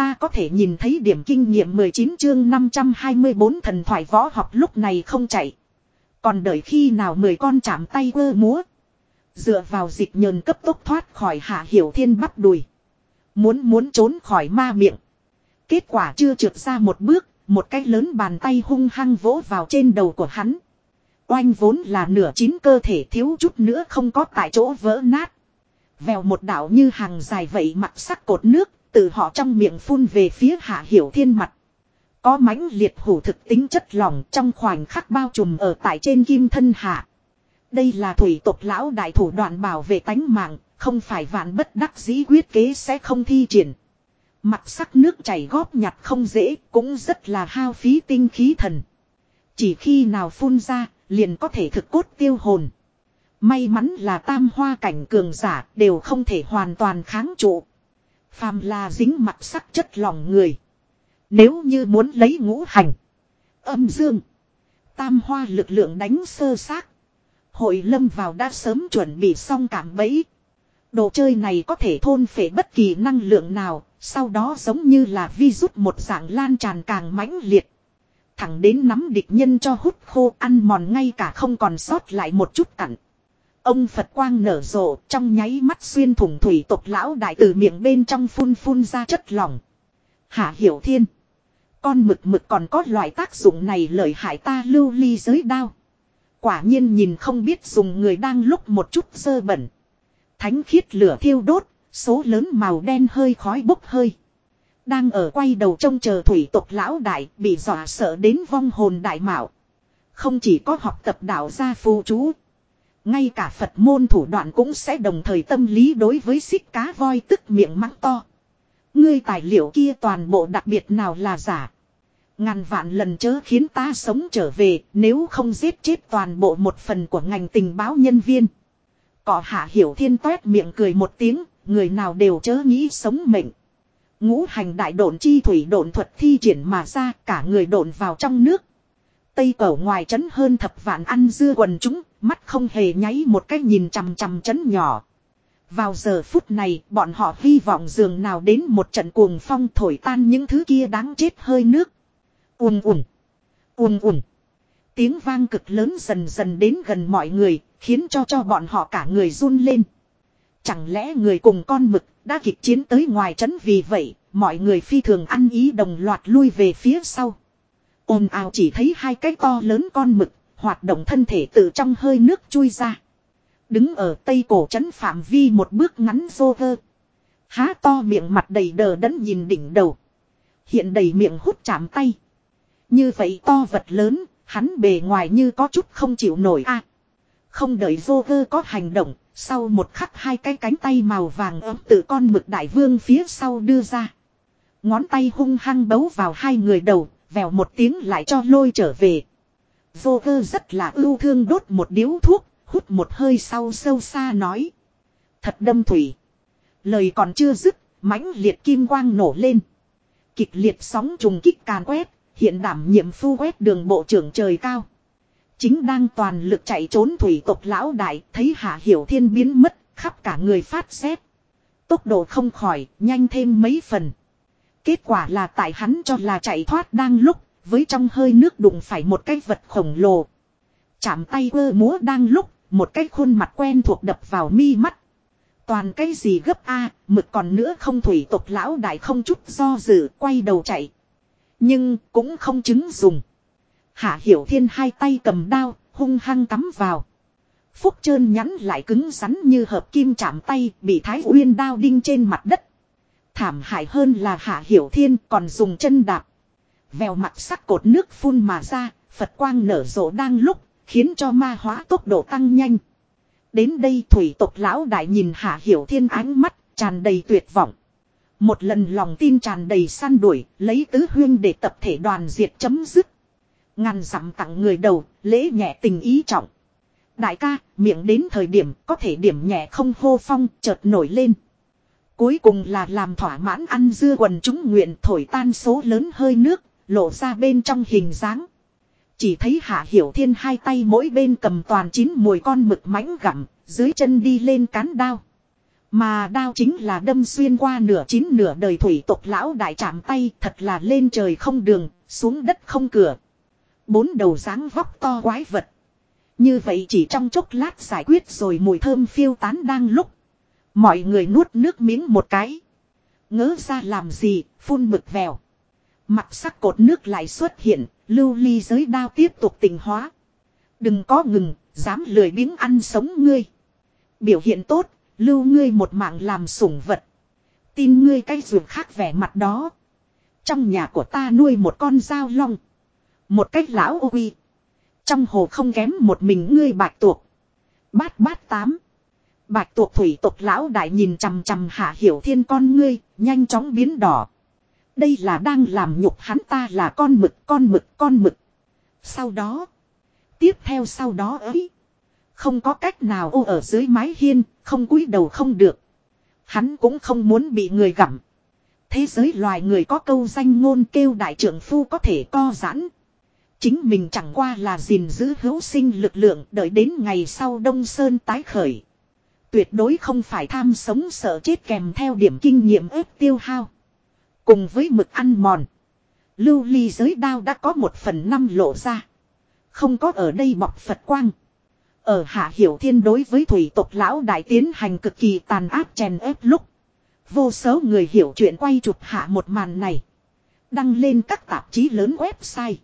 ta có thể nhìn thấy điểm kinh nghiệm 19 chương 524 thần thoại võ học lúc này không chạy. Còn đợi khi nào mười con chạm tay quơ múa. Dựa vào dịch nhờn cấp tốc thoát khỏi hạ hiểu thiên bắt đùi. Muốn muốn trốn khỏi ma miệng. Kết quả chưa trượt ra một bước, một cái lớn bàn tay hung hăng vỗ vào trên đầu của hắn. Oanh vốn là nửa chín cơ thể thiếu chút nữa không có tại chỗ vỡ nát. Vèo một đảo như hàng dài vậy mặt sắc cột nước, từ họ trong miệng phun về phía hạ hiểu thiên mặt. Có mãnh liệt hủ thực tính chất lỏng trong khoảnh khắc bao trùm ở tại trên kim thân hạ. Đây là thủy tộc lão đại thủ đoạn bảo vệ tánh mạng, không phải vạn bất đắc dĩ quyết kế sẽ không thi triển. Mặt sắc nước chảy góp nhặt không dễ, cũng rất là hao phí tinh khí thần. Chỉ khi nào phun ra, liền có thể thực cốt tiêu hồn. May mắn là tam hoa cảnh cường giả đều không thể hoàn toàn kháng trụ. Phàm là dính mặt sắc chất lòng người. Nếu như muốn lấy ngũ hành. Âm dương. Tam hoa lực lượng đánh sơ xác. Hội lâm vào đã sớm chuẩn bị xong cảm bẫy. Đồ chơi này có thể thôn phệ bất kỳ năng lượng nào. Sau đó giống như là vi rút một dạng lan tràn càng mãnh liệt. Thẳng đến nắm địch nhân cho hút khô ăn mòn ngay cả không còn sót lại một chút cặn. Ông Phật quang nở rộ trong nháy mắt xuyên thủng thủy tộc lão đại từ miệng bên trong phun phun ra chất lỏng. Hạ hiểu thiên. Con mực mực còn có loại tác dụng này lợi hại ta lưu ly giới đao. Quả nhiên nhìn không biết dùng người đang lúc một chút sơ bẩn. Thánh khiết lửa thiêu đốt, số lớn màu đen hơi khói bốc hơi. Đang ở quay đầu trông chờ thủy tộc lão đại bị dọa sợ đến vong hồn đại mạo. Không chỉ có học tập đạo gia phù chú. Ngay cả Phật môn thủ đoạn cũng sẽ đồng thời tâm lý đối với xích cá voi tức miệng mắng to. Ngươi tài liệu kia toàn bộ đặc biệt nào là giả. Ngàn vạn lần chớ khiến ta sống trở về nếu không giết chết toàn bộ một phần của ngành tình báo nhân viên. Cỏ hạ hiểu thiên toét miệng cười một tiếng, người nào đều chớ nghĩ sống mệnh. Ngũ hành đại độn chi thủy độn thuật thi triển mà ra cả người độn vào trong nước. Tây cổ ngoài trấn hơn thập vạn ăn dưa quần chúng, mắt không hề nháy một cái nhìn chằm chằm trấn nhỏ. Vào giờ phút này, bọn họ hy vọng dường nào đến một trận cuồng phong thổi tan những thứ kia đáng chết hơi nước. Ùm ùm. Ùm ùm. Tiếng vang cực lớn dần dần đến gần mọi người, khiến cho cho bọn họ cả người run lên. Chẳng lẽ người cùng con mực đã kịch chiến tới ngoài trấn vì vậy, mọi người phi thường ăn ý đồng loạt lui về phía sau ồn ào chỉ thấy hai cái to lớn con mực, hoạt động thân thể từ trong hơi nước chui ra. Đứng ở tây cổ trấn phạm vi một bước ngắn vô vơ. Há to miệng mặt đầy đờ đẫn nhìn đỉnh đầu. Hiện đầy miệng hút chạm tay. Như vậy to vật lớn, hắn bề ngoài như có chút không chịu nổi a. không đợi vô vơ có hành động, sau một khắc hai cái cánh tay màu vàng ấm từ con mực đại vương phía sau đưa ra. Ngón tay hung hăng bấu vào hai người đầu, vèo một tiếng lại cho lôi trở về. Vô cơ rất là ưu thương đốt một điếu thuốc, hút một hơi sau sâu xa nói. Thật đâm thủy. Lời còn chưa dứt, mãnh liệt kim quang nổ lên. Kịch liệt sóng trùng kích càn quét, hiện đảm nhiệm phu quét đường bộ trưởng trời cao. Chính đang toàn lực chạy trốn thủy tộc lão đại, thấy hạ hiểu thiên biến mất, khắp cả người phát xét. Tốc độ không khỏi, nhanh thêm mấy phần. Kết quả là tại hắn cho là chạy thoát đang lúc, với trong hơi nước đụng phải một cái vật khổng lồ. Chạm tay vơ múa đang lúc, một cái khuôn mặt quen thuộc đập vào mi mắt. Toàn cái gì gấp A, mực còn nữa không thủy tộc lão đại không chút do dự, quay đầu chạy. Nhưng cũng không chứng dùng. Hạ Hiểu Thiên hai tay cầm đao, hung hăng cắm vào. Phúc trơn nhắn lại cứng rắn như hợp kim chạm tay, bị Thái Uyên đao đinh trên mặt đất. Thảm hại hơn là Hạ Hiểu Thiên còn dùng chân đạp. Vèo mặt sắc cột nước phun mà ra, Phật quang nở rộ đang lúc, khiến cho ma hóa tốc độ tăng nhanh. Đến đây thủy tộc lão đại nhìn Hạ Hiểu Thiên ánh mắt, tràn đầy tuyệt vọng. Một lần lòng tin tràn đầy săn đuổi, lấy tứ huyên để tập thể đoàn diệt chấm dứt. Ngàn dặm tặng người đầu, lễ nhẹ tình ý trọng. Đại ca, miệng đến thời điểm có thể điểm nhẹ không hô phong, chợt nổi lên. Cuối cùng là làm thỏa mãn ăn dưa quần chúng nguyện thổi tan số lớn hơi nước, lộ ra bên trong hình dáng. Chỉ thấy hạ hiểu thiên hai tay mỗi bên cầm toàn chín mùi con mực mãnh gặm, dưới chân đi lên cán đao. Mà đao chính là đâm xuyên qua nửa chín nửa đời thủy tộc lão đại chạm tay thật là lên trời không đường, xuống đất không cửa. Bốn đầu dáng vóc to quái vật. Như vậy chỉ trong chốc lát giải quyết rồi mùi thơm phiêu tán đang lúc. Mọi người nuốt nước miếng một cái. Ngỡ ra làm gì, phun mực vèo. Mặt sắc cột nước lại xuất hiện, lưu ly giới đao tiếp tục tình hóa. Đừng có ngừng, dám lười biếng ăn sống ngươi. Biểu hiện tốt, lưu ngươi một mạng làm sủng vật. Tin ngươi cái ruột khác vẻ mặt đó. Trong nhà của ta nuôi một con dao long. Một cách lão uy. Trong hồ không kém một mình ngươi bạch tuộc. Bát bát tám. Bạch tuộc thủy tộc lão đại nhìn chằm chằm hạ hiểu thiên con ngươi, nhanh chóng biến đỏ. Đây là đang làm nhục hắn ta là con mực, con mực, con mực. Sau đó. Tiếp theo sau đó ấy. Không có cách nào ô ở dưới mái hiên, không cúi đầu không được. Hắn cũng không muốn bị người gặm. Thế giới loài người có câu danh ngôn kêu đại trưởng phu có thể co giãn. Chính mình chẳng qua là gìn giữ hữu sinh lực lượng đợi đến ngày sau Đông Sơn tái khởi. Tuyệt đối không phải tham sống sợ chết kèm theo điểm kinh nghiệm ếp tiêu hao. Cùng với mực ăn mòn. Lưu ly giới đao đã có một phần năm lộ ra. Không có ở đây bọc Phật quang. Ở Hạ Hiểu Thiên đối với thủy tộc lão đại tiến hành cực kỳ tàn áp chèn ép lúc. Vô số người hiểu chuyện quay chụp hạ một màn này. Đăng lên các tạp chí lớn website.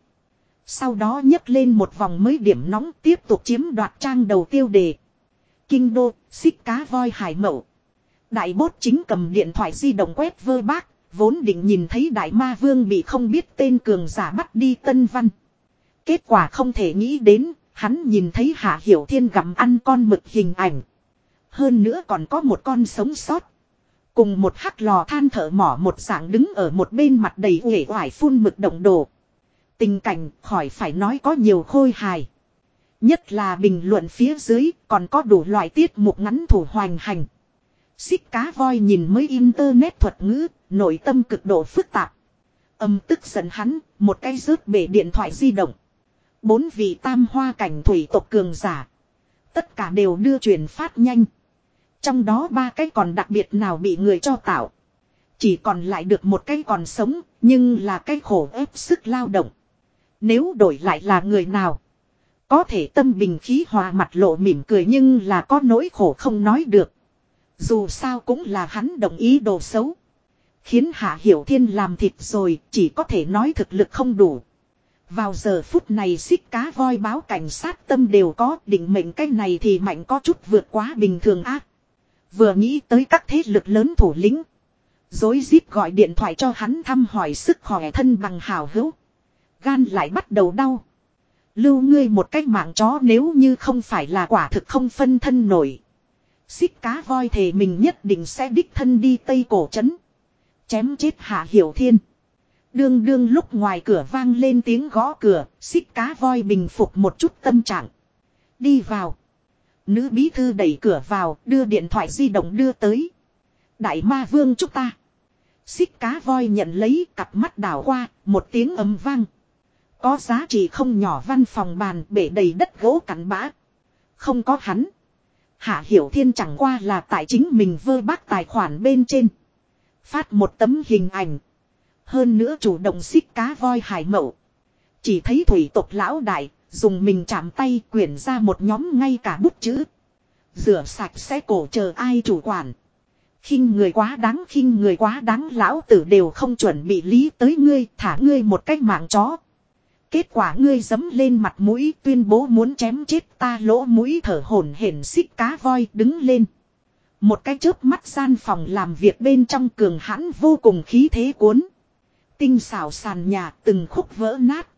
Sau đó nhấc lên một vòng mới điểm nóng tiếp tục chiếm đoạt trang đầu tiêu đề. Kinh đô, xích cá voi hải mậu. Đại bốt chính cầm điện thoại di động quét vơ bác, vốn định nhìn thấy đại ma vương bị không biết tên cường giả bắt đi tân văn. Kết quả không thể nghĩ đến, hắn nhìn thấy hạ hiểu thiên gặm ăn con mực hình ảnh. Hơn nữa còn có một con sống sót. Cùng một hắc lò than thở mỏ một dạng đứng ở một bên mặt đầy uể oải phun mực động đồ. Tình cảnh khỏi phải nói có nhiều khôi hài. Nhất là bình luận phía dưới còn có đủ loại tiết mục ngắn thủ hoành hành. Xích cá voi nhìn mới internet thuật ngữ, nội tâm cực độ phức tạp. Âm tức giận hắn, một cái rớt bể điện thoại di động. Bốn vị tam hoa cảnh thủy tộc cường giả. Tất cả đều đưa truyền phát nhanh. Trong đó ba cái còn đặc biệt nào bị người cho tạo. Chỉ còn lại được một cái còn sống, nhưng là cái khổ ép sức lao động. Nếu đổi lại là người nào. Có thể tâm bình khí hòa mặt lộ mỉm cười nhưng là có nỗi khổ không nói được. Dù sao cũng là hắn đồng ý đồ xấu. Khiến Hạ Hiểu Thiên làm thịt rồi, chỉ có thể nói thực lực không đủ. Vào giờ phút này xích cá voi báo cảnh sát tâm đều có, định mệnh cái này thì mạnh có chút vượt quá bình thường ác. Vừa nghĩ tới các thế lực lớn thủ lĩnh. Dối rít gọi điện thoại cho hắn thăm hỏi sức khỏe thân bằng hào hữu. Gan lại bắt đầu đau. Lưu ngươi một cách mạng chó nếu như không phải là quả thực không phân thân nổi. Xích cá voi thề mình nhất định sẽ đích thân đi Tây Cổ Trấn. Chém chết Hạ Hiểu Thiên. Đương đương lúc ngoài cửa vang lên tiếng gõ cửa, xích cá voi bình phục một chút tâm trạng. Đi vào. Nữ bí thư đẩy cửa vào, đưa điện thoại di động đưa tới. Đại ma vương chúc ta. Xích cá voi nhận lấy cặp mắt đảo qua, một tiếng ấm vang. Có giá trị không nhỏ văn phòng bàn bể đầy đất gỗ cắn bã. Không có hắn. Hạ Hiểu Thiên chẳng qua là tại chính mình vơ bác tài khoản bên trên. Phát một tấm hình ảnh. Hơn nữa chủ động xích cá voi hải mậu. Chỉ thấy thủy tộc lão đại, dùng mình chạm tay quyển ra một nhóm ngay cả bút chữ. Rửa sạch sẽ cổ chờ ai chủ quản. khinh người quá đáng khinh người quá đáng lão tử đều không chuẩn bị lý tới ngươi thả ngươi một cách mạng chó. Kết quả ngươi dấm lên mặt mũi tuyên bố muốn chém chết ta lỗ mũi thở hổn hển xích cá voi đứng lên. Một cái chớp mắt gian phòng làm việc bên trong cường hãn vô cùng khí thế cuốn. Tinh xảo sàn nhà từng khúc vỡ nát.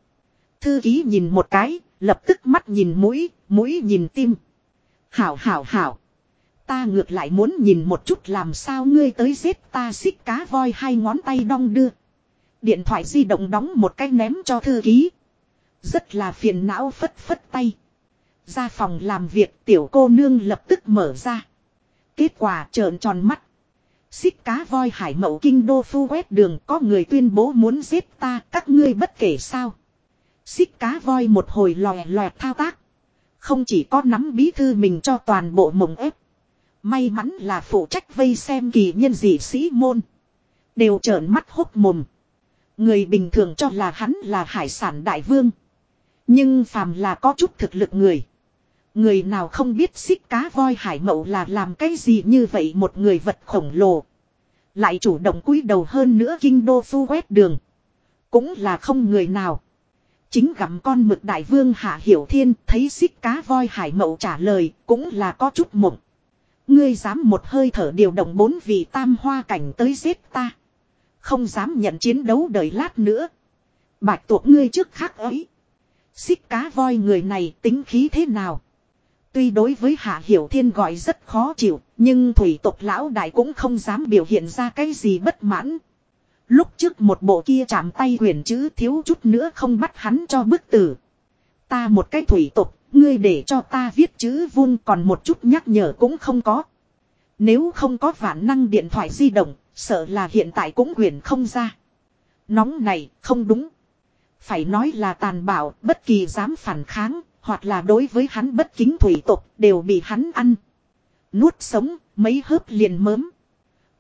Thư ký nhìn một cái, lập tức mắt nhìn mũi, mũi nhìn tim. Hảo hảo hảo. Ta ngược lại muốn nhìn một chút làm sao ngươi tới giết ta xích cá voi hai ngón tay đong đưa. Điện thoại di động đóng một cái ném cho thư ký. Rất là phiền não phất phất tay. Ra phòng làm việc, tiểu cô nương lập tức mở ra. Kết quả trợn tròn mắt. Xích cá voi hải mậu kinh đô phu quét đường, có người tuyên bố muốn giết ta, các ngươi bất kể sao. Xích cá voi một hồi lòe loẹt thao tác. Không chỉ có nắm bí thư mình cho toàn bộ mộng ép. May mắn là phụ trách vây xem kỳ nhân dị sĩ môn. Đều trợn mắt hốt mồm. Người bình thường cho là hắn là hải sản đại vương. Nhưng phàm là có chút thực lực người. Người nào không biết xích cá voi hải mậu là làm cái gì như vậy một người vật khổng lồ. Lại chủ động cúi đầu hơn nữa kinh đô phu quét đường. Cũng là không người nào. Chính gặm con mực đại vương Hạ Hiểu Thiên thấy xích cá voi hải mậu trả lời cũng là có chút mộng. Ngươi dám một hơi thở điều động bốn vị tam hoa cảnh tới giết ta. Không dám nhận chiến đấu đời lát nữa. Bạch tuộc ngươi trước khác ấy. Xích cá voi người này tính khí thế nào? Tuy đối với Hạ Hiểu Thiên gọi rất khó chịu, nhưng thủy tộc lão đại cũng không dám biểu hiện ra cái gì bất mãn. Lúc trước một bộ kia chạm tay huyền chữ thiếu chút nữa không bắt hắn cho bức tử. Ta một cái thủy tộc, ngươi để cho ta viết chữ vuông còn một chút nhắc nhở cũng không có. Nếu không có vạn năng điện thoại di động, sợ là hiện tại cũng huyền không ra. Nóng này, không đúng. Phải nói là tàn bạo, bất kỳ dám phản kháng, hoặc là đối với hắn bất kính thủy tộc, đều bị hắn ăn. Nuốt sống, mấy hớp liền mớm.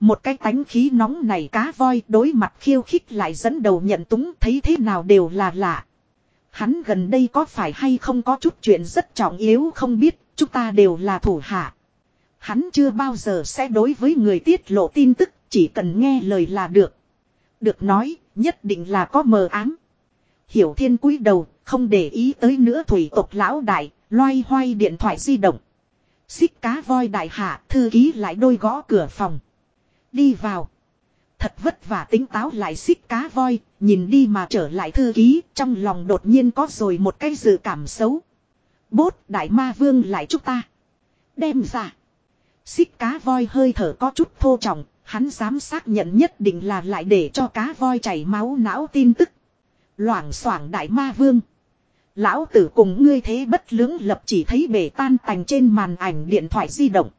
Một cái tánh khí nóng này cá voi đối mặt khiêu khích lại dẫn đầu nhận túng thấy thế nào đều là lạ. Hắn gần đây có phải hay không có chút chuyện rất trọng yếu không biết, chúng ta đều là thủ hạ. Hắn chưa bao giờ sẽ đối với người tiết lộ tin tức, chỉ cần nghe lời là được. Được nói, nhất định là có mờ ám. Hiểu thiên cúi đầu, không để ý tới nữa thủy tộc lão đại, loay hoay điện thoại di động. Xích cá voi đại hạ, thư ký lại đôi gõ cửa phòng. Đi vào. Thật vất vả tính táo lại xích cá voi, nhìn đi mà trở lại thư ký, trong lòng đột nhiên có rồi một cái dự cảm xấu. Bốt đại ma vương lại chúc ta. Đem ra. Xích cá voi hơi thở có chút thô trọng, hắn dám xác nhận nhất định là lại để cho cá voi chảy máu não tin tức. Loảng xoảng đại ma vương. Lão tử cùng ngươi thế bất lưỡng lập chỉ thấy bể tan tành trên màn ảnh điện thoại di động.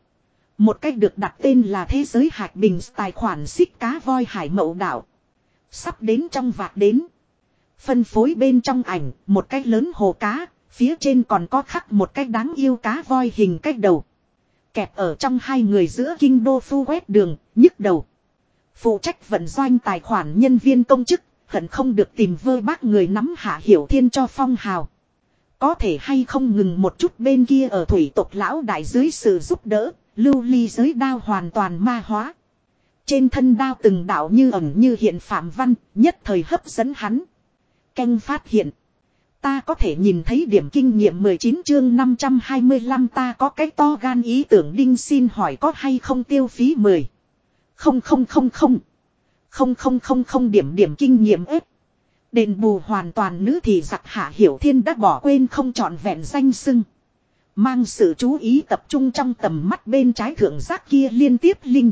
Một cách được đặt tên là thế giới hạt bình tài khoản xích cá voi hải mậu đảo. Sắp đến trong vạt đến. Phân phối bên trong ảnh một cách lớn hồ cá, phía trên còn có khắc một cách đáng yêu cá voi hình cách đầu. Kẹp ở trong hai người giữa kinh đô phu quét đường, nhức đầu. Phụ trách vận doanh tài khoản nhân viên công chức, hận không được tìm vơ bác người nắm hạ hiểu thiên cho phong hào. Có thể hay không ngừng một chút bên kia ở thủy tộc lão đại dưới sự giúp đỡ, lưu ly giới đao hoàn toàn ma hóa. Trên thân đao từng đạo như ẩn như hiện phạm văn, nhất thời hấp dẫn hắn. Canh phát hiện. Ta có thể nhìn thấy điểm kinh nghiệm 19 chương 525 ta có cái to gan ý tưởng đinh xin hỏi có hay không tiêu phí 10. Không không không không. Không không không không điểm điểm kinh nghiệm ếp. Đền bù hoàn toàn nữ thì giặc hạ hiểu thiên đã bỏ quên không trọn vẹn danh sưng. Mang sự chú ý tập trung trong tầm mắt bên trái thượng giác kia liên tiếp linh.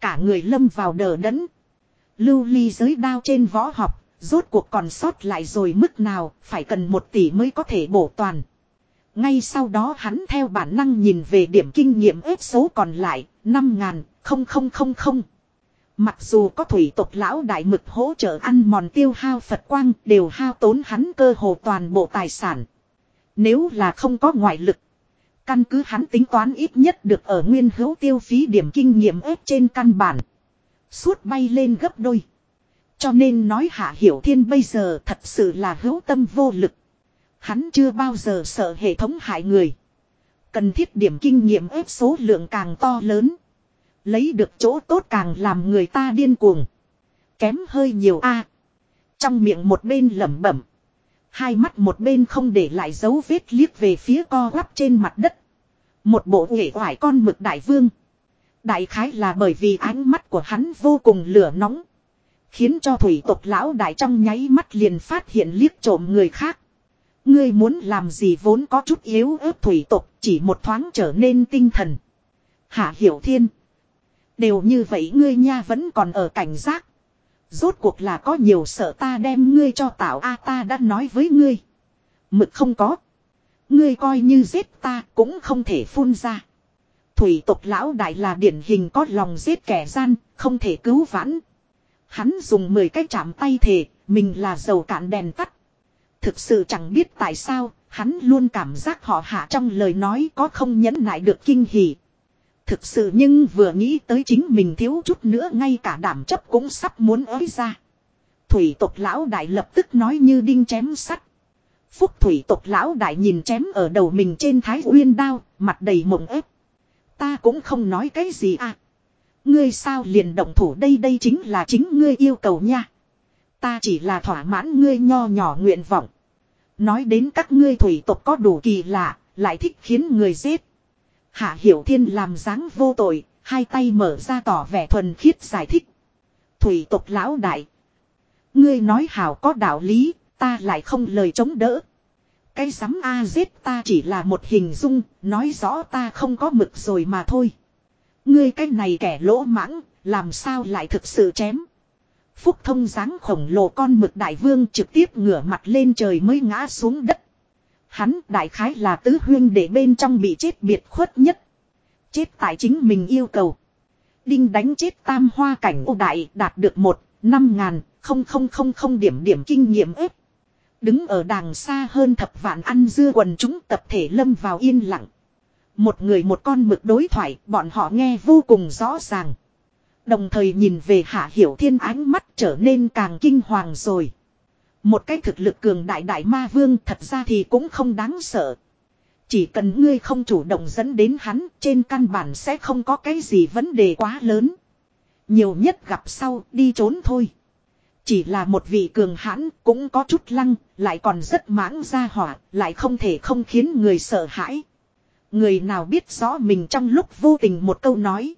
Cả người lâm vào đờ đẫn. Lưu ly giới đao trên võ học, rốt cuộc còn sót lại rồi mức nào, phải cần một tỷ mới có thể bổ toàn. Ngay sau đó hắn theo bản năng nhìn về điểm kinh nghiệm ếp số còn lại, 5 Mặc dù có thủy tộc lão đại mực hỗ trợ ăn mòn tiêu hao Phật quang, đều hao tốn hắn cơ hồ toàn bộ tài sản. Nếu là không có ngoại lực. Căn cứ hắn tính toán ít nhất được ở nguyên hữu tiêu phí điểm kinh nghiệm ép trên căn bản. Suốt bay lên gấp đôi. Cho nên nói Hạ Hiểu Thiên bây giờ thật sự là hữu tâm vô lực. Hắn chưa bao giờ sợ hệ thống hại người. Cần thiết điểm kinh nghiệm ép số lượng càng to lớn. Lấy được chỗ tốt càng làm người ta điên cuồng. Kém hơi nhiều a Trong miệng một bên lẩm bẩm. Hai mắt một bên không để lại dấu vết liếc về phía co quắp trên mặt đất. Một bộ nghệ hoài con mực đại vương. Đại khái là bởi vì ánh mắt của hắn vô cùng lửa nóng. Khiến cho thủy tộc lão đại trong nháy mắt liền phát hiện liếc trộm người khác. Ngươi muốn làm gì vốn có chút yếu ớt thủy tộc chỉ một thoáng trở nên tinh thần. Hạ hiểu thiên. Đều như vậy ngươi nha vẫn còn ở cảnh giác. Rốt cuộc là có nhiều sợ ta đem ngươi cho tạo a ta đã nói với ngươi. Mực không có. Ngươi coi như giết ta cũng không thể phun ra. Thủy tộc lão đại là điển hình có lòng giết kẻ gian, không thể cứu vãn. Hắn dùng 10 cái chạm tay thể, mình là dầu cạn đèn tắt. Thực sự chẳng biết tại sao, hắn luôn cảm giác họ hạ trong lời nói có không nhẫn nại được kinh hỉ. Thực sự nhưng vừa nghĩ tới chính mình thiếu chút nữa ngay cả đảm chấp cũng sắp muốn ới ra. Thủy tộc lão đại lập tức nói như đinh chém sắt. Phúc thủy tộc lão đại nhìn chém ở đầu mình trên thái uyên đao, mặt đầy mộng ép. Ta cũng không nói cái gì à. Ngươi sao liền động thủ đây đây chính là chính ngươi yêu cầu nha. Ta chỉ là thỏa mãn ngươi nho nhỏ nguyện vọng. Nói đến các ngươi thủy tộc có đủ kỳ lạ, lại thích khiến người giết. Hạ Hiểu Thiên làm dáng vô tội, hai tay mở ra tỏ vẻ thuần khiết giải thích. Thủy tộc lão đại. Ngươi nói hảo có đạo lý, ta lại không lời chống đỡ. Cái sắm A giết ta chỉ là một hình dung, nói rõ ta không có mực rồi mà thôi. Ngươi cái này kẻ lỗ mãng, làm sao lại thực sự chém. Phúc thông dáng khổng lồ con mực đại vương trực tiếp ngửa mặt lên trời mới ngã xuống đất. Hắn đại khái là tứ huyên để bên trong bị chết biệt khuất nhất. Chết tại chính mình yêu cầu. Đinh đánh chết tam hoa cảnh ô đại đạt được một, năm ngàn, không không không không điểm điểm kinh nghiệm ếp. Đứng ở đàng xa hơn thập vạn ăn dưa quần chúng tập thể lâm vào yên lặng. Một người một con mực đối thoại bọn họ nghe vô cùng rõ ràng. Đồng thời nhìn về Hạ Hiểu Thiên ánh mắt trở nên càng kinh hoàng rồi. Một cái thực lực cường đại đại ma vương thật ra thì cũng không đáng sợ. Chỉ cần ngươi không chủ động dẫn đến hắn trên căn bản sẽ không có cái gì vấn đề quá lớn. Nhiều nhất gặp sau đi trốn thôi. Chỉ là một vị cường hãn cũng có chút lăng, lại còn rất mãng ra hỏa, lại không thể không khiến người sợ hãi. Người nào biết rõ mình trong lúc vô tình một câu nói.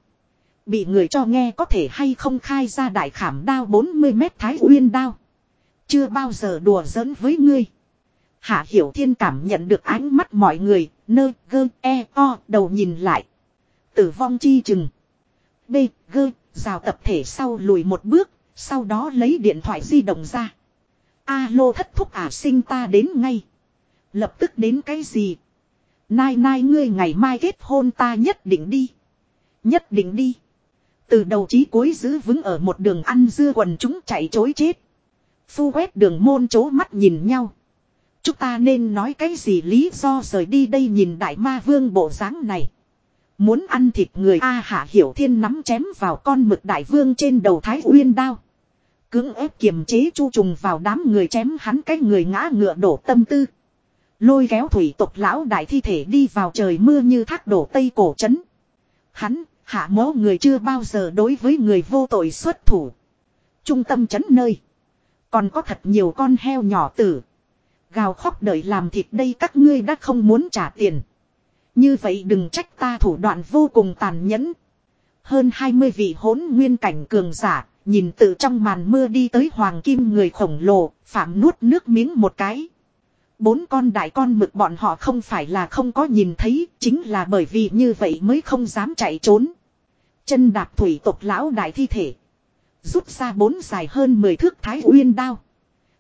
Bị người cho nghe có thể hay không khai ra đại khảm đao 40 mét thái uyên đao. Chưa bao giờ đùa giỡn với ngươi. Hạ Hiểu Thiên cảm nhận được ánh mắt mọi người, nơ, gơ, e, o, đầu nhìn lại. Tử vong chi chừng. B, gơ, rào tập thể sau lùi một bước, sau đó lấy điện thoại di động ra. Alo thất thúc à sinh ta đến ngay. Lập tức đến cái gì? Nai nai ngươi ngày mai kết hôn ta nhất định đi. Nhất định đi. Từ đầu chí cuối giữ vững ở một đường ăn dưa quần chúng chạy chối chết. Phu quét đường môn chố mắt nhìn nhau. Chúng ta nên nói cái gì lý do rời đi đây nhìn đại ma vương bộ dáng này. Muốn ăn thịt người A hạ hiểu thiên nắm chém vào con mực đại vương trên đầu thái uyên đao. Cưỡng ép kiềm chế chu trùng vào đám người chém hắn cái người ngã ngựa đổ tâm tư. Lôi kéo thủy tộc lão đại thi thể đi vào trời mưa như thác đổ tây cổ trấn. Hắn, hạ mố người chưa bao giờ đối với người vô tội xuất thủ. Trung tâm trấn nơi. Còn có thật nhiều con heo nhỏ tử. Gào khóc đợi làm thịt đây các ngươi đã không muốn trả tiền. Như vậy đừng trách ta thủ đoạn vô cùng tàn nhẫn. Hơn 20 vị hỗn nguyên cảnh cường giả, nhìn tự trong màn mưa đi tới hoàng kim người khổng lồ, phạm nuốt nước miếng một cái. Bốn con đại con mực bọn họ không phải là không có nhìn thấy, chính là bởi vì như vậy mới không dám chạy trốn. Chân đạp thủy tộc lão đại thi thể. Rút ra bốn dài hơn 10 thước thái uyên đao.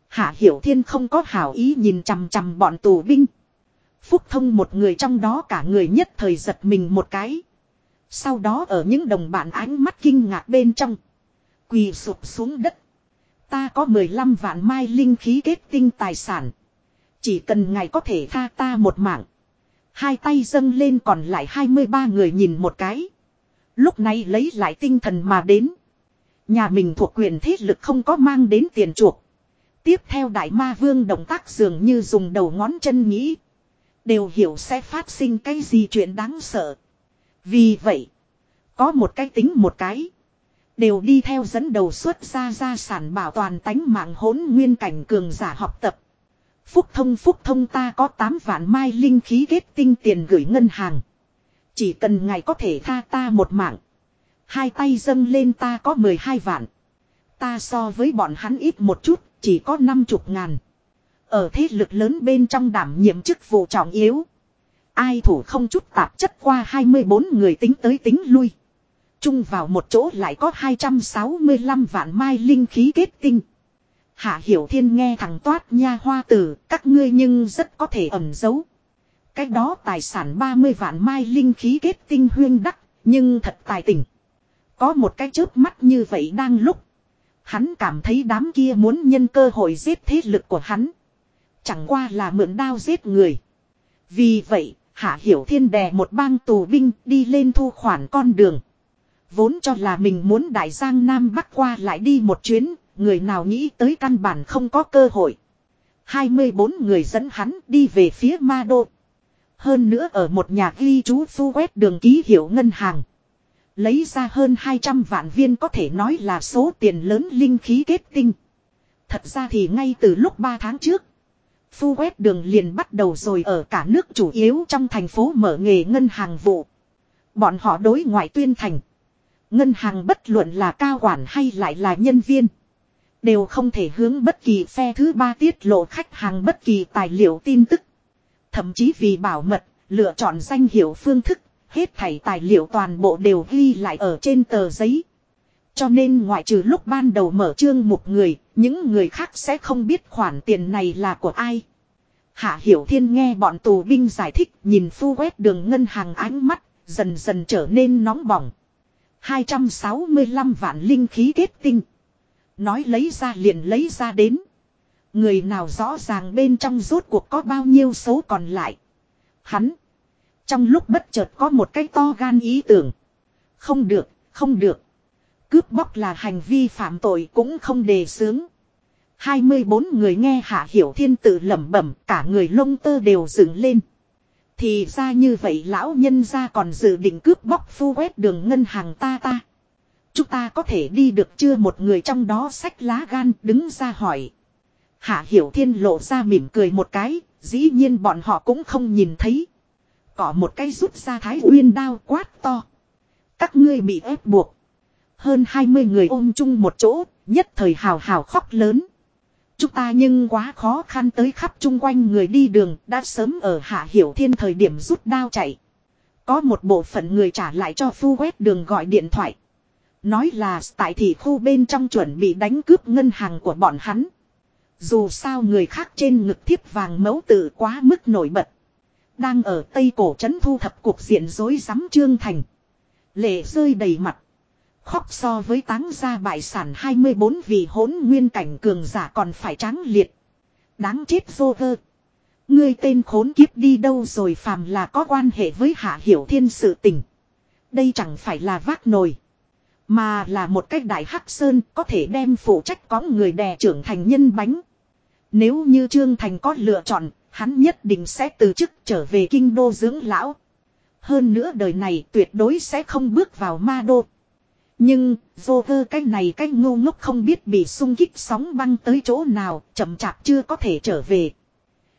Hạ Hiểu Thiên không có hảo ý nhìn chằm chằm bọn tù binh. Phúc thông một người trong đó cả người nhất thời giật mình một cái. Sau đó ở những đồng bạn ánh mắt kinh ngạc bên trong. Quỳ sụp xuống đất. Ta có 15 vạn mai linh khí kết tinh tài sản. Chỉ cần ngài có thể tha ta một mạng. Hai tay dâng lên còn lại 23 người nhìn một cái. Lúc này lấy lại tinh thần mà đến. Nhà mình thuộc quyền thế lực không có mang đến tiền chuộc. Tiếp theo đại ma vương động tác dường như dùng đầu ngón chân nghĩ. Đều hiểu sẽ phát sinh cái gì chuyện đáng sợ. Vì vậy. Có một cái tính một cái. Đều đi theo dẫn đầu xuất ra gia sản bảo toàn tánh mạng hỗn nguyên cảnh cường giả học tập. Phúc thông phúc thông ta có 8 vạn mai linh khí kết tinh tiền gửi ngân hàng. Chỉ cần ngài có thể tha ta một mạng. Hai tay dâng lên ta có 12 vạn. Ta so với bọn hắn ít một chút, chỉ có 50 ngàn. Ở thế lực lớn bên trong đảm nhiệm chức vụ trọng yếu. Ai thủ không chút tạp chất qua 24 người tính tới tính lui. Chung vào một chỗ lại có 265 vạn mai linh khí kết tinh. Hạ Hiểu Thiên nghe thằng toát nha hoa tử, các ngươi nhưng rất có thể ẩn giấu. cách đó tài sản 30 vạn mai linh khí kết tinh huyên đắc, nhưng thật tài tình có một cái chớp mắt như vậy đang lúc. Hắn cảm thấy đám kia muốn nhân cơ hội giết thế lực của hắn. Chẳng qua là mượn đao giết người. Vì vậy, Hạ Hiểu Thiên đè một bang tù binh đi lên thu khoản con đường. Vốn cho là mình muốn đại giang Nam Bắc qua lại đi một chuyến, người nào nghĩ tới căn bản không có cơ hội. 24 người dẫn hắn đi về phía Ma Đô. Hơn nữa ở một nhà ghi chú phu quét đường ký hiệu ngân hàng. Lấy ra hơn 200 vạn viên có thể nói là số tiền lớn linh khí kết tinh. Thật ra thì ngay từ lúc 3 tháng trước. Phu quét đường liền bắt đầu rồi ở cả nước chủ yếu trong thành phố mở nghề ngân hàng vụ. Bọn họ đối ngoại tuyên thành. Ngân hàng bất luận là cao quản hay lại là nhân viên. Đều không thể hướng bất kỳ phe thứ ba tiết lộ khách hàng bất kỳ tài liệu tin tức. Thậm chí vì bảo mật, lựa chọn danh hiệu phương thức, hết thảy tài liệu toàn bộ đều ghi lại ở trên tờ giấy. Cho nên ngoại trừ lúc ban đầu mở chương một người, những người khác sẽ không biết khoản tiền này là của ai. Hạ Hiểu Thiên nghe bọn tù binh giải thích nhìn phu quét đường ngân hàng ánh mắt, dần dần trở nên nóng bỏng. 265 vạn linh khí kết tinh. Nói lấy ra liền lấy ra đến. Người nào rõ ràng bên trong rốt cuộc có bao nhiêu số còn lại. Hắn. Trong lúc bất chợt có một cái to gan ý tưởng. Không được, không được. Cướp bóc là hành vi phạm tội cũng không đề xướng. 24 người nghe Hạ Hiểu Thiên tự lẩm bẩm cả người lông tơ đều dựng lên. Thì ra như vậy lão nhân ra còn dự định cướp bóc phu quét đường ngân hàng ta ta. Chúng ta có thể đi được chưa một người trong đó sách lá gan đứng ra hỏi. Hạ Hiểu Thiên lộ ra mỉm cười một cái, dĩ nhiên bọn họ cũng không nhìn thấy. Có một cây rút ra thái uyên đao quát to. Các ngươi bị ép buộc. Hơn 20 người ôm chung một chỗ, nhất thời hào hào khóc lớn. Chúng ta nhưng quá khó khăn tới khắp chung quanh người đi đường đã sớm ở Hạ Hiểu Thiên thời điểm rút đao chạy. Có một bộ phận người trả lại cho phu quét đường gọi điện thoại. Nói là tại thị khu bên trong chuẩn bị đánh cướp ngân hàng của bọn hắn. Dù sao người khác trên ngực thiếp vàng mẫu tự quá mức nổi bật. Đang ở Tây Cổ Trấn thu thập cuộc diện rối rắm Trương Thành. Lệ rơi đầy mặt. Khóc so với táng gia bại sản 24 vị hỗn nguyên cảnh cường giả còn phải tráng liệt. Đáng chết vô vơ. Ngươi tên khốn kiếp đi đâu rồi phàm là có quan hệ với hạ hiểu thiên sự tình. Đây chẳng phải là vác nồi. Mà là một cách đại hắc sơn có thể đem phụ trách có người đè trưởng thành nhân bánh. Nếu như Trương Thành có lựa chọn, hắn nhất định sẽ từ chức trở về kinh đô dưỡng lão. Hơn nữa đời này tuyệt đối sẽ không bước vào ma đô. Nhưng, vô cơ cái này cái ngu ngốc không biết bị sung kích sóng băng tới chỗ nào, chậm chạp chưa có thể trở về.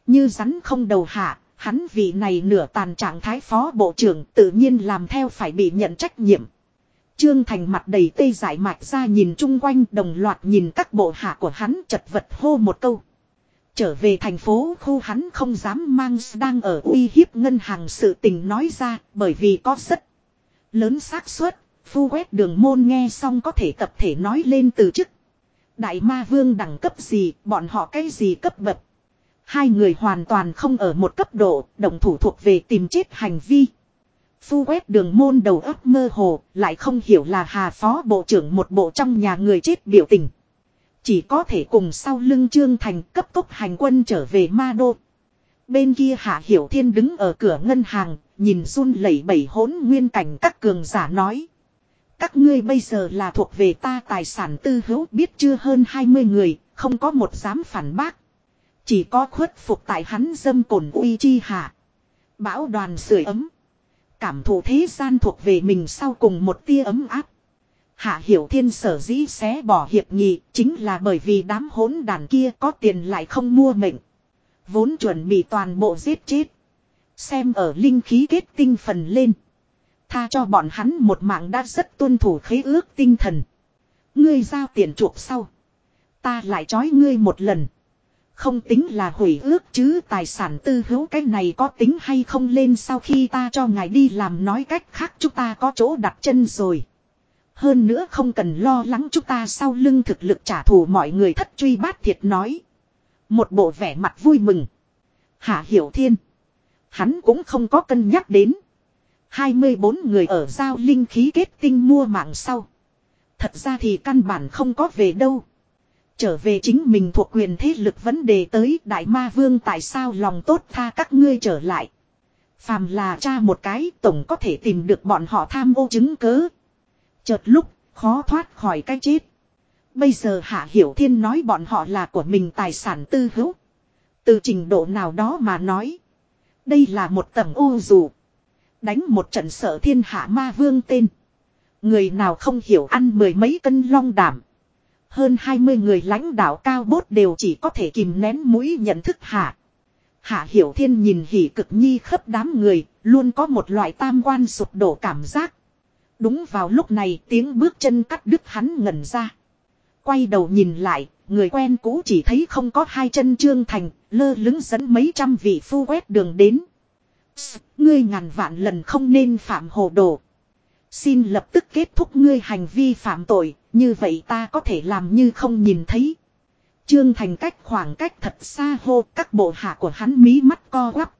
Như rắn không đầu hạ, hắn vị này nửa tàn trạng thái phó bộ trưởng tự nhiên làm theo phải bị nhận trách nhiệm. Trương Thành mặt đầy tê giải mạch ra nhìn chung quanh đồng loạt nhìn các bộ hạ của hắn chật vật hô một câu. Trở về thành phố khu hắn không dám mang đang ở uy hiếp ngân hàng sự tình nói ra, bởi vì có rất lớn xác suất, phu quét đường môn nghe xong có thể tập thể nói lên từ chức. Đại ma vương đẳng cấp gì, bọn họ cái gì cấp bậc. Hai người hoàn toàn không ở một cấp độ, đồng thủ thuộc về tìm chết hành vi. Phu quét đường môn đầu óc mơ hồ, lại không hiểu là hà phó bộ trưởng một bộ trong nhà người chết biểu tình. Chỉ có thể cùng sau lưng Trương Thành cấp tốc hành quân trở về Ma Đô. Bên kia Hạ Hiểu Thiên đứng ở cửa ngân hàng, nhìn run lẩy bẩy hỗn nguyên cảnh các cường giả nói. Các ngươi bây giờ là thuộc về ta tài sản tư hữu biết chưa hơn 20 người, không có một dám phản bác. Chỉ có khuất phục tại hắn dâm cồn uy chi hạ. Bão đoàn sưởi ấm. Cảm thụ thế gian thuộc về mình sau cùng một tia ấm áp. Hạ Hiểu Thiên sở dĩ xé bỏ hiệp nghị chính là bởi vì đám hỗn đàn kia có tiền lại không mua mệnh. Vốn chuẩn bị toàn bộ giết chết. Xem ở linh khí kết tinh phần lên. Tha cho bọn hắn một mạng đã rất tuân thủ khế ước tinh thần. Ngươi giao tiền chuộc sau. Ta lại trói ngươi một lần. Không tính là hủy ước chứ tài sản tư hữu cái này có tính hay không lên sau khi ta cho ngài đi làm nói cách khác chúng ta có chỗ đặt chân rồi. Hơn nữa không cần lo lắng chúng ta sau lưng thực lực trả thù mọi người thất truy bát thiệt nói. Một bộ vẻ mặt vui mừng. Hạ Hiểu Thiên. Hắn cũng không có cân nhắc đến. 24 người ở giao linh khí kết tinh mua mạng sau. Thật ra thì căn bản không có về đâu. Trở về chính mình thuộc quyền thế lực vấn đề tới Đại Ma Vương tại sao lòng tốt tha các ngươi trở lại. Phàm là cha một cái tổng có thể tìm được bọn họ tham ô chứng cớ. Chợt lúc, khó thoát khỏi cái chết. Bây giờ Hạ Hiểu Thiên nói bọn họ là của mình tài sản tư hữu. Từ trình độ nào đó mà nói. Đây là một tầng ô dù. Đánh một trận sở thiên hạ ma vương tên. Người nào không hiểu ăn mười mấy cân long đảm. Hơn 20 người lãnh đạo cao bốt đều chỉ có thể kìm nén mũi nhận thức hạ. Hạ Hiểu Thiên nhìn hỉ cực nhi khắp đám người, luôn có một loại tam quan sụp đổ cảm giác. Đúng vào lúc này tiếng bước chân cắt đứt hắn ngẩn ra. Quay đầu nhìn lại, người quen cũ chỉ thấy không có hai chân trương thành, lơ lứng dẫn mấy trăm vị phu quét đường đến. Ngươi ngàn vạn lần không nên phạm hồ đồ. Xin lập tức kết thúc ngươi hành vi phạm tội, như vậy ta có thể làm như không nhìn thấy. Trương Thành cách khoảng cách thật xa hô các bộ hạ của hắn mí mắt co quắp.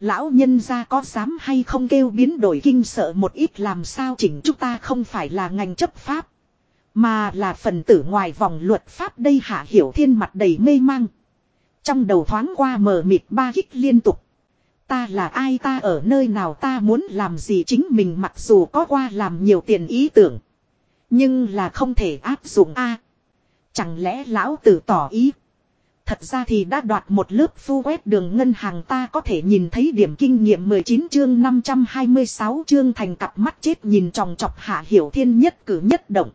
Lão nhân gia có dám hay không kêu biến đổi kinh sợ một ít làm sao chỉnh chúng ta không phải là ngành chấp pháp. Mà là phần tử ngoài vòng luật pháp đây hạ hiểu thiên mặt đầy mê mang. Trong đầu thoáng qua mờ mịt ba kích liên tục. Ta là ai, ta ở nơi nào, ta muốn làm gì chính mình mặc dù có qua làm nhiều tiền ý tưởng. Nhưng là không thể áp dụng a Chẳng lẽ lão tử tỏ ý. Thật ra thì đã đoạt một lớp phu quét đường ngân hàng ta có thể nhìn thấy điểm kinh nghiệm 19 chương 526 chương thành cặp mắt chết nhìn tròng trọc hạ hiểu thiên nhất cử nhất động.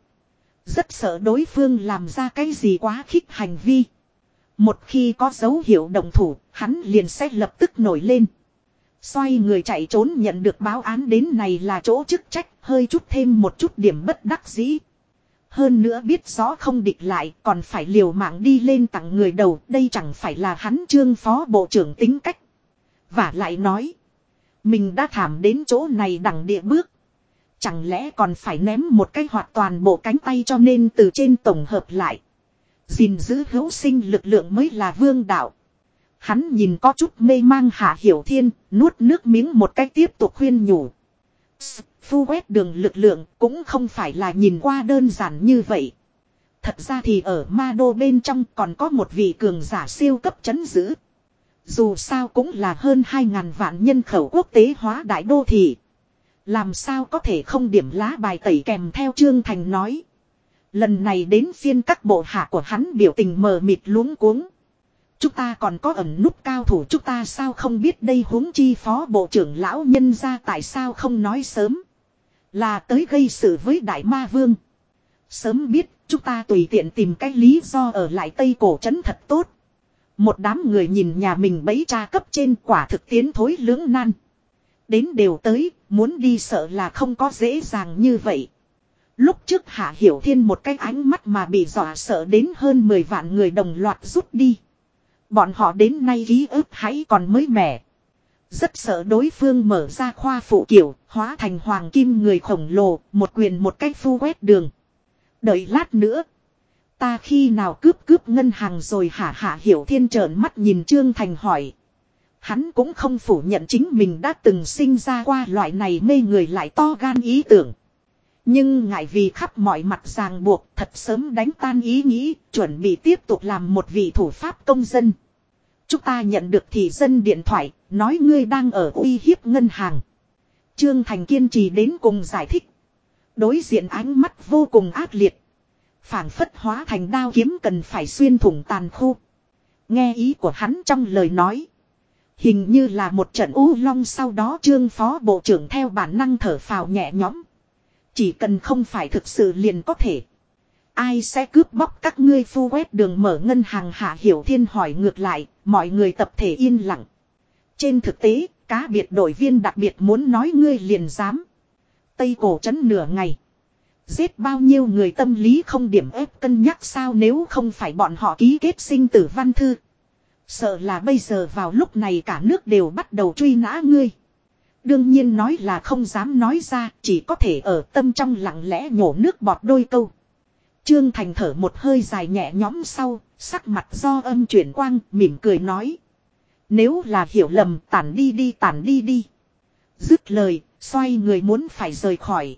Rất sợ đối phương làm ra cái gì quá khích hành vi. Một khi có dấu hiệu động thủ, hắn liền sẽ lập tức nổi lên. Xoay người chạy trốn nhận được báo án đến này là chỗ chức trách, hơi chút thêm một chút điểm bất đắc dĩ. Hơn nữa biết rõ không địch lại còn phải liều mạng đi lên tặng người đầu, đây chẳng phải là hắn trương phó bộ trưởng tính cách. Và lại nói, mình đã thảm đến chỗ này đằng địa bước. Chẳng lẽ còn phải ném một cái hoạt toàn bộ cánh tay cho nên từ trên tổng hợp lại. gìn giữ hữu sinh lực lượng mới là vương đạo. Hắn nhìn có chút mê mang hạ hiểu thiên, nuốt nước miếng một cách tiếp tục khuyên nhủ. Phu quét đường lực lượng cũng không phải là nhìn qua đơn giản như vậy. Thật ra thì ở ma đô bên trong còn có một vị cường giả siêu cấp chấn giữ. Dù sao cũng là hơn 2.000 vạn nhân khẩu quốc tế hóa đại đô thị. Làm sao có thể không điểm lá bài tẩy kèm theo Trương Thành nói. Lần này đến phiên các bộ hạ của hắn biểu tình mờ mịt luống cuống. Chúng ta còn có ẩn nút cao thủ chúng ta sao không biết đây huống chi phó bộ trưởng lão nhân ra tại sao không nói sớm. Là tới gây sự với đại ma vương. Sớm biết chúng ta tùy tiện tìm cái lý do ở lại Tây Cổ Trấn thật tốt. Một đám người nhìn nhà mình bấy tra cấp trên quả thực tiến thối lưỡng nan. Đến đều tới, muốn đi sợ là không có dễ dàng như vậy. Lúc trước Hạ Hiểu Thiên một cái ánh mắt mà bị dọa sợ đến hơn 10 vạn người đồng loạt rút đi. Bọn họ đến nay ký ức hãy còn mới mẻ. Rất sợ đối phương mở ra khoa phụ kiểu, hóa thành hoàng kim người khổng lồ, một quyền một cách phu quét đường. Đợi lát nữa. Ta khi nào cướp cướp ngân hàng rồi hả hạ hiểu thiên trợn mắt nhìn Trương Thành hỏi. Hắn cũng không phủ nhận chính mình đã từng sinh ra qua loại này mê người lại to gan ý tưởng. Nhưng ngại vì khắp mọi mặt ràng buộc thật sớm đánh tan ý nghĩ, chuẩn bị tiếp tục làm một vị thủ pháp công dân. Chúng ta nhận được thị dân điện thoại, nói ngươi đang ở uy hiếp ngân hàng. Trương Thành kiên trì đến cùng giải thích. Đối diện ánh mắt vô cùng ác liệt. phảng phất hóa thành đao kiếm cần phải xuyên thủng tàn khu. Nghe ý của hắn trong lời nói. Hình như là một trận u long sau đó trương phó bộ trưởng theo bản năng thở phào nhẹ nhõm. Chỉ cần không phải thực sự liền có thể. Ai sẽ cướp bóc các ngươi phu quét đường mở ngân hàng hạ hiểu thiên hỏi ngược lại, mọi người tập thể yên lặng. Trên thực tế, cá biệt đội viên đặc biệt muốn nói ngươi liền dám. Tây cổ chấn nửa ngày. Giết bao nhiêu người tâm lý không điểm ép cân nhắc sao nếu không phải bọn họ ký kết sinh tử văn thư. Sợ là bây giờ vào lúc này cả nước đều bắt đầu truy nã ngươi. Đương nhiên nói là không dám nói ra, chỉ có thể ở tâm trong lặng lẽ nhổ nước bọt đôi câu. Trương Thành thở một hơi dài nhẹ nhõm sau, sắc mặt do âm chuyển quang, mỉm cười nói. Nếu là hiểu lầm tản đi đi tản đi đi. Dứt lời, xoay người muốn phải rời khỏi.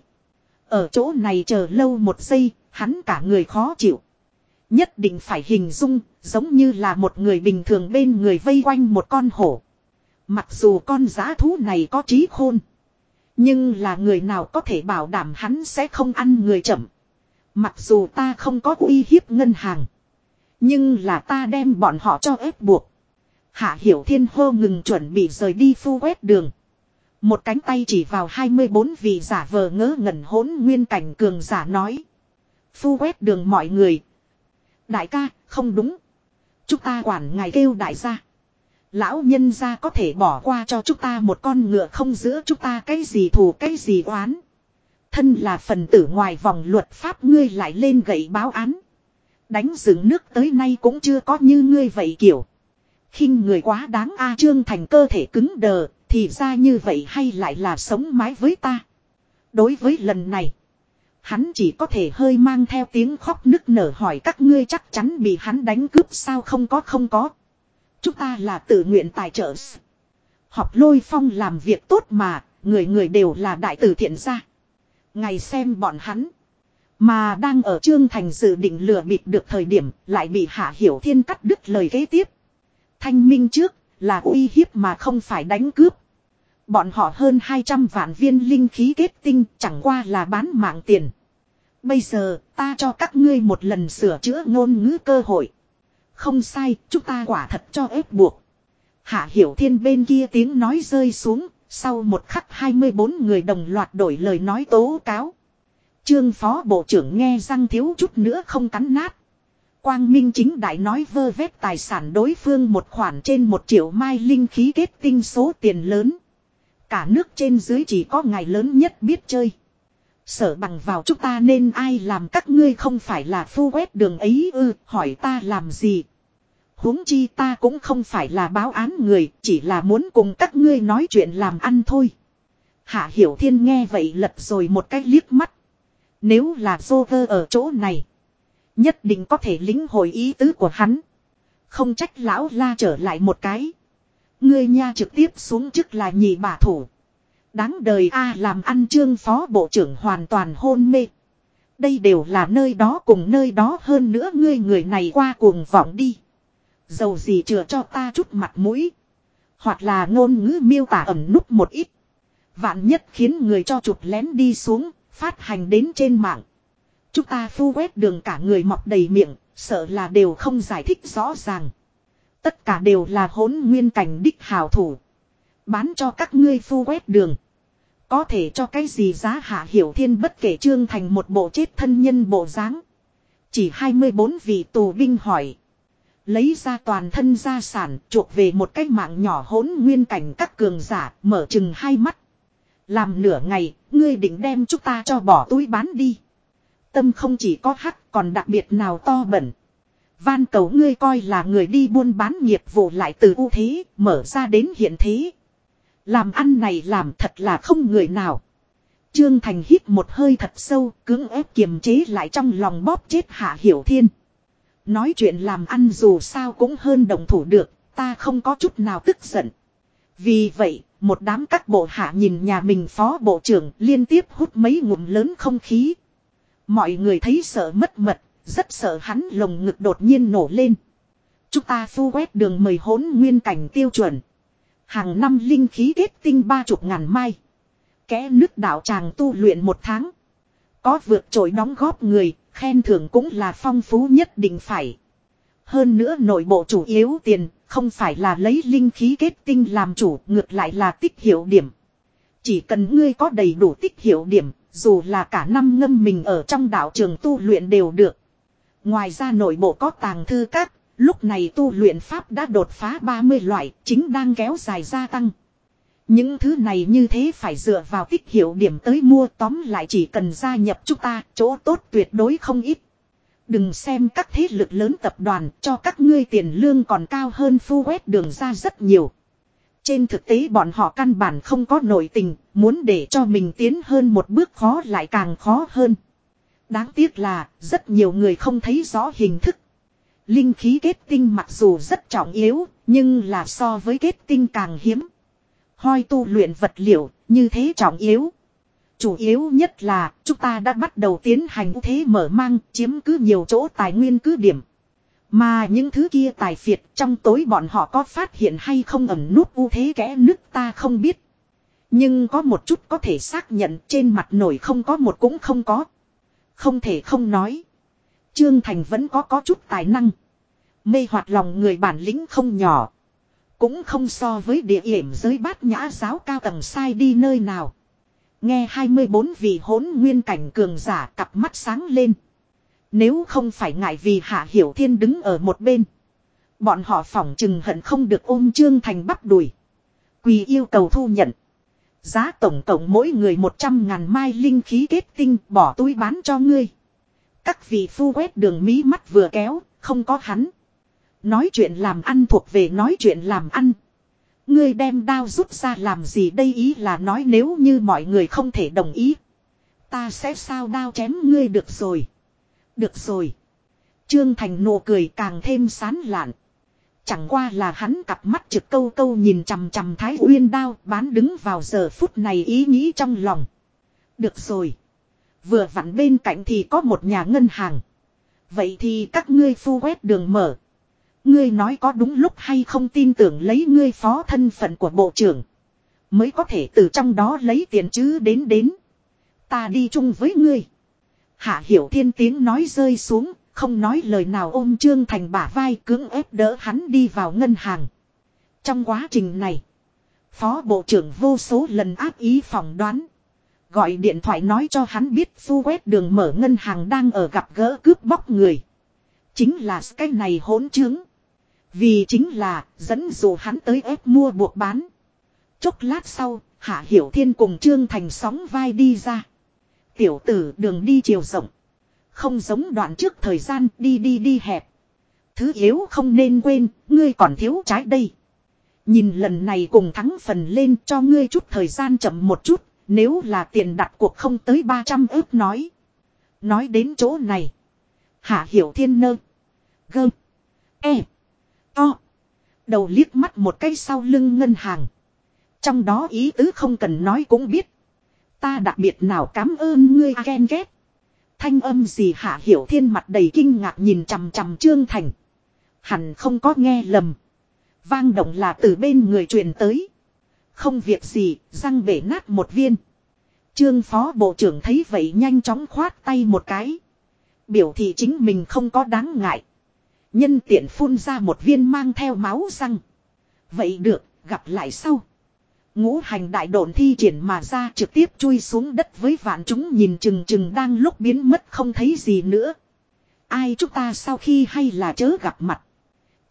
Ở chỗ này chờ lâu một giây, hắn cả người khó chịu. Nhất định phải hình dung, giống như là một người bình thường bên người vây quanh một con hổ. Mặc dù con giá thú này có trí khôn. Nhưng là người nào có thể bảo đảm hắn sẽ không ăn người chậm. Mặc dù ta không có uy hiếp ngân hàng. Nhưng là ta đem bọn họ cho ép buộc. Hạ Hiểu Thiên hô ngừng chuẩn bị rời đi phu quét đường. Một cánh tay chỉ vào 24 vị giả vờ ngớ ngẩn hỗn nguyên cảnh cường giả nói. Phu quét đường mọi người. Đại ca, không đúng. Chúng ta quản ngài kêu đại gia. Lão nhân gia có thể bỏ qua cho chúng ta một con ngựa không giữa chúng ta cái gì thù cái gì oán. Thân là phần tử ngoài vòng luật pháp ngươi lại lên gậy báo án. Đánh dựng nước tới nay cũng chưa có như ngươi vậy kiểu. khinh người quá đáng A Trương Thành cơ thể cứng đờ, thì ra như vậy hay lại là sống mái với ta. Đối với lần này, hắn chỉ có thể hơi mang theo tiếng khóc nức nở hỏi các ngươi chắc chắn bị hắn đánh cướp sao không có không có. Chúng ta là tự nguyện tài trợ. Học lôi phong làm việc tốt mà, người người đều là đại tử thiện gia. Ngày xem bọn hắn. Mà đang ở Trương Thành dự định lừa bịp được thời điểm, lại bị Hạ Hiểu Thiên cắt đứt lời kế tiếp. Thanh minh trước, là uy hiếp mà không phải đánh cướp. Bọn họ hơn 200 vạn viên linh khí kết tinh chẳng qua là bán mạng tiền. Bây giờ, ta cho các ngươi một lần sửa chữa ngôn ngữ cơ hội. Không sai, chúng ta quả thật cho ép buộc. Hạ Hiểu Thiên bên kia tiếng nói rơi xuống, sau một khắc 24 người đồng loạt đổi lời nói tố cáo. Trương Phó Bộ trưởng nghe răng thiếu chút nữa không cắn nát. Quang Minh chính đại nói vơ vét tài sản đối phương một khoản trên một triệu mai linh khí kết tinh số tiền lớn. Cả nước trên dưới chỉ có ngày lớn nhất biết chơi. Sở bằng vào chúng ta nên ai làm các ngươi không phải là phu quét đường ấy ư, hỏi ta làm gì huống chi ta cũng không phải là báo án người, chỉ là muốn cùng các ngươi nói chuyện làm ăn thôi. Hạ Hiểu Thiên nghe vậy lật rồi một cái liếc mắt. Nếu là Joker ở chỗ này, nhất định có thể lính hồi ý tứ của hắn. Không trách lão la trở lại một cái. Ngươi nha trực tiếp xuống chức là nhị bà thủ. Đáng đời A làm ăn trương phó bộ trưởng hoàn toàn hôn mê. Đây đều là nơi đó cùng nơi đó hơn nữa ngươi người này qua cuồng vọng đi. Dầu gì chừa cho ta chút mặt mũi. Hoặc là ngôn ngữ miêu tả ẩm nút một ít. Vạn nhất khiến người cho chụp lén đi xuống, phát hành đến trên mạng. Chúng ta phu quét đường cả người mọc đầy miệng, sợ là đều không giải thích rõ ràng. Tất cả đều là hỗn nguyên cảnh đích hào thủ. Bán cho các ngươi phu quét đường. Có thể cho cái gì giá hạ hiểu thiên bất kể trương thành một bộ chết thân nhân bộ dáng Chỉ 24 vị tù binh hỏi. Lấy ra toàn thân gia sản chuộc về một cái mạng nhỏ hỗn nguyên cảnh các cường giả mở chừng hai mắt. Làm nửa ngày, ngươi định đem chúng ta cho bỏ túi bán đi. Tâm không chỉ có hắc còn đặc biệt nào to bẩn. Van cầu ngươi coi là người đi buôn bán nghiệp vụ lại từ ưu thế, mở ra đến hiện thế. Làm ăn này làm thật là không người nào. Trương Thành hít một hơi thật sâu, cưỡng ép kiềm chế lại trong lòng bóp chết Hạ Hiểu Thiên. Nói chuyện làm ăn dù sao cũng hơn đồng thủ được, ta không có chút nào tức giận. Vì vậy, một đám các bộ hạ nhìn nhà mình phó bộ trưởng liên tiếp hút mấy ngụm lớn không khí. Mọi người thấy sợ mất mật, rất sợ hắn lồng ngực đột nhiên nổ lên. Chúng ta phu quét đường mời hỗn nguyên cảnh tiêu chuẩn. Hàng năm linh khí kết tinh ba chục ngàn mai. Kẽ nước đạo tràng tu luyện một tháng. Có vượt trội đóng góp người, khen thưởng cũng là phong phú nhất định phải. Hơn nữa nội bộ chủ yếu tiền, không phải là lấy linh khí kết tinh làm chủ, ngược lại là tích hiệu điểm. Chỉ cần ngươi có đầy đủ tích hiệu điểm, dù là cả năm ngâm mình ở trong đạo trường tu luyện đều được. Ngoài ra nội bộ có tàng thư các, lúc này tu luyện pháp đã đột phá 30 loại, chính đang kéo dài gia tăng. Những thứ này như thế phải dựa vào tích hiệu điểm tới mua tóm lại chỉ cần gia nhập chúng ta, chỗ tốt tuyệt đối không ít. Đừng xem các thế lực lớn tập đoàn cho các ngươi tiền lương còn cao hơn phu quét đường ra rất nhiều. Trên thực tế bọn họ căn bản không có nội tình, muốn để cho mình tiến hơn một bước khó lại càng khó hơn. Đáng tiếc là, rất nhiều người không thấy rõ hình thức. Linh khí kết tinh mặc dù rất trọng yếu, nhưng là so với kết tinh càng hiếm. Hoi tu luyện vật liệu, như thế trọng yếu. Chủ yếu nhất là, chúng ta đã bắt đầu tiến hành thế mở mang, chiếm cứ nhiều chỗ tài nguyên cứ điểm. Mà những thứ kia tài phiệt trong tối bọn họ có phát hiện hay không ẩn nút ưu thế kẽ nứt ta không biết. Nhưng có một chút có thể xác nhận trên mặt nổi không có một cũng không có. Không thể không nói. Trương Thành vẫn có có chút tài năng. Mê hoạt lòng người bản lĩnh không nhỏ. Cũng không so với địa điểm giới bát nhã giáo cao tầng sai đi nơi nào. Nghe 24 vị hỗn nguyên cảnh cường giả cặp mắt sáng lên. Nếu không phải ngại vì Hạ Hiểu Thiên đứng ở một bên. Bọn họ phỏng chừng hận không được ôm Trương Thành bắt đuổi. Quỳ yêu cầu thu nhận. Giá tổng cộng mỗi người 100 ngàn mai linh khí kết tinh bỏ túi bán cho ngươi. Các vị phu quét đường mí mắt vừa kéo, không có hắn. Nói chuyện làm ăn thuộc về nói chuyện làm ăn. Ngươi đem đao rút ra làm gì đây ý là nói nếu như mọi người không thể đồng ý. Ta sẽ sao đao chém ngươi được rồi. Được rồi. Trương Thành nụ cười càng thêm sán lạn. Chẳng qua là hắn cặp mắt trực câu câu nhìn chằm chằm Thái Uyên đao bán đứng vào giờ phút này ý nghĩ trong lòng. Được rồi. Vừa vặn bên cạnh thì có một nhà ngân hàng. Vậy thì các ngươi phu quét đường mở. Ngươi nói có đúng lúc hay không tin tưởng lấy ngươi phó thân phận của bộ trưởng. Mới có thể từ trong đó lấy tiền chứ đến đến. Ta đi chung với ngươi. Hạ hiểu thiên tiếng nói rơi xuống, không nói lời nào ôm Trương Thành bả vai cưỡng ép đỡ hắn đi vào ngân hàng. Trong quá trình này, Phó Bộ trưởng vô số lần áp ý phỏng đoán. Gọi điện thoại nói cho hắn biết phu quét đường mở ngân hàng đang ở gặp gỡ cướp bóc người. Chính là cái này hỗn chứng. Vì chính là dẫn dụ hắn tới ép mua buộc bán. Chốc lát sau, Hạ Hiểu Thiên cùng Trương Thành sóng vai đi ra. Tiểu tử đường đi chiều rộng. Không giống đoạn trước thời gian đi đi đi hẹp. Thứ yếu không nên quên, ngươi còn thiếu trái đây. Nhìn lần này cùng thắng phần lên cho ngươi chút thời gian chậm một chút, nếu là tiền đặt cuộc không tới 300 ước nói. Nói đến chỗ này. Hạ hiểu thiên nơ. Gơ. E. To. Đầu liếc mắt một cái sau lưng ngân hàng. Trong đó ý tứ không cần nói cũng biết. Ta đặc biệt nào cảm ơn ngươi ghen ghét. Thanh âm gì hạ hiểu thiên mặt đầy kinh ngạc nhìn chằm chằm Trương Thành. Hẳn không có nghe lầm. Vang động là từ bên người truyền tới. Không việc gì, răng bể nát một viên. Trương phó bộ trưởng thấy vậy nhanh chóng khoát tay một cái. Biểu thị chính mình không có đáng ngại. Nhân tiện phun ra một viên mang theo máu răng. Vậy được, gặp lại sau. Ngũ hành đại độn thi triển mà ra trực tiếp chui xuống đất với vạn chúng nhìn chừng chừng đang lúc biến mất không thấy gì nữa. Ai chúng ta sau khi hay là chớ gặp mặt.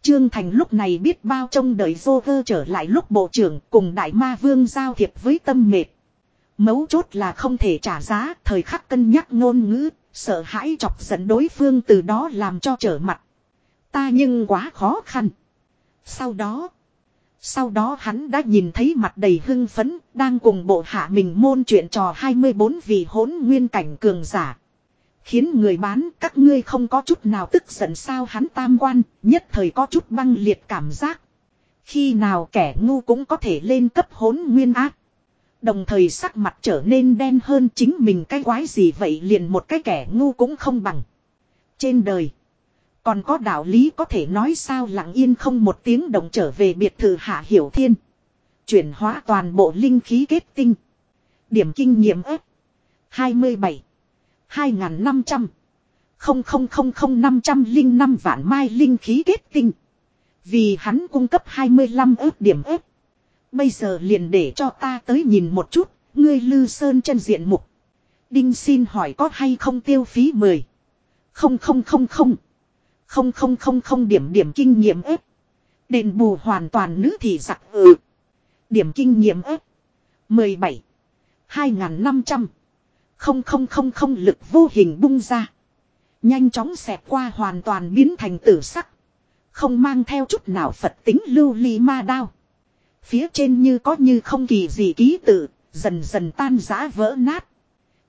Trương Thành lúc này biết bao trông đợi Joker trở lại lúc bộ trưởng cùng đại ma vương giao thiệp với tâm mệt. Mấu chốt là không thể trả giá, thời khắc cân nhắc ngôn ngữ, sợ hãi chọc giận đối phương từ đó làm cho trở mặt. Ta nhưng quá khó khăn. Sau đó, sau đó hắn đã nhìn thấy mặt đầy hưng phấn, đang cùng bộ hạ mình môn chuyện trò 24 vị hỗn nguyên cảnh cường giả. Khiến người bán các ngươi không có chút nào tức giận sao hắn tam quan, nhất thời có chút băng liệt cảm giác. Khi nào kẻ ngu cũng có thể lên cấp hỗn nguyên ác. Đồng thời sắc mặt trở nên đen hơn chính mình cái quái gì vậy liền một cái kẻ ngu cũng không bằng. Trên đời. Còn có đạo lý có thể nói sao lặng yên không một tiếng động trở về biệt thự hạ hiểu thiên. Chuyển hóa toàn bộ linh khí kết tinh. Điểm kinh nghiệm ếp. 27. 2.500. 00000505 vạn mai linh khí kết tinh. Vì hắn cung cấp 25 ếp điểm ếp. Bây giờ liền để cho ta tới nhìn một chút, ngươi lư sơn chân diện mục. Đinh xin hỏi có hay không tiêu phí 10. Không không không không. Không không không không điểm điểm kinh nghiệm ếp. Đền bù hoàn toàn nữ thị giặc ừ. Điểm kinh nghiệm ếp. 17. 2.500. Không không không không lực vô hình bung ra. Nhanh chóng xẹt qua hoàn toàn biến thành tử sắc. Không mang theo chút nào Phật tính lưu ly ma đao. Phía trên như có như không kỳ gì ký tự, dần dần tan rã vỡ nát.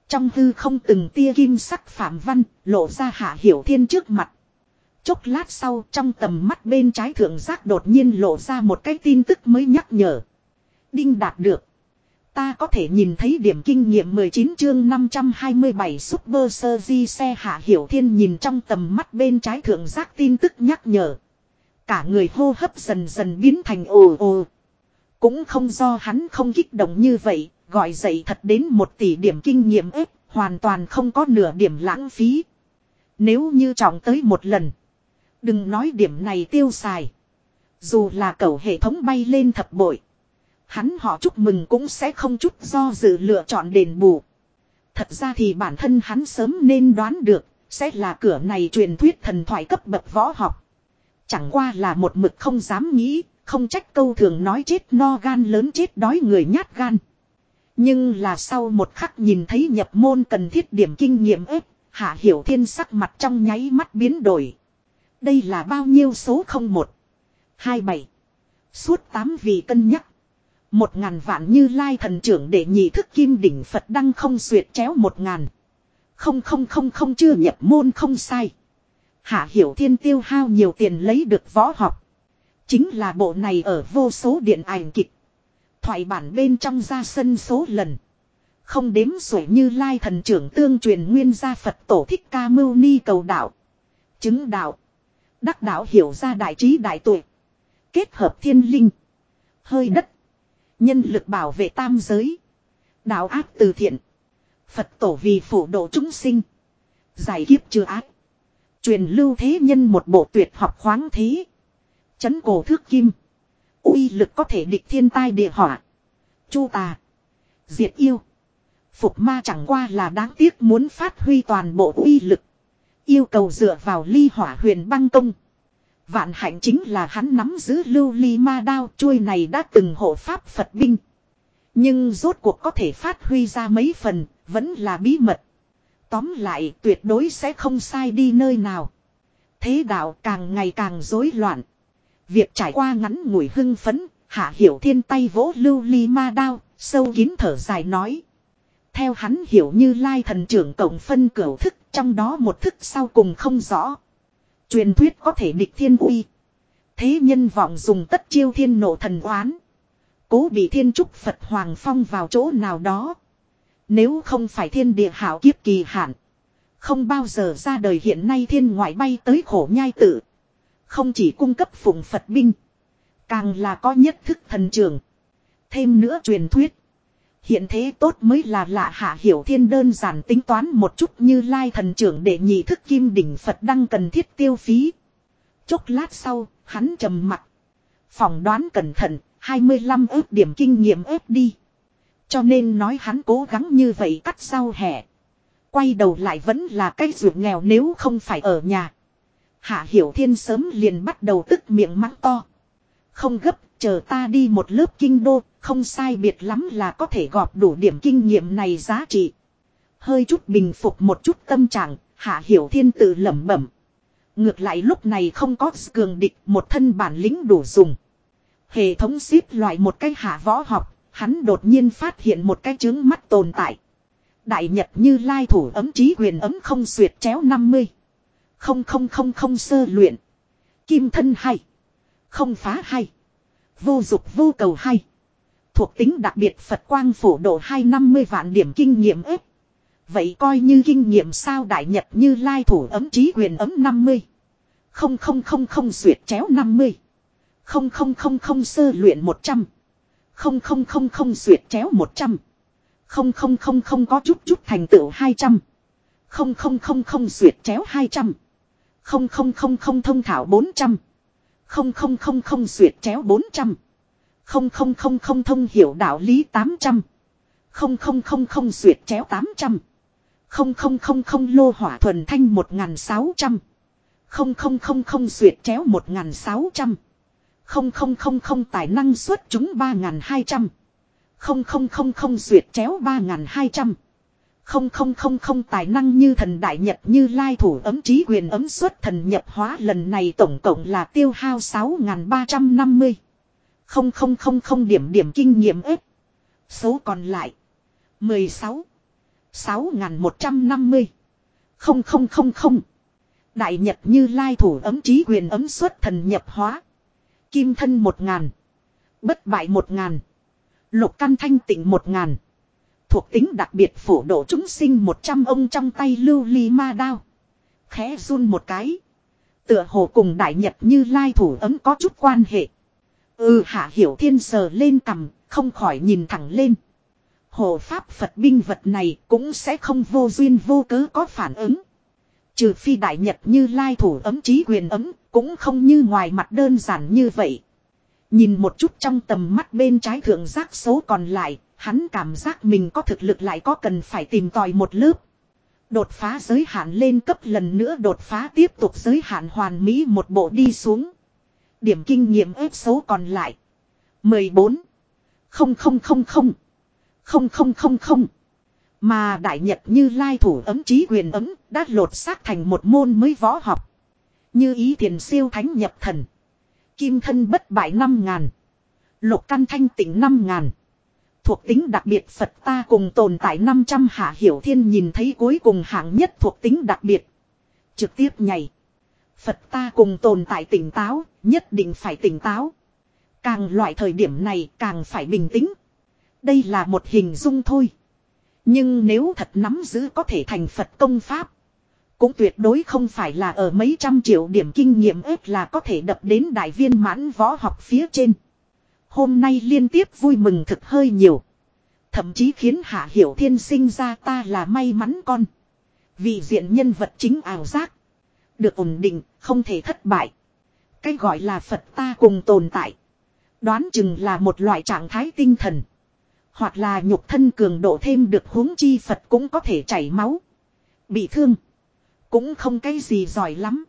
Trong hư không từng tia kim sắc phạm văn, lộ ra hạ hiểu thiên trước mặt. Chốc lát sau trong tầm mắt bên trái thượng giác đột nhiên lộ ra một cái tin tức mới nhắc nhở. Đinh đạt được. Ta có thể nhìn thấy điểm kinh nghiệm 19 chương 527 Super Sergi xe hạ hiểu thiên nhìn trong tầm mắt bên trái thượng giác tin tức nhắc nhở. Cả người hô hấp dần dần biến thành ồ ồ. Cũng không do hắn không kích động như vậy, gọi dậy thật đến một tỷ điểm kinh nghiệm ếp, hoàn toàn không có nửa điểm lãng phí. Nếu như trọng tới một lần, đừng nói điểm này tiêu xài. Dù là cầu hệ thống bay lên thập bội. Hắn họ chúc mừng cũng sẽ không chút do dự lựa chọn đền bù. Thật ra thì bản thân hắn sớm nên đoán được, sẽ là cửa này truyền thuyết thần thoại cấp bậc võ học. Chẳng qua là một mực không dám nghĩ, không trách câu thường nói chết no gan lớn chết đói người nhát gan. Nhưng là sau một khắc nhìn thấy nhập môn cần thiết điểm kinh nghiệm ếp, hạ hiểu thiên sắc mặt trong nháy mắt biến đổi. Đây là bao nhiêu số không một, hai bảy, suốt tám vị cân nhắc. Một ngàn vạn như lai thần trưởng để nhị thức kim đỉnh Phật đăng không xuyệt chéo một ngàn. Không không không không chưa nhập môn không sai. Hạ hiểu thiên tiêu hao nhiều tiền lấy được võ học. Chính là bộ này ở vô số điện ảnh kịch. Thoại bản bên trong ra sân số lần. Không đếm xuể như lai thần trưởng tương truyền nguyên gia Phật tổ thích ca mưu ni cầu đạo. Chứng đạo. Đắc đạo hiểu ra đại trí đại tuệ. Kết hợp thiên linh. Hơi đất. Nhân lực bảo vệ tam giới. Đạo ác từ thiện. Phật tổ vì phổ độ chúng sinh. Giải kiếp trừ ác. Truyền lưu thế nhân một bộ tuyệt học khoáng thế. Chấn cổ thước kim. uy lực có thể địch thiên tai địa hỏa. Chu tà. Diệt yêu. Phục ma chẳng qua là đáng tiếc muốn phát huy toàn bộ uy lực. Yêu cầu dựa vào ly hỏa huyền băng công. Vạn hạnh chính là hắn nắm giữ lưu ly ma đao chuôi này đã từng hộ pháp Phật binh. Nhưng rốt cuộc có thể phát huy ra mấy phần, vẫn là bí mật. Tóm lại tuyệt đối sẽ không sai đi nơi nào. Thế đạo càng ngày càng rối loạn. Việc trải qua ngắn ngủi hưng phấn, hạ hiểu thiên tay vỗ lưu ly ma đao, sâu kín thở dài nói. Theo hắn hiểu như lai thần trưởng cộng phân cửu thức, trong đó một thức sau cùng không rõ. Truyền thuyết có thể địch thiên uy. Thế nhân vọng dùng tất chiêu thiên nộ thần oán. Cố bị thiên trúc Phật Hoàng Phong vào chỗ nào đó. Nếu không phải thiên địa hảo kiếp kỳ hạn. Không bao giờ ra đời hiện nay thiên ngoại bay tới khổ nhai tử. Không chỉ cung cấp phụng Phật binh. Càng là có nhất thức thần trường. Thêm nữa truyền thuyết. Hiện thế tốt mới là lạ hạ hiểu thiên đơn giản tính toán một chút như lai thần trưởng để nhị thức kim đỉnh Phật đăng cần thiết tiêu phí. Chốc lát sau, hắn trầm mặt. Phỏng đoán cẩn thận, 25 ước điểm kinh nghiệm ép đi. Cho nên nói hắn cố gắng như vậy cắt sau hẻ. Quay đầu lại vẫn là cái ruột nghèo nếu không phải ở nhà. Hạ Hiểu Thiên sớm liền bắt đầu tức miệng mắng to. Không gấp, chờ ta đi một lớp kinh đô, không sai biệt lắm là có thể gọp đủ điểm kinh nghiệm này giá trị. Hơi chút bình phục một chút tâm trạng, Hạ Hiểu Thiên tự lẩm bẩm. Ngược lại lúc này không có cường địch một thân bản lĩnh đủ dùng. Hệ thống xếp loại một cái hạ võ học, hắn đột nhiên phát hiện một cái chứng mắt tồn tại. Đại Nhật như lai thủ ấm trí quyền ấm không xuyệt chéo 50. Không không không không sơ luyện. Kim thân hay. Không phá hay. Vô dục vô cầu hay. Thuộc tính đặc biệt Phật quang phổ độ 250 vạn điểm kinh nghiệm ếp. Vậy coi như kinh nghiệm sao đại nhật như lai thủ ấm trí quyền ấm 50. Không không không không xuyệt chéo 50. Không không không không sơ luyện 100. Không không không không xuyệt chéo 100. Không không không không có chút chút thành tựu 200. Không không không không xuyệt chéo 200. Không không không không thông thảo 400. Không không không không duyệt chéo 400. Không không không không thông hiểu đạo lý 800. Không không không không duyệt chéo 800. Không không không không lô hỏa thuần thanh 1600. Không không không không duyệt chéo 1600. Không không không không tài năng suất chúng 3200. Không không không không duyệt chéo 3200. Không không không không tài năng như thần đại nhật như lai thủ ấm trí quyền ấm xuất thần nhập hóa lần này tổng cộng là tiêu hao 6.350. Không không không không điểm điểm kinh nghiệm ếp. Số còn lại. 16. 6.150. Không không không không. Đại nhật như lai thủ ấm trí quyền ấm xuất thần nhập hóa. Kim thân một ngàn. Bất bại một ngàn. Lục căn thanh tịnh một ngàn. Thuộc tính đặc biệt phổ độ chúng sinh một trăm ông trong tay lưu ly ma đao. Khẽ run một cái. Tựa hồ cùng đại nhật như lai thủ ấm có chút quan hệ. Ừ hạ hiểu thiên sờ lên cầm, không khỏi nhìn thẳng lên. Hồ pháp Phật binh vật này cũng sẽ không vô duyên vô cớ có phản ứng. Trừ phi đại nhật như lai thủ ấm trí quyền ấm, cũng không như ngoài mặt đơn giản như vậy. Nhìn một chút trong tầm mắt bên trái thượng giác số còn lại, hắn cảm giác mình có thực lực lại có cần phải tìm tòi một lớp. Đột phá giới hạn lên cấp lần nữa đột phá tiếp tục giới hạn hoàn mỹ một bộ đi xuống. Điểm kinh nghiệm ếp số còn lại. 14. 0000. 0000. Mà đại nhật như lai thủ ấm trí quyền ấm đã lột xác thành một môn mới võ học. Như ý thiền siêu thánh nhập thần. Kim thân bất bại năm ngàn. Lục căn thanh tỉnh năm ngàn. Thuộc tính đặc biệt Phật ta cùng tồn tại 500 hạ hiểu thiên nhìn thấy cuối cùng hạng nhất thuộc tính đặc biệt. Trực tiếp nhảy. Phật ta cùng tồn tại tỉnh táo, nhất định phải tỉnh táo. Càng loại thời điểm này càng phải bình tĩnh. Đây là một hình dung thôi. Nhưng nếu thật nắm giữ có thể thành Phật công pháp. Cũng tuyệt đối không phải là ở mấy trăm triệu điểm kinh nghiệm ếp là có thể đập đến đại viên mãn võ học phía trên. Hôm nay liên tiếp vui mừng thực hơi nhiều. Thậm chí khiến Hạ Hiểu Thiên sinh ra ta là may mắn con. Vì diện nhân vật chính ảo giác. Được ổn định, không thể thất bại. Cái gọi là Phật ta cùng tồn tại. Đoán chừng là một loại trạng thái tinh thần. Hoặc là nhục thân cường độ thêm được huống chi Phật cũng có thể chảy máu. Bị thương. Cũng không cái gì giỏi lắm.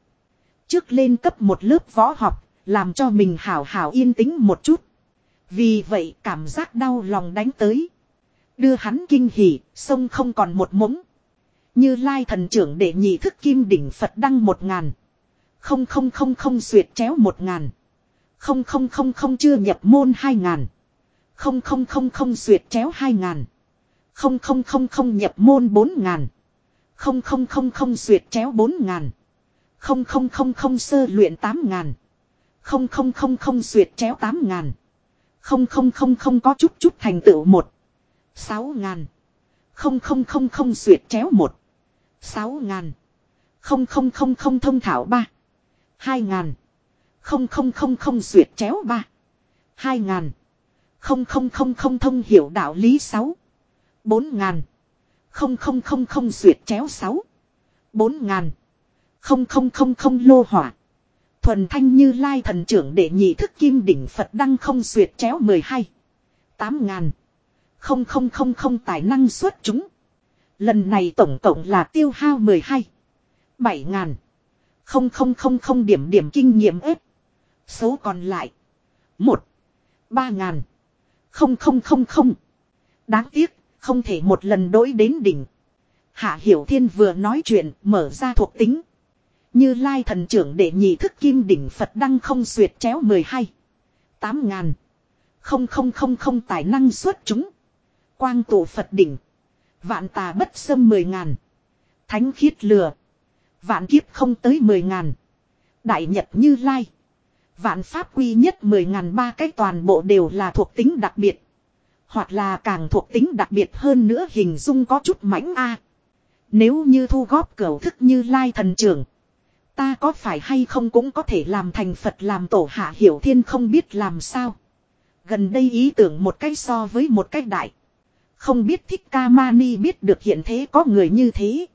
Trước lên cấp một lớp võ học, làm cho mình hảo hảo yên tĩnh một chút. Vì vậy cảm giác đau lòng đánh tới. Đưa hắn kinh hỉ, sông không còn một mống. Như lai thần trưởng để nhị thức kim đỉnh Phật đăng một ngàn. Không không không không xuyệt chéo một ngàn. Không không không không chưa nhập môn hai ngàn. Không không không không xuyệt chéo hai ngàn. Không không không không nhập môn bốn ngàn. Không không không không xuyệt chéo bốn ngàn. Không không không không sơ luyện tám ngàn. Không không không không xuyệt chéo tám ngàn. Không không không không có chút chút thành tựu một. Sáu ngàn. Không không không không xuyệt chéo một. Sáu ngàn. Không không không không thông thảo ba. Hai ngàn. Không không không không xuyệt chéo ba. Hai ngàn. Không không không không thông hiểu đạo lý sáu. Bốn ngàn. Không không không không xuyệt chéo sáu. Bốn ngàn. Không không không không lô hỏa. Thuần thanh như lai thần trưởng để nhị thức kim đỉnh Phật đăng không xuyệt chéo mười hai tám ngàn. Không không không không tài năng xuất chúng. Lần này tổng cộng là tiêu hao mười hai bảy ngàn. Không không không không điểm điểm kinh nghiệm ếp. Số còn lại. một ba ngàn. Không không không không. Đáng tiếc, không thể một lần đối đến đỉnh. Hạ Hiểu Thiên vừa nói chuyện, mở ra thuộc tính. Như Lai thần trưởng để nhị thức kim đỉnh Phật đăng không xuyệt chéo 12. 8 ngàn. Không không không không tài năng xuất chúng. Quang tổ Phật đỉnh. Vạn tà bất xâm 10 ngàn. Thánh khiết lừa. Vạn kiếp không tới 10 ngàn. Đại nhật như Lai. Vạn pháp quy nhất 10 ngàn ba cái toàn bộ đều là thuộc tính đặc biệt. Hoặc là càng thuộc tính đặc biệt hơn nữa hình dung có chút mãnh a. Nếu như thu góp cửu thức như lai thần trưởng. Ta có phải hay không cũng có thể làm thành Phật làm tổ hạ hiểu thiên không biết làm sao. Gần đây ý tưởng một cách so với một cách đại. Không biết thích ca mani biết được hiện thế có người như thế.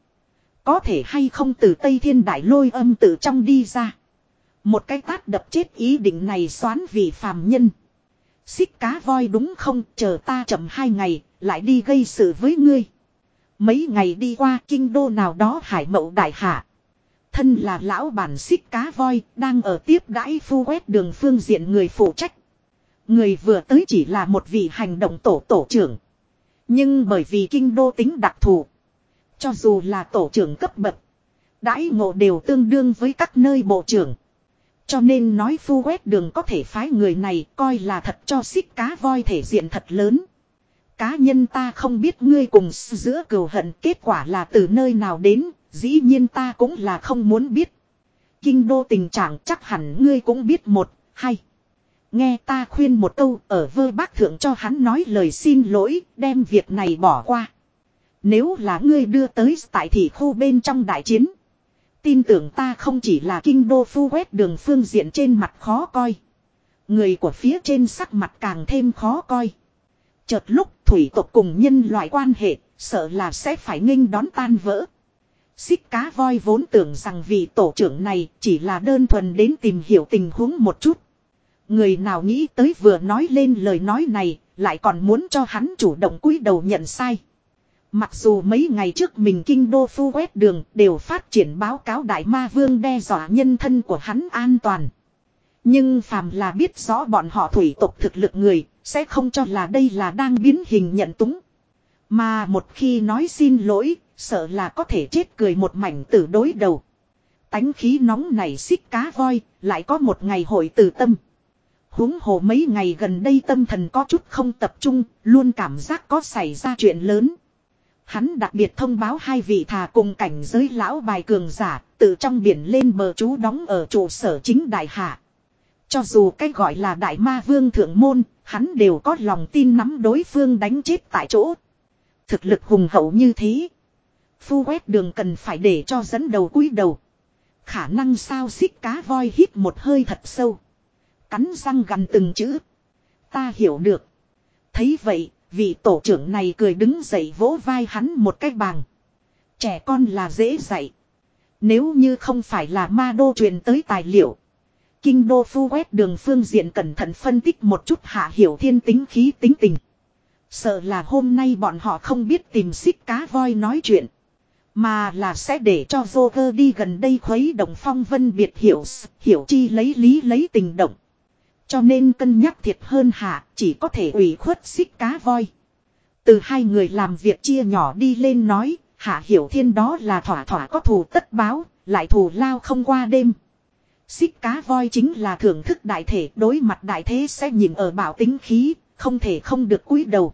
Có thể hay không từ Tây Thiên Đại lôi âm từ trong đi ra. Một cái tát đập chết ý định này xoán vì phàm nhân. Xích cá voi đúng không, chờ ta chậm hai ngày, lại đi gây sự với ngươi. Mấy ngày đi qua kinh đô nào đó hải mậu đại hạ. Thân là lão bản xích cá voi, đang ở tiếp đãi phu quét đường phương diện người phụ trách. Người vừa tới chỉ là một vị hành động tổ tổ trưởng. Nhưng bởi vì kinh đô tính đặc thù. Cho dù là tổ trưởng cấp bậc. Đãi ngộ đều tương đương với các nơi bộ trưởng. Cho nên nói phu quét đường có thể phái người này coi là thật cho xích cá voi thể diện thật lớn. Cá nhân ta không biết ngươi cùng giữa cừu hận kết quả là từ nơi nào đến, dĩ nhiên ta cũng là không muốn biết. Kinh đô tình trạng chắc hẳn ngươi cũng biết một, hay. Nghe ta khuyên một câu ở vơ bác thượng cho hắn nói lời xin lỗi, đem việc này bỏ qua. Nếu là ngươi đưa tới tại thị khu bên trong đại chiến. Tin tưởng ta không chỉ là kinh đô phu quét đường phương diện trên mặt khó coi. Người của phía trên sắc mặt càng thêm khó coi. Chợt lúc thủy tộc cùng nhân loại quan hệ, sợ là sẽ phải nghênh đón tan vỡ. Xích cá voi vốn tưởng rằng vị tổ trưởng này chỉ là đơn thuần đến tìm hiểu tình huống một chút. Người nào nghĩ tới vừa nói lên lời nói này, lại còn muốn cho hắn chủ động cúi đầu nhận sai. Mặc dù mấy ngày trước mình kinh đô phu quét đường đều phát triển báo cáo đại ma vương đe dọa nhân thân của hắn an toàn. Nhưng phàm là biết rõ bọn họ thủy tộc thực lực người, sẽ không cho là đây là đang biến hình nhận túng. Mà một khi nói xin lỗi, sợ là có thể chết cười một mảnh tử đối đầu. Tánh khí nóng này xích cá voi, lại có một ngày hội từ tâm. huống hồ mấy ngày gần đây tâm thần có chút không tập trung, luôn cảm giác có xảy ra chuyện lớn. Hắn đặc biệt thông báo hai vị thà cùng cảnh giới lão bài cường giả, từ trong biển lên bờ chú đóng ở trụ sở chính đại hạ. Cho dù cái gọi là đại ma vương thượng môn, hắn đều có lòng tin nắm đối phương đánh chết tại chỗ. Thực lực hùng hậu như thế. Phu quét đường cần phải để cho dẫn đầu cúi đầu. Khả năng sao xích cá voi hít một hơi thật sâu. Cắn răng gần từng chữ. Ta hiểu được. Thấy vậy, vị tổ trưởng này cười đứng dậy vỗ vai hắn một cái bằng. Trẻ con là dễ dạy. Nếu như không phải là ma đô truyền tới tài liệu. Kinh đô phu quét đường phương diện cẩn thận phân tích một chút hạ hiểu thiên tính khí tính tình. Sợ là hôm nay bọn họ không biết tìm xích cá voi nói chuyện. Mà là sẽ để cho Joker đi gần đây khuấy động phong vân biệt hiểu, hiểu chi lấy lý lấy tình động. Cho nên cân nhắc thiệt hơn hạ, chỉ có thể ủy khuất xích cá voi. Từ hai người làm việc chia nhỏ đi lên nói, hạ hiểu thiên đó là thỏa thỏa có thù tất báo, lại thù lao không qua đêm. Xích cá voi chính là thưởng thức đại thể đối mặt đại thế sẽ nhìn ở bảo tính khí, không thể không được cúi đầu.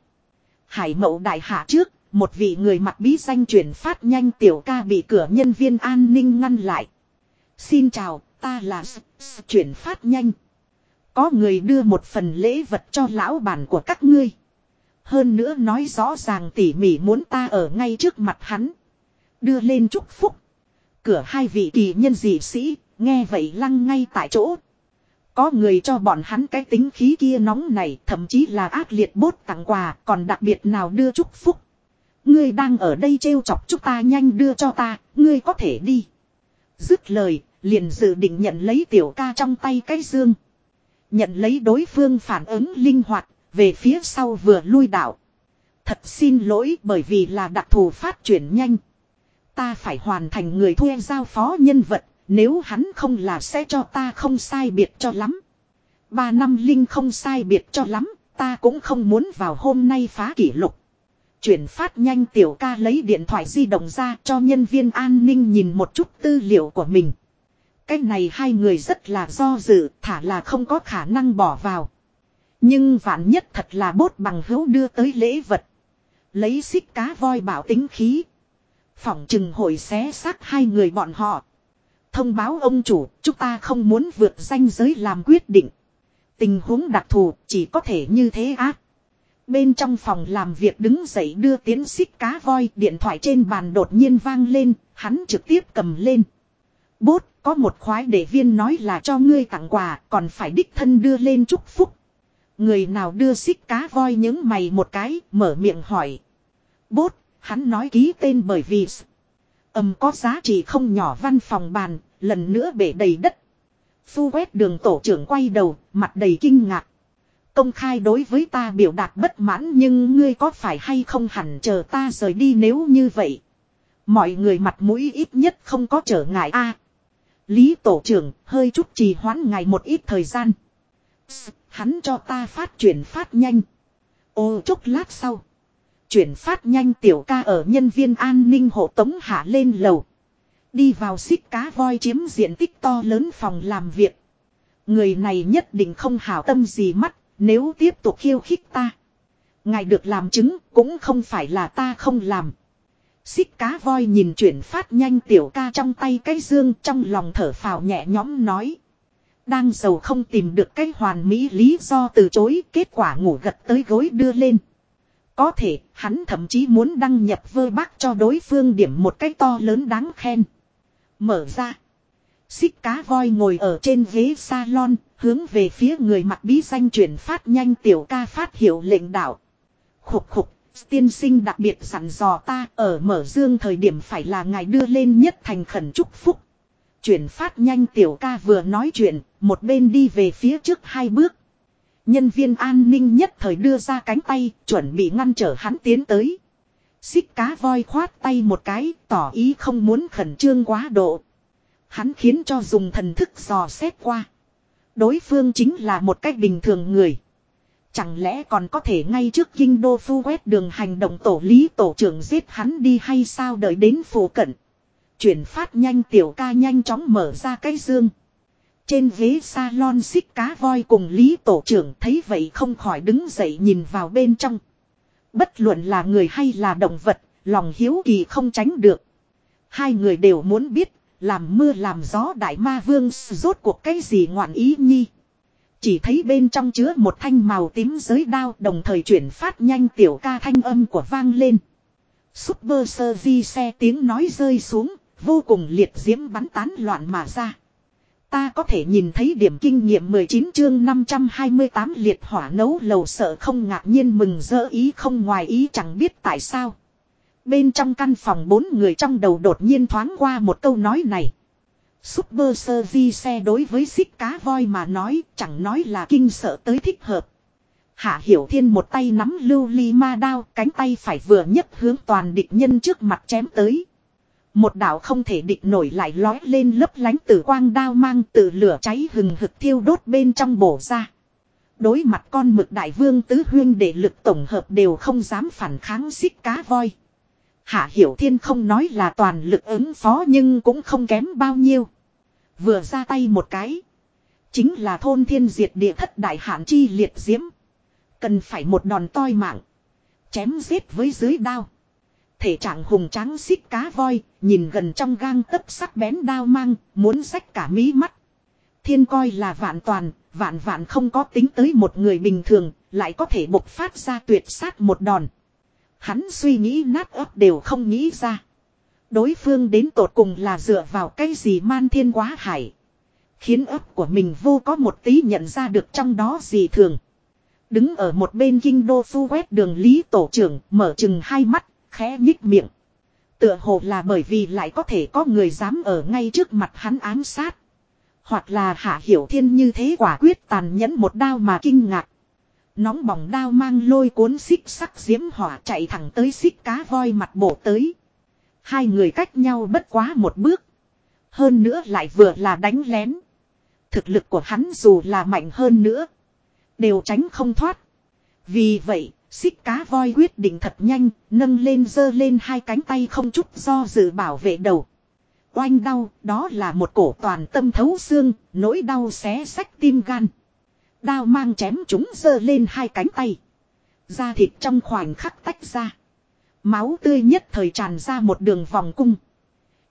Hải mậu đại hạ trước, một vị người mặc bí danh chuyển phát nhanh tiểu ca bị cửa nhân viên an ninh ngăn lại. Xin chào, ta là S -S chuyển phát nhanh. Có người đưa một phần lễ vật cho lão bản của các ngươi. Hơn nữa nói rõ ràng tỉ mỉ muốn ta ở ngay trước mặt hắn. Đưa lên chúc phúc. Cửa hai vị kỳ nhân dị sĩ, nghe vậy lăng ngay tại chỗ. Có người cho bọn hắn cái tính khí kia nóng này, thậm chí là ác liệt bốt tặng quà, còn đặc biệt nào đưa chúc phúc. Ngươi đang ở đây trêu chọc chúng ta nhanh đưa cho ta, ngươi có thể đi. Dứt lời, liền dự định nhận lấy tiểu ca trong tay cái dương. Nhận lấy đối phương phản ứng linh hoạt, về phía sau vừa lui đảo. Thật xin lỗi bởi vì là đặc thù phát triển nhanh. Ta phải hoàn thành người thuê giao phó nhân vật, nếu hắn không là sẽ cho ta không sai biệt cho lắm. Ba năm linh không sai biệt cho lắm, ta cũng không muốn vào hôm nay phá kỷ lục. Chuyển phát nhanh tiểu ca lấy điện thoại di động ra cho nhân viên an ninh nhìn một chút tư liệu của mình. Cái này hai người rất là do dự, thả là không có khả năng bỏ vào. Nhưng vạn nhất thật là bốt bằng hữu đưa tới lễ vật. Lấy xích cá voi bảo tính khí. Phỏng chừng hội xé xác hai người bọn họ. Thông báo ông chủ, chúng ta không muốn vượt danh giới làm quyết định. Tình huống đặc thù chỉ có thể như thế ác. Bên trong phòng làm việc đứng dậy đưa tiến xích cá voi điện thoại trên bàn đột nhiên vang lên, hắn trực tiếp cầm lên. Bốt, có một khoái để viên nói là cho ngươi tặng quà, còn phải đích thân đưa lên chúc phúc. Người nào đưa xích cá voi những mày một cái, mở miệng hỏi. Bốt, hắn nói ký tên bởi vì âm có giá trị không nhỏ văn phòng bàn, lần nữa bể đầy đất. Phu quét đường tổ trưởng quay đầu, mặt đầy kinh ngạc. Công khai đối với ta biểu đạt bất mãn nhưng ngươi có phải hay không hẳn chờ ta rời đi nếu như vậy. Mọi người mặt mũi ít nhất không có trở ngại a. Lý tổ trưởng hơi chút trì hoãn ngày một ít thời gian. Hắn cho ta phát chuyển phát nhanh. Ô chốc lát sau. Chuyển phát nhanh tiểu ca ở nhân viên an ninh hộ tống hạ lên lầu. Đi vào xích cá voi chiếm diện tích to lớn phòng làm việc. Người này nhất định không hảo tâm gì mắt, nếu tiếp tục khiêu khích ta. Ngài được làm chứng cũng không phải là ta không làm. Xích cá voi nhìn chuyển phát nhanh tiểu ca trong tay cái dương trong lòng thở phào nhẹ nhõm nói. Đang giàu không tìm được cái hoàn mỹ lý do từ chối kết quả ngủ gật tới gối đưa lên. Có thể hắn thậm chí muốn đăng nhập vơ bác cho đối phương điểm một cái to lớn đáng khen. Mở ra. Xích cá voi ngồi ở trên ghế salon, hướng về phía người mặt bí danh chuyển phát nhanh tiểu ca phát hiệu lệnh đạo. Khục khục, tiên sinh đặc biệt sẵn dò ta ở mở dương thời điểm phải là ngài đưa lên nhất thành khẩn chúc phúc. Chuyển phát nhanh tiểu ca vừa nói chuyện, một bên đi về phía trước hai bước. Nhân viên an ninh nhất thời đưa ra cánh tay, chuẩn bị ngăn trở hắn tiến tới. Xích cá voi khoát tay một cái, tỏ ý không muốn khẩn trương quá độ. Hắn khiến cho dùng thần thức dò xét qua. Đối phương chính là một cách bình thường người. Chẳng lẽ còn có thể ngay trước kinh đô phu quét đường hành động tổ lý tổ trưởng giết hắn đi hay sao đợi đến phủ cận. Chuyển phát nhanh tiểu ca nhanh chóng mở ra cái dương. Trên ghế salon xích cá voi cùng Lý Tổ trưởng thấy vậy không khỏi đứng dậy nhìn vào bên trong. Bất luận là người hay là động vật, lòng hiếu kỳ không tránh được. Hai người đều muốn biết, làm mưa làm gió đại ma vương rốt cuộc cái gì ngoạn ý nhi. Chỉ thấy bên trong chứa một thanh màu tím giới đao đồng thời chuyển phát nhanh tiểu ca thanh âm của vang lên. Super sơ vi xe tiếng nói rơi xuống, vô cùng liệt diễm bắn tán loạn mà ra. Ta có thể nhìn thấy điểm kinh nghiệm 19 chương 528 liệt hỏa nấu lầu sợ không ngạc nhiên mừng dỡ ý không ngoài ý chẳng biết tại sao. Bên trong căn phòng bốn người trong đầu đột nhiên thoáng qua một câu nói này. Super sơ vi xe đối với xích cá voi mà nói chẳng nói là kinh sợ tới thích hợp. Hạ Hiểu Thiên một tay nắm lưu ly ma đao, cánh tay phải vừa nhất hướng toàn địch nhân trước mặt chém tới. Một đạo không thể địch nổi lại lói lên lấp lánh tử quang đao mang từ lửa cháy hừng hực thiêu đốt bên trong bổ ra. Đối mặt con mực đại vương tứ huyên để lực tổng hợp đều không dám phản kháng xích cá voi. Hạ Hiểu Thiên không nói là toàn lực ứng phó nhưng cũng không kém bao nhiêu. Vừa ra tay một cái. Chính là thôn thiên diệt địa thất đại hạn chi liệt diễm. Cần phải một đòn toi mạng. Chém giết với dưới đao. Thể trạng hùng tráng xích cá voi, nhìn gần trong gang tấc sắc bén đao mang, muốn rách cả mí mắt. Thiên coi là vạn toàn, vạn vạn không có tính tới một người bình thường, lại có thể bộc phát ra tuyệt sát một đòn. Hắn suy nghĩ nát ấp đều không nghĩ ra. Đối phương đến tột cùng là dựa vào cái gì man thiên quá hải. Khiến ấp của mình vô có một tí nhận ra được trong đó gì thường. Đứng ở một bên kinh đô phu quét đường lý tổ trưởng mở chừng hai mắt khẽ nhích miệng. Tựa hồ là bởi vì lại có thể có người dám ở ngay trước mặt hắn ám sát. Hoặc là hạ hiểu thiên như thế quả quyết tàn nhẫn một đao mà kinh ngạc. Nóng bỏng đao mang lôi cuốn xích sắc diễm hỏa chạy thẳng tới xích cá voi mặt bổ tới. Hai người cách nhau bất quá một bước. Hơn nữa lại vừa là đánh lén. Thực lực của hắn dù là mạnh hơn nữa. Đều tránh không thoát. Vì vậy, Xích cá voi quyết định thật nhanh, nâng lên dơ lên hai cánh tay không chút do dự bảo vệ đầu. Oanh đau, đó là một cổ toàn tâm thấu xương, nỗi đau xé sách tim gan. Đao mang chém chúng dơ lên hai cánh tay. Da thịt trong khoảnh khắc tách ra. Máu tươi nhất thời tràn ra một đường vòng cung.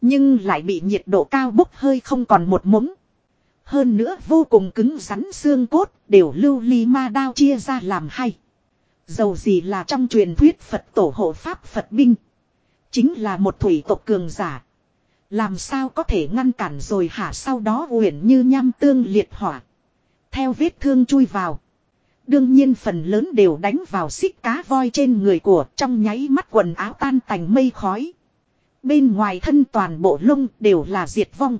Nhưng lại bị nhiệt độ cao bốc hơi không còn một mống. Hơn nữa vô cùng cứng rắn xương cốt đều lưu ly ma đao chia ra làm hai. Dầu gì là trong truyền thuyết Phật tổ hộ Pháp Phật binh. Chính là một thủy tộc cường giả. Làm sao có thể ngăn cản rồi hả sau đó uyển như nham tương liệt hỏa. Theo vết thương chui vào. Đương nhiên phần lớn đều đánh vào xích cá voi trên người của trong nháy mắt quần áo tan tành mây khói. Bên ngoài thân toàn bộ lông đều là diệt vong.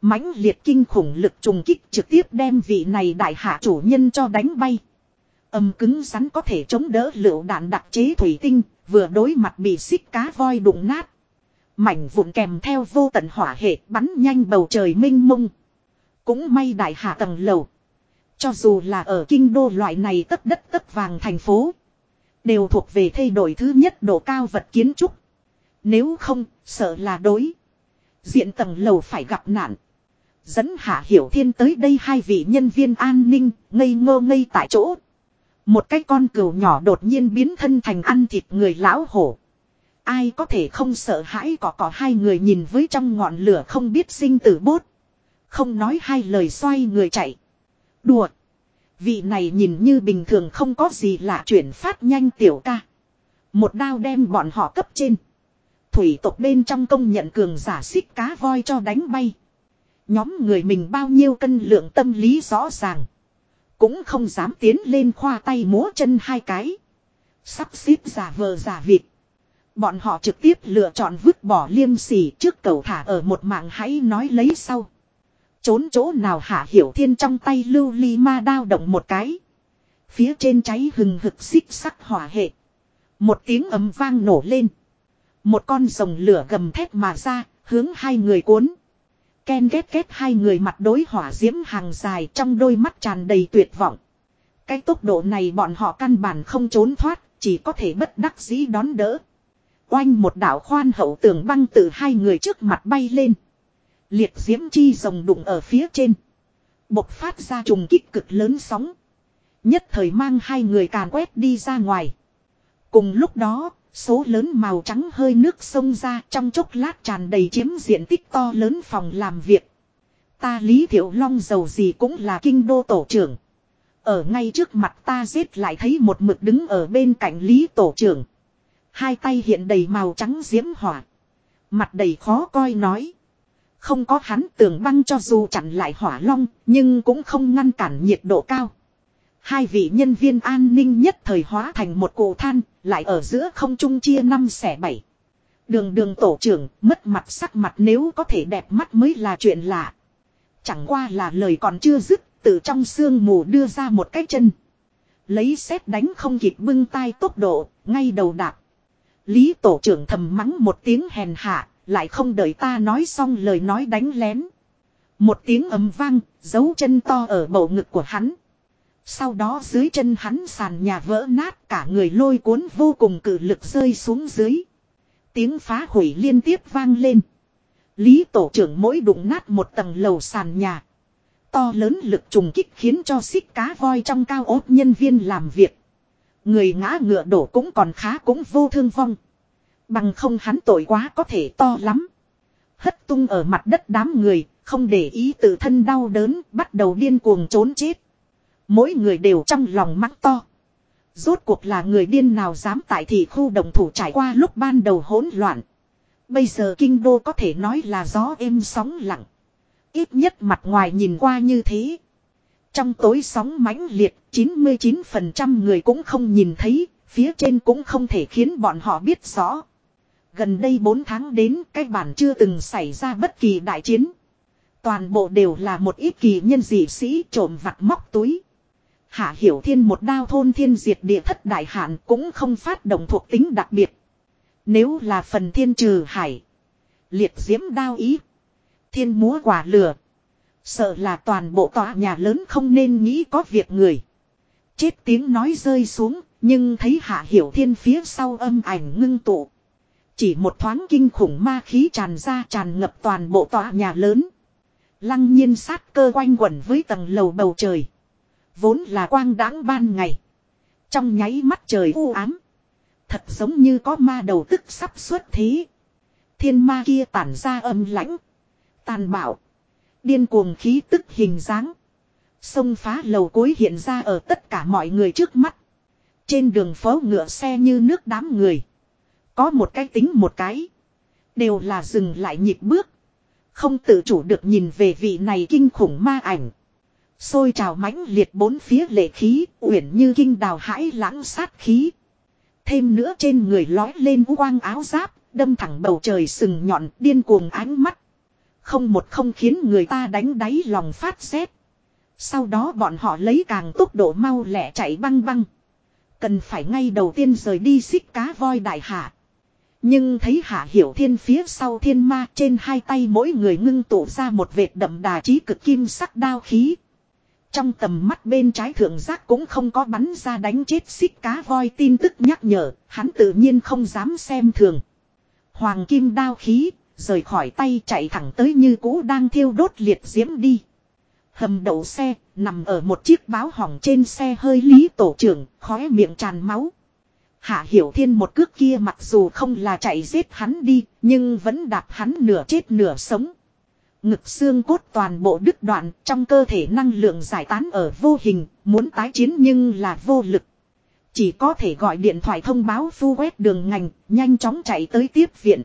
mãnh liệt kinh khủng lực trùng kích trực tiếp đem vị này đại hạ chủ nhân cho đánh bay. Âm cứng rắn có thể chống đỡ lựu đạn đặc chế thủy tinh, vừa đối mặt bị xích cá voi đụng nát. Mảnh vụn kèm theo vô tận hỏa hệ bắn nhanh bầu trời minh mông. Cũng may đại hạ tầng lầu. Cho dù là ở kinh đô loại này tất đất tất vàng thành phố. Đều thuộc về thay đổi thứ nhất độ cao vật kiến trúc. Nếu không, sợ là đối. Diện tầng lầu phải gặp nạn. Dẫn Hạ Hiểu Thiên tới đây hai vị nhân viên an ninh, ngây ngô ngây tại chỗ, một cái con cừu nhỏ đột nhiên biến thân thành ăn thịt người lão hổ. Ai có thể không sợ hãi có có hai người nhìn với trong ngọn lửa không biết sinh tử bốt. Không nói hai lời xoay người chạy. Đùa. Vị này nhìn như bình thường không có gì lạ chuyển phát nhanh tiểu ca. Một đao đem bọn họ cấp trên. Thủy tộc bên trong công nhận cường giả xích cá voi cho đánh bay. Nhóm người mình bao nhiêu cân lượng tâm lý rõ ràng. Cũng không dám tiến lên khoa tay múa chân hai cái. Sắp xếp giả vờ giả vịt. Bọn họ trực tiếp lựa chọn vứt bỏ liêm sỉ trước cầu thả ở một mạng hãy nói lấy sau. Trốn chỗ nào hạ hiểu thiên trong tay lưu ly ma đao động một cái. Phía trên cháy hừng hực xích sắc hỏa hệ. Một tiếng ấm vang nổ lên. Một con rồng lửa gầm thét mà ra, hướng hai người cuốn. Ken ghét ghét hai người mặt đối hỏa diễm hàng dài trong đôi mắt tràn đầy tuyệt vọng. Cái tốc độ này bọn họ căn bản không trốn thoát, chỉ có thể bất đắc dĩ đón đỡ. Oanh một đảo khoan hậu tường băng từ hai người trước mặt bay lên. Liệt diễm chi rồng đụng ở phía trên. Bộc phát ra trùng kích cực lớn sóng. Nhất thời mang hai người càn quét đi ra ngoài. Cùng lúc đó, số lớn màu trắng hơi nước sông ra trong chốc lát tràn đầy chiếm diện tích to lớn phòng làm việc. Ta Lý Thiệu Long giàu gì cũng là kinh đô tổ trưởng. Ở ngay trước mặt ta giết lại thấy một mực đứng ở bên cạnh Lý tổ trưởng. Hai tay hiện đầy màu trắng diễm hỏa. Mặt đầy khó coi nói. Không có hắn tường băng cho dù chặn lại hỏa long, nhưng cũng không ngăn cản nhiệt độ cao. Hai vị nhân viên an ninh nhất thời hóa thành một cổ than, lại ở giữa không trung chia năm xẻ bảy. Đường đường tổ trưởng, mất mặt sắc mặt nếu có thể đẹp mắt mới là chuyện lạ. Chẳng qua là lời còn chưa dứt, từ trong sương mù đưa ra một cái chân. Lấy xét đánh không kịp bưng tay tốc độ, ngay đầu đạp. Lý tổ trưởng thầm mắng một tiếng hèn hạ, lại không đợi ta nói xong lời nói đánh lén. Một tiếng ầm vang, dấu chân to ở bầu ngực của hắn. Sau đó dưới chân hắn sàn nhà vỡ nát cả người lôi cuốn vô cùng cử lực rơi xuống dưới. Tiếng phá hủy liên tiếp vang lên. Lý tổ trưởng mỗi đụng nát một tầng lầu sàn nhà. To lớn lực trùng kích khiến cho xích cá voi trong cao ốt nhân viên làm việc. Người ngã ngựa đổ cũng còn khá cũng vô thương vong. Bằng không hắn tội quá có thể to lắm. Hất tung ở mặt đất đám người, không để ý tự thân đau đớn, bắt đầu điên cuồng trốn chết. Mỗi người đều trong lòng mắng to. Rốt cuộc là người điên nào dám tại thị khu đồng thủ trải qua lúc ban đầu hỗn loạn. Bây giờ kinh đô có thể nói là gió êm sóng lặng. Ít nhất mặt ngoài nhìn qua như thế. Trong tối sóng mãnh liệt, 99% người cũng không nhìn thấy, phía trên cũng không thể khiến bọn họ biết rõ. Gần đây 4 tháng đến, cái bản chưa từng xảy ra bất kỳ đại chiến. Toàn bộ đều là một ít kỳ nhân dị sĩ trộm vặt móc túi. Hạ Hiểu Thiên một đao thôn thiên diệt địa thất đại hạn cũng không phát động thuộc tính đặc biệt. Nếu là phần thiên trừ hải. Liệt diễm đao ý. Thiên múa quả lửa. Sợ là toàn bộ tòa nhà lớn không nên nghĩ có việc người. Chết tiếng nói rơi xuống, nhưng thấy Hạ Hiểu Thiên phía sau âm ảnh ngưng tụ. Chỉ một thoáng kinh khủng ma khí tràn ra tràn ngập toàn bộ tòa nhà lớn. Lăng nhiên sát cơ quanh quẩn với tầng lầu bầu trời. Vốn là quang đãng ban ngày. Trong nháy mắt trời u ám. Thật giống như có ma đầu tức sắp xuất thế. Thiên ma kia tản ra âm lãnh. Tàn bạo. Điên cuồng khí tức hình dáng. Sông phá lầu cối hiện ra ở tất cả mọi người trước mắt. Trên đường phố ngựa xe như nước đám người. Có một cái tính một cái. Đều là dừng lại nhịp bước. Không tự chủ được nhìn về vị này kinh khủng ma ảnh. Xôi trào mãnh liệt bốn phía lệ khí, uyển như kinh đào hãi lãng sát khí. Thêm nữa trên người lói lên quang áo giáp, đâm thẳng bầu trời sừng nhọn, điên cuồng ánh mắt. Không một không khiến người ta đánh đáy lòng phát rét. Sau đó bọn họ lấy càng tốc độ mau lẹ chạy băng băng. Cần phải ngay đầu tiên rời đi xích cá voi đại hạ. Nhưng thấy hạ hiểu thiên phía sau thiên ma trên hai tay mỗi người ngưng tụ ra một vệt đậm đà trí cực kim sắc đao khí. Trong tầm mắt bên trái thượng giác cũng không có bắn ra đánh chết xích cá voi tin tức nhắc nhở, hắn tự nhiên không dám xem thường. Hoàng kim đao khí, rời khỏi tay chạy thẳng tới như cũ đang thiêu đốt liệt diễm đi. Hầm đậu xe, nằm ở một chiếc báo hỏng trên xe hơi lý tổ trưởng, khóe miệng tràn máu. Hạ Hiểu Thiên một cước kia mặc dù không là chạy giết hắn đi, nhưng vẫn đạp hắn nửa chết nửa sống. Ngực xương cốt toàn bộ đứt đoạn trong cơ thể năng lượng giải tán ở vô hình, muốn tái chiến nhưng là vô lực. Chỉ có thể gọi điện thoại thông báo phu quét đường ngành, nhanh chóng chạy tới tiếp viện.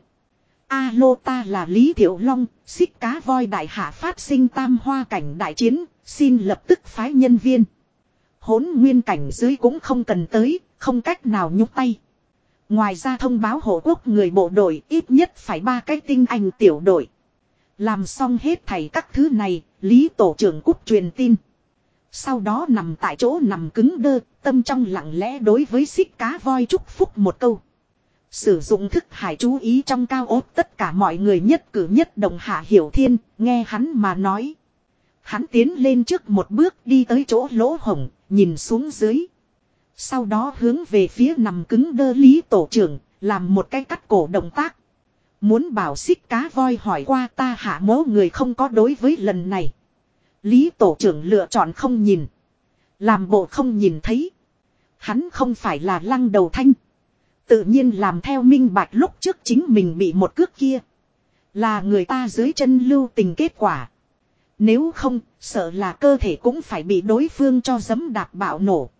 Alo ta là Lý Thiệu Long, xích cá voi đại hạ phát sinh tam hoa cảnh đại chiến, xin lập tức phái nhân viên. Hốn nguyên cảnh dưới cũng không cần tới, không cách nào nhúc tay. Ngoài ra thông báo hộ quốc người bộ đội ít nhất phải ba cái tinh anh tiểu đội. Làm xong hết thảy các thứ này, Lý Tổ trưởng cúp truyền tin. Sau đó nằm tại chỗ nằm cứng đơ, tâm trong lặng lẽ đối với xích cá voi chúc phúc một câu. Sử dụng thức hải chú ý trong cao ốt tất cả mọi người nhất cử nhất đồng hạ hiểu thiên, nghe hắn mà nói. Hắn tiến lên trước một bước đi tới chỗ lỗ hổng, nhìn xuống dưới. Sau đó hướng về phía nằm cứng đơ lý tổ trưởng, làm một cái cắt cổ động tác. Muốn bảo xích cá voi hỏi qua ta hạ mố người không có đối với lần này. Lý tổ trưởng lựa chọn không nhìn. Làm bộ không nhìn thấy. Hắn không phải là lăng đầu thanh. Tự nhiên làm theo minh bạch lúc trước chính mình bị một cước kia. Là người ta dưới chân lưu tình kết quả. Nếu không, sợ là cơ thể cũng phải bị đối phương cho dấm đạp bạo nổ.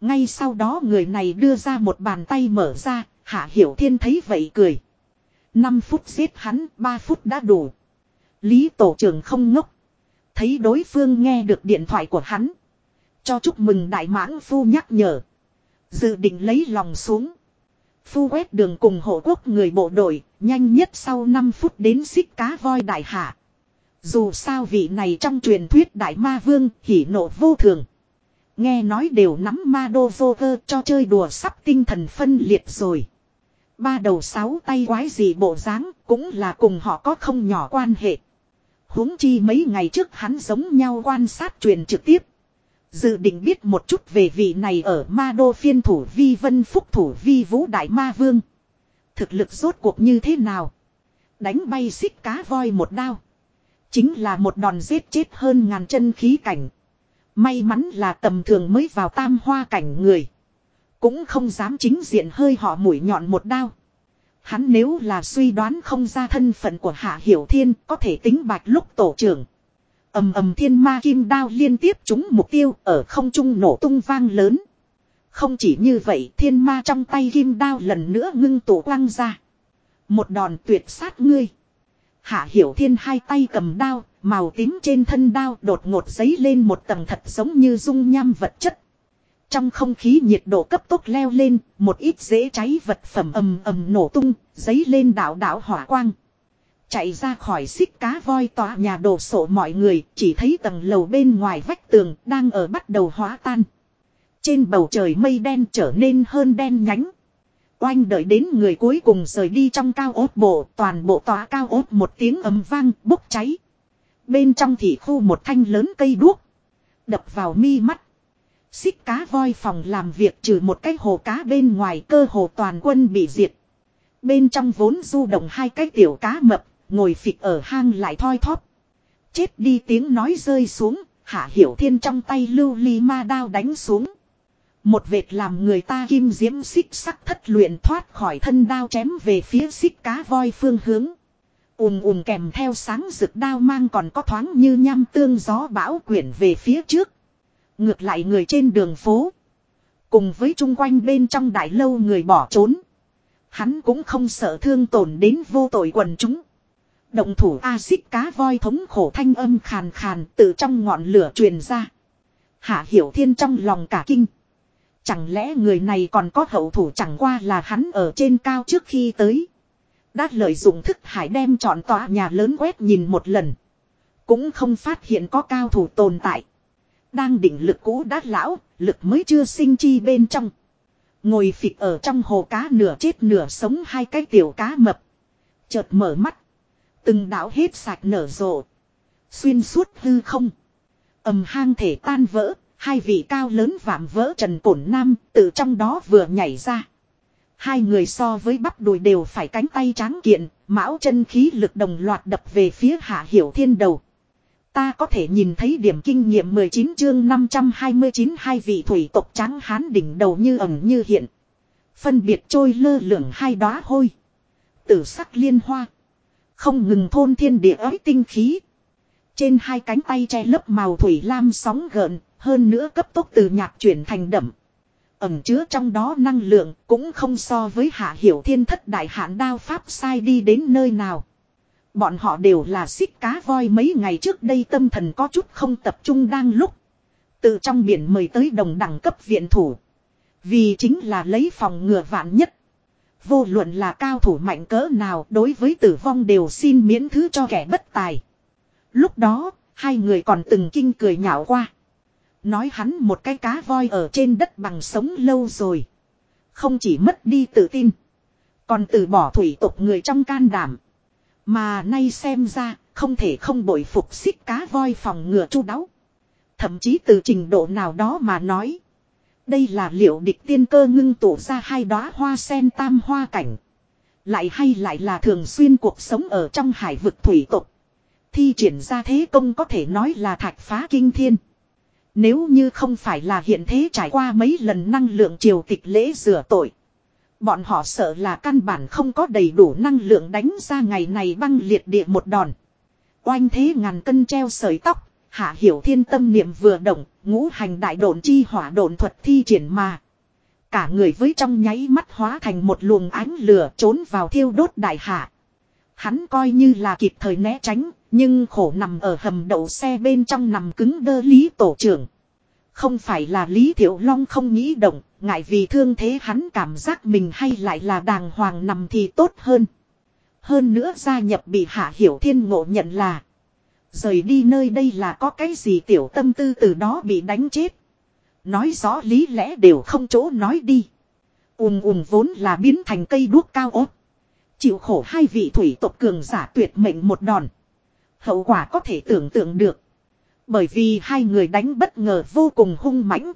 Ngay sau đó người này đưa ra một bàn tay mở ra, Hạ Hiểu Thiên thấy vậy cười. 5 phút giết hắn, 3 phút đã đủ. Lý tổ trưởng không ngốc. Thấy đối phương nghe được điện thoại của hắn. Cho chúc mừng đại mãng phu nhắc nhở. Dự định lấy lòng xuống. Phu quét đường cùng hộ quốc người bộ đội, nhanh nhất sau 5 phút đến xích cá voi đại hạ. Dù sao vị này trong truyền thuyết đại ma vương hỉ nộ vô thường. Nghe nói đều nắm ma đô vô cơ cho chơi đùa sắp tinh thần phân liệt rồi. Ba đầu sáu tay quái gì bộ dáng cũng là cùng họ có không nhỏ quan hệ. huống chi mấy ngày trước hắn giống nhau quan sát truyền trực tiếp. Dự định biết một chút về vị này ở ma đô phiên thủ vi vân phúc thủ vi vũ đại ma vương. Thực lực rốt cuộc như thế nào? Đánh bay xích cá voi một đao. Chính là một đòn giết chết hơn ngàn chân khí cảnh. May mắn là tầm thường mới vào tam hoa cảnh người. Cũng không dám chính diện hơi họ mũi nhọn một đao. Hắn nếu là suy đoán không ra thân phận của Hạ Hiểu Thiên có thể tính bạch lúc tổ trưởng. ầm ầm thiên ma kim đao liên tiếp trúng mục tiêu ở không trung nổ tung vang lớn. Không chỉ như vậy thiên ma trong tay kim đao lần nữa ngưng tổ quăng ra. Một đòn tuyệt sát ngươi. Hạ Hiểu Thiên hai tay cầm đao, màu tím trên thân đao đột ngột giấy lên một tầng thật giống như dung nham vật chất. Trong không khí nhiệt độ cấp tốc leo lên, một ít dễ cháy vật phẩm ầm ầm nổ tung, giấy lên đảo đảo hỏa quang. Chạy ra khỏi xích cá voi tòa nhà đổ sổ mọi người, chỉ thấy tầng lầu bên ngoài vách tường đang ở bắt đầu hóa tan. Trên bầu trời mây đen trở nên hơn đen nhánh. Oanh đợi đến người cuối cùng rời đi trong cao ốt bộ, toàn bộ tòa cao ốt một tiếng ầm vang bốc cháy. Bên trong thị khu một thanh lớn cây đuốc. Đập vào mi mắt. Xích cá voi phòng làm việc trừ một cái hồ cá bên ngoài cơ hồ toàn quân bị diệt. Bên trong vốn du động hai cái tiểu cá mập, ngồi phịch ở hang lại thoi thóp. Chết đi tiếng nói rơi xuống, hạ hiểu thiên trong tay lưu ly ma đao đánh xuống. Một vệt làm người ta kim diễm xích sắc thất luyện thoát khỏi thân đao chém về phía xích cá voi phương hướng. ùm ùm kèm theo sáng rực đao mang còn có thoáng như nham tương gió bão quyển về phía trước. Ngược lại người trên đường phố. Cùng với chung quanh bên trong đại lâu người bỏ trốn. Hắn cũng không sợ thương tổn đến vô tội quần chúng. Động thủ A xích cá voi thống khổ thanh âm khàn khàn từ trong ngọn lửa truyền ra. Hạ hiểu thiên trong lòng cả kinh. Chẳng lẽ người này còn có hậu thủ chẳng qua là hắn ở trên cao trước khi tới. Đã lợi dụng thức hải đem chọn tòa nhà lớn quét nhìn một lần. Cũng không phát hiện có cao thủ tồn tại. Đang định lực cũ đã lão, lực mới chưa sinh chi bên trong. Ngồi phịch ở trong hồ cá nửa chết nửa sống hai cái tiểu cá mập. Chợt mở mắt. Từng đảo hết sạch nở rộ. Xuyên suốt hư không. ầm hang thể tan vỡ, hai vị cao lớn vạm vỡ trần cổn nam từ trong đó vừa nhảy ra. Hai người so với bắp đùi đều phải cánh tay tráng kiện, mão chân khí lực đồng loạt đập về phía hạ hiểu thiên đầu. Ta có thể nhìn thấy điểm kinh nghiệm 19 chương 529 hai vị thủy tộc trắng hán đỉnh đầu như ẩn như hiện. Phân biệt trôi lơ lửng hai đóa hôi. Tử sắc liên hoa. Không ngừng thôn thiên địa ới tinh khí. Trên hai cánh tay che lớp màu thủy lam sóng gợn, hơn nữa cấp tốc từ nhạt chuyển thành đậm. Ẩm chứa trong đó năng lượng cũng không so với hạ hiểu thiên thất đại hạn đao pháp sai đi đến nơi nào. Bọn họ đều là xích cá voi mấy ngày trước đây tâm thần có chút không tập trung đang lúc. Từ trong biển mời tới đồng đẳng cấp viện thủ. Vì chính là lấy phòng ngừa vạn nhất. Vô luận là cao thủ mạnh cỡ nào đối với tử vong đều xin miễn thứ cho kẻ bất tài. Lúc đó, hai người còn từng kinh cười nhạo qua. Nói hắn một cái cá voi ở trên đất bằng sống lâu rồi. Không chỉ mất đi tự tin. Còn từ bỏ thủy tục người trong can đảm. Mà nay xem ra, không thể không bội phục xích cá voi phòng ngừa chu đáo. Thậm chí từ trình độ nào đó mà nói. Đây là liệu địch tiên cơ ngưng tụ ra hai đóa hoa sen tam hoa cảnh. Lại hay lại là thường xuyên cuộc sống ở trong hải vực thủy tục. Thi triển ra thế công có thể nói là thạch phá kinh thiên. Nếu như không phải là hiện thế trải qua mấy lần năng lượng triều tịch lễ rửa tội. Bọn họ sợ là căn bản không có đầy đủ năng lượng đánh ra ngày này băng liệt địa một đòn. Oanh thế ngàn cân treo sợi tóc, hạ hiểu thiên tâm niệm vừa động, ngũ hành đại độn chi hỏa độn thuật thi triển mà. Cả người với trong nháy mắt hóa thành một luồng ánh lửa trốn vào thiêu đốt đại hạ. Hắn coi như là kịp thời né tránh, nhưng khổ nằm ở hầm đậu xe bên trong nằm cứng đơ lý tổ trưởng. Không phải là Lý Thiệu Long không nghĩ động, ngại vì thương thế hắn cảm giác mình hay lại là đàng hoàng nằm thì tốt hơn. Hơn nữa gia nhập bị hạ hiểu thiên ngộ nhận là. Rời đi nơi đây là có cái gì tiểu tâm tư từ đó bị đánh chết. Nói rõ lý lẽ đều không chỗ nói đi. Ùm ùm vốn là biến thành cây đuốc cao ốt. Chịu khổ hai vị thủy tộc cường giả tuyệt mệnh một đòn. Hậu quả có thể tưởng tượng được. Bởi vì hai người đánh bất ngờ vô cùng hung mãnh.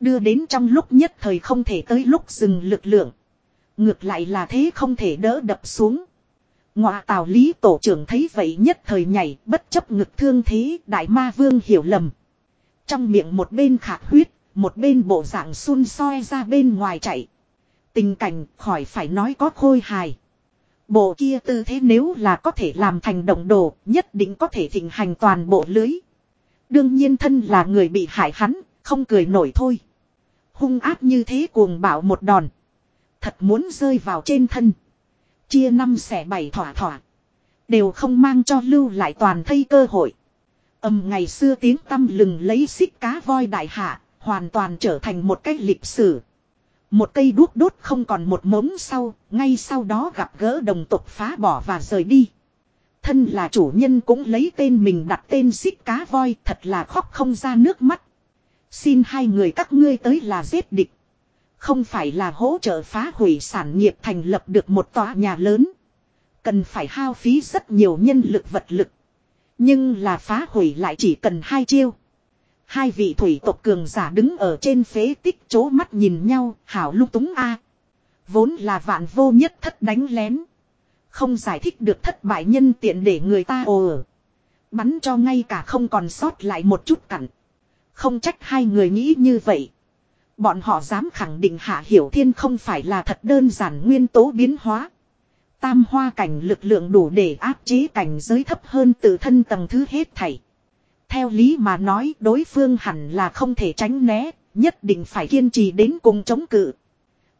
Đưa đến trong lúc nhất thời không thể tới lúc dừng lực lượng. Ngược lại là thế không thể đỡ đập xuống. Ngọa tào lý tổ trưởng thấy vậy nhất thời nhảy bất chấp ngực thương thế đại ma vương hiểu lầm. Trong miệng một bên khạc huyết, một bên bộ dạng xun soi ra bên ngoài chạy. Tình cảnh khỏi phải nói có khôi hài. Bộ kia tư thế nếu là có thể làm thành động đồ, nhất định có thể thịnh hành toàn bộ lưới. Đương nhiên thân là người bị hại hắn, không cười nổi thôi. Hung áp như thế cuồng bạo một đòn. Thật muốn rơi vào trên thân. Chia năm xẻ bảy thỏa thỏa. Đều không mang cho lưu lại toàn thây cơ hội. Âm ngày xưa tiếng tâm lừng lấy xích cá voi đại hạ, hoàn toàn trở thành một cái lịch sử. Một cây đuốc đốt không còn một mống sau, ngay sau đó gặp gỡ đồng tục phá bỏ và rời đi. Thân là chủ nhân cũng lấy tên mình đặt tên xích cá voi thật là khóc không ra nước mắt. Xin hai người các ngươi tới là giết địch. Không phải là hỗ trợ phá hủy sản nghiệp thành lập được một tòa nhà lớn. Cần phải hao phí rất nhiều nhân lực vật lực. Nhưng là phá hủy lại chỉ cần hai chiêu. Hai vị thủy tộc cường giả đứng ở trên phế tích chố mắt nhìn nhau, hảo lung túng a. Vốn là vạn vô nhất thất đánh lén. Không giải thích được thất bại nhân tiện để người ta ồ ở. Bắn cho ngay cả không còn sót lại một chút cặn. Không trách hai người nghĩ như vậy. Bọn họ dám khẳng định Hạ Hiểu Thiên không phải là thật đơn giản nguyên tố biến hóa. Tam hoa cảnh lực lượng đủ để áp chế cảnh giới thấp hơn tự thân tầng thứ hết thảy. Theo lý mà nói đối phương hẳn là không thể tránh né, nhất định phải kiên trì đến cùng chống cự.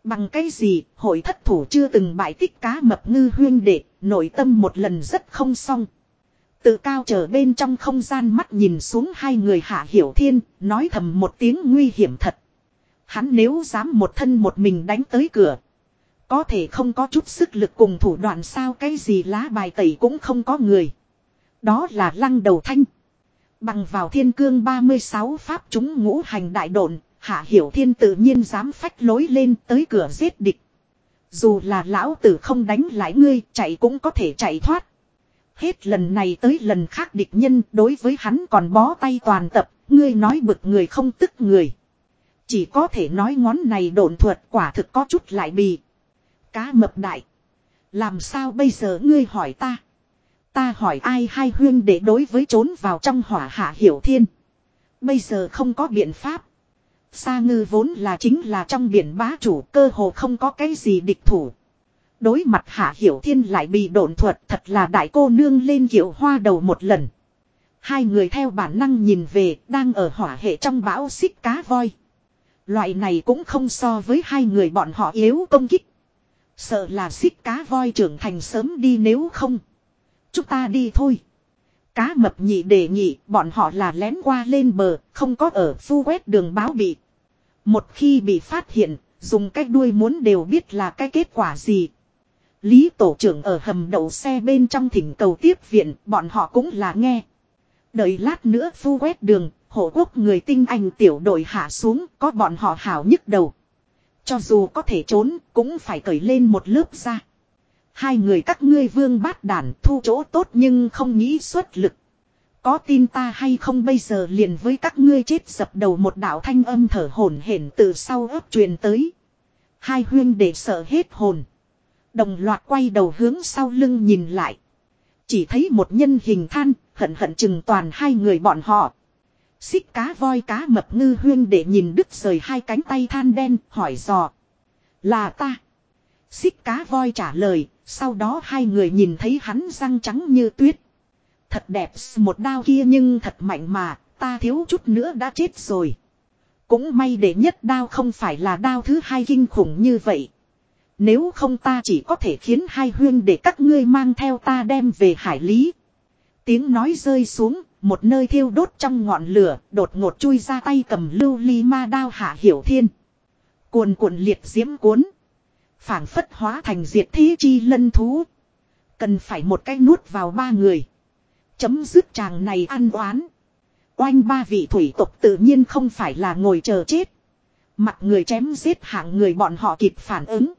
Bằng cái gì, hội thất thủ chưa từng bại tích cá mập ngư huyên đệ, nội tâm một lần rất không xong. Tự cao trở bên trong không gian mắt nhìn xuống hai người hạ hiểu thiên, nói thầm một tiếng nguy hiểm thật. Hắn nếu dám một thân một mình đánh tới cửa. Có thể không có chút sức lực cùng thủ đoạn sao cái gì lá bài tẩy cũng không có người. Đó là lăng đầu thanh. Bằng vào thiên cương 36 pháp chúng ngũ hành đại độn, hạ hiểu thiên tự nhiên dám phách lối lên tới cửa giết địch. Dù là lão tử không đánh lại ngươi, chạy cũng có thể chạy thoát. Hết lần này tới lần khác địch nhân đối với hắn còn bó tay toàn tập, ngươi nói bực người không tức người. Chỉ có thể nói ngón này độn thuật quả thực có chút lại bì. Cá mập đại. Làm sao bây giờ ngươi hỏi ta? Ta hỏi ai hai huyên để đối với trốn vào trong hỏa hạ hiểu thiên. Bây giờ không có biện pháp. Sa ngư vốn là chính là trong biển bá chủ cơ hồ không có cái gì địch thủ. Đối mặt hạ hiểu thiên lại bị độn thuật thật là đại cô nương lên kiểu hoa đầu một lần. Hai người theo bản năng nhìn về, đang ở hỏa hệ trong bão xích cá voi. Loại này cũng không so với hai người bọn họ yếu công kích. Sợ là xích cá voi trưởng thành sớm đi nếu không. Chúng ta đi thôi. Cá mập nhị đề nghị bọn họ là lén qua lên bờ, không có ở phu quét đường báo bị. Một khi bị phát hiện, dùng cách đuôi muốn đều biết là cái kết quả gì. Lý tổ trưởng ở hầm đậu xe bên trong thỉnh cầu tiếp viện, bọn họ cũng là nghe. Đợi lát nữa phu quét đường, hộ quốc người tinh anh tiểu đội hạ xuống, có bọn họ hảo nhức đầu. Cho dù có thể trốn, cũng phải cởi lên một lớp ra. Hai người các ngươi vương bát đản thu chỗ tốt nhưng không nghĩ xuất lực. Có tin ta hay không bây giờ liền với các ngươi chết dập đầu một đạo thanh âm thở hổn hển từ sau ấp truyền tới. Hai huyên để sợ hết hồn. Đồng loạt quay đầu hướng sau lưng nhìn lại. Chỉ thấy một nhân hình than, hận hận chừng toàn hai người bọn họ. Xích cá voi cá mập ngư huyên để nhìn đứt rời hai cánh tay than đen, hỏi dò. Là ta. Xích cá voi trả lời, sau đó hai người nhìn thấy hắn răng trắng như tuyết. Thật đẹp một đao kia nhưng thật mạnh mà, ta thiếu chút nữa đã chết rồi. Cũng may để nhất đao không phải là đao thứ hai kinh khủng như vậy. Nếu không ta chỉ có thể khiến hai huyên để các ngươi mang theo ta đem về hải lý. Tiếng nói rơi xuống, một nơi thiêu đốt trong ngọn lửa, đột ngột chui ra tay cầm lưu ly ma đao hạ hiểu thiên. Cuồn cuộn liệt diễm cuốn. phảng phất hóa thành diệt thế chi lân thú. Cần phải một cái nuốt vào ba người. Chấm dứt chàng này ăn oán. Oanh ba vị thủy tộc tự nhiên không phải là ngồi chờ chết. Mặt người chém giết hạng người bọn họ kịp phản ứng.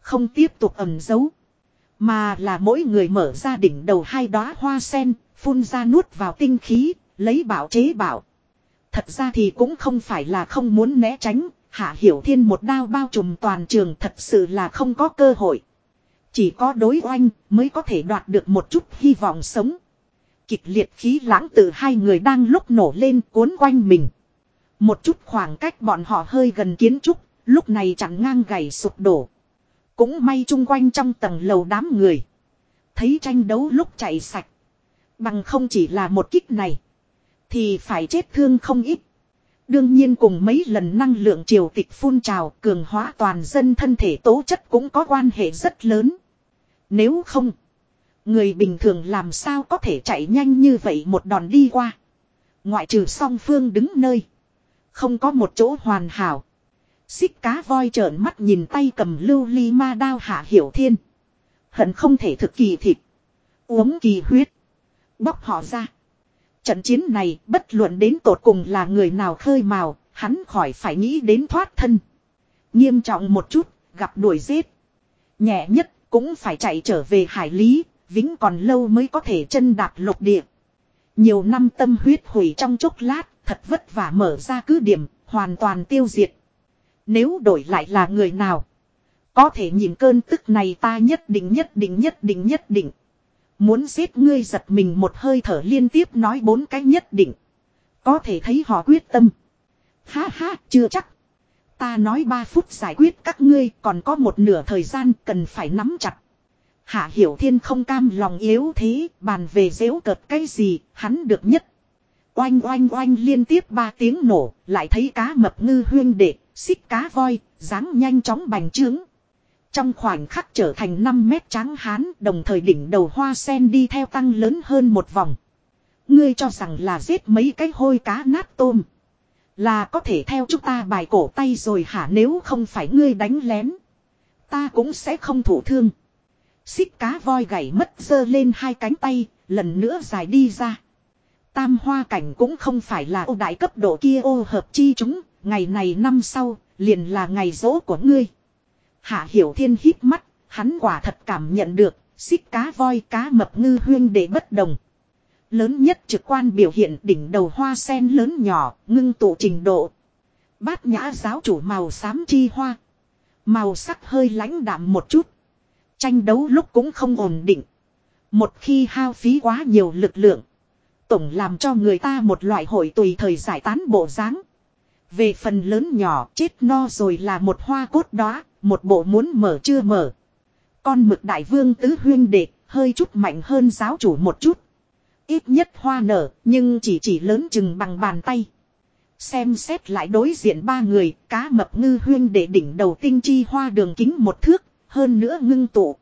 Không tiếp tục ẩn giấu. Mà là mỗi người mở ra đỉnh đầu hai đóa hoa sen, phun ra nuốt vào tinh khí, lấy bảo chế bảo. Thật ra thì cũng không phải là không muốn né tránh, Hạ Hiểu Thiên một đao bao trùm toàn trường thật sự là không có cơ hội. Chỉ có đối oanh mới có thể đoạt được một chút hy vọng sống. Kịch liệt khí lãng từ hai người đang lúc nổ lên cuốn quanh mình. Một chút khoảng cách bọn họ hơi gần kiến trúc, lúc này chẳng ngang gầy sụp đổ. Cũng may chung quanh trong tầng lầu đám người. Thấy tranh đấu lúc chạy sạch. Bằng không chỉ là một kích này. Thì phải chết thương không ít. Đương nhiên cùng mấy lần năng lượng triều tịch phun trào cường hóa toàn dân thân thể tố chất cũng có quan hệ rất lớn. Nếu không, người bình thường làm sao có thể chạy nhanh như vậy một đòn đi qua. Ngoại trừ song phương đứng nơi. Không có một chỗ hoàn hảo. Xích cá voi trợn mắt nhìn tay cầm lưu ly ma đao hạ hiểu thiên. Hận không thể thực kỳ thịt. Uống kỳ huyết. Bóc họ ra. Trận chiến này bất luận đến tột cùng là người nào khơi mào, hắn khỏi phải nghĩ đến thoát thân. Nghiêm trọng một chút, gặp đuổi giết. Nhẹ nhất cũng phải chạy trở về hải lý, vĩnh còn lâu mới có thể chân đạp lục địa. Nhiều năm tâm huyết hủy trong chốc lát, thật vất vả mở ra cứ điểm, hoàn toàn tiêu diệt. Nếu đổi lại là người nào, có thể nhìn cơn tức này ta nhất định nhất định nhất định nhất định. Muốn giết ngươi giật mình một hơi thở liên tiếp nói bốn cái nhất định. Có thể thấy họ quyết tâm. Ha ha, chưa chắc. Ta nói ba phút giải quyết các ngươi còn có một nửa thời gian cần phải nắm chặt. Hạ Hiểu Thiên không cam lòng yếu thế, bàn về dễu cợt cái gì, hắn được nhất. Oanh oanh oanh liên tiếp ba tiếng nổ, lại thấy cá mập ngư huyên đệ, xích cá voi, dáng nhanh chóng bành trướng. Trong khoảnh khắc trở thành 5 mét trắng hán đồng thời đỉnh đầu hoa sen đi theo tăng lớn hơn một vòng. Ngươi cho rằng là giết mấy cái hôi cá nát tôm. Là có thể theo chúng ta bài cổ tay rồi hả nếu không phải ngươi đánh lén. Ta cũng sẽ không thủ thương. Xích cá voi gãy mất dơ lên hai cánh tay, lần nữa dài đi ra. Tam hoa cảnh cũng không phải là ô đại cấp độ kia ô hợp chi chúng, ngày này năm sau, liền là ngày rỗ của ngươi. Hạ Hiểu Thiên hít mắt, hắn quả thật cảm nhận được, xích cá voi cá mập ngư huyên để bất đồng. Lớn nhất trực quan biểu hiện đỉnh đầu hoa sen lớn nhỏ, ngưng tụ trình độ. Bát nhã giáo chủ màu xám chi hoa. Màu sắc hơi lãnh đạm một chút. Tranh đấu lúc cũng không ổn định. Một khi hao phí quá nhiều lực lượng. Tổng làm cho người ta một loại hội tùy thời giải tán bộ dáng. Về phần lớn nhỏ chết no rồi là một hoa cốt đó, một bộ muốn mở chưa mở. Con mực đại vương tứ huyên đệ, hơi chút mạnh hơn giáo chủ một chút. Ít nhất hoa nở, nhưng chỉ chỉ lớn chừng bằng bàn tay. Xem xét lại đối diện ba người, cá mập ngư huyên đệ đỉnh đầu tinh chi hoa đường kính một thước, hơn nữa ngưng tụ.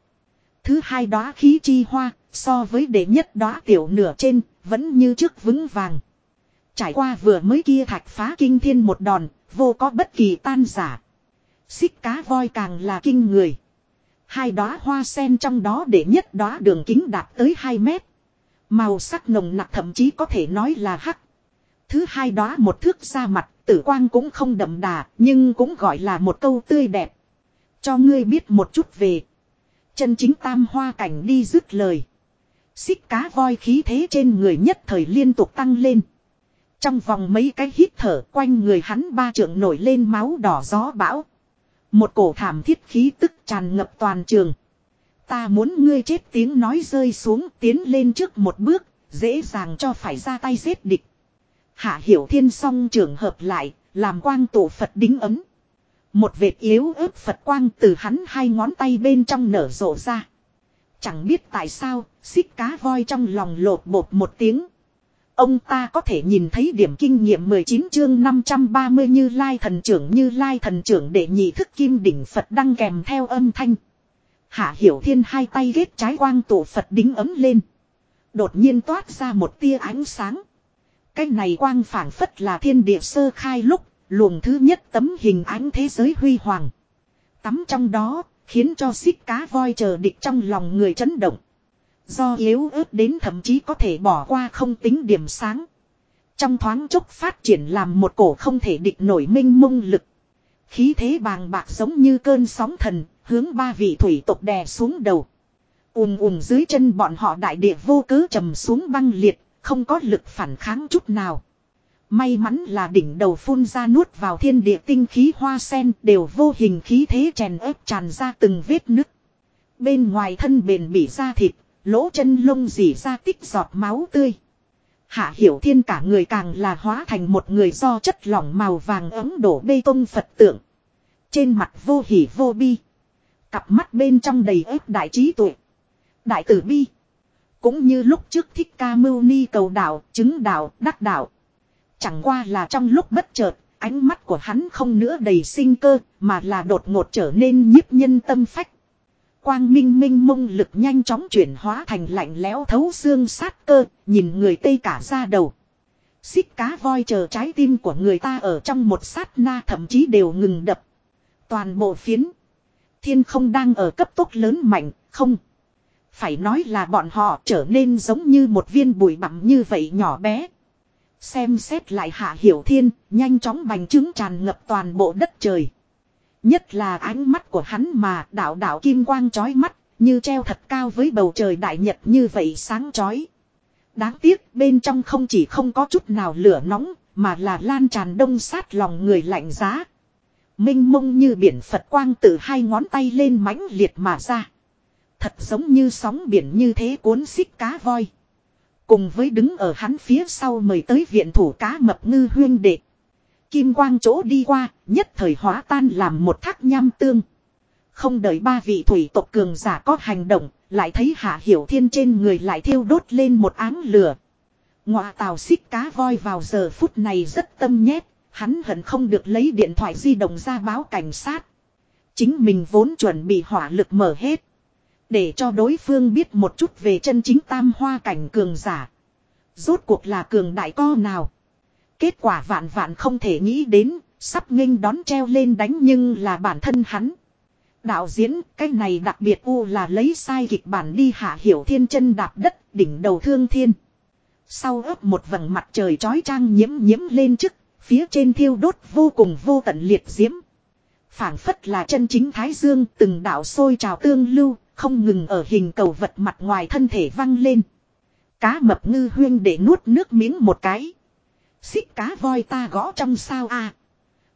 Thứ hai đóa khí chi hoa, so với đệ nhất đóa tiểu nửa trên, vẫn như trước vững vàng. Trải qua vừa mới kia thạch phá kinh thiên một đòn, vô có bất kỳ tan giả. Xích cá voi càng là kinh người. Hai đóa hoa sen trong đó để nhất đóa đường kính đạt tới 2 mét. Màu sắc nồng nặc thậm chí có thể nói là hắc. Thứ hai đóa một thước ra mặt, tử quang cũng không đậm đà, nhưng cũng gọi là một câu tươi đẹp. Cho ngươi biết một chút về. Chân chính tam hoa cảnh đi dứt lời. Xích cá voi khí thế trên người nhất thời liên tục tăng lên. Trong vòng mấy cái hít thở quanh người hắn ba trượng nổi lên máu đỏ gió bão. Một cổ thảm thiết khí tức tràn ngập toàn trường. Ta muốn ngươi chết tiếng nói rơi xuống tiến lên trước một bước, dễ dàng cho phải ra tay giết địch. Hạ hiểu thiên song trường hợp lại, làm quang tổ Phật đính ấm. Một vệt yếu ớt Phật quang từ hắn hai ngón tay bên trong nở rộ ra. Chẳng biết tại sao, xích cá voi trong lòng lột bột một tiếng. Ông ta có thể nhìn thấy điểm kinh nghiệm 19 chương 530 như lai thần trưởng như lai thần trưởng để nhị thức kim đỉnh Phật đăng kèm theo âm thanh. Hạ hiểu thiên hai tay ghét trái quang tổ Phật đính ấm lên. Đột nhiên toát ra một tia ánh sáng. Cái này quang phảng phất là thiên địa sơ khai lúc, luồng thứ nhất tấm hình ánh thế giới huy hoàng. Tắm trong đó, khiến cho xích cá voi chờ địch trong lòng người chấn động. Do yếu ớt đến thậm chí có thể bỏ qua không tính điểm sáng. Trong thoáng chốc phát triển làm một cổ không thể địch nổi minh mông lực. Khí thế bàng bạc giống như cơn sóng thần, hướng ba vị thủy tộc đè xuống đầu. ùm ùm dưới chân bọn họ đại địa vô cớ trầm xuống băng liệt, không có lực phản kháng chút nào. May mắn là đỉnh đầu phun ra nuốt vào thiên địa tinh khí hoa sen đều vô hình khí thế chèn ép tràn ra từng vết nứt. Bên ngoài thân bền bị da thịt, lỗ chân lông dỉ ra tích giọt máu tươi. Hạ hiểu thiên cả người càng là hóa thành một người do chất lỏng màu vàng ấm đổ bê tông Phật tượng. Trên mặt vô hỉ vô bi. Cặp mắt bên trong đầy ếp đại trí tuệ. Đại tử bi. Cũng như lúc trước thích ca mưu ni cầu đạo, chứng đạo, đắc đạo. Chẳng qua là trong lúc bất chợt, ánh mắt của hắn không nữa đầy sinh cơ, mà là đột ngột trở nên nhiếp nhân tâm phách. Quang minh minh mông lực nhanh chóng chuyển hóa thành lạnh lẽo thấu xương sát cơ, nhìn người tây cả ra đầu. Xích cá voi chờ trái tim của người ta ở trong một sát na thậm chí đều ngừng đập. Toàn bộ phiến. Thiên không đang ở cấp tốc lớn mạnh, không. Phải nói là bọn họ trở nên giống như một viên bụi bặm như vậy nhỏ bé. Xem xét lại hạ hiểu thiên, nhanh chóng bành trướng tràn ngập toàn bộ đất trời. Nhất là ánh mắt của hắn mà đạo đạo kim quang chói mắt, như treo thật cao với bầu trời đại nhật như vậy sáng chói. Đáng tiếc bên trong không chỉ không có chút nào lửa nóng, mà là lan tràn đông sát lòng người lạnh giá. Minh mông như biển Phật quang từ hai ngón tay lên mãnh liệt mà ra. Thật giống như sóng biển như thế cuốn xích cá voi. Cùng với đứng ở hắn phía sau mời tới viện thủ cá mập ngư huyên đệ. Kim quang chỗ đi qua, nhất thời hóa tan làm một thác nham tương. Không đợi ba vị thủy tộc cường giả có hành động, lại thấy hạ hiểu thiên trên người lại thiêu đốt lên một áng lửa. Ngọa tàu xích cá voi vào giờ phút này rất tâm nhét, hắn hận không được lấy điện thoại di động ra báo cảnh sát. Chính mình vốn chuẩn bị hỏa lực mở hết. Để cho đối phương biết một chút về chân chính tam hoa cảnh cường giả. Rốt cuộc là cường đại co nào. Kết quả vạn vạn không thể nghĩ đến, sắp nghênh đón treo lên đánh nhưng là bản thân hắn. Đạo diễn, cái này đặc biệt u là lấy sai kịch bản đi hạ hiểu thiên chân đạp đất, đỉnh đầu thương thiên. Sau ấp một vầng mặt trời chói trang nhiễm nhiễm lên trước, phía trên thiêu đốt vô cùng vô tận liệt diễm. phảng phất là chân chính thái dương từng đạo sôi trào tương lưu, không ngừng ở hình cầu vật mặt ngoài thân thể văng lên. Cá mập ngư huyên để nuốt nước miếng một cái. Xích cá voi ta gõ trong sao a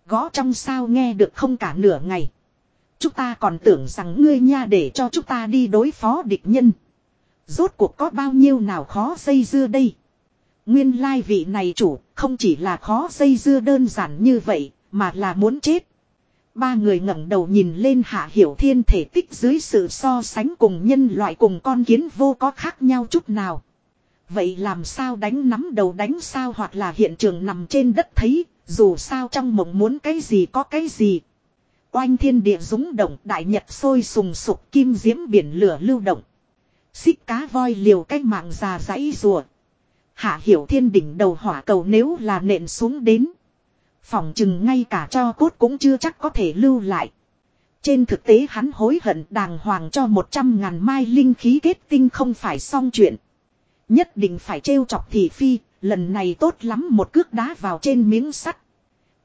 Gõ trong sao nghe được không cả nửa ngày. Chúng ta còn tưởng rằng ngươi nha để cho chúng ta đi đối phó địch nhân. Rốt cuộc có bao nhiêu nào khó dây dưa đây. Nguyên lai vị này chủ không chỉ là khó dây dưa đơn giản như vậy, mà là muốn chết. Ba người ngẩng đầu nhìn lên hạ hiểu thiên thể tích dưới sự so sánh cùng nhân loại cùng con kiến vô có khác nhau chút nào. Vậy làm sao đánh nắm đầu đánh sao hoặc là hiện trường nằm trên đất thấy, dù sao trong mộng muốn cái gì có cái gì. Oanh thiên địa rúng động đại nhật sôi sùng sục kim diễm biển lửa lưu động. Xích cá voi liều cách mạng già dãy rùa. Hạ hiểu thiên đỉnh đầu hỏa cầu nếu là nện xuống đến. Phòng chừng ngay cả cho cốt cũng chưa chắc có thể lưu lại. Trên thực tế hắn hối hận đàng hoàng cho một trăm ngàn mai linh khí kết tinh không phải xong chuyện. Nhất định phải trêu chọc thị phi, lần này tốt lắm một cước đá vào trên miếng sắt.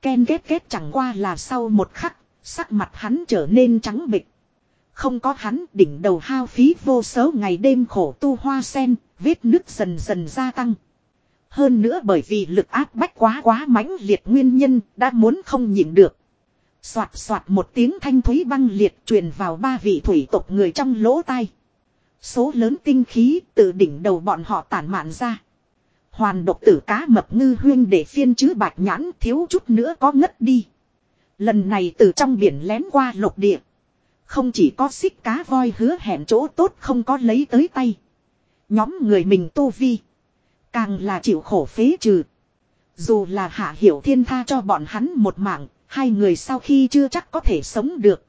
Ken kết kết chẳng qua là sau một khắc, sắc mặt hắn trở nên trắng bịch. Không có hắn đỉnh đầu hao phí vô số ngày đêm khổ tu hoa sen, vết nứt dần dần gia tăng. Hơn nữa bởi vì lực áp bách quá quá mãnh liệt nguyên nhân đã muốn không nhịn được. Xoạt xoạt một tiếng thanh thúy băng liệt truyền vào ba vị thủy tộc người trong lỗ tai. Số lớn tinh khí từ đỉnh đầu bọn họ tản mạn ra. Hoàn độc tử cá mập ngư huyên để phiên chứ bạch nhãn thiếu chút nữa có ngất đi. Lần này từ trong biển lén qua lục địa. Không chỉ có xích cá voi hứa hẹn chỗ tốt không có lấy tới tay. Nhóm người mình tu vi. Càng là chịu khổ phế trừ. Dù là hạ hiểu thiên tha cho bọn hắn một mạng, hai người sau khi chưa chắc có thể sống được.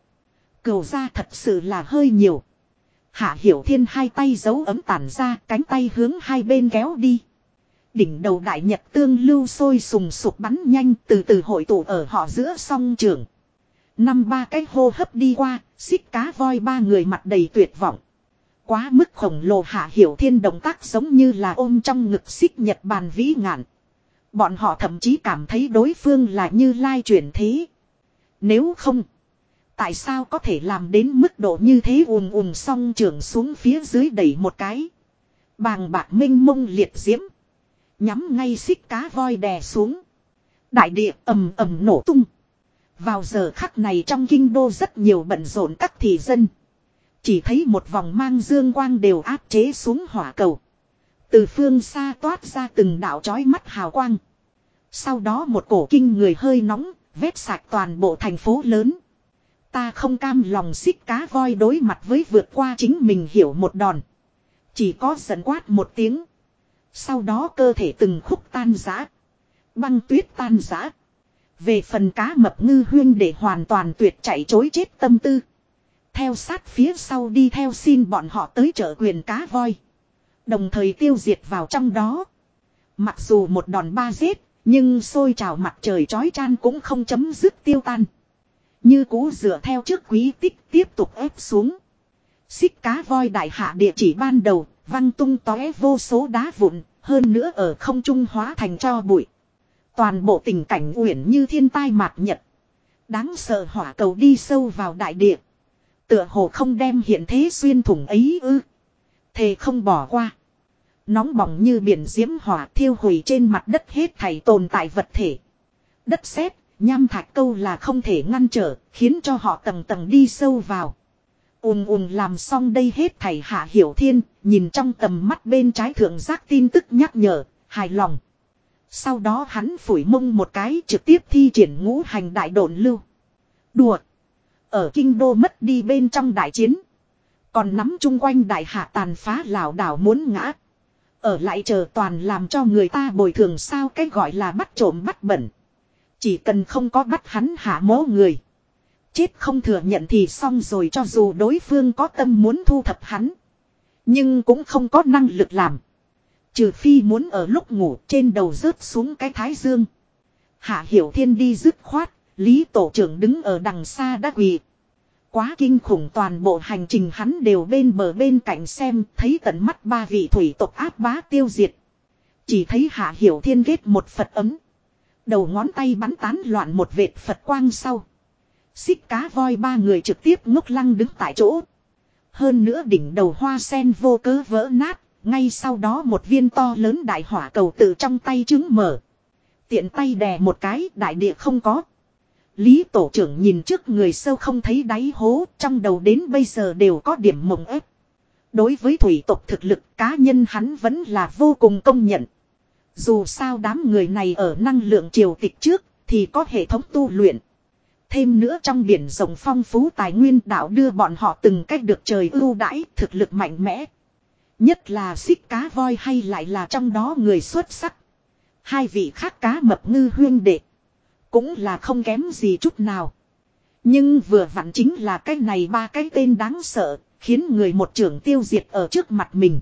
Cầu ra thật sự là hơi nhiều. Hạ hiểu thiên hai tay giấu ấm tản ra, cánh tay hướng hai bên kéo đi. Đỉnh đầu đại nhật tương lưu sôi sùng sục bắn nhanh từ từ hội tụ ở họ giữa song trường. Năm ba cái hô hấp đi qua, xích cá voi ba người mặt đầy tuyệt vọng. Quá mức khổng lồ hạ hiểu thiên động tác giống như là ôm trong ngực xích nhật bàn vĩ ngạn. Bọn họ thậm chí cảm thấy đối phương là như lai chuyển thế. Nếu không, tại sao có thể làm đến mức độ như thế ùm ùm song trường xuống phía dưới đẩy một cái. Bàng bạc minh mông liệt diễm. Nhắm ngay xích cá voi đè xuống. Đại địa ầm ầm nổ tung. Vào giờ khắc này trong kinh đô rất nhiều bận rộn các thị dân. Chỉ thấy một vòng mang dương quang đều áp chế xuống hỏa cầu. Từ phương xa toát ra từng đạo chói mắt hào quang. Sau đó một cổ kinh người hơi nóng, vết sạch toàn bộ thành phố lớn. Ta không cam lòng xích cá voi đối mặt với vượt qua chính mình hiểu một đòn. Chỉ có giận quát một tiếng. Sau đó cơ thể từng khúc tan giã. Băng tuyết tan giã. Về phần cá mập ngư huyên để hoàn toàn tuyệt chạy chối chết tâm tư. Theo sát phía sau đi theo xin bọn họ tới chợ quyền cá voi. Đồng thời tiêu diệt vào trong đó. Mặc dù một đòn ba giết, nhưng sôi trào mặt trời chói chan cũng không chấm dứt tiêu tan. Như cũ dựa theo trước quý tích tiếp tục ép xuống. Xích cá voi đại hạ địa chỉ ban đầu, văng tung tóe vô số đá vụn, hơn nữa ở không trung hóa thành cho bụi. Toàn bộ tình cảnh uyển như thiên tai mạc nhật. Đáng sợ hỏa cầu đi sâu vào đại địa. Tựa hồ không đem hiện thế xuyên thủng ấy ư. Thề không bỏ qua. Nóng bỏng như biển diễm hỏa thiêu hủy trên mặt đất hết thảy tồn tại vật thể. Đất sét, nham thạch câu là không thể ngăn trở, khiến cho họ tầng tầng đi sâu vào. Ùm ùm làm xong đây hết thảy hạ hiểu thiên, nhìn trong tầm mắt bên trái thượng giác tin tức nhắc nhở, hài lòng. Sau đó hắn phủi mông một cái trực tiếp thi triển ngũ hành đại độn lưu. Đùa. Ở kinh đô mất đi bên trong đại chiến. Còn nắm chung quanh đại hạ tàn phá lảo đảo muốn ngã. Ở lại chờ toàn làm cho người ta bồi thường sao cái gọi là bắt trộm bắt bẩn. Chỉ cần không có bắt hắn hạ mố người. Chết không thừa nhận thì xong rồi cho dù đối phương có tâm muốn thu thập hắn. Nhưng cũng không có năng lực làm. Trừ phi muốn ở lúc ngủ trên đầu rớt xuống cái thái dương. Hạ hiểu thiên đi dứt khoát, Lý tổ trưởng đứng ở đằng xa đã quỳ. Quá kinh khủng toàn bộ hành trình hắn đều bên bờ bên cạnh xem, thấy tận mắt ba vị thủy tộc áp bá tiêu diệt. Chỉ thấy hạ hiểu thiên ghét một Phật ấm. Đầu ngón tay bắn tán loạn một vệt Phật quang sau. Xích cá voi ba người trực tiếp ngốc lăng đứng tại chỗ. Hơn nữa đỉnh đầu hoa sen vô cớ vỡ nát, ngay sau đó một viên to lớn đại hỏa cầu tự trong tay trứng mở. Tiện tay đè một cái đại địa không có. Lý tổ trưởng nhìn trước người sâu không thấy đáy hố, trong đầu đến bây giờ đều có điểm mộng ép. Đối với thủy tộc thực lực cá nhân hắn vẫn là vô cùng công nhận. Dù sao đám người này ở năng lượng triều tịch trước thì có hệ thống tu luyện. Thêm nữa trong biển rộng phong phú tài nguyên đạo đưa bọn họ từng cách được trời ưu đãi thực lực mạnh mẽ. Nhất là xích cá voi hay lại là trong đó người xuất sắc. Hai vị khác cá mập ngư huyên đệ. Cũng là không kém gì chút nào. Nhưng vừa vặn chính là cái này ba cái tên đáng sợ, khiến người một trưởng tiêu diệt ở trước mặt mình.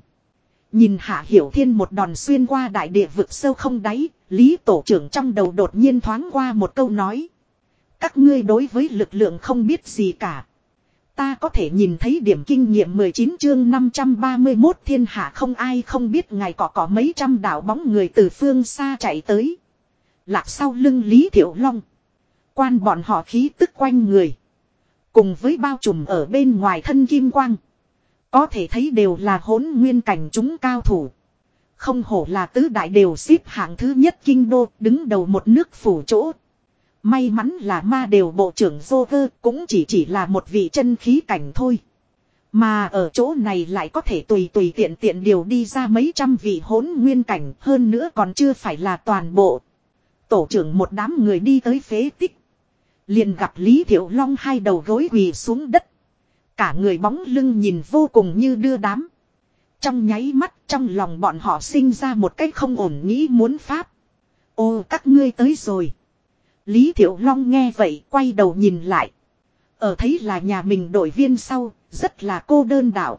Nhìn Hạ Hiểu Thiên một đòn xuyên qua đại địa vực sâu không đáy, Lý Tổ trưởng trong đầu đột nhiên thoáng qua một câu nói. Các ngươi đối với lực lượng không biết gì cả. Ta có thể nhìn thấy điểm kinh nghiệm 19 chương 531 thiên hạ không ai không biết ngài có có mấy trăm đạo bóng người từ phương xa chạy tới. Lạc sau lưng Lý Thiệu Long. Quan bọn họ khí tức quanh người. Cùng với bao trùm ở bên ngoài thân kim quang. Có thể thấy đều là hỗn nguyên cảnh chúng cao thủ. Không hổ là tứ đại đều xếp hạng thứ nhất kinh đô, đứng đầu một nước phủ chỗ. May mắn là ma đều bộ trưởng Joker cũng chỉ chỉ là một vị chân khí cảnh thôi. Mà ở chỗ này lại có thể tùy tùy tiện tiện điều đi ra mấy trăm vị hỗn nguyên cảnh, hơn nữa còn chưa phải là toàn bộ. Tổ trưởng một đám người đi tới phế tích. Liền gặp Lý Thiệu Long hai đầu gối quỳ xuống đất. Cả người bóng lưng nhìn vô cùng như đưa đám. Trong nháy mắt trong lòng bọn họ sinh ra một cách không ổn nghĩ muốn pháp. Ô các ngươi tới rồi. Lý Thiệu Long nghe vậy quay đầu nhìn lại. Ở thấy là nhà mình đội viên sau, rất là cô đơn đảo.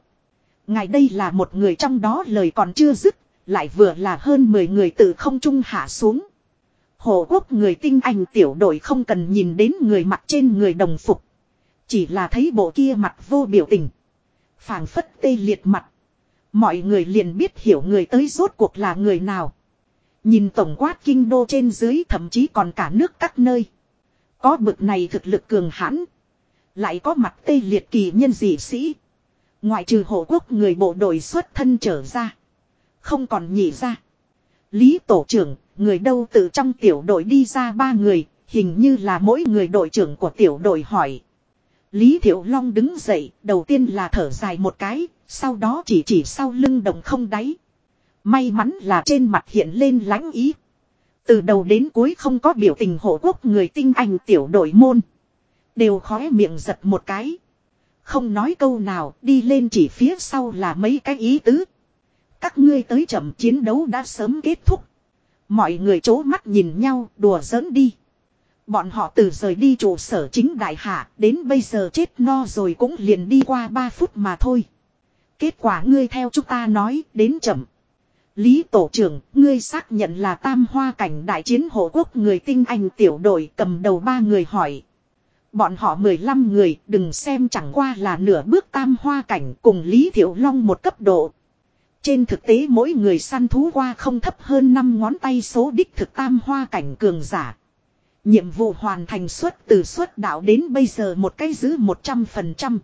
Ngài đây là một người trong đó lời còn chưa dứt, lại vừa là hơn 10 người từ không trung hạ xuống. Hồ quốc người tinh anh tiểu đội không cần nhìn đến người mặt trên người đồng phục. Chỉ là thấy bộ kia mặt vô biểu tình. phảng phất tê liệt mặt. Mọi người liền biết hiểu người tới rốt cuộc là người nào. Nhìn tổng quát kinh đô trên dưới thậm chí còn cả nước các nơi. Có bực này thực lực cường hãn. Lại có mặt tê liệt kỳ nhân dị sĩ. Ngoại trừ hộ quốc người bộ đội xuất thân trở ra. Không còn nhị ra. Lý tổ trưởng, người đâu từ trong tiểu đội đi ra ba người, hình như là mỗi người đội trưởng của tiểu đội hỏi. Lý Thiệu Long đứng dậy, đầu tiên là thở dài một cái, sau đó chỉ chỉ sau lưng đồng không đáy. May mắn là trên mặt hiện lên lãnh ý. Từ đầu đến cuối không có biểu tình hộ quốc người tinh anh tiểu đội môn. Đều khóe miệng giật một cái. Không nói câu nào, đi lên chỉ phía sau là mấy cái ý tứ. Các ngươi tới chậm chiến đấu đã sớm kết thúc. Mọi người chố mắt nhìn nhau, đùa giỡn đi. Bọn họ từ rời đi trụ sở chính đại hạ, đến bây giờ chết no rồi cũng liền đi qua 3 phút mà thôi. Kết quả ngươi theo chúng ta nói, đến chậm. Lý Tổ trưởng, ngươi xác nhận là tam hoa cảnh đại chiến hộ quốc người tinh anh tiểu đội cầm đầu ba người hỏi. Bọn họ 15 người, đừng xem chẳng qua là nửa bước tam hoa cảnh cùng Lý Thiệu Long một cấp độ. Trên thực tế mỗi người săn thú qua không thấp hơn 5 ngón tay số đích thực tam hoa cảnh cường giả. Nhiệm vụ hoàn thành suất từ suất đạo đến bây giờ một cái giữ 100%.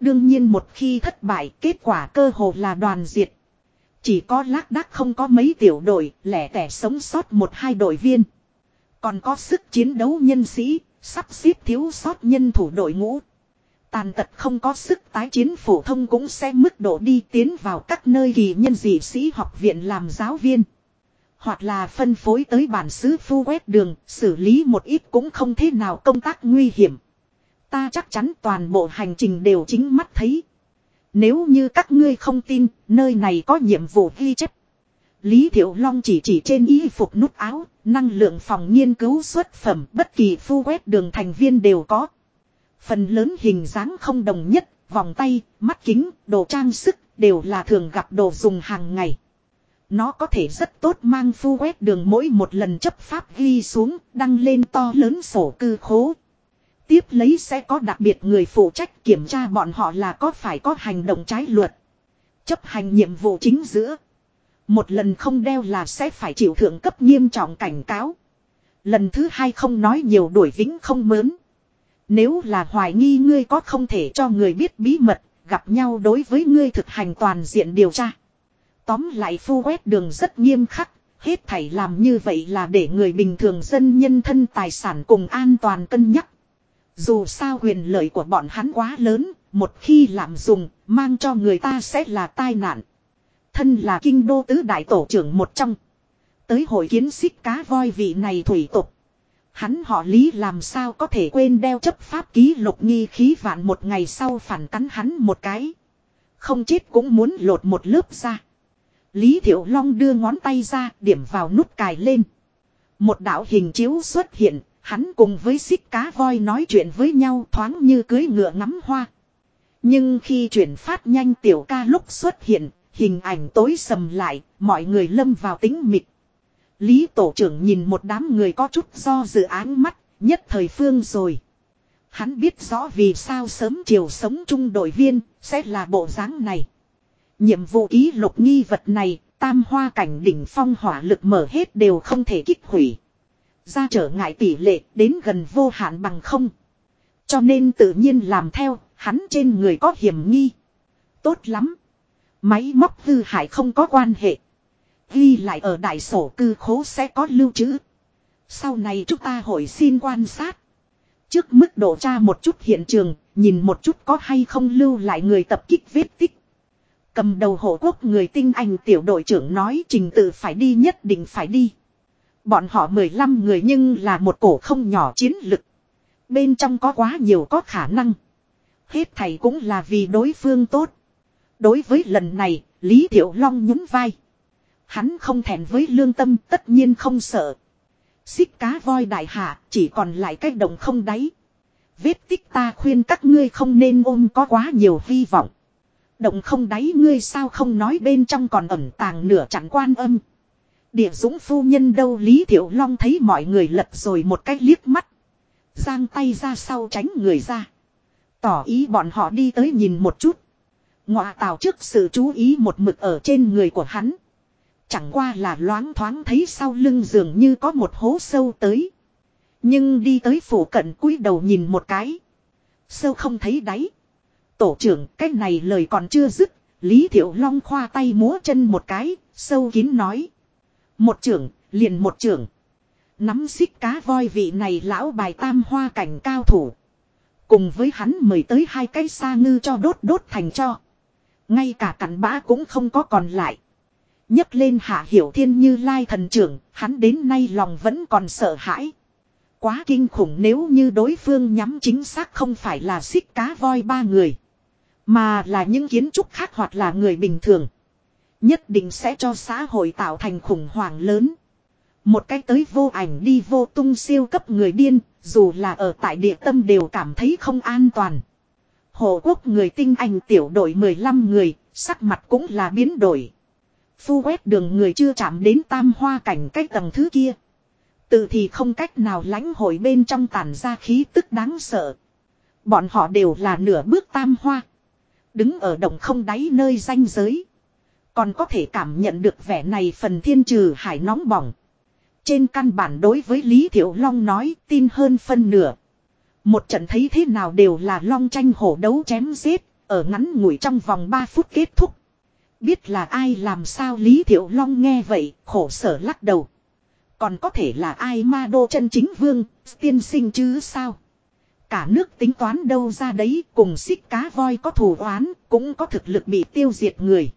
Đương nhiên một khi thất bại kết quả cơ hồ là đoàn diệt. Chỉ có lác đác không có mấy tiểu đội, lẻ tẻ sống sót một hai đội viên. Còn có sức chiến đấu nhân sĩ, sắp xếp thiếu sót nhân thủ đội ngũ. Tàn tật không có sức tái chiến phổ thông cũng sẽ mức độ đi tiến vào các nơi kỳ nhân dị sĩ học viện làm giáo viên. Hoặc là phân phối tới bản xứ phu quét đường, xử lý một ít cũng không thế nào công tác nguy hiểm. Ta chắc chắn toàn bộ hành trình đều chính mắt thấy. Nếu như các ngươi không tin, nơi này có nhiệm vụ ghi chép. Lý Thiệu Long chỉ chỉ trên y phục nút áo, năng lượng phòng nghiên cứu xuất phẩm bất kỳ phu quét đường thành viên đều có. Phần lớn hình dáng không đồng nhất, vòng tay, mắt kính, đồ trang sức đều là thường gặp đồ dùng hàng ngày. Nó có thể rất tốt mang phu quét đường mỗi một lần chấp pháp ghi xuống, đăng lên to lớn sổ cư khố. Tiếp lấy sẽ có đặc biệt người phụ trách kiểm tra bọn họ là có phải có hành động trái luật. Chấp hành nhiệm vụ chính giữa. Một lần không đeo là sẽ phải chịu thượng cấp nghiêm trọng cảnh cáo. Lần thứ hai không nói nhiều đuổi vĩnh không mớn. Nếu là hoài nghi ngươi có không thể cho người biết bí mật, gặp nhau đối với ngươi thực hành toàn diện điều tra. Tóm lại phu quét đường rất nghiêm khắc, hết thảy làm như vậy là để người bình thường dân nhân thân tài sản cùng an toàn cân nhắc. Dù sao quyền lợi của bọn hắn quá lớn, một khi lạm dùng, mang cho người ta sẽ là tai nạn. Thân là kinh đô tứ đại tổ trưởng một trong. Tới hội kiến xích cá voi vị này thủy tục. Hắn họ lý làm sao có thể quên đeo chấp pháp ký lục nghi khí vạn một ngày sau phản cắn hắn một cái. Không chết cũng muốn lột một lớp ra. Lý Thiệu Long đưa ngón tay ra điểm vào nút cài lên. Một đạo hình chiếu xuất hiện, hắn cùng với xích cá voi nói chuyện với nhau thoáng như cưới ngựa ngắm hoa. Nhưng khi chuyển phát nhanh tiểu ca lúc xuất hiện, hình ảnh tối sầm lại, mọi người lâm vào tính mịt. Lý tổ trưởng nhìn một đám người có chút do dự án mắt, nhất thời phương rồi. Hắn biết rõ vì sao sớm chiều sống chung đội viên, sẽ là bộ dáng này. Nhiệm vụ ký lục nghi vật này, tam hoa cảnh đỉnh phong hỏa lực mở hết đều không thể kích hủy. Ra trở ngại tỷ lệ đến gần vô hạn bằng không. Cho nên tự nhiên làm theo, hắn trên người có hiểm nghi. Tốt lắm. Máy móc hư hại không có quan hệ. Ghi lại ở đại sổ cư khố sẽ có lưu trữ. Sau này chúng ta hồi xin quan sát. Trước mức độ tra một chút hiện trường, nhìn một chút có hay không lưu lại người tập kích vết tích. Cầm đầu hộ quốc người tinh anh tiểu đội trưởng nói trình tự phải đi nhất định phải đi. Bọn họ 15 người nhưng là một cổ không nhỏ chiến lực. Bên trong có quá nhiều có khả năng. Hết thầy cũng là vì đối phương tốt. Đối với lần này, Lý Thiệu Long nhún vai. Hắn không thèm với lương tâm, tất nhiên không sợ. Xích cá voi đại hạ, chỉ còn lại cái đồng không đáy. Vết tích ta khuyên các ngươi không nên ôm có quá nhiều hy vọng. Động không đáy ngươi sao không nói bên trong còn ẩn tàng nửa chẳng quan âm. Địa dũng phu nhân đâu Lý Thiệu Long thấy mọi người lật rồi một cái liếc mắt. Giang tay ra sau tránh người ra. Tỏ ý bọn họ đi tới nhìn một chút. Ngọa tào trước sự chú ý một mực ở trên người của hắn. Chẳng qua là loáng thoáng thấy sau lưng dường như có một hố sâu tới. Nhưng đi tới phủ cận cúi đầu nhìn một cái. Sâu không thấy đáy. Tổ trưởng cái này lời còn chưa dứt. Lý Thiệu Long khoa tay múa chân một cái. Sâu kín nói. Một trưởng, liền một trưởng. Nắm xích cá voi vị này lão bài tam hoa cảnh cao thủ. Cùng với hắn mời tới hai cái sa ngư cho đốt đốt thành cho. Ngay cả cặn bã cũng không có còn lại nhấc lên hạ hiểu thiên như lai thần trưởng, hắn đến nay lòng vẫn còn sợ hãi. Quá kinh khủng nếu như đối phương nhắm chính xác không phải là xích cá voi ba người. Mà là những kiến trúc khác hoặc là người bình thường. Nhất định sẽ cho xã hội tạo thành khủng hoảng lớn. Một cái tới vô ảnh đi vô tung siêu cấp người điên, dù là ở tại địa tâm đều cảm thấy không an toàn. Hồ quốc người tinh anh tiểu đội 15 người, sắc mặt cũng là biến đổi. Phu quét đường người chưa chạm đến tam hoa cảnh cách tầng thứ kia. Tự thì không cách nào lãnh hội bên trong tàn ra khí tức đáng sợ. Bọn họ đều là nửa bước tam hoa. Đứng ở đồng không đáy nơi danh giới. Còn có thể cảm nhận được vẻ này phần thiên trừ hải nóng bỏng. Trên căn bản đối với Lý Thiệu Long nói tin hơn phân nửa. Một trận thấy thế nào đều là long tranh hổ đấu chém giết, ở ngắn ngủi trong vòng 3 phút kết thúc biết là ai làm sao Lý Thiệu Long nghe vậy, khổ sở lắc đầu. Còn có thể là ai ma đô chân chính vương, tiên sinh chứ sao? Cả nước tính toán đâu ra đấy, cùng xích cá voi có thù oán, cũng có thực lực bị tiêu diệt người.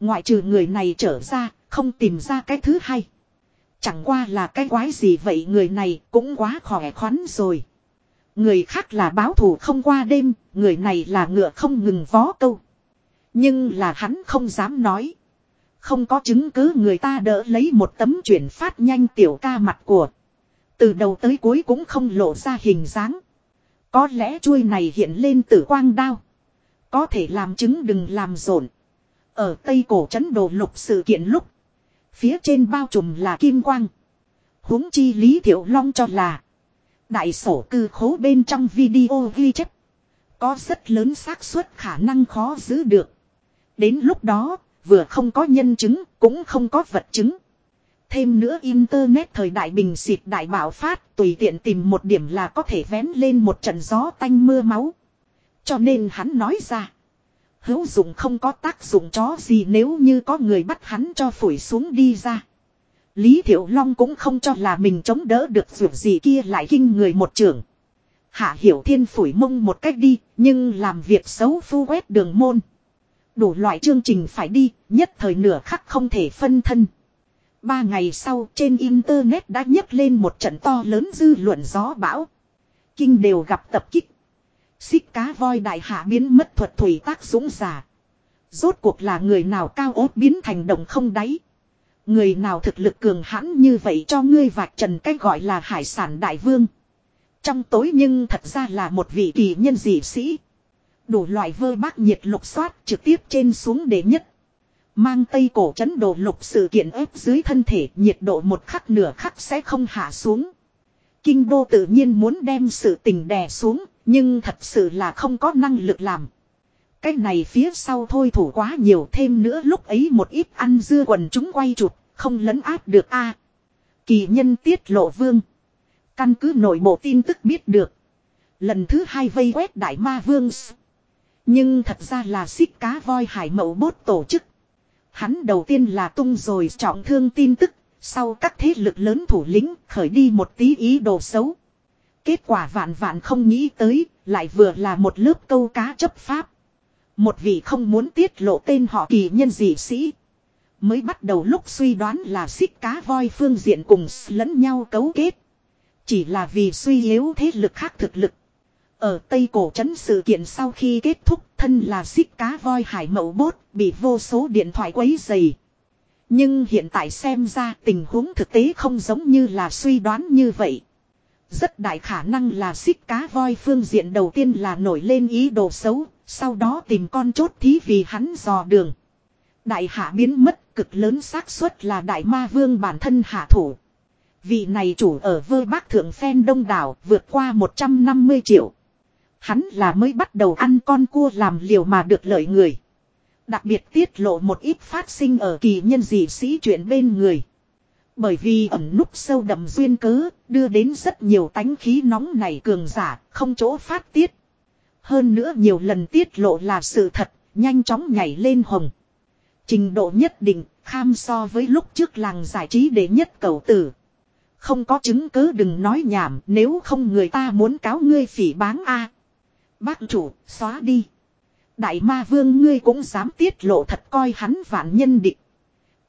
Ngoại trừ người này trở ra, không tìm ra cái thứ hai. Chẳng qua là cái quái gì vậy người này cũng quá khỏe khoắn rồi. Người khác là báo thù không qua đêm, người này là ngựa không ngừng vó câu. Nhưng là hắn không dám nói. Không có chứng cứ người ta đỡ lấy một tấm chuyển phát nhanh tiểu ca mặt của. Từ đầu tới cuối cũng không lộ ra hình dáng. Có lẽ chuôi này hiện lên tử quang đao. Có thể làm chứng đừng làm rộn. Ở tây cổ trấn đồ lục sự kiện lúc. Phía trên bao trùm là kim quang. huống chi Lý Thiệu Long cho là. Đại sổ cư khố bên trong video ghi chép. Có rất lớn xác suất khả năng khó giữ được. Đến lúc đó, vừa không có nhân chứng, cũng không có vật chứng. Thêm nữa Internet thời đại bình xịt đại bảo phát tùy tiện tìm một điểm là có thể vén lên một trận gió tanh mưa máu. Cho nên hắn nói ra. Hữu dụng không có tác dụng chó gì nếu như có người bắt hắn cho phổi xuống đi ra. Lý Thiệu Long cũng không cho là mình chống đỡ được dù gì kia lại kinh người một trưởng. Hạ Hiểu Thiên phủi mông một cách đi, nhưng làm việc xấu phu quét đường môn. Đủ loại chương trình phải đi, nhất thời nửa khắc không thể phân thân. Ba ngày sau trên Internet đã nhấc lên một trận to lớn dư luận gió bão. Kinh đều gặp tập kích. Xích cá voi đại hạ biến mất thuật thủy tác dũng giả. Rốt cuộc là người nào cao ốt biến thành đồng không đáy. Người nào thực lực cường hãn như vậy cho ngươi vạch trần cách gọi là hải sản đại vương. Trong tối nhưng thật ra là một vị kỳ nhân dị sĩ. Đủ loại vơ bác nhiệt lục xoát trực tiếp trên xuống để nhất. Mang tây cổ chấn đồ lục sự kiện ép dưới thân thể nhiệt độ một khắc nửa khắc sẽ không hạ xuống. Kinh đô tự nhiên muốn đem sự tình đè xuống, nhưng thật sự là không có năng lực làm. Cái này phía sau thôi thủ quá nhiều thêm nữa lúc ấy một ít ăn dưa quần chúng quay chụp, không lấn áp được a. kỳ nhân tiết lộ vương. Căn cứ nội bộ tin tức biết được. Lần thứ hai vây quét đại ma vương. Nhưng thật ra là xích cá voi hải mậu bốt tổ chức. Hắn đầu tiên là tung rồi trọng thương tin tức, sau các thế lực lớn thủ lĩnh khởi đi một tí ý đồ xấu. Kết quả vạn vạn không nghĩ tới, lại vừa là một lớp câu cá chấp pháp. Một vị không muốn tiết lộ tên họ kỳ nhân dị sĩ. Mới bắt đầu lúc suy đoán là xích cá voi phương diện cùng lẫn nhau cấu kết. Chỉ là vì suy yếu thế lực khác thực lực. Ở Tây Cổ Trấn sự kiện sau khi kết thúc thân là xích cá voi hải mậu bốt bị vô số điện thoại quấy dày. Nhưng hiện tại xem ra tình huống thực tế không giống như là suy đoán như vậy. Rất đại khả năng là xích cá voi phương diện đầu tiên là nổi lên ý đồ xấu, sau đó tìm con chốt thí vì hắn dò đường. Đại hạ biến mất cực lớn xác suất là đại ma vương bản thân hạ thủ. Vị này chủ ở vơ bác thượng phen đông đảo vượt qua 150 triệu. Hắn là mới bắt đầu ăn con cua làm liều mà được lợi người. Đặc biệt tiết lộ một ít phát sinh ở kỳ nhân dị sĩ chuyện bên người. Bởi vì ẩn núp sâu đậm duyên cớ, đưa đến rất nhiều tánh khí nóng này cường giả, không chỗ phát tiết. Hơn nữa nhiều lần tiết lộ là sự thật, nhanh chóng nhảy lên hồng. Trình độ nhất định, kham so với lúc trước làng giải trí đệ nhất cầu tử. Không có chứng cứ đừng nói nhảm, nếu không người ta muốn cáo ngươi phỉ báng a. Bác chủ, xóa đi. Đại ma vương ngươi cũng dám tiết lộ thật coi hắn vạn nhân địch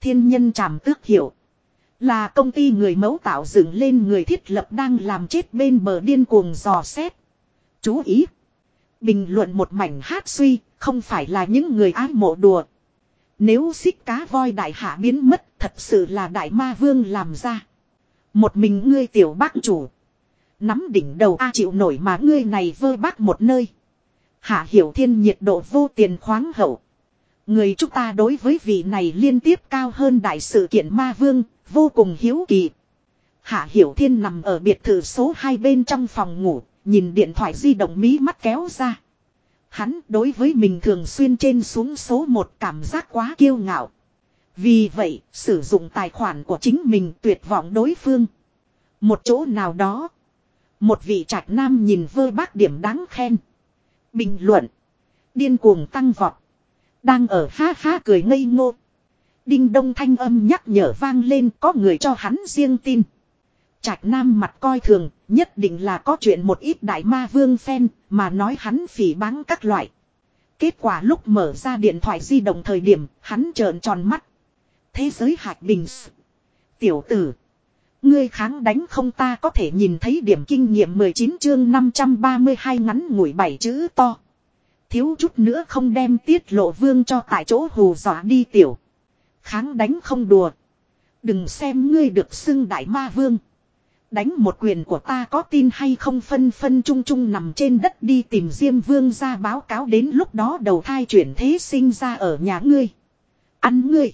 Thiên nhân tràm tước hiểu. Là công ty người mẫu tạo dựng lên người thiết lập đang làm chết bên bờ điên cuồng dò xét. Chú ý. Bình luận một mảnh hát suy, không phải là những người ái mộ đùa. Nếu xích cá voi đại hạ biến mất, thật sự là đại ma vương làm ra. Một mình ngươi tiểu bác chủ. Nắm đỉnh đầu A chịu nổi mà ngươi này vơ bác một nơi. Hạ hiểu thiên nhiệt độ vô tiền khoáng hậu. Người chúng ta đối với vị này liên tiếp cao hơn đại sự kiện ma vương, vô cùng hiếu kỳ. Hạ hiểu thiên nằm ở biệt thự số 2 bên trong phòng ngủ, nhìn điện thoại di động mí mắt kéo ra. Hắn đối với mình thường xuyên trên xuống số 1 cảm giác quá kiêu ngạo. Vì vậy, sử dụng tài khoản của chính mình tuyệt vọng đối phương. Một chỗ nào đó. Một vị trạch nam nhìn vơ bác điểm đáng khen. Bình luận. Điên cuồng tăng vọt. Đang ở ha ha cười ngây ngô. Đinh đông thanh âm nhắc nhở vang lên có người cho hắn riêng tin. Trạch nam mặt coi thường, nhất định là có chuyện một ít đại ma vương phen, mà nói hắn phỉ báng các loại. Kết quả lúc mở ra điện thoại di động thời điểm, hắn trợn tròn mắt. Thế giới hạch bình Tiểu tử. Ngươi kháng đánh không ta có thể nhìn thấy điểm kinh nghiệm 19 chương 532 ngắn ngủi bảy chữ to. Thiếu chút nữa không đem tiết lộ vương cho tại chỗ hù dọa đi tiểu. Kháng đánh không đùa. Đừng xem ngươi được xưng đại ma vương. Đánh một quyền của ta có tin hay không phân phân chung chung nằm trên đất đi tìm Diêm Vương ra báo cáo đến lúc đó đầu thai chuyển thế sinh ra ở nhà ngươi. Ăn ngươi.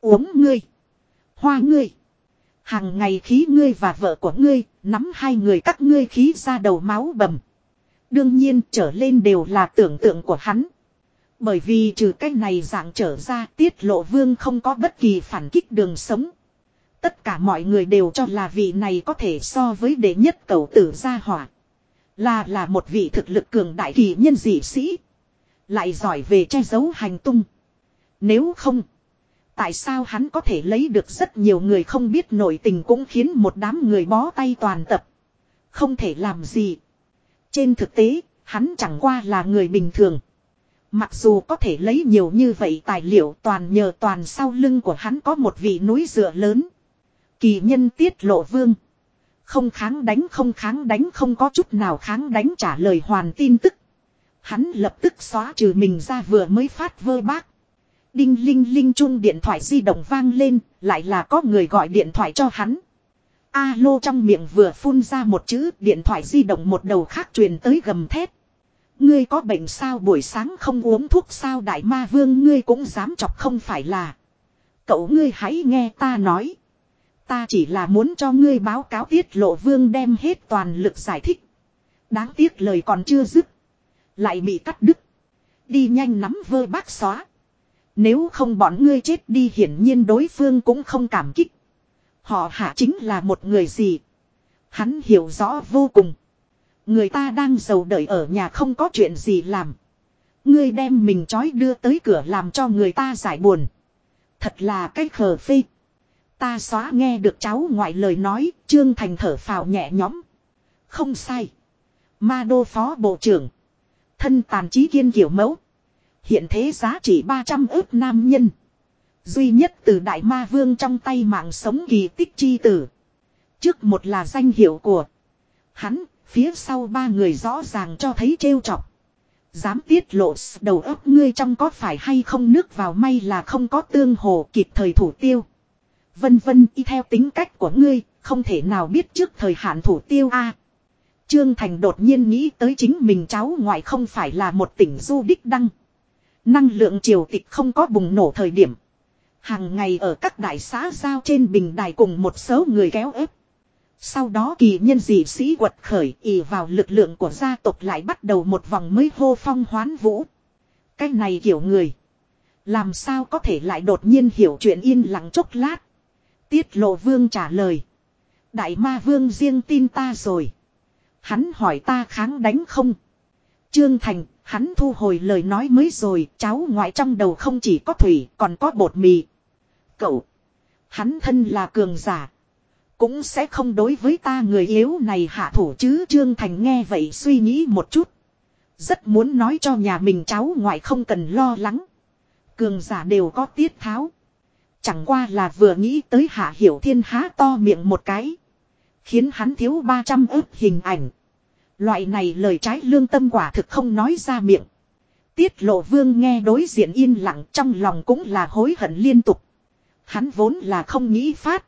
Uống ngươi. Hoa ngươi. Hàng ngày khí ngươi và vợ của ngươi, nắm hai người các ngươi khí ra đầu máu bầm. Đương nhiên trở lên đều là tưởng tượng của hắn. Bởi vì trừ cái này dạng trở ra tiết lộ vương không có bất kỳ phản kích đường sống. Tất cả mọi người đều cho là vị này có thể so với đệ nhất cầu tử gia hỏa. Là là một vị thực lực cường đại kỳ nhân dị sĩ. Lại giỏi về che giấu hành tung. Nếu không. Tại sao hắn có thể lấy được rất nhiều người không biết nội tình cũng khiến một đám người bó tay toàn tập. Không thể làm gì. Trên thực tế, hắn chẳng qua là người bình thường. Mặc dù có thể lấy nhiều như vậy tài liệu toàn nhờ toàn sau lưng của hắn có một vị núi dựa lớn. Kỳ nhân tiết lộ vương. Không kháng đánh không kháng đánh không có chút nào kháng đánh trả lời hoàn tin tức. Hắn lập tức xóa trừ mình ra vừa mới phát vơ bác. Đinh linh linh chung điện thoại di động vang lên, lại là có người gọi điện thoại cho hắn. Alo trong miệng vừa phun ra một chữ điện thoại di động một đầu khác truyền tới gầm thét. Ngươi có bệnh sao buổi sáng không uống thuốc sao đại ma vương ngươi cũng dám chọc không phải là. Cậu ngươi hãy nghe ta nói. Ta chỉ là muốn cho ngươi báo cáo tiết lộ vương đem hết toàn lực giải thích. Đáng tiếc lời còn chưa dứt. Lại bị cắt đứt. Đi nhanh nắm vơ bác xóa. Nếu không bọn ngươi chết đi hiển nhiên đối phương cũng không cảm kích. Họ hạ chính là một người gì. Hắn hiểu rõ vô cùng. Người ta đang giàu đợi ở nhà không có chuyện gì làm. Ngươi đem mình trói đưa tới cửa làm cho người ta giải buồn. Thật là cái khờ phê. Ta xóa nghe được cháu ngoại lời nói, Trương Thành thở phào nhẹ nhõm. Không sai. Ma đô phó bộ trưởng. Thân tàn trí kiên kiểu mẫu. Hiện thế giá trị 300 ước nam nhân. Duy nhất từ đại ma vương trong tay mạng sống kỳ tích chi tử. Trước một là danh hiệu của. Hắn, phía sau ba người rõ ràng cho thấy trêu chọc. Dám tiết lộ đầu óc ngươi trong có phải hay không nước vào may là không có tương hồ kịp thời thủ tiêu. Vân vân y theo tính cách của ngươi, không thể nào biết trước thời hạn thủ tiêu a. Trương Thành đột nhiên nghĩ tới chính mình cháu ngoại không phải là một tỉnh du đích đăng. Năng lượng triều tịch không có bùng nổ thời điểm. Hàng ngày ở các đại xã giao trên bình đài cùng một số người kéo ép. Sau đó kỳ nhân dị sĩ quật khởi ỉ vào lực lượng của gia tộc lại bắt đầu một vòng mới hô phong hoán vũ. Cái này kiểu người. Làm sao có thể lại đột nhiên hiểu chuyện yên lặng chốc lát. Tiết lộ vương trả lời. Đại ma vương riêng tin ta rồi. Hắn hỏi ta kháng đánh không. Trương Thành, hắn thu hồi lời nói mới rồi, cháu ngoại trong đầu không chỉ có thủy, còn có bột mì. Cậu, hắn thân là cường giả. Cũng sẽ không đối với ta người yếu này hạ thủ chứ Trương Thành nghe vậy suy nghĩ một chút. Rất muốn nói cho nhà mình cháu ngoại không cần lo lắng. Cường giả đều có tiết tháo. Chẳng qua là vừa nghĩ tới hạ hiểu thiên há to miệng một cái. Khiến hắn thiếu 300 ức hình ảnh. Loại này lời trái lương tâm quả thực không nói ra miệng. Tiết lộ vương nghe đối diện yên lặng trong lòng cũng là hối hận liên tục. Hắn vốn là không nghĩ phát.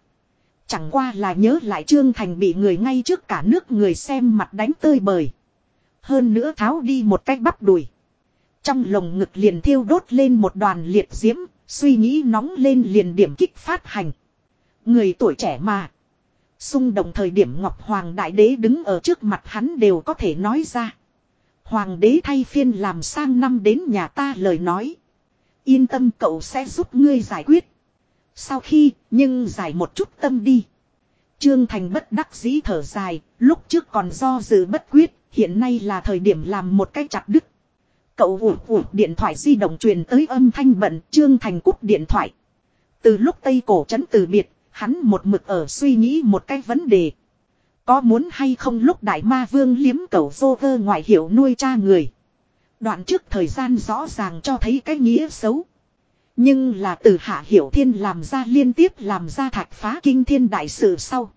Chẳng qua là nhớ lại Trương Thành bị người ngay trước cả nước người xem mặt đánh tơi bời. Hơn nữa tháo đi một cách bắp đùi. Trong lồng ngực liền thiêu đốt lên một đoàn liệt diễm, suy nghĩ nóng lên liền điểm kích phát hành. Người tuổi trẻ mà. Xung động thời điểm Ngọc Hoàng Đại Đế đứng ở trước mặt hắn đều có thể nói ra. Hoàng đế thay phiên làm sang năm đến nhà ta lời nói. Yên tâm cậu sẽ giúp ngươi giải quyết. Sau khi, nhưng giải một chút tâm đi. Trương Thành bất đắc dĩ thở dài, lúc trước còn do dự bất quyết, hiện nay là thời điểm làm một cách chặt đứt. Cậu ủ ủ điện thoại di động truyền tới âm thanh bận, Trương Thành cúp điện thoại. Từ lúc Tây Cổ trấn từ biệt, hắn một mực ở suy nghĩ một cái vấn đề. Có muốn hay không lúc đại ma vương liếm cầu vô vơ ngoại hiệu nuôi cha người. Đoạn trước thời gian rõ ràng cho thấy cái nghĩa xấu. Nhưng là từ hạ hiểu thiên làm ra liên tiếp làm ra thạch phá kinh thiên đại sự sau.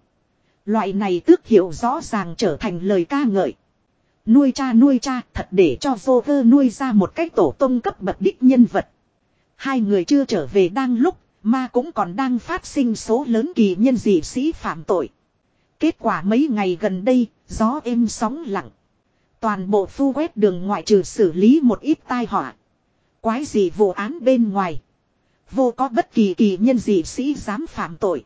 Loại này tước hiệu rõ ràng trở thành lời ca ngợi. Nuôi cha nuôi cha thật để cho vô vơ nuôi ra một cách tổ tông cấp bậc đích nhân vật. Hai người chưa trở về đang lúc, ma cũng còn đang phát sinh số lớn kỳ nhân dị sĩ phạm tội. Kết quả mấy ngày gần đây, gió êm sóng lặng. Toàn bộ phu quét đường ngoại trừ xử lý một ít tai họa. Quái gì vụ án bên ngoài. Vô có bất kỳ kỳ nhân dị sĩ dám phạm tội.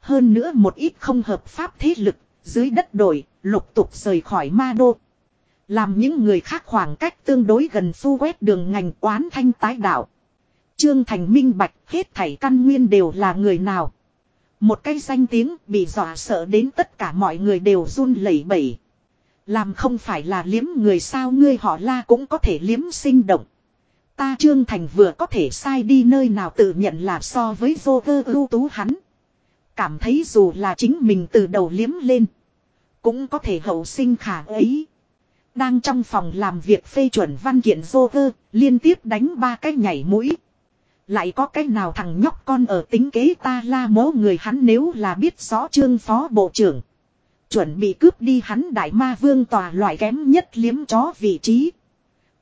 Hơn nữa một ít không hợp pháp thế lực, dưới đất đổi, lục tục rời khỏi ma đô. Làm những người khác khoảng cách tương đối gần phu quét đường ngành quán thanh tái đạo. Trương Thành minh bạch hết thảy căn nguyên đều là người nào. Một cái danh tiếng bị dọa sợ đến tất cả mọi người đều run lẩy bẩy. Làm không phải là liếm người sao ngươi họ la cũng có thể liếm sinh động. Ta Trương Thành vừa có thể sai đi nơi nào tự nhận là so với vô cơ ưu tú hắn. Cảm thấy dù là chính mình từ đầu liếm lên. Cũng có thể hậu sinh khả ấy. Đang trong phòng làm việc phê chuẩn văn kiện vô cơ, liên tiếp đánh ba cái nhảy mũi. Lại có cái nào thằng nhóc con ở tính kế ta la mố người hắn nếu là biết rõ trương phó bộ trưởng. Chuẩn bị cướp đi hắn đại ma vương tòa loại kém nhất liếm chó vị trí.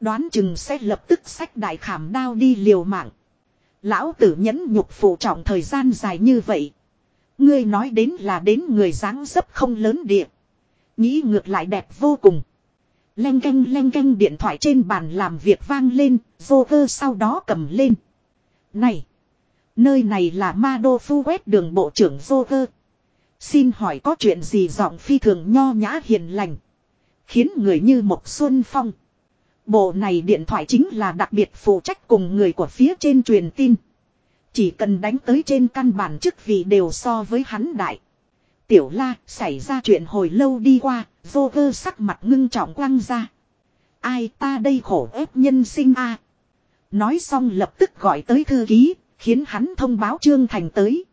Đoán chừng sẽ lập tức sách đại khảm đao đi liều mạng. Lão tử nhẫn nhục phụ trọng thời gian dài như vậy. Ngươi nói đến là đến người dáng dấp không lớn địa. Nghĩ ngược lại đẹp vô cùng. Leng canh leng canh điện thoại trên bàn làm việc vang lên, vô cơ sau đó cầm lên. Này! Nơi này là ma đô phu quét đường bộ trưởng vô cơ. Xin hỏi có chuyện gì giọng phi thường nho nhã hiền lành. Khiến người như một xuân phong. Bộ này điện thoại chính là đặc biệt phụ trách cùng người của phía trên truyền tin. Chỉ cần đánh tới trên căn bản chức vị đều so với hắn đại. Tiểu la xảy ra chuyện hồi lâu đi qua, vô cơ sắc mặt ngưng trọng quăng ra. Ai ta đây khổ ép nhân sinh a Nói xong lập tức gọi tới thư ký, khiến hắn thông báo Trương Thành tới.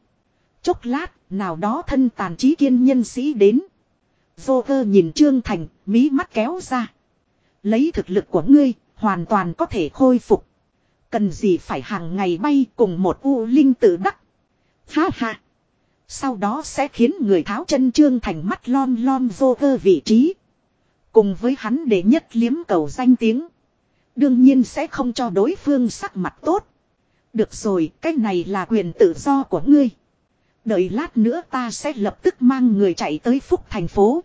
Chốc lát, nào đó thân tàn trí kiên nhân sĩ đến. Vô cơ nhìn Trương Thành, mí mắt kéo ra. Lấy thực lực của ngươi, hoàn toàn có thể khôi phục. Cần gì phải hàng ngày bay cùng một u linh tự đắc. Ha ha. Sau đó sẽ khiến người tháo chân Trương Thành mắt lom lom vô cơ vị trí. Cùng với hắn để nhất liếm cầu danh tiếng. Đương nhiên sẽ không cho đối phương sắc mặt tốt. Được rồi, cái này là quyền tự do của ngươi. Đợi lát nữa ta sẽ lập tức mang người chạy tới Phúc thành phố.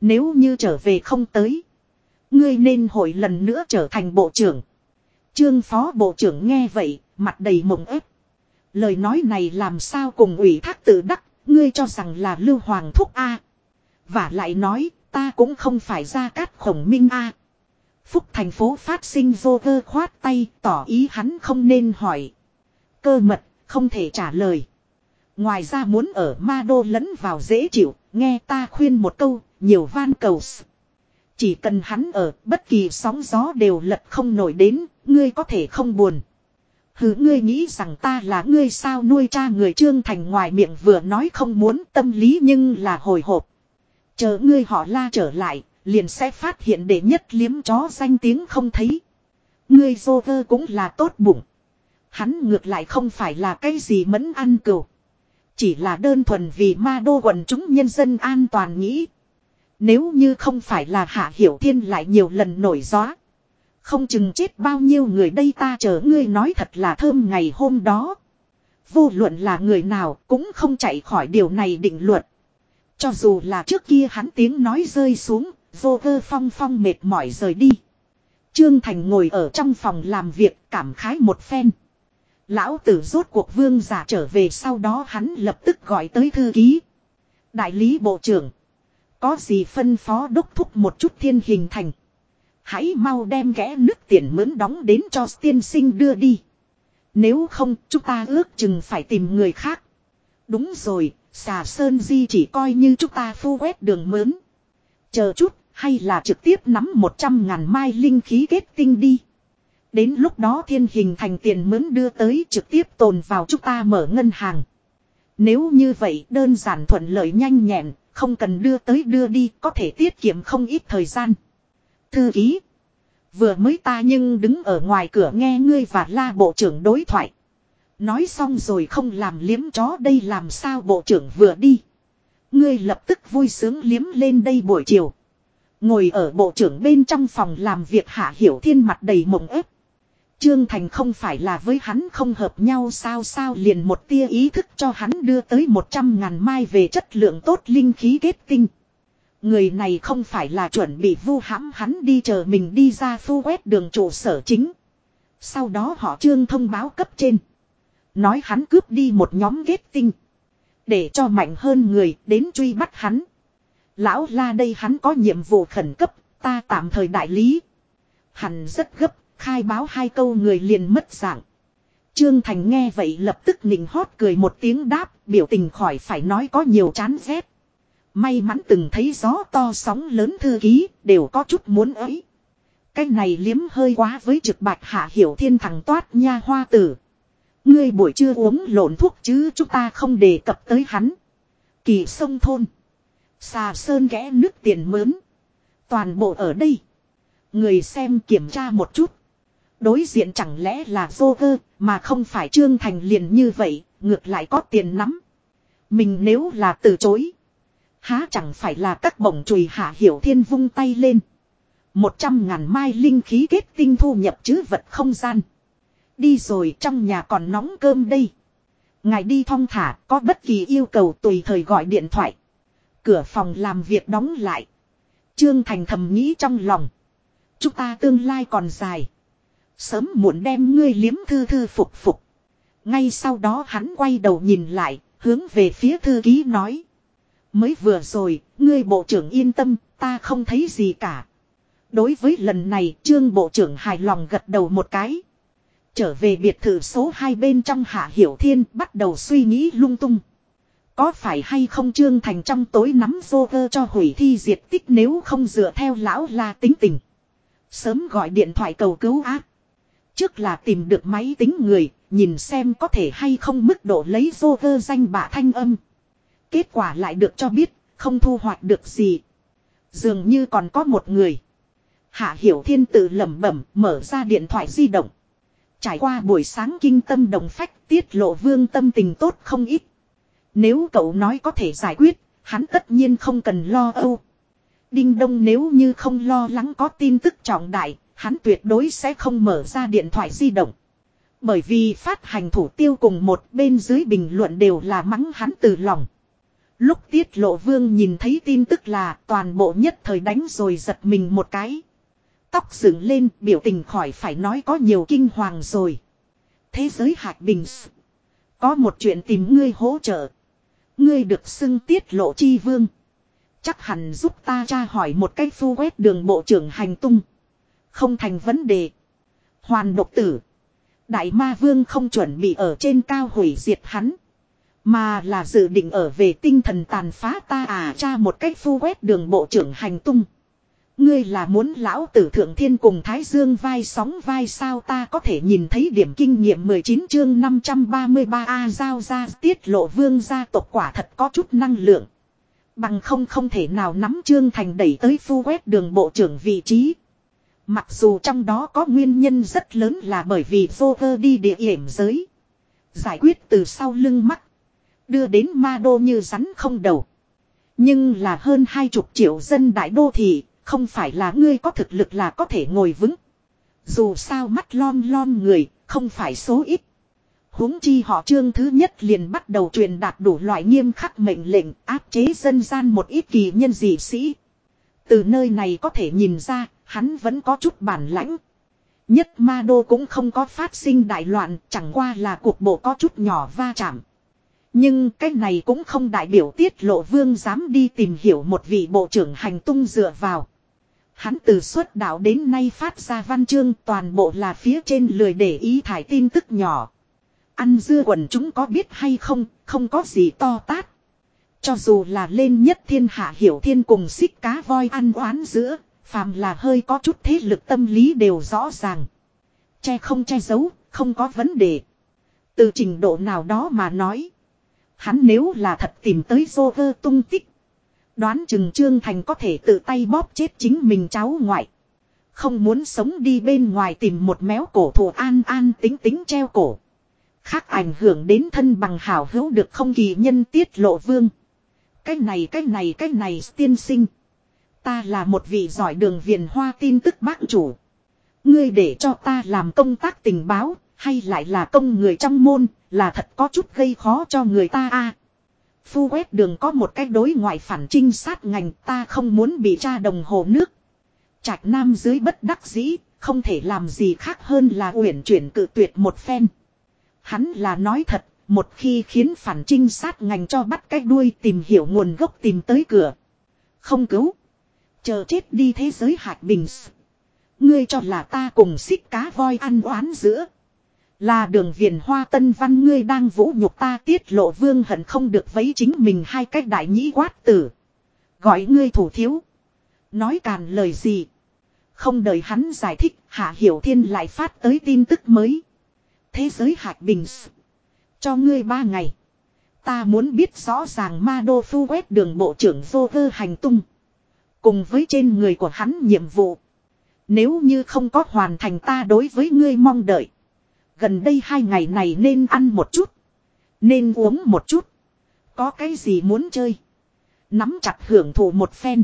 Nếu như trở về không tới. Ngươi nên hội lần nữa trở thành bộ trưởng. Trương phó bộ trưởng nghe vậy, mặt đầy mộng ép. Lời nói này làm sao cùng ủy thác tự đắc, ngươi cho rằng là lưu hoàng thúc A. Và lại nói, ta cũng không phải ra cát khổng minh A. Phúc thành phố phát sinh vô cơ khoát tay, tỏ ý hắn không nên hỏi. Cơ mật, không thể trả lời. Ngoài ra muốn ở ma đô lẫn vào dễ chịu, nghe ta khuyên một câu, nhiều van cầu. Chỉ cần hắn ở, bất kỳ sóng gió đều lật không nổi đến, ngươi có thể không buồn. Hứ ngươi nghĩ rằng ta là ngươi sao nuôi cha người trương thành ngoài miệng vừa nói không muốn tâm lý nhưng là hồi hộp. Chờ ngươi họ la trở lại, liền sẽ phát hiện để nhất liếm chó danh tiếng không thấy. Ngươi dô vơ cũng là tốt bụng. Hắn ngược lại không phải là cái gì mẫn ăn cừu. Chỉ là đơn thuần vì ma đô quần chúng nhân dân an toàn nghĩ. Nếu như không phải là hạ hiểu thiên lại nhiều lần nổi gió. Không chừng chết bao nhiêu người đây ta chờ ngươi nói thật là thơm ngày hôm đó. Vô luận là người nào cũng không chạy khỏi điều này định luật. Cho dù là trước kia hắn tiếng nói rơi xuống, Dô vơ phong phong mệt mỏi rời đi. Trương Thành ngồi ở trong phòng làm việc cảm khái một phen. Lão tử rốt cuộc vương giả trở về sau đó hắn lập tức gọi tới thư ký. Đại lý bộ trưởng. Có gì phân phó đốc thúc một chút thiên hình thành. Hãy mau đem kẽ nước tiền mướn đóng đến cho tiên sinh đưa đi. Nếu không chúng ta ước chừng phải tìm người khác. Đúng rồi, xà sơn di chỉ coi như chúng ta phu quét đường mướn. Chờ chút, hay là trực tiếp nắm 100 ngàn mai linh khí kết tinh đi. Đến lúc đó thiên hình thành tiền mướn đưa tới trực tiếp tồn vào chúng ta mở ngân hàng. Nếu như vậy đơn giản thuận lợi nhanh nhẹn, không cần đưa tới đưa đi có thể tiết kiệm không ít thời gian. Thư ký. Vừa mới ta nhưng đứng ở ngoài cửa nghe ngươi và la bộ trưởng đối thoại. Nói xong rồi không làm liếm chó đây làm sao bộ trưởng vừa đi. Ngươi lập tức vui sướng liếm lên đây buổi chiều. Ngồi ở bộ trưởng bên trong phòng làm việc hạ hiểu thiên mặt đầy mộng ép. Trương Thành không phải là với hắn không hợp nhau sao sao liền một tia ý thức cho hắn đưa tới 100 ngàn mai về chất lượng tốt linh khí kết tinh. Người này không phải là chuẩn bị vu hãm hắn đi chờ mình đi ra phu quét đường trụ sở chính. Sau đó họ trương thông báo cấp trên. Nói hắn cướp đi một nhóm kết tinh. Để cho mạnh hơn người đến truy bắt hắn. Lão la đây hắn có nhiệm vụ khẩn cấp, ta tạm thời đại lý. Hắn rất gấp, khai báo hai câu người liền mất dạng. Trương Thành nghe vậy lập tức nịnh hót cười một tiếng đáp, biểu tình khỏi phải nói có nhiều chán ghét. May mắn từng thấy gió to sóng lớn thư ký, đều có chút muốn ấy. Cái này liếm hơi quá với trực bạch hạ hiểu thiên thằng toát nha hoa tử. Ngươi buổi trưa uống lộn thuốc chứ chúng ta không đề cập tới hắn. Kỳ sông thôn. Xà sơn ghé nước tiền mướn. Toàn bộ ở đây. Người xem kiểm tra một chút. Đối diện chẳng lẽ là vô cơ mà không phải Trương Thành liền như vậy, ngược lại có tiền lắm Mình nếu là từ chối. Há chẳng phải là các bổng chùi hạ hiểu thiên vung tay lên. Một trăm ngàn mai linh khí kết tinh thu nhập chứ vật không gian. Đi rồi trong nhà còn nóng cơm đây. Ngài đi thong thả, có bất kỳ yêu cầu tùy thời gọi điện thoại. Cửa phòng làm việc đóng lại. Trương Thành thầm nghĩ trong lòng. Chúng ta tương lai còn dài. Sớm muộn đem ngươi liếm thư thư phục phục. Ngay sau đó hắn quay đầu nhìn lại, hướng về phía thư ký nói. Mới vừa rồi, ngươi bộ trưởng yên tâm, ta không thấy gì cả. Đối với lần này, trương bộ trưởng hài lòng gật đầu một cái. Trở về biệt thự số 2 bên trong Hạ Hiểu Thiên bắt đầu suy nghĩ lung tung. Có phải hay không Trương Thành trong tối nắm vô vơ cho hủy thi diệt tích nếu không dựa theo lão la tính tình. Sớm gọi điện thoại cầu cứu ác. Trước là tìm được máy tính người, nhìn xem có thể hay không mức độ lấy vô vơ danh bạ thanh âm. Kết quả lại được cho biết, không thu hoạch được gì. Dường như còn có một người. Hạ Hiểu Thiên tự lẩm bẩm mở ra điện thoại di động. Trải qua buổi sáng kinh tâm đồng phách tiết lộ vương tâm tình tốt không ít. Nếu cậu nói có thể giải quyết, hắn tất nhiên không cần lo âu. Đinh Đông nếu như không lo lắng có tin tức trọng đại, hắn tuyệt đối sẽ không mở ra điện thoại di động. Bởi vì phát hành thủ tiêu cùng một bên dưới bình luận đều là mắng hắn từ lòng. Lúc tiết lộ vương nhìn thấy tin tức là toàn bộ nhất thời đánh rồi giật mình một cái. Tóc dựng lên biểu tình khỏi phải nói có nhiều kinh hoàng rồi. Thế giới hạt bình. Có một chuyện tìm ngươi hỗ trợ. Ngươi được xưng tiết lộ chi vương. Chắc hẳn giúp ta tra hỏi một cách phu quét đường bộ trưởng hành tung. Không thành vấn đề. Hoàn độc tử. Đại ma vương không chuẩn bị ở trên cao hủy diệt hắn. Mà là dự định ở về tinh thần tàn phá ta à cha một cách phu quét đường bộ trưởng hành tung. Ngươi là muốn lão tử thượng thiên cùng Thái Dương vai sóng vai sao ta có thể nhìn thấy điểm kinh nghiệm 19 chương 533 A giao ra tiết lộ vương gia tộc quả thật có chút năng lượng. Bằng không không thể nào nắm trương thành đẩy tới phu quét đường bộ trưởng vị trí. Mặc dù trong đó có nguyên nhân rất lớn là bởi vì vô vơ đi địa hiểm giới. Giải quyết từ sau lưng mắt. Đưa đến ma đô như rắn không đầu. Nhưng là hơn hai chục triệu dân đại đô thị không phải là ngươi có thực lực là có thể ngồi vững. Dù sao mắt lom lom người, không phải số ít. huống chi họ trương thứ nhất liền bắt đầu truyền đạt đủ loại nghiêm khắc mệnh lệnh áp chế dân gian một ít kỳ nhân dị sĩ. Từ nơi này có thể nhìn ra, hắn vẫn có chút bản lãnh. Nhất ma đô cũng không có phát sinh đại loạn, chẳng qua là cuộc bộ có chút nhỏ va chạm. Nhưng cái này cũng không đại biểu tiết lộ vương dám đi tìm hiểu một vị bộ trưởng hành tung dựa vào. Hắn từ xuất đạo đến nay phát ra văn chương toàn bộ là phía trên lười để ý thải tin tức nhỏ. Ăn dưa quần chúng có biết hay không, không có gì to tát. Cho dù là lên nhất thiên hạ hiểu thiên cùng xích cá voi ăn oán giữa, phàm là hơi có chút thế lực tâm lý đều rõ ràng. Che không che giấu, không có vấn đề. Từ trình độ nào đó mà nói. Hắn nếu là thật tìm tới dô vơ tung tích. Đoán chừng Trương Thành có thể tự tay bóp chết chính mình cháu ngoại. Không muốn sống đi bên ngoài tìm một méo cổ thù an an tính tính treo cổ. Khác ảnh hưởng đến thân bằng hảo hữu được không kỳ nhân tiết lộ vương. Cái này cái này cái này tiên sinh. Ta là một vị giỏi đường viền hoa tin tức bác chủ. Ngươi để cho ta làm công tác tình báo, hay lại là công người trong môn, là thật có chút gây khó cho người ta a Phu quét đường có một cách đối ngoại phản trinh sát ngành ta không muốn bị tra đồng hồ nước. Trạch nam dưới bất đắc dĩ, không thể làm gì khác hơn là uyển chuyển cự tuyệt một phen. Hắn là nói thật, một khi khiến phản trinh sát ngành cho bắt cái đuôi tìm hiểu nguồn gốc tìm tới cửa. Không cứu. Chờ chết đi thế giới hạt bình. Ngươi cho là ta cùng xích cá voi ăn oán giữa. Là đường viền hoa tân văn ngươi đang vũ nhục ta tiết lộ vương hận không được vấy chính mình hai cách đại nhĩ quát tử. Gọi ngươi thủ thiếu. Nói càn lời gì. Không đợi hắn giải thích, Hạ Hiểu Thiên lại phát tới tin tức mới. Thế giới hạt bình. Cho ngươi ba ngày. Ta muốn biết rõ ràng ma đô phu quét đường bộ trưởng vô vơ hành tung. Cùng với trên người của hắn nhiệm vụ. Nếu như không có hoàn thành ta đối với ngươi mong đợi. Gần đây hai ngày này nên ăn một chút. Nên uống một chút. Có cái gì muốn chơi. Nắm chặt hưởng thụ một phen.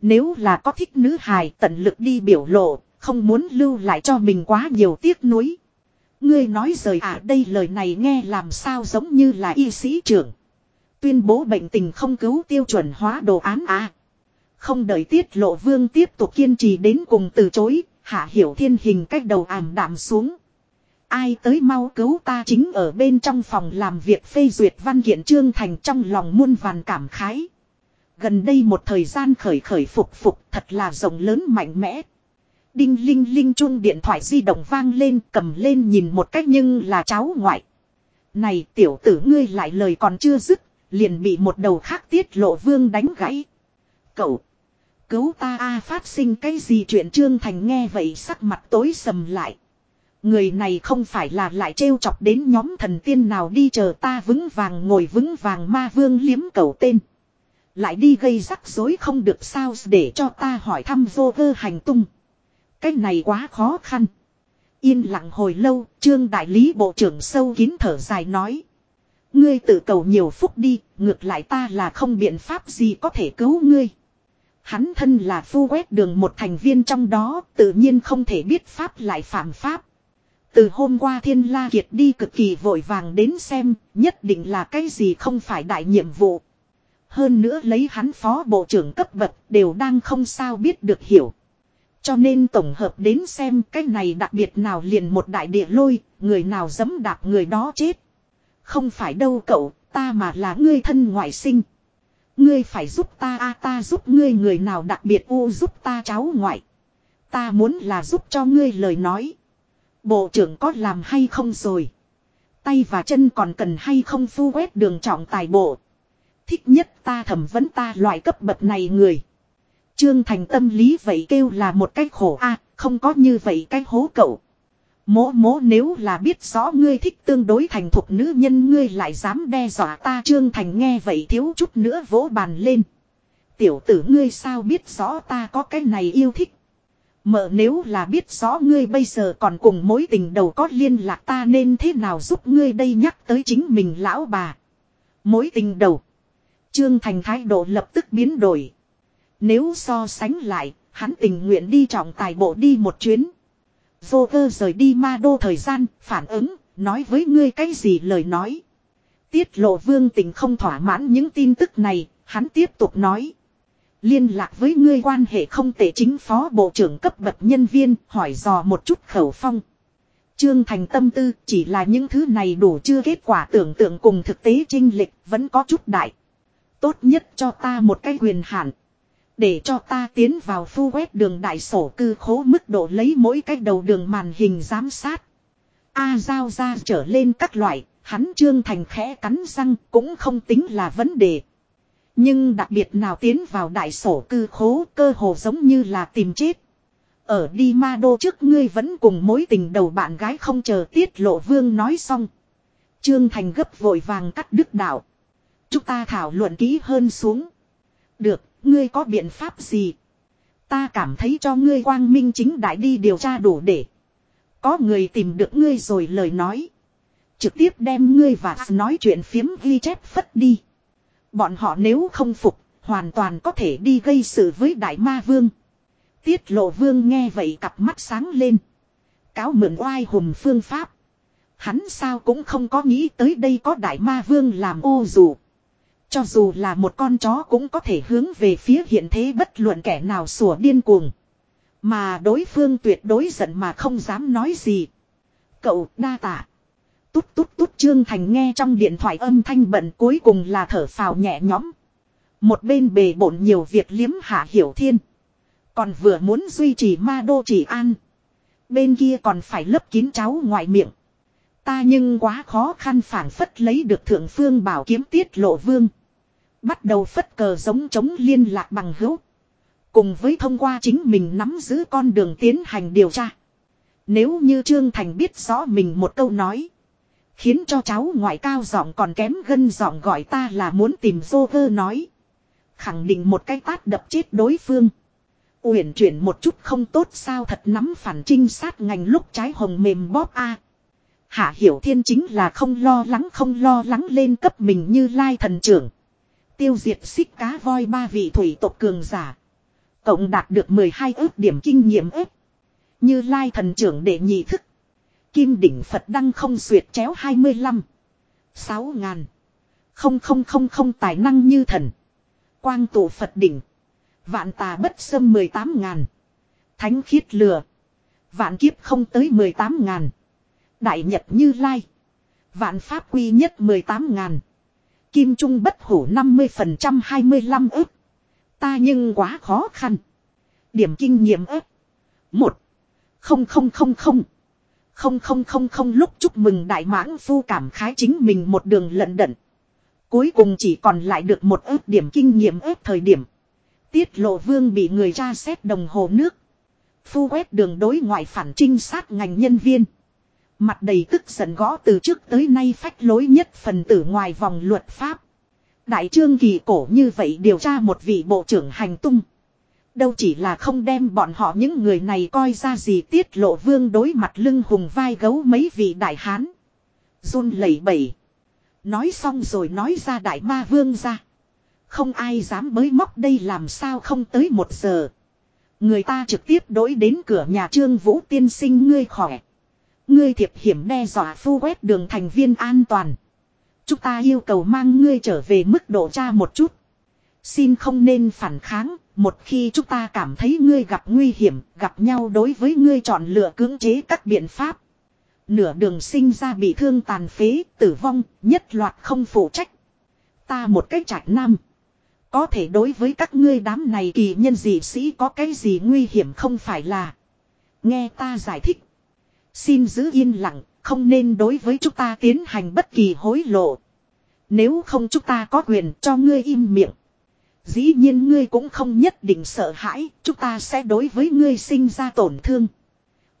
Nếu là có thích nữ hài tận lực đi biểu lộ, không muốn lưu lại cho mình quá nhiều tiếc nuối. Ngươi nói rời à đây lời này nghe làm sao giống như là y sĩ trưởng. Tuyên bố bệnh tình không cứu tiêu chuẩn hóa đồ án à. Không đợi tiết lộ vương tiếp tục kiên trì đến cùng từ chối, hạ hiểu thiên hình cách đầu ảm đạm xuống. Ai tới mau cứu ta chính ở bên trong phòng làm việc phê duyệt văn kiện trương thành trong lòng muôn vàn cảm khái. Gần đây một thời gian khởi khởi phục phục thật là rộng lớn mạnh mẽ. Đinh linh linh Chung điện thoại di động vang lên cầm lên nhìn một cách nhưng là cháu ngoại. Này tiểu tử ngươi lại lời còn chưa dứt, liền bị một đầu khác tiết lộ vương đánh gãy. Cậu, cứu ta a phát sinh cái gì chuyện Trương Thành nghe vậy sắc mặt tối sầm lại. Người này không phải là lại trêu chọc đến nhóm thần tiên nào đi chờ ta vững vàng ngồi vững vàng ma vương liếm cầu tên. Lại đi gây rắc rối không được sao để cho ta hỏi thăm vô vơ hành tung. Cái này quá khó khăn. Yên lặng hồi lâu, trương đại lý bộ trưởng sâu kín thở dài nói. Ngươi tự cầu nhiều phúc đi, ngược lại ta là không biện pháp gì có thể cứu ngươi. Hắn thân là phu quét đường một thành viên trong đó, tự nhiên không thể biết pháp lại phạm pháp. Từ hôm qua thiên la kiệt đi cực kỳ vội vàng đến xem, nhất định là cái gì không phải đại nhiệm vụ. Hơn nữa lấy hắn phó bộ trưởng cấp bậc đều đang không sao biết được hiểu. Cho nên tổng hợp đến xem cái này đặc biệt nào liền một đại địa lôi, người nào dấm đạp người đó chết. Không phải đâu cậu, ta mà là ngươi thân ngoại sinh. Ngươi phải giúp ta a ta giúp ngươi người nào đặc biệt u giúp ta cháu ngoại. Ta muốn là giúp cho ngươi lời nói. Bộ trưởng có làm hay không rồi. Tay và chân còn cần hay không phu quét đường trọng tài bộ. Thích nhất ta thẩm vấn ta loại cấp bậc này người. Trương Thành tâm lý vậy kêu là một cái khổ a, không có như vậy cái hố cậu. Mố mố nếu là biết rõ ngươi thích tương đối thành thục nữ nhân ngươi lại dám đe dọa ta, Trương Thành nghe vậy thiếu chút nữa vỗ bàn lên. Tiểu tử ngươi sao biết rõ ta có cái này yêu thích. Mợ nếu là biết rõ ngươi bây giờ còn cùng mối tình đầu có liên lạc ta nên thế nào giúp ngươi đây nhắc tới chính mình lão bà. Mối tình đầu. Trương Thành thái độ lập tức biến đổi. Nếu so sánh lại, hắn tình nguyện đi trọng tài bộ đi một chuyến. Vô cơ rời đi ma đô thời gian, phản ứng, nói với ngươi cái gì lời nói. Tiết lộ vương tình không thỏa mãn những tin tức này, hắn tiếp tục nói. Liên lạc với ngươi quan hệ không tệ chính phó bộ trưởng cấp bậc nhân viên, hỏi dò một chút khẩu phong. Trương Thành tâm tư chỉ là những thứ này đủ chưa kết quả tưởng tượng cùng thực tế trinh lịch vẫn có chút đại. Tốt nhất cho ta một cái quyền hạn. Để cho ta tiến vào phu quét đường đại sổ cư khố mức độ lấy mỗi cái đầu đường màn hình giám sát. A giao ra trở lên các loại, hắn trương thành khẽ cắn răng cũng không tính là vấn đề. Nhưng đặc biệt nào tiến vào đại sổ cư khố cơ hồ giống như là tìm chết. Ở đi ma đô trước ngươi vẫn cùng mối tình đầu bạn gái không chờ tiết lộ vương nói xong. Trương Thành gấp vội vàng cắt đứt đạo. Chúng ta thảo luận kỹ hơn xuống. Được, ngươi có biện pháp gì? Ta cảm thấy cho ngươi quang minh chính đại đi điều tra đủ để. Có người tìm được ngươi rồi lời nói. Trực tiếp đem ngươi và nói chuyện phiếm ghi chép phất đi. Bọn họ nếu không phục, hoàn toàn có thể đi gây sự với đại ma vương. Tiết lộ vương nghe vậy cặp mắt sáng lên. Cáo mượn oai hùng phương pháp. Hắn sao cũng không có nghĩ tới đây có đại ma vương làm ô dù. Cho dù là một con chó cũng có thể hướng về phía hiện thế bất luận kẻ nào sủa điên cuồng. Mà đối phương tuyệt đối giận mà không dám nói gì. Cậu đa tạ. Tút tút tút Trương Thành nghe trong điện thoại âm thanh bận cuối cùng là thở phào nhẹ nhõm. Một bên bề bộn nhiều việc liếm hạ hiểu thiên. Còn vừa muốn duy trì ma đô chỉ an. Bên kia còn phải lấp kín cháu ngoài miệng. Ta nhưng quá khó khăn phản phất lấy được thượng phương bảo kiếm tiết lộ vương. Bắt đầu phất cờ giống chống liên lạc bằng hữu. Cùng với thông qua chính mình nắm giữ con đường tiến hành điều tra. Nếu như Trương Thành biết rõ mình một câu nói. Khiến cho cháu ngoại cao giọng còn kém gân giọng gọi ta là muốn tìm dô vơ nói. Khẳng định một cái tát đập chết đối phương. Uyển chuyển một chút không tốt sao thật nắm phản trinh sát ngành lúc trái hồng mềm bóp a. Hạ Hiểu Thiên chính là không lo lắng không lo lắng lên cấp mình như lai thần trưởng. Tiêu diệt xích cá voi ba vị thủy tộc cường giả. Cộng đạt được 12 ước điểm kinh nghiệm ếp. Như Lai thần trưởng đệ nhị thức. Kim đỉnh Phật đăng không duyệt chéo 25. 6 ngàn. Không không không không, tài năng như thần. Quang tụ Phật đỉnh. Vạn tà bất xâm 18 ngàn. Thánh khiết lừa. Vạn kiếp không tới 18 ngàn. Đại nhật như lai. Vạn pháp quy nhất 18 ngàn. Kim trung bất hủ 50% 25 ức. Ta nhưng quá khó khăn. Điểm kinh nghiệm ức. Một. Không không không không. Không lúc chúc mừng đại mãng phu cảm khái chính mình một đường lận đận. Cuối cùng chỉ còn lại được một ước điểm kinh nghiệm ước thời điểm. Tiết lộ vương bị người ra xét đồng hồ nước. Phu quét đường đối ngoại phản trinh sát ngành nhân viên. Mặt đầy tức giận gõ từ trước tới nay phách lối nhất phần tử ngoài vòng luật pháp. Đại trương kỳ cổ như vậy điều tra một vị bộ trưởng hành tung. Đâu chỉ là không đem bọn họ những người này coi ra gì tiết lộ vương đối mặt lưng hùng vai gấu mấy vị đại hán. run lẩy bẩy. Nói xong rồi nói ra đại ma vương ra. Không ai dám bới móc đây làm sao không tới một giờ. Người ta trực tiếp đối đến cửa nhà trương vũ tiên sinh ngươi khỏe. Ngươi thiệp hiểm đe dọa phu quét đường thành viên an toàn. Chúng ta yêu cầu mang ngươi trở về mức độ tra một chút. Xin không nên phản kháng, một khi chúng ta cảm thấy ngươi gặp nguy hiểm, gặp nhau đối với ngươi chọn lựa cưỡng chế các biện pháp. Nửa đường sinh ra bị thương tàn phế, tử vong, nhất loạt không phụ trách. Ta một cách trạch nam. Có thể đối với các ngươi đám này kỳ nhân dị sĩ có cái gì nguy hiểm không phải là. Nghe ta giải thích. Xin giữ yên lặng, không nên đối với chúng ta tiến hành bất kỳ hối lộ. Nếu không chúng ta có quyền cho ngươi im miệng. Dĩ nhiên ngươi cũng không nhất định sợ hãi, chúng ta sẽ đối với ngươi sinh ra tổn thương.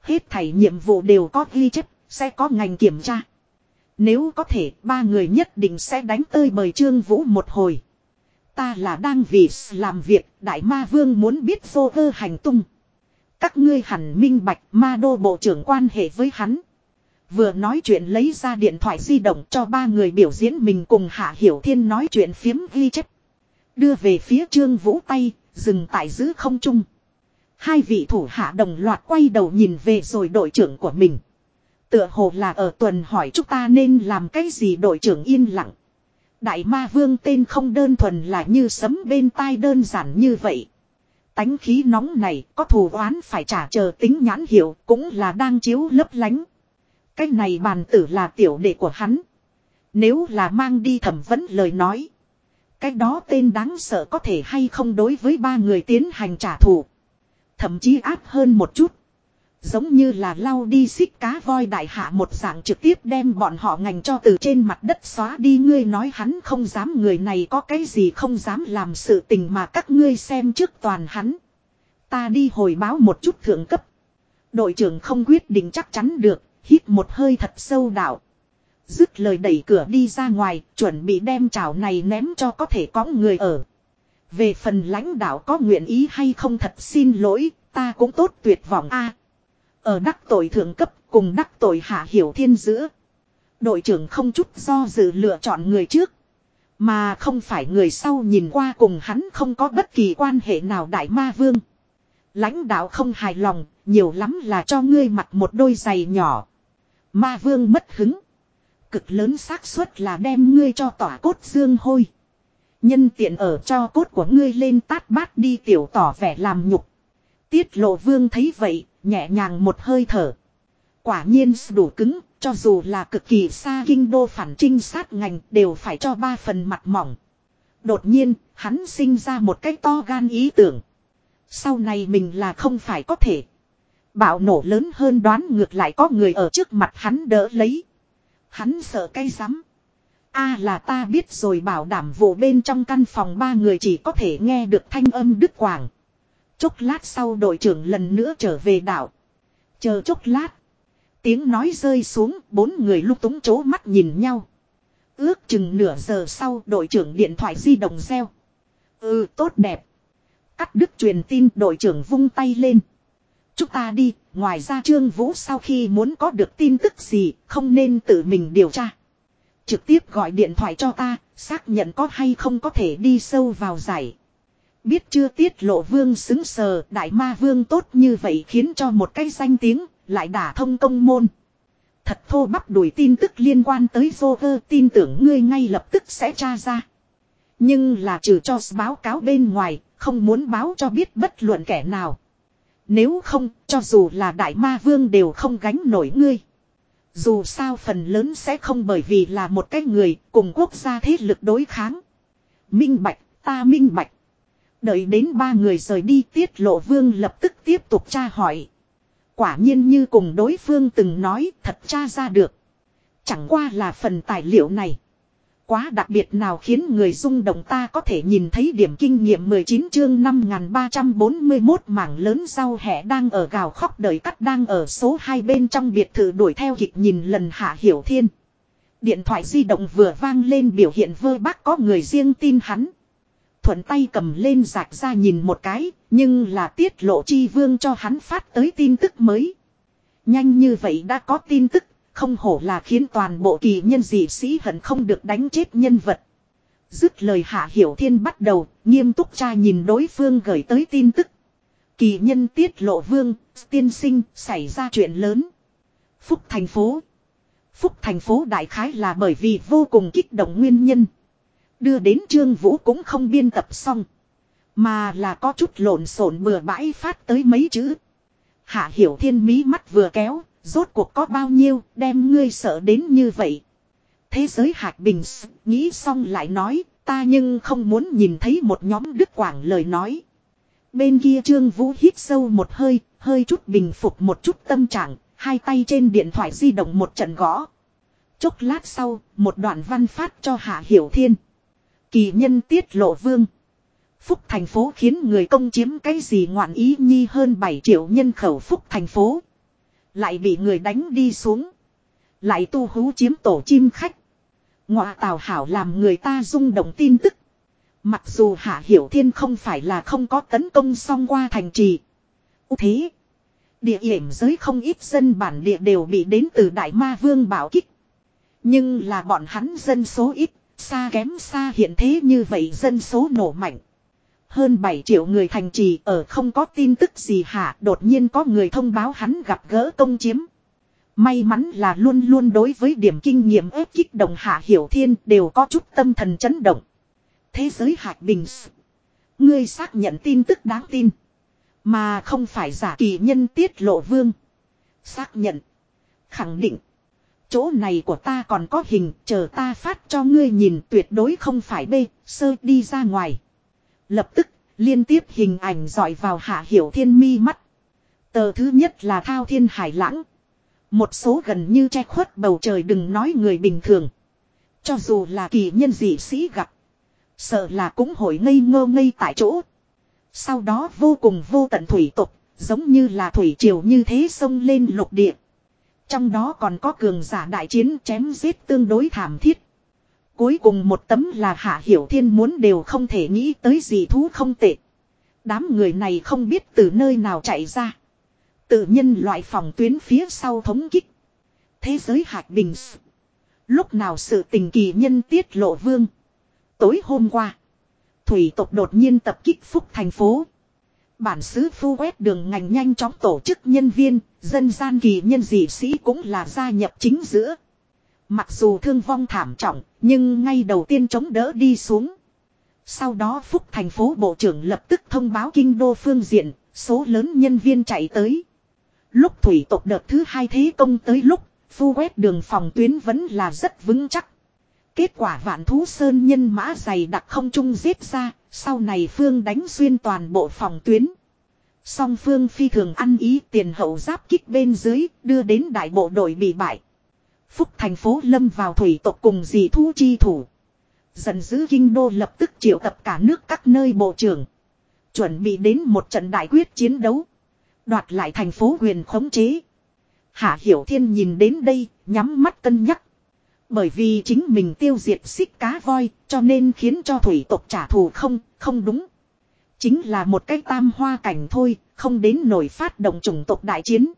Hết thảy nhiệm vụ đều có ghi chép, sẽ có ngành kiểm tra. Nếu có thể, ba người nhất định sẽ đánh tơi bời trương vũ một hồi. Ta là đang vì làm việc, đại ma vương muốn biết vô cơ hành tung. Các ngươi hẳn minh bạch ma đô bộ trưởng quan hệ với hắn. Vừa nói chuyện lấy ra điện thoại di động cho ba người biểu diễn mình cùng Hạ Hiểu Thiên nói chuyện phiếm ghi chép. Đưa về phía Trương Vũ tay, dừng tại giữ không trung. Hai vị thủ hạ đồng loạt quay đầu nhìn về rồi đội trưởng của mình. Tựa hồ là ở tuần hỏi chúng ta nên làm cái gì đội trưởng yên lặng. Đại ma vương tên không đơn thuần là như sấm bên tai đơn giản như vậy. Tánh khí nóng này có thù oán phải trả chờ tính nhãn hiệu cũng là đang chiếu lấp lánh. Cái này bàn tử là tiểu đệ của hắn. Nếu là mang đi thẩm vấn lời nói. Cái đó tên đáng sợ có thể hay không đối với ba người tiến hành trả thù. Thậm chí áp hơn một chút. Giống như là lau đi xích cá voi đại hạ một dạng trực tiếp đem bọn họ ngành cho từ trên mặt đất xóa đi ngươi nói hắn không dám người này có cái gì không dám làm sự tình mà các ngươi xem trước toàn hắn. Ta đi hồi báo một chút thượng cấp. Đội trưởng không quyết định chắc chắn được, hít một hơi thật sâu đạo. Dứt lời đẩy cửa đi ra ngoài, chuẩn bị đem chảo này ném cho có thể có người ở. Về phần lãnh đạo có nguyện ý hay không thật xin lỗi, ta cũng tốt tuyệt vọng a. ở đắc tội thượng cấp cùng đắc tội hạ hiểu thiên giữa. Đội trưởng không chút do dự lựa chọn người trước. Mà không phải người sau nhìn qua cùng hắn không có bất kỳ quan hệ nào đại ma vương. Lãnh đạo không hài lòng, nhiều lắm là cho ngươi mặc một đôi giày nhỏ. Ma vương mất hứng. Cực lớn xác suất là đem ngươi cho tỏa cốt dương hôi. Nhân tiện ở cho cốt của ngươi lên tát bát đi tiểu tỏ vẻ làm nhục. Tiết lộ vương thấy vậy, nhẹ nhàng một hơi thở. Quả nhiên đủ cứng, cho dù là cực kỳ xa kinh đô phản trinh sát ngành đều phải cho ba phần mặt mỏng. Đột nhiên, hắn sinh ra một cách to gan ý tưởng. Sau này mình là không phải có thể. Bạo nổ lớn hơn đoán ngược lại có người ở trước mặt hắn đỡ lấy. Hắn sợ cay rắm. A là ta biết rồi bảo đảm vụ bên trong căn phòng ba người chỉ có thể nghe được thanh âm đứt quảng. Chốc lát sau đội trưởng lần nữa trở về đảo. Chờ chốc lát. Tiếng nói rơi xuống, bốn người lúc túng chố mắt nhìn nhau. Ước chừng nửa giờ sau đội trưởng điện thoại di động reo. Ừ tốt đẹp. Cắt đứt truyền tin đội trưởng vung tay lên. Chúng ta đi, ngoài ra Trương Vũ sau khi muốn có được tin tức gì, không nên tự mình điều tra. Trực tiếp gọi điện thoại cho ta, xác nhận có hay không có thể đi sâu vào giải. Biết chưa tiết lộ vương xứng sờ đại ma vương tốt như vậy khiến cho một cái danh tiếng lại đả thông công môn. Thật thô bắp đuổi tin tức liên quan tới vô vơ tin tưởng ngươi ngay lập tức sẽ tra ra. Nhưng là trừ cho báo cáo bên ngoài, không muốn báo cho biết bất luận kẻ nào. Nếu không, cho dù là đại ma vương đều không gánh nổi ngươi. Dù sao phần lớn sẽ không bởi vì là một cái người cùng quốc gia thế lực đối kháng. Minh bạch, ta minh bạch. Đợi đến ba người rời đi tiết lộ vương lập tức tiếp tục tra hỏi. Quả nhiên như cùng đối phương từng nói thật tra ra được. Chẳng qua là phần tài liệu này. Quá đặc biệt nào khiến người rung động ta có thể nhìn thấy điểm kinh nghiệm 19 chương 5341 mảng lớn rau hẻ đang ở gào khóc đời cắt đang ở số 2 bên trong biệt thự đuổi theo kịch nhìn lần hạ hiểu thiên. Điện thoại di động vừa vang lên biểu hiện vơ bác có người riêng tin hắn. Thuận tay cầm lên giạc ra nhìn một cái, nhưng là tiết lộ chi vương cho hắn phát tới tin tức mới. Nhanh như vậy đã có tin tức, không hổ là khiến toàn bộ kỳ nhân dị sĩ hận không được đánh chết nhân vật. Dứt lời hạ hiểu thiên bắt đầu, nghiêm túc tra nhìn đối phương gửi tới tin tức. Kỳ nhân tiết lộ vương, tiên sinh, xảy ra chuyện lớn. Phúc thành phố. Phúc thành phố đại khái là bởi vì vô cùng kích động nguyên nhân. Đưa đến Trương Vũ cũng không biên tập xong. Mà là có chút lộn xộn bừa bãi phát tới mấy chữ. Hạ hiểu thiên mí mắt vừa kéo, rốt cuộc có bao nhiêu, đem ngươi sợ đến như vậy. Thế giới hạt bình nghĩ xong lại nói, ta nhưng không muốn nhìn thấy một nhóm đức quảng lời nói. Bên kia Trương Vũ hít sâu một hơi, hơi chút bình phục một chút tâm trạng, hai tay trên điện thoại di động một trận gõ. Chốc lát sau, một đoạn văn phát cho Hạ Hiểu Thiên. Kỳ nhân tiết lộ vương. Phúc thành phố khiến người công chiếm cái gì ngoạn ý nhi hơn 7 triệu nhân khẩu phúc thành phố. Lại bị người đánh đi xuống. Lại tu hú chiếm tổ chim khách. Ngọa tào hảo làm người ta rung động tin tức. Mặc dù Hạ Hiểu Thiên không phải là không có tấn công xong qua thành trì. Thế. Địa hiểm giới không ít dân bản địa đều bị đến từ Đại Ma Vương bảo kích. Nhưng là bọn hắn dân số ít, xa kém xa hiện thế như vậy dân số nổ mạnh. Hơn 7 triệu người thành trì ở không có tin tức gì hả đột nhiên có người thông báo hắn gặp gỡ công chiếm. May mắn là luôn luôn đối với điểm kinh nghiệm ép kích động hạ hiểu thiên đều có chút tâm thần chấn động. Thế giới hạt bình Ngươi xác nhận tin tức đáng tin. Mà không phải giả kỳ nhân tiết lộ vương. Xác nhận. Khẳng định. Chỗ này của ta còn có hình, chờ ta phát cho ngươi nhìn, tuyệt đối không phải bê, sơ đi ra ngoài. Lập tức, liên tiếp hình ảnh dọi vào hạ hiểu thiên mi mắt. Tờ thứ nhất là thao thiên hải lãng. Một số gần như che khuất bầu trời đừng nói người bình thường. Cho dù là kỳ nhân dị sĩ gặp. Sợ là cũng hội ngây ngơ ngây tại chỗ. Sau đó vô cùng vô tận thủy tục, giống như là thủy triều như thế sông lên lục địa. Trong đó còn có cường giả đại chiến chém giết tương đối thảm thiết. Cuối cùng một tấm là Hạ Hiểu Thiên muốn đều không thể nghĩ tới gì thú không tệ. Đám người này không biết từ nơi nào chạy ra. Tự nhân loại phòng tuyến phía sau thống kích. Thế giới hạt bình. Lúc nào sự tình kỳ nhân tiết lộ vương. Tối hôm qua. Thủy tộc đột nhiên tập kích phúc thành phố. Bản xứ phu quét đường ngành nhanh chóng tổ chức nhân viên, dân gian kỳ nhân dị sĩ cũng là gia nhập chính giữa. Mặc dù thương vong thảm trọng, nhưng ngay đầu tiên chống đỡ đi xuống. Sau đó Phúc thành phố bộ trưởng lập tức thông báo kinh đô phương diện, số lớn nhân viên chạy tới. Lúc thủy tộc đợt thứ hai thế công tới lúc, phu quét đường phòng tuyến vẫn là rất vững chắc. Kết quả vạn thú sơn nhân mã dày đặc không trung giết ra, sau này phương đánh xuyên toàn bộ phòng tuyến. Song phương phi thường ăn ý tiền hậu giáp kích bên dưới, đưa đến đại bộ đội bị bại. Phúc thành phố lâm vào thủy tộc cùng dì thu chi thủ. Dần giữ kinh đô lập tức triệu tập cả nước các nơi bộ trưởng. Chuẩn bị đến một trận đại quyết chiến đấu. Đoạt lại thành phố huyền khống chế. Hạ Hiểu Thiên nhìn đến đây, nhắm mắt cân nhắc. Bởi vì chính mình tiêu diệt xích cá voi, cho nên khiến cho thủy tộc trả thù không, không đúng. Chính là một cái tam hoa cảnh thôi, không đến nổi phát động chủng tộc đại chiến.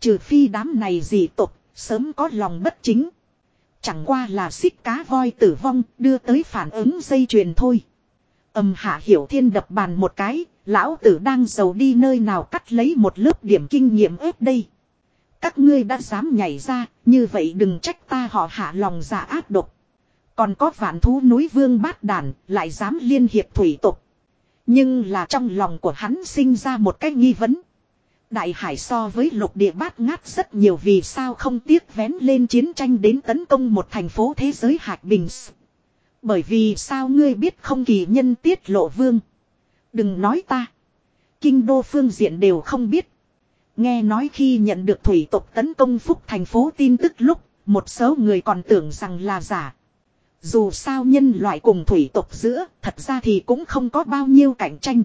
Trừ phi đám này dị tộc, sớm có lòng bất chính. Chẳng qua là xích cá voi tử vong, đưa tới phản ứng dây chuyền thôi. Âm hạ hiểu thiên đập bàn một cái, lão tử đang giàu đi nơi nào cắt lấy một lớp điểm kinh nghiệm ếp đây. Các ngươi đã dám nhảy ra, như vậy đừng trách ta họ hạ lòng giả ác độc. Còn có vạn thú núi vương bát đàn, lại dám liên hiệp thủy tục. Nhưng là trong lòng của hắn sinh ra một cái nghi vấn. Đại hải so với lục địa bát ngát rất nhiều vì sao không tiếc vén lên chiến tranh đến tấn công một thành phố thế giới hạt bình. Bởi vì sao ngươi biết không kỳ nhân tiết lộ vương. Đừng nói ta. Kinh đô phương diện đều không biết. Nghe nói khi nhận được thủy tộc tấn công phúc thành phố tin tức lúc, một số người còn tưởng rằng là giả. Dù sao nhân loại cùng thủy tộc giữa, thật ra thì cũng không có bao nhiêu cạnh tranh.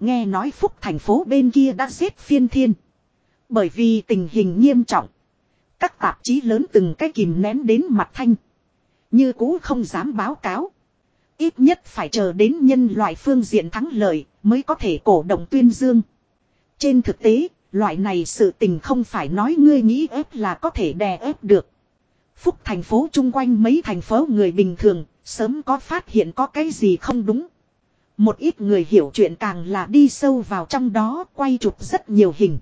Nghe nói phúc thành phố bên kia đã giết phiên thiên. Bởi vì tình hình nghiêm trọng. Các tạp chí lớn từng cái kìm nén đến mặt thanh. Như cũ không dám báo cáo. Ít nhất phải chờ đến nhân loại phương diện thắng lợi mới có thể cổ động tuyên dương. Trên thực tế, loại này sự tình không phải nói ngươi nghĩ ép là có thể đè ép được. Phúc thành phố chung quanh mấy thành phố người bình thường, sớm có phát hiện có cái gì không đúng. Một ít người hiểu chuyện càng là đi sâu vào trong đó quay chụp rất nhiều hình.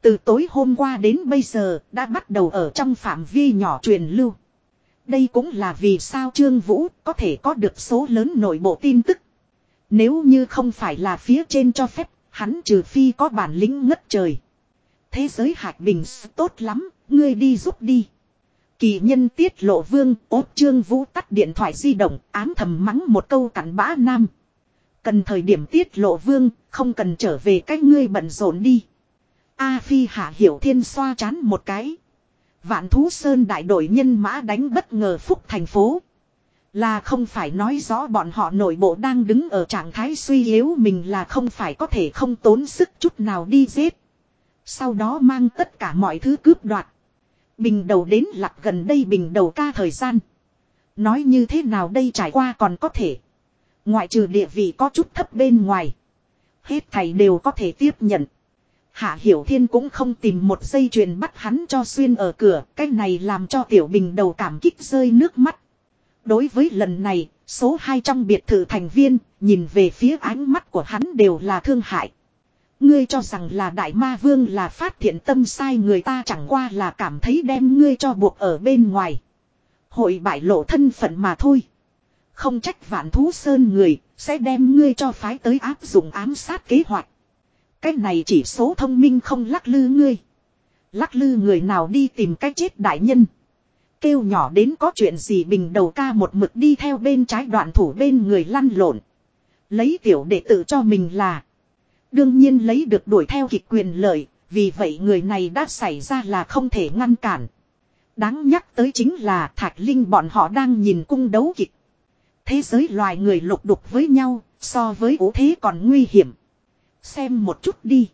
Từ tối hôm qua đến bây giờ đã bắt đầu ở trong phạm vi nhỏ truyền lưu. Đây cũng là vì sao Trương Vũ có thể có được số lớn nội bộ tin tức. Nếu như không phải là phía trên cho phép, hắn trừ phi có bản lĩnh ngất trời. Thế giới hạt bình tốt lắm, ngươi đi giúp đi. Kỳ nhân tiết lộ vương, ốp Trương Vũ tắt điện thoại di động, ám thầm mắng một câu cặn bã nam. Cần thời điểm tiết lộ vương, không cần trở về cách ngươi bận rộn đi. A Phi hạ hiểu thiên xoa chán một cái. Vạn thú sơn đại đội nhân mã đánh bất ngờ phúc thành phố. Là không phải nói rõ bọn họ nội bộ đang đứng ở trạng thái suy yếu mình là không phải có thể không tốn sức chút nào đi giết. Sau đó mang tất cả mọi thứ cướp đoạt. Bình đầu đến lạc gần đây bình đầu ca thời gian. Nói như thế nào đây trải qua còn có thể. Ngoại trừ địa vị có chút thấp bên ngoài. Hết thầy đều có thể tiếp nhận. Hạ Hiểu Thiên cũng không tìm một dây chuyền bắt hắn cho xuyên ở cửa. Cái này làm cho Tiểu Bình đầu cảm kích rơi nước mắt. Đối với lần này, số 2 trong biệt thự thành viên, nhìn về phía ánh mắt của hắn đều là thương hại. Ngươi cho rằng là đại ma vương là phát thiện tâm sai người ta chẳng qua là cảm thấy đem ngươi cho buộc ở bên ngoài. Hội bại lộ thân phận mà thôi. Không trách vạn thú sơn người, sẽ đem ngươi cho phái tới áp dụng ám sát kế hoạch. Cái này chỉ số thông minh không lắc lư ngươi. Lắc lư người nào đi tìm cách chết đại nhân. Kêu nhỏ đến có chuyện gì bình đầu ca một mực đi theo bên trái đoạn thủ bên người lăn lộn. Lấy tiểu đệ tử cho mình là. Đương nhiên lấy được đuổi theo kịch quyền lợi, vì vậy người này đã xảy ra là không thể ngăn cản. Đáng nhắc tới chính là Thạch Linh bọn họ đang nhìn cung đấu kịch. Thế giới loài người lục đục với nhau, so với ố thế còn nguy hiểm. Xem một chút đi.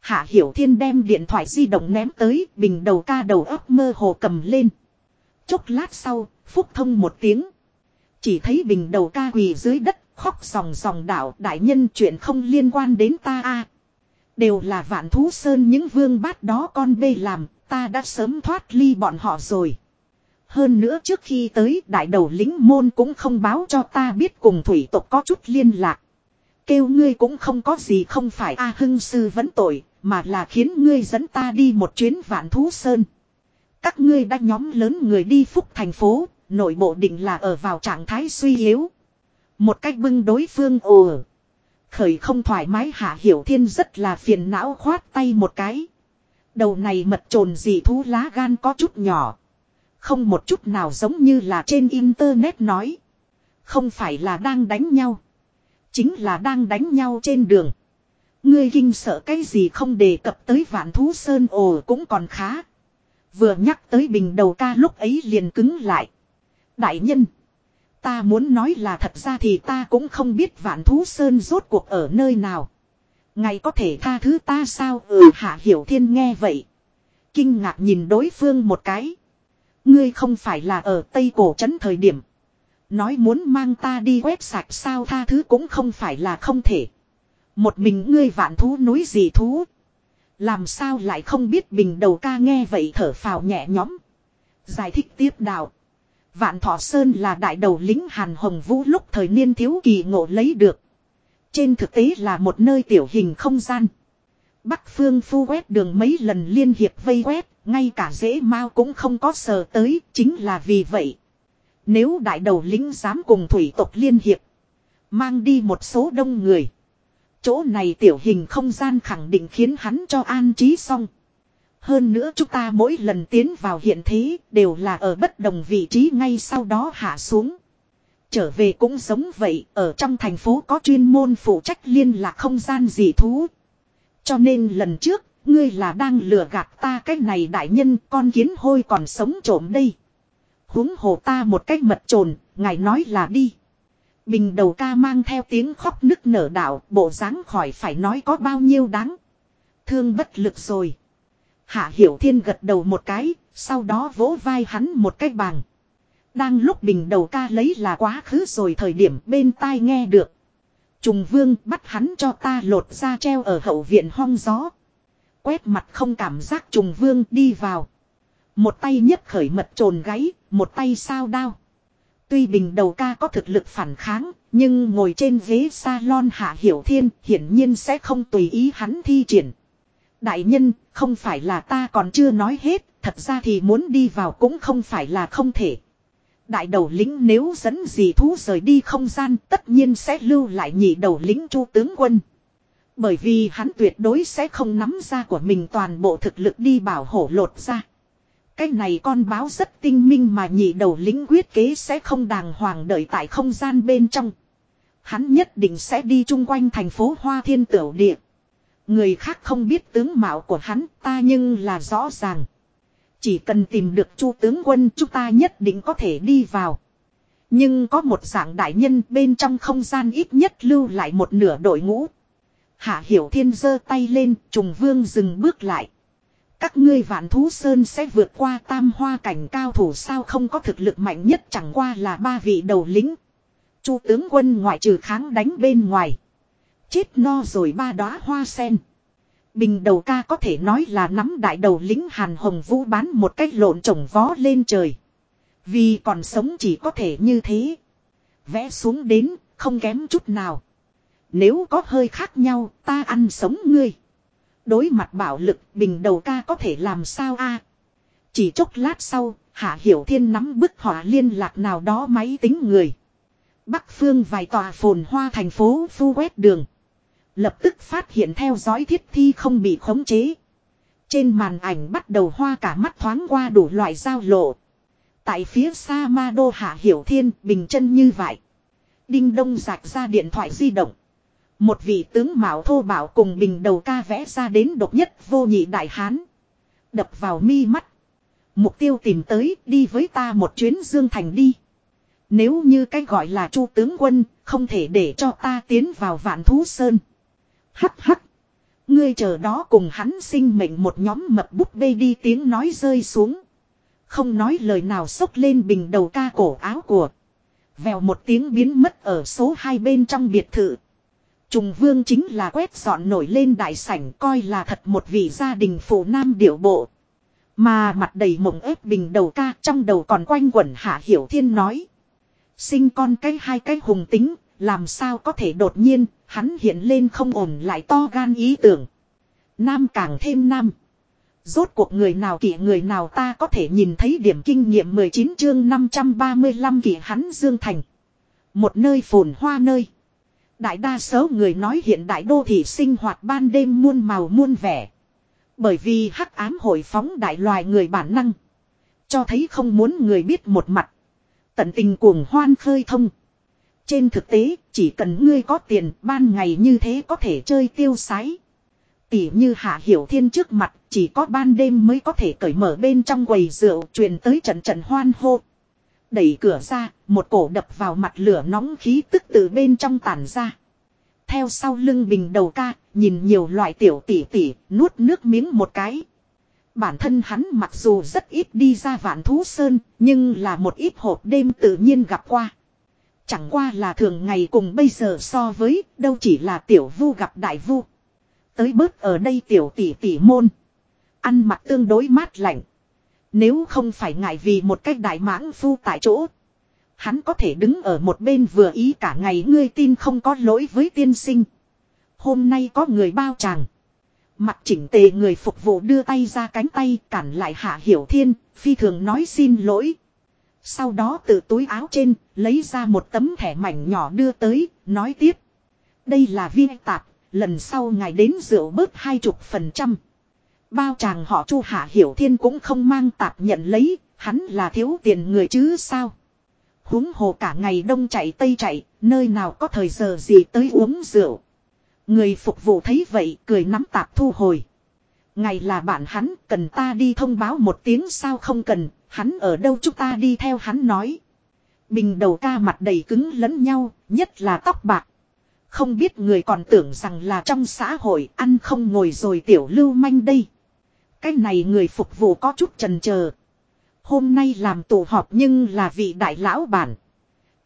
Hạ Hiểu Thiên đem điện thoại di động ném tới, bình đầu ca đầu óc mơ hồ cầm lên. Chốc lát sau, phúc thông một tiếng. Chỉ thấy bình đầu ca quỳ dưới đất, khóc sòng sòng đảo đại nhân chuyện không liên quan đến ta a Đều là vạn thú sơn những vương bát đó con bê làm, ta đã sớm thoát ly bọn họ rồi. Hơn nữa trước khi tới đại đầu lính môn cũng không báo cho ta biết cùng thủy tộc có chút liên lạc. Kêu ngươi cũng không có gì không phải A hưng sư vẫn tội, mà là khiến ngươi dẫn ta đi một chuyến vạn thú sơn. Các ngươi đã nhóm lớn người đi phúc thành phố, nội bộ định là ở vào trạng thái suy yếu. Một cách bưng đối phương ồ. Khởi không thoải mái hạ hiểu thiên rất là phiền não khoát tay một cái. Đầu này mật trồn gì thú lá gan có chút nhỏ. Không một chút nào giống như là trên internet nói. Không phải là đang đánh nhau. Chính là đang đánh nhau trên đường. Ngươi kinh sợ cái gì không đề cập tới vạn thú sơn ồ cũng còn khá. Vừa nhắc tới bình đầu ca lúc ấy liền cứng lại. Đại nhân. Ta muốn nói là thật ra thì ta cũng không biết vạn thú sơn rốt cuộc ở nơi nào. Ngày có thể tha thứ ta sao ừ hạ hiểu thiên nghe vậy. Kinh ngạc nhìn đối phương một cái. Ngươi không phải là ở Tây Cổ Trấn thời điểm. Nói muốn mang ta đi quét sạch sao tha thứ cũng không phải là không thể. Một mình ngươi vạn thú núi gì thú. Làm sao lại không biết bình đầu ca nghe vậy thở phào nhẹ nhõm. Giải thích tiếp đạo. Vạn Thọ Sơn là đại đầu lính Hàn Hồng Vũ lúc thời niên thiếu kỳ ngộ lấy được. Trên thực tế là một nơi tiểu hình không gian. Bắc phương phu quét đường mấy lần liên hiệp vây quét, ngay cả dễ mau cũng không có sờ tới, chính là vì vậy. Nếu đại đầu lính dám cùng thủy tộc liên hiệp, mang đi một số đông người. Chỗ này tiểu hình không gian khẳng định khiến hắn cho an trí xong. Hơn nữa chúng ta mỗi lần tiến vào hiện thế đều là ở bất đồng vị trí ngay sau đó hạ xuống. Trở về cũng giống vậy, ở trong thành phố có chuyên môn phụ trách liên lạc không gian dị thú. Cho nên lần trước, ngươi là đang lừa gạt ta cái này đại nhân con kiến hôi còn sống trộm đây. huống hồ ta một cách mật trồn, ngài nói là đi. Bình đầu ca mang theo tiếng khóc nức nở đạo, bộ dáng khỏi phải nói có bao nhiêu đáng. Thương bất lực rồi. Hạ Hiểu Thiên gật đầu một cái, sau đó vỗ vai hắn một cái bằng. Đang lúc bình đầu ca lấy là quá khứ rồi thời điểm bên tai nghe được. Trùng vương bắt hắn cho ta lột ra treo ở hậu viện hong gió. Quét mặt không cảm giác trùng vương đi vào. Một tay nhất khởi mật trồn gáy, một tay sao đao. Tuy bình đầu ca có thực lực phản kháng, nhưng ngồi trên ghế salon hạ hiểu thiên hiển nhiên sẽ không tùy ý hắn thi triển. Đại nhân, không phải là ta còn chưa nói hết, thật ra thì muốn đi vào cũng không phải là không thể. Đại đầu lính nếu dẫn gì thú rời đi không gian tất nhiên sẽ lưu lại nhị đầu lính chu tướng quân. Bởi vì hắn tuyệt đối sẽ không nắm ra của mình toàn bộ thực lực đi bảo hộ lột ra. Cái này con báo rất tinh minh mà nhị đầu lính quyết kế sẽ không đàng hoàng đợi tại không gian bên trong. Hắn nhất định sẽ đi chung quanh thành phố Hoa Thiên Tửu Địa. Người khác không biết tướng mạo của hắn, ta nhưng là rõ ràng. Chỉ cần tìm được chu tướng quân chúng ta nhất định có thể đi vào. Nhưng có một dạng đại nhân bên trong không gian ít nhất lưu lại một nửa đội ngũ. Hạ Hiểu Thiên giơ tay lên, trùng vương dừng bước lại. Các ngươi vạn thú sơn sẽ vượt qua tam hoa cảnh cao thủ sao không có thực lực mạnh nhất chẳng qua là ba vị đầu lính. Chu tướng quân ngoại trừ kháng đánh bên ngoài. Chết no rồi ba đóa hoa sen. Bình đầu ca có thể nói là nắm đại đầu lính Hàn Hồng Vũ bán một cách lộn trồng vó lên trời. Vì còn sống chỉ có thể như thế. Vẽ xuống đến, không kém chút nào. Nếu có hơi khác nhau, ta ăn sống ngươi. Đối mặt bạo lực, bình đầu ca có thể làm sao a? Chỉ chốc lát sau, Hạ Hiểu Thiên nắm bức họa liên lạc nào đó máy tính người. Bắc phương vài tòa phồn hoa thành phố phu quét đường. Lập tức phát hiện theo dõi thiết thi không bị khống chế. Trên màn ảnh bắt đầu hoa cả mắt thoáng qua đủ loại giao lộ. Tại phía xa ma đô hạ hiểu thiên, bình chân như vậy. Đinh đông rạch ra điện thoại di động. Một vị tướng mạo thô bảo cùng bình đầu ca vẽ ra đến độc nhất vô nhị đại hán. Đập vào mi mắt. Mục tiêu tìm tới, đi với ta một chuyến dương thành đi. Nếu như cái gọi là chu tướng quân, không thể để cho ta tiến vào vạn thú sơn. Hắc hắc. Ngươi chờ đó cùng hắn sinh mệnh một nhóm mập búp bê đi tiếng nói rơi xuống. Không nói lời nào sốc lên bình đầu ca cổ áo của. Vèo một tiếng biến mất ở số hai bên trong biệt thự. Trùng vương chính là quét dọn nổi lên đại sảnh coi là thật một vị gia đình phụ nam điệu bộ. Mà mặt đầy mộng ép bình đầu ca trong đầu còn quanh quẩn hạ hiểu thiên nói. Sinh con cái hai cái hùng tính, làm sao có thể đột nhiên, hắn hiện lên không ổn lại to gan ý tưởng. Nam càng thêm nam. Rốt cuộc người nào kỷ người nào ta có thể nhìn thấy điểm kinh nghiệm 19 chương 535 kỷ hắn Dương Thành. Một nơi phồn hoa nơi. Đại đa số người nói hiện đại đô thị sinh hoạt ban đêm muôn màu muôn vẻ. Bởi vì hắc ám hội phóng đại loài người bản năng. Cho thấy không muốn người biết một mặt. Tận tình cuồng hoan khơi thông. Trên thực tế, chỉ cần ngươi có tiền, ban ngày như thế có thể chơi tiêu sái. Tỉ như Hạ Hiểu Thiên trước mặt, chỉ có ban đêm mới có thể cởi mở bên trong quầy rượu truyền tới trận trận hoan hô. Đẩy cửa ra, một cổ đập vào mặt lửa nóng khí tức từ bên trong tàn ra. Theo sau lưng bình đầu ca, nhìn nhiều loại tiểu tỉ tỉ, nuốt nước miếng một cái. Bản thân hắn mặc dù rất ít đi ra vạn thú sơn, nhưng là một ít hộp đêm tự nhiên gặp qua. Chẳng qua là thường ngày cùng bây giờ so với, đâu chỉ là tiểu vu gặp đại vu. Tới bớt ở đây tiểu tỷ tỷ môn. Ăn mặc tương đối mát lạnh. Nếu không phải ngại vì một cách đại mãng phu tại chỗ. Hắn có thể đứng ở một bên vừa ý cả ngày ngươi tin không có lỗi với tiên sinh. Hôm nay có người bao chàng. Mặt chỉnh tề người phục vụ đưa tay ra cánh tay cản lại Hạ Hiểu Thiên, phi thường nói xin lỗi. Sau đó từ túi áo trên, lấy ra một tấm thẻ mảnh nhỏ đưa tới, nói tiếp. Đây là viên tạp, lần sau ngài đến rượu bớt hai chục phần trăm. Bao chàng họ Chu Hạ Hiểu Thiên cũng không mang tạp nhận lấy, hắn là thiếu tiền người chứ sao. Húng hồ cả ngày đông chạy tây chạy, nơi nào có thời giờ gì tới uống rượu. Người phục vụ thấy vậy cười nắm tạp thu hồi. Ngày là bạn hắn, cần ta đi thông báo một tiếng sao không cần, hắn ở đâu chúng ta đi theo hắn nói. Bình đầu ca mặt đầy cứng lẫn nhau, nhất là tóc bạc. Không biết người còn tưởng rằng là trong xã hội ăn không ngồi rồi tiểu lưu manh đây. Cái này người phục vụ có chút trần chờ Hôm nay làm tụ họp nhưng là vị đại lão bản.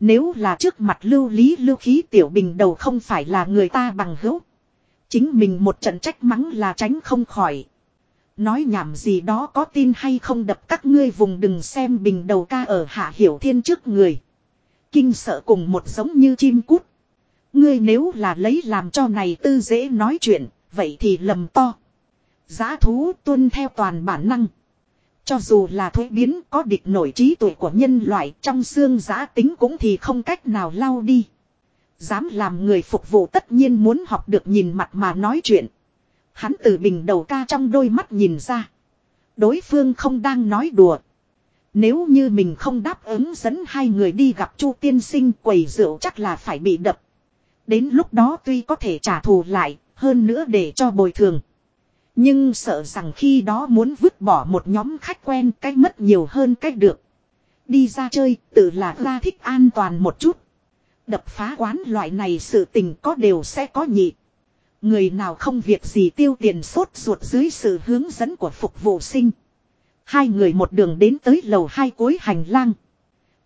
Nếu là trước mặt lưu lý lưu khí tiểu bình đầu không phải là người ta bằng hữu. Chính mình một trận trách mắng là tránh không khỏi. Nói nhảm gì đó có tin hay không đập các ngươi vùng đừng xem bình đầu ca ở hạ hiểu thiên trước người. Kinh sợ cùng một giống như chim cút. Ngươi nếu là lấy làm cho này tư dễ nói chuyện, vậy thì lầm to. Giá thú tuân theo toàn bản năng. Cho dù là thuế biến có địch nổi trí tuệ của nhân loại trong xương giá tính cũng thì không cách nào lao đi. Dám làm người phục vụ tất nhiên muốn học được nhìn mặt mà nói chuyện. Hắn từ bình đầu ca trong đôi mắt nhìn ra. Đối phương không đang nói đùa. Nếu như mình không đáp ứng dẫn hai người đi gặp Chu tiên sinh quầy rượu chắc là phải bị đập. Đến lúc đó tuy có thể trả thù lại, hơn nữa để cho bồi thường. Nhưng sợ rằng khi đó muốn vứt bỏ một nhóm khách quen cách mất nhiều hơn cách được. Đi ra chơi, tự là ra thích an toàn một chút. Đập phá quán loại này sự tình có đều sẽ có nhị. Người nào không việc gì tiêu tiền sốt ruột dưới sự hướng dẫn của phục vụ sinh. Hai người một đường đến tới lầu hai cuối hành lang.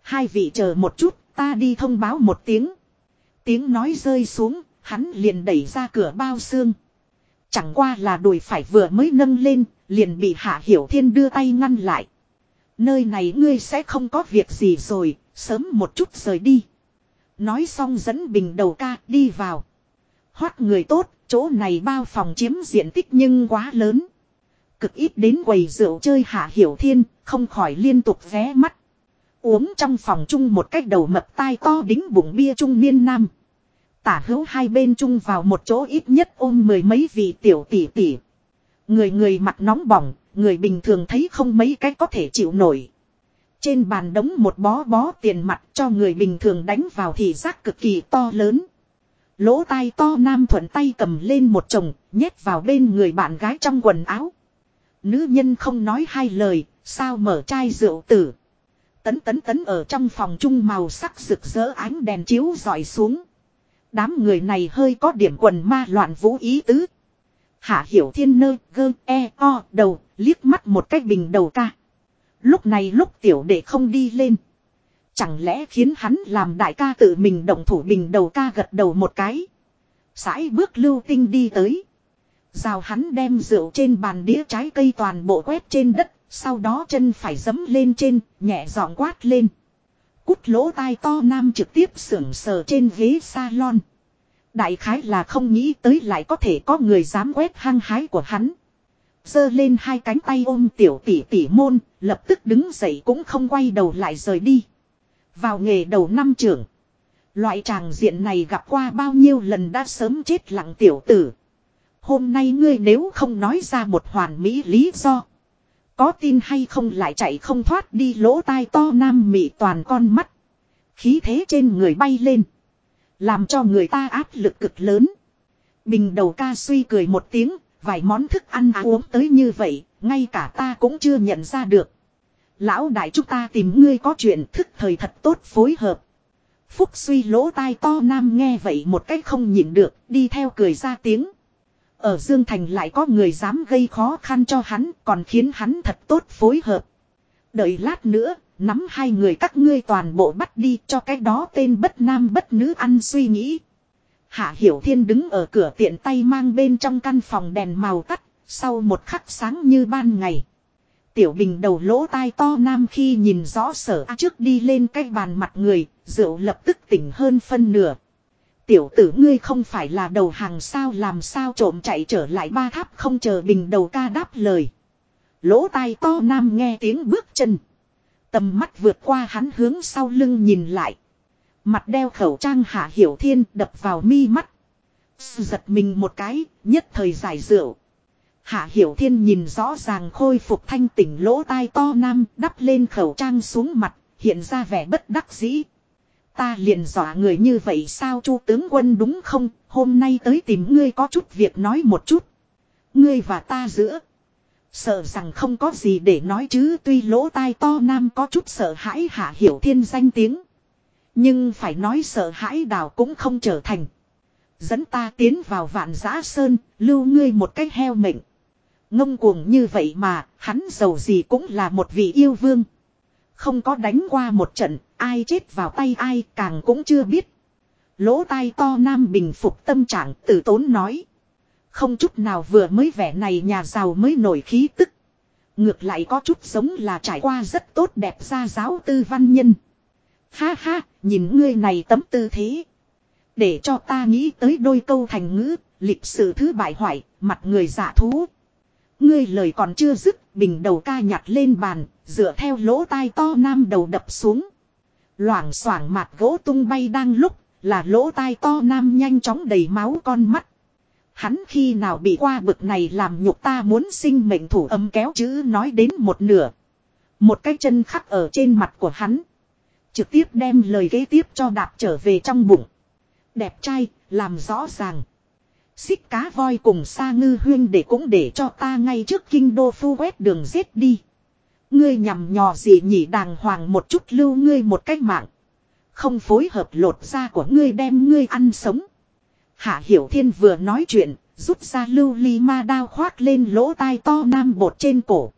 Hai vị chờ một chút, ta đi thông báo một tiếng. Tiếng nói rơi xuống, hắn liền đẩy ra cửa bao xương. Chẳng qua là đùi phải vừa mới nâng lên, liền bị Hạ Hiểu Thiên đưa tay ngăn lại. Nơi này ngươi sẽ không có việc gì rồi, sớm một chút rời đi. Nói xong dẫn bình đầu ca đi vào. Hoát người tốt, chỗ này bao phòng chiếm diện tích nhưng quá lớn. Cực ít đến quầy rượu chơi Hạ Hiểu Thiên, không khỏi liên tục vé mắt. Uống trong phòng chung một cách đầu mập tai to đính bụng bia trung niên nam. Tả hữu hai bên chung vào một chỗ ít nhất ôm mười mấy vị tiểu tỷ tỷ. Người người mặt nóng bỏng, người bình thường thấy không mấy cái có thể chịu nổi. Trên bàn đống một bó bó tiền mặt cho người bình thường đánh vào thì giác cực kỳ to lớn. Lỗ tai to nam thuận tay cầm lên một chồng, nhét vào bên người bạn gái trong quần áo. Nữ nhân không nói hai lời, sao mở chai rượu tử. Tấn tấn tấn ở trong phòng chung màu sắc rực rỡ ánh đèn chiếu dọi xuống. Đám người này hơi có điểm quần ma loạn vũ ý tứ. Hạ hiểu thiên nơ gơ e o đầu liếc mắt một cách bình đầu ca. Lúc này lúc tiểu đệ không đi lên. Chẳng lẽ khiến hắn làm đại ca tự mình động thủ bình đầu ca gật đầu một cái. Sãi bước lưu tinh đi tới. Rào hắn đem rượu trên bàn đĩa trái cây toàn bộ quét trên đất. Sau đó chân phải dấm lên trên, nhẹ giọng quát lên. Cút lỗ tai to nam trực tiếp sưởng sờ trên ghế salon. Đại khái là không nghĩ tới lại có thể có người dám quét hăng hái của hắn giơ lên hai cánh tay ôm tiểu tỷ tỷ môn, lập tức đứng dậy cũng không quay đầu lại rời đi. Vào nghề đầu năm trưởng. Loại tràng diện này gặp qua bao nhiêu lần đã sớm chết lặng tiểu tử. Hôm nay ngươi nếu không nói ra một hoàn mỹ lý do. Có tin hay không lại chạy không thoát đi lỗ tai to nam mị toàn con mắt. Khí thế trên người bay lên. Làm cho người ta áp lực cực lớn. Bình đầu ca suy cười một tiếng, vài món thức ăn uống tới như vậy, ngay cả ta cũng chưa nhận ra được. Lão đại chúng ta tìm ngươi có chuyện thức thời thật tốt phối hợp. Phúc suy lỗ tai to nam nghe vậy một cách không nhịn được, đi theo cười ra tiếng. Ở Dương Thành lại có người dám gây khó khăn cho hắn, còn khiến hắn thật tốt phối hợp. Đợi lát nữa, nắm hai người các ngươi toàn bộ bắt đi cho cái đó tên bất nam bất nữ ăn suy nghĩ. Hạ Hiểu Thiên đứng ở cửa tiện tay mang bên trong căn phòng đèn màu tắt, sau một khắc sáng như ban ngày. Tiểu bình đầu lỗ tai to nam khi nhìn rõ sở A trước đi lên cái bàn mặt người, rượu lập tức tỉnh hơn phân nửa. Tiểu tử ngươi không phải là đầu hàng sao làm sao trộm chạy trở lại ba tháp không chờ bình đầu ca đáp lời. Lỗ tai to nam nghe tiếng bước chân. Tầm mắt vượt qua hắn hướng sau lưng nhìn lại. Mặt đeo khẩu trang hạ hiểu thiên đập vào mi mắt. Giật mình một cái, nhất thời giải rượu. Hạ Hiểu Thiên nhìn rõ ràng khôi phục thanh tỉnh lỗ tai to nam đắp lên khẩu trang xuống mặt, hiện ra vẻ bất đắc dĩ. Ta liền dọa người như vậy sao chu tướng quân đúng không, hôm nay tới tìm ngươi có chút việc nói một chút. Ngươi và ta giữa. Sợ rằng không có gì để nói chứ tuy lỗ tai to nam có chút sợ hãi hạ hiểu thiên danh tiếng. Nhưng phải nói sợ hãi đào cũng không trở thành. Dẫn ta tiến vào vạn giã sơn, lưu ngươi một cách heo mệnh. Ngông cuồng như vậy mà, hắn giàu gì cũng là một vị yêu vương. Không có đánh qua một trận, ai chết vào tay ai càng cũng chưa biết. Lỗ tai to nam bình phục tâm trạng tử tốn nói. Không chút nào vừa mới vẻ này nhà giàu mới nổi khí tức. Ngược lại có chút giống là trải qua rất tốt đẹp ra giáo tư văn nhân. Ha ha, nhìn ngươi này tấm tư thế. Để cho ta nghĩ tới đôi câu thành ngữ, lịch sử thứ bại hoại, mặt người giả thú. Ngươi lời còn chưa dứt, bình đầu ca nhặt lên bàn, dựa theo lỗ tai to nam đầu đập xuống. Loảng xoảng mặt gỗ tung bay đang lúc, là lỗ tai to nam nhanh chóng đầy máu con mắt. Hắn khi nào bị qua bực này làm nhục ta muốn sinh mệnh thủ âm kéo chữ nói đến một nửa. Một cái chân khắc ở trên mặt của hắn. Trực tiếp đem lời kế tiếp cho đạp trở về trong bụng. Đẹp trai, làm rõ ràng. Xích cá voi cùng sa ngư huyên để cũng để cho ta ngay trước kinh đô phu quét đường giết đi. Ngươi nhằm nhò gì nhỉ đàng hoàng một chút lưu ngươi một cách mạng. Không phối hợp lột da của ngươi đem ngươi ăn sống. Hạ Hiểu Thiên vừa nói chuyện, rút ra lưu ly ma đao khoác lên lỗ tai to nam bột trên cổ.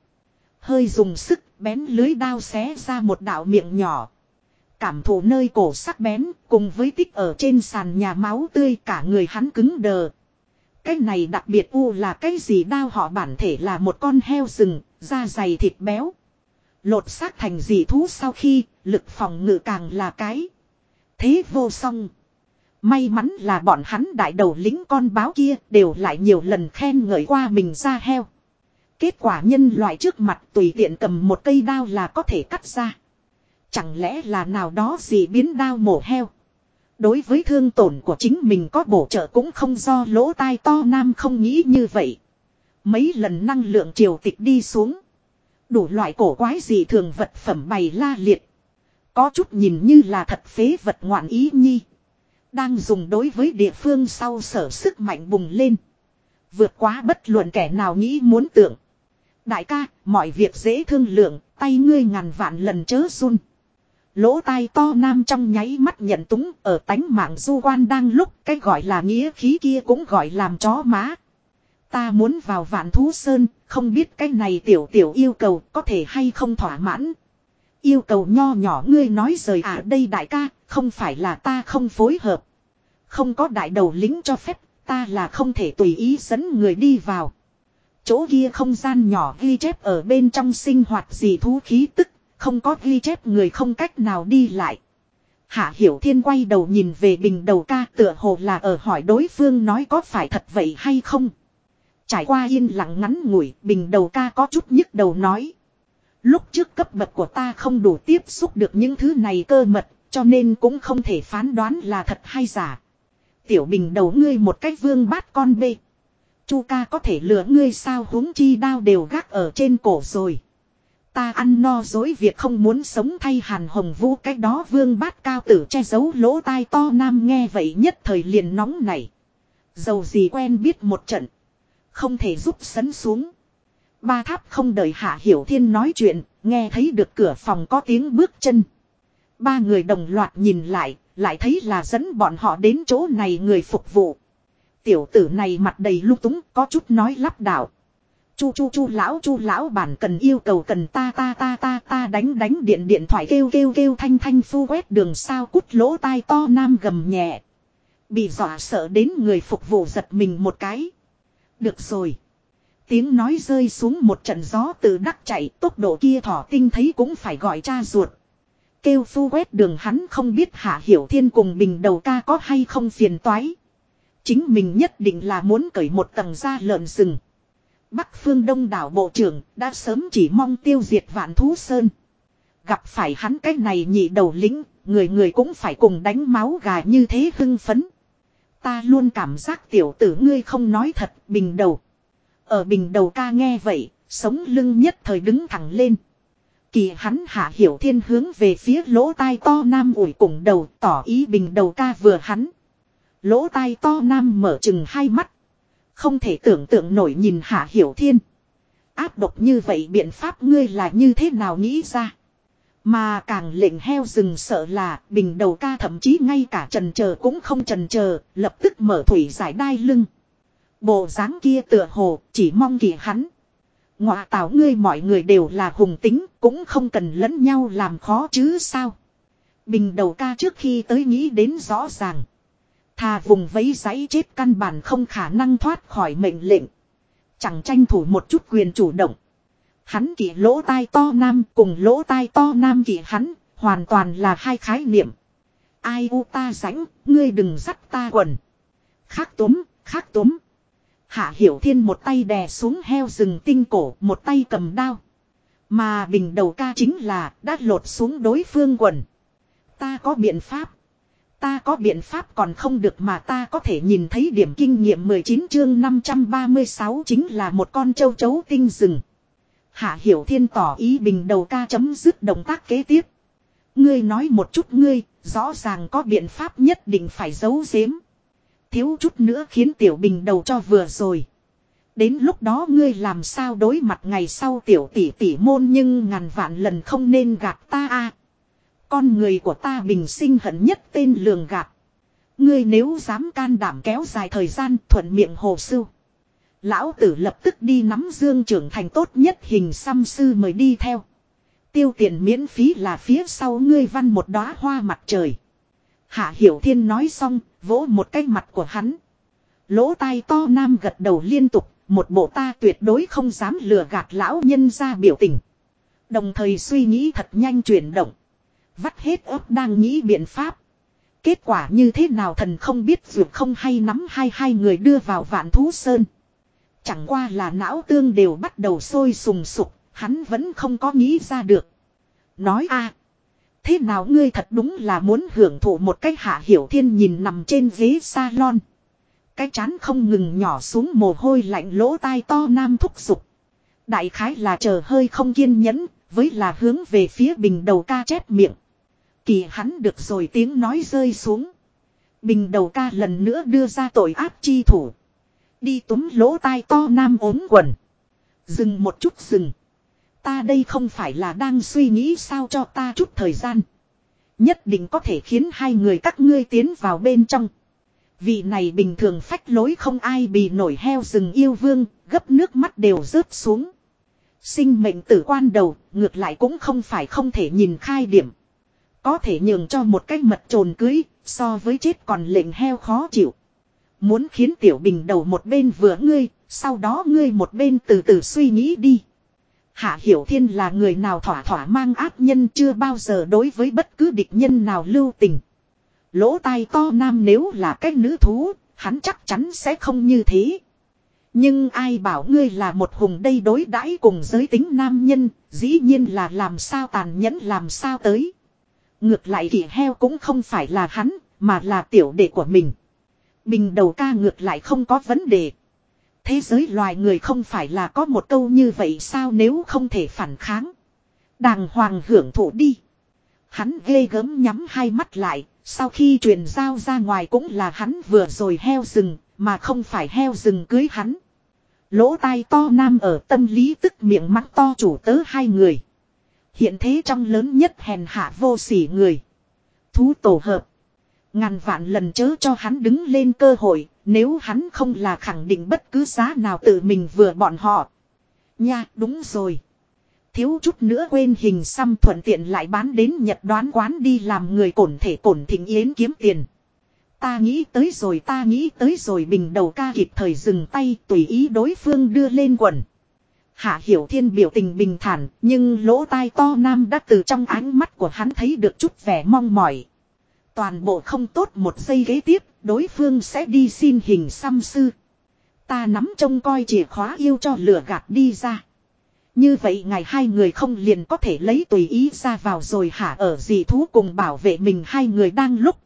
Hơi dùng sức bén lưới đao xé ra một đạo miệng nhỏ. Cảm thụ nơi cổ sắc bén, cùng với tích ở trên sàn nhà máu tươi cả người hắn cứng đờ. Cái này đặc biệt u là cái gì đao họ bản thể là một con heo rừng, da dày thịt béo. Lột xác thành dị thú sau khi, lực phòng ngự càng là cái. Thế vô song. May mắn là bọn hắn đại đầu lính con báo kia đều lại nhiều lần khen ngợi qua mình ra heo. Kết quả nhân loại trước mặt tùy tiện cầm một cây đao là có thể cắt ra. Chẳng lẽ là nào đó gì biến đao mổ heo. Đối với thương tổn của chính mình có bổ trợ cũng không do lỗ tai to nam không nghĩ như vậy. Mấy lần năng lượng triều tịch đi xuống. Đủ loại cổ quái gì thường vật phẩm bày la liệt. Có chút nhìn như là thật phế vật ngoạn ý nhi. Đang dùng đối với địa phương sau sở sức mạnh bùng lên. Vượt quá bất luận kẻ nào nghĩ muốn tưởng. Đại ca, mọi việc dễ thương lượng, tay ngươi ngàn vạn lần chớ run. Lỗ tai to nam trong nháy mắt nhận túng ở tánh mạng du quan đang lúc cái gọi là nghĩa khí kia cũng gọi làm chó má. Ta muốn vào vạn thú sơn, không biết cái này tiểu tiểu yêu cầu có thể hay không thỏa mãn. Yêu cầu nho nhỏ ngươi nói rời à đây đại ca, không phải là ta không phối hợp. Không có đại đầu lính cho phép, ta là không thể tùy ý dẫn người đi vào. Chỗ kia không gian nhỏ ghi chép ở bên trong sinh hoạt gì thú khí tức, không có ghi chép người không cách nào đi lại. Hạ Hiểu Thiên quay đầu nhìn về bình đầu ca tựa hồ là ở hỏi đối phương nói có phải thật vậy hay không. Trải qua yên lặng ngắn ngủi, bình đầu ca có chút nhức đầu nói. Lúc trước cấp bậc của ta không đủ tiếp xúc được những thứ này cơ mật, cho nên cũng không thể phán đoán là thật hay giả. Tiểu bình đầu ngươi một cách vương bát con bê. Chu ca có thể lừa ngươi sao huống chi đao đều gác ở trên cổ rồi. Ta ăn no dối việc không muốn sống thay hàn hồng vũ cách đó vương bát cao tử che giấu lỗ tai to nam nghe vậy nhất thời liền nóng này. Dầu gì quen biết một trận. Không thể giúp sấn xuống. Ba tháp không đợi hạ hiểu thiên nói chuyện, nghe thấy được cửa phòng có tiếng bước chân. Ba người đồng loạt nhìn lại, lại thấy là dẫn bọn họ đến chỗ này người phục vụ. Tiểu tử này mặt đầy lung túng, có chút nói lắp đảo. Chu chu chu lão chu lão bản cần yêu cầu cần ta ta ta ta ta đánh đánh điện điện thoại kêu kêu kêu thanh thanh phu quét đường sao cút lỗ tai to nam gầm nhẹ. Bị dọa sợ đến người phục vụ giật mình một cái. Được rồi. Tiếng nói rơi xuống một trận gió từ đắc chạy, tốc độ kia thỏ tinh thấy cũng phải gọi cha ruột. Kêu phu quét đường hắn không biết hạ hiểu thiên cùng bình đầu ca có hay không phiền toái. Chính mình nhất định là muốn cởi một tầng da lợn rừng. Bắc phương đông đảo bộ trưởng đã sớm chỉ mong tiêu diệt vạn thú sơn. Gặp phải hắn cái này nhị đầu lính, người người cũng phải cùng đánh máu gà như thế hưng phấn. Ta luôn cảm giác tiểu tử ngươi không nói thật, bình đầu. Ở bình đầu ca nghe vậy, sống lưng nhất thời đứng thẳng lên. Kỳ hắn hạ hiểu thiên hướng về phía lỗ tai to nam ủi cùng đầu tỏ ý bình đầu ca vừa hắn. Lỗ tai to nam mở chừng hai mắt. Không thể tưởng tượng nổi nhìn hạ hiểu thiên. Áp độc như vậy biện pháp ngươi là như thế nào nghĩ ra. Mà càng lệnh heo rừng sợ là bình đầu ca thậm chí ngay cả trần chờ cũng không trần chờ lập tức mở thủy giải đai lưng. Bộ dáng kia tựa hồ chỉ mong kỳ hắn. Ngọa tảo ngươi mọi người đều là hùng tính, cũng không cần lẫn nhau làm khó chứ sao. Bình đầu ca trước khi tới nghĩ đến rõ ràng. Thà vùng vấy giấy chết căn bản không khả năng thoát khỏi mệnh lệnh. Chẳng tranh thủ một chút quyền chủ động. Hắn kỵ lỗ tai to nam cùng lỗ tai to nam kỵ hắn, hoàn toàn là hai khái niệm. Ai u ta rãnh, ngươi đừng dắt ta quần. Khác túm, khác túm. Hạ hiểu thiên một tay đè xuống heo rừng tinh cổ, một tay cầm đao. Mà bình đầu ca chính là đã lột xuống đối phương quần. Ta có biện pháp. Ta có biện pháp còn không được mà ta có thể nhìn thấy điểm kinh nghiệm 19 chương 536 chính là một con châu chấu tinh rừng. Hạ Hiểu Thiên tỏ ý bình đầu ca chấm dứt động tác kế tiếp. Ngươi nói một chút ngươi, rõ ràng có biện pháp nhất định phải giấu giếm. Thiếu chút nữa khiến tiểu bình đầu cho vừa rồi. Đến lúc đó ngươi làm sao đối mặt ngày sau tiểu tỷ tỷ môn nhưng ngàn vạn lần không nên gạt ta a. Con người của ta bình sinh hận nhất tên lường gạt. Ngươi nếu dám can đảm kéo dài thời gian thuận miệng hồ sưu. Lão tử lập tức đi nắm dương trưởng thành tốt nhất hình xăm sư mời đi theo. Tiêu tiền miễn phí là phía sau ngươi văn một đóa hoa mặt trời. Hạ Hiểu Thiên nói xong, vỗ một cái mặt của hắn. Lỗ tai to nam gật đầu liên tục, một bộ ta tuyệt đối không dám lừa gạt lão nhân ra biểu tình. Đồng thời suy nghĩ thật nhanh chuyển động. Vắt hết ớt đang nghĩ biện pháp. Kết quả như thế nào thần không biết dù không hay nắm hai hai người đưa vào vạn thú sơn. Chẳng qua là não tương đều bắt đầu sôi sùng sục, hắn vẫn không có nghĩ ra được. Nói a Thế nào ngươi thật đúng là muốn hưởng thụ một cách hạ hiểu thiên nhìn nằm trên ghế salon. Cái chán không ngừng nhỏ xuống mồ hôi lạnh lỗ tai to nam thúc giục. Đại khái là chờ hơi không kiên nhẫn, với là hướng về phía bình đầu ca chép miệng. Kỳ hắn được rồi tiếng nói rơi xuống. Bình đầu ca lần nữa đưa ra tội áp chi thủ. Đi túm lỗ tai to nam ốm quần. Dừng một chút dừng. Ta đây không phải là đang suy nghĩ sao cho ta chút thời gian. Nhất định có thể khiến hai người các ngươi tiến vào bên trong. Vị này bình thường phách lối không ai bị nổi heo rừng yêu vương, gấp nước mắt đều rớt xuống. Sinh mệnh tử quan đầu, ngược lại cũng không phải không thể nhìn khai điểm. Có thể nhường cho một cách mật trồn cưới, so với chết còn lệnh heo khó chịu. Muốn khiến tiểu bình đầu một bên vừa ngươi, sau đó ngươi một bên từ từ suy nghĩ đi. Hạ Hiểu Thiên là người nào thỏa thỏa mang ác nhân chưa bao giờ đối với bất cứ địch nhân nào lưu tình. Lỗ tai to nam nếu là cái nữ thú, hắn chắc chắn sẽ không như thế. Nhưng ai bảo ngươi là một hùng đây đối đãi cùng giới tính nam nhân, dĩ nhiên là làm sao tàn nhẫn làm sao tới. Ngược lại thì heo cũng không phải là hắn, mà là tiểu đệ của mình. Bình đầu ca ngược lại không có vấn đề. Thế giới loài người không phải là có một câu như vậy sao nếu không thể phản kháng. Đàng hoàng hưởng thụ đi. Hắn ghê gớm nhắm hai mắt lại, sau khi truyền giao ra ngoài cũng là hắn vừa rồi heo rừng, mà không phải heo rừng cưới hắn. Lỗ tai to nam ở tâm lý tức miệng mắng to chủ tớ hai người. Hiện thế trong lớn nhất hèn hạ vô sỉ người. Thú tổ hợp. Ngàn vạn lần chớ cho hắn đứng lên cơ hội, nếu hắn không là khẳng định bất cứ giá nào tự mình vừa bọn họ. Nha, đúng rồi. Thiếu chút nữa quên hình xăm thuận tiện lại bán đến Nhật đoán quán đi làm người cổn thể cổn thịnh yến kiếm tiền. Ta nghĩ tới rồi ta nghĩ tới rồi bình đầu ca kịp thời dừng tay tùy ý đối phương đưa lên quần. Hạ Hiểu Thiên biểu tình bình thản, nhưng lỗ tai to nam đã từ trong ánh mắt của hắn thấy được chút vẻ mong mỏi. Toàn bộ không tốt một giây ghế tiếp, đối phương sẽ đi xin hình xăm sư. Ta nắm trông coi chìa khóa yêu cho lửa gạt đi ra. Như vậy ngày hai người không liền có thể lấy tùy ý ra vào rồi hả ở gì thú cùng bảo vệ mình hai người đang lúc.